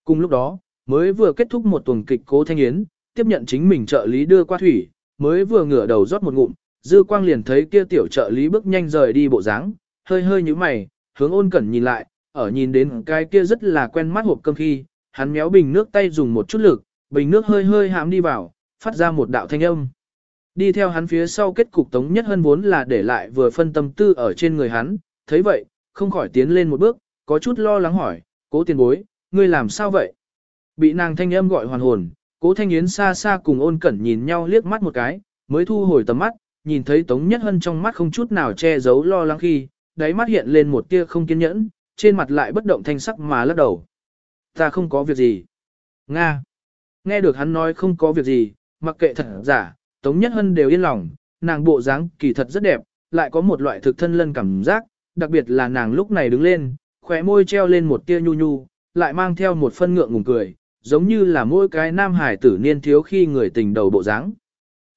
Cùng lúc đó, mới vừa kết thúc một tuần kịch cố thanh yến, tiếp nhận chính mình trợ lý đưa qua thủy, mới vừa ngửa đầu rót một ngụm, dư quang liền thấy kia tiểu trợ lý bước nhanh rời đi bộ dáng, hơi hơi như mày, hướng ôn cẩn nhìn lại, ở nhìn đến cái kia rất là quen mắt hộp cơm khi, hắn méo bình nước tay dùng một chút lực, bình nước hơi hơi hãm đi vào, phát ra một đạo thanh âm. Đi theo hắn phía sau kết cục tống nhất hơn vốn là để lại vừa phân tâm tư ở trên người hắn, thấy vậy, không khỏi tiến lên một bước, có chút lo lắng hỏi, cố tiền bối, ngươi làm sao vậy? Bị nàng thanh âm gọi hoàn hồn, cố thanh yến xa xa cùng ôn cẩn nhìn nhau liếc mắt một cái, mới thu hồi tầm mắt, nhìn thấy tống nhất hân trong mắt không chút nào che giấu lo lắng khi, đáy mắt hiện lên một tia không kiên nhẫn, trên mặt lại bất động thanh sắc mà lắc đầu. Ta không có việc gì. Nga. Nghe được hắn nói không có việc gì, mặc kệ thật giả, Tống Nhất Hân đều yên lòng, nàng bộ dáng kỳ thật rất đẹp, lại có một loại thực thân lân cảm giác, đặc biệt là nàng lúc này đứng lên, khóe môi treo lên một tia nhu nhu, lại mang theo một phân ngượng ngùng cười, giống như là mỗi cái nam hải tử niên thiếu khi người tình đầu bộ dáng.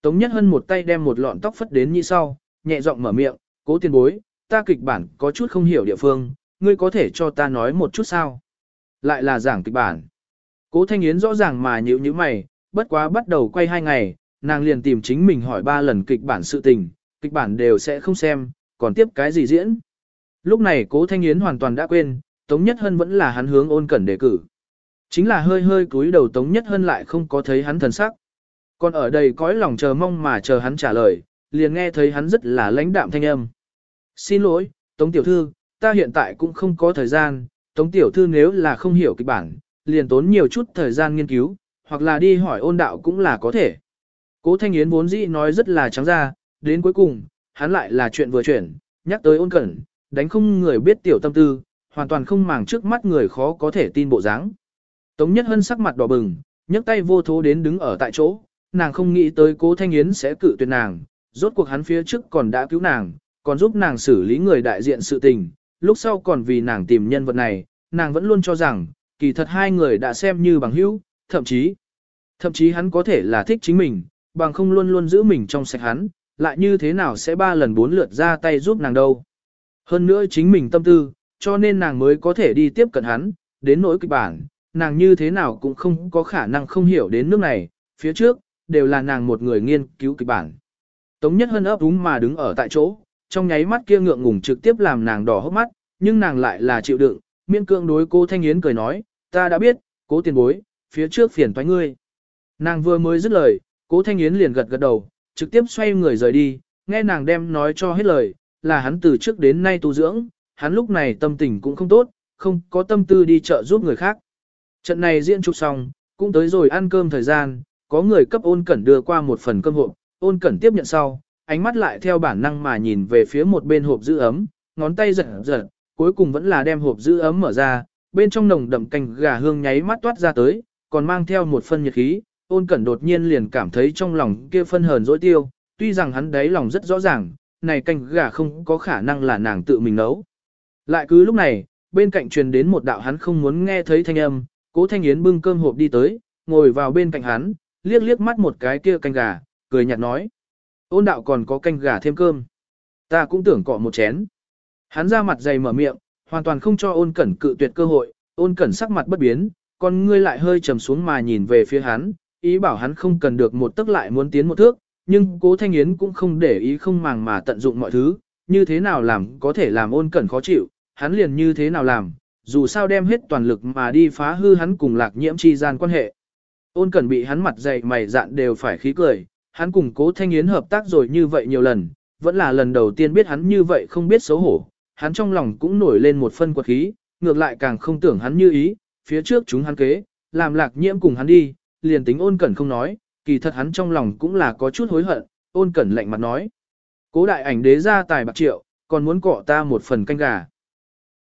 Tống Nhất Hân một tay đem một lọn tóc phất đến như sau, nhẹ giọng mở miệng, cố tiền bối, ta kịch bản có chút không hiểu địa phương, ngươi có thể cho ta nói một chút sao? Lại là giảng kịch bản. Cố Thanh Yến rõ ràng mà nhíu như mày, bất quá bắt đầu quay hai ngày, nàng liền tìm chính mình hỏi ba lần kịch bản sự tình, kịch bản đều sẽ không xem, còn tiếp cái gì diễn. Lúc này cố Thanh Yến hoàn toàn đã quên, Tống Nhất Hân vẫn là hắn hướng ôn cẩn đề cử. Chính là hơi hơi cúi đầu Tống Nhất Hân lại không có thấy hắn thần sắc. Còn ở đây cõi lòng chờ mong mà chờ hắn trả lời, liền nghe thấy hắn rất là lãnh đạm thanh âm. Xin lỗi, Tống Tiểu Thư, ta hiện tại cũng không có thời gian, Tống Tiểu Thư nếu là không hiểu kịch bản, liền tốn nhiều chút thời gian nghiên cứu, hoặc là đi hỏi ôn đạo cũng là có thể. Cố Thanh Yến vốn dĩ nói rất là trắng ra, đến cuối cùng, hắn lại là chuyện vừa chuyển, nhắc tới ôn cẩn, đánh không người biết tiểu tâm tư, hoàn toàn không màng trước mắt người khó có thể tin bộ dáng. Tống Nhất Hân sắc mặt đỏ bừng, nhấc tay vô thố đến đứng ở tại chỗ, nàng không nghĩ tới cố Thanh Yến sẽ cự tuyệt nàng, rốt cuộc hắn phía trước còn đã cứu nàng, còn giúp nàng xử lý người đại diện sự tình, lúc sau còn vì nàng tìm nhân vật này, nàng vẫn luôn cho rằng, kỳ thật hai người đã xem như bằng hữu, thậm chí, thậm chí hắn có thể là thích chính mình, bằng không luôn luôn giữ mình trong sạch hắn, lại như thế nào sẽ ba lần bốn lượt ra tay giúp nàng đâu. Hơn nữa chính mình tâm tư, cho nên nàng mới có thể đi tiếp cận hắn, đến nỗi kịch bản, nàng như thế nào cũng không có khả năng không hiểu đến nước này, phía trước, đều là nàng một người nghiên cứu kịch bản. Tống Nhất Hân ấp úng mà đứng ở tại chỗ, trong nháy mắt kia ngượng ngùng trực tiếp làm nàng đỏ hốc mắt, nhưng nàng lại là chịu đựng, miên cưỡng đối cô Thanh Yến cười nói, ta đã biết, cố tiền bối, phía trước phiền toái ngươi. Nàng vừa mới dứt lời, cố Thanh Yến liền gật gật đầu, trực tiếp xoay người rời đi, nghe nàng đem nói cho hết lời, là hắn từ trước đến nay tu dưỡng, hắn lúc này tâm tình cũng không tốt, không có tâm tư đi chợ giúp người khác. Trận này diễn trục xong, cũng tới rồi ăn cơm thời gian, có người cấp ôn cẩn đưa qua một phần cơm hộp, ôn cẩn tiếp nhận sau, ánh mắt lại theo bản năng mà nhìn về phía một bên hộp giữ ấm, ngón tay giật giật, cuối cùng vẫn là đem hộp giữ ấm mở ra, bên trong nồng đậm canh gà hương nháy mắt toát ra tới, còn mang theo một phân nhiệt khí, ôn cẩn đột nhiên liền cảm thấy trong lòng kia phân hờn dỗi tiêu, tuy rằng hắn đấy lòng rất rõ ràng, này canh gà không có khả năng là nàng tự mình nấu. Lại cứ lúc này, bên cạnh truyền đến một đạo hắn không muốn nghe thấy thanh âm, cố thanh yến bưng cơm hộp đi tới, ngồi vào bên cạnh hắn, liếc liếc mắt một cái kia canh gà, cười nhạt nói. Ôn đạo còn có canh gà thêm cơm. Ta cũng tưởng cọ một chén. Hắn ra mặt dày mở miệng, hoàn toàn không cho ôn cẩn cự tuyệt cơ hội, ôn cẩn sắc mặt bất biến, còn ngươi lại hơi trầm xuống mà nhìn về phía hắn, ý bảo hắn không cần được một tức lại muốn tiến một thước, nhưng cố thanh yến cũng không để ý không màng mà tận dụng mọi thứ, như thế nào làm có thể làm ôn cẩn khó chịu, hắn liền như thế nào làm, dù sao đem hết toàn lực mà đi phá hư hắn cùng lạc nhiễm chi gian quan hệ. Ôn cẩn bị hắn mặt dày mày dạn đều phải khí cười, hắn cùng cố thanh yến hợp tác rồi như vậy nhiều lần, vẫn là lần đầu tiên biết hắn như vậy không biết xấu hổ, hắn trong lòng cũng nổi lên một phân quật khí, ngược lại càng không tưởng hắn như ý, phía trước chúng hắn kế, làm lạc nhiễm cùng hắn đi, liền tính ôn cẩn không nói, kỳ thật hắn trong lòng cũng là có chút hối hận, ôn cẩn lạnh mặt nói. Cố đại ảnh đế ra tài bạc triệu, còn muốn cọ ta một phần canh gà.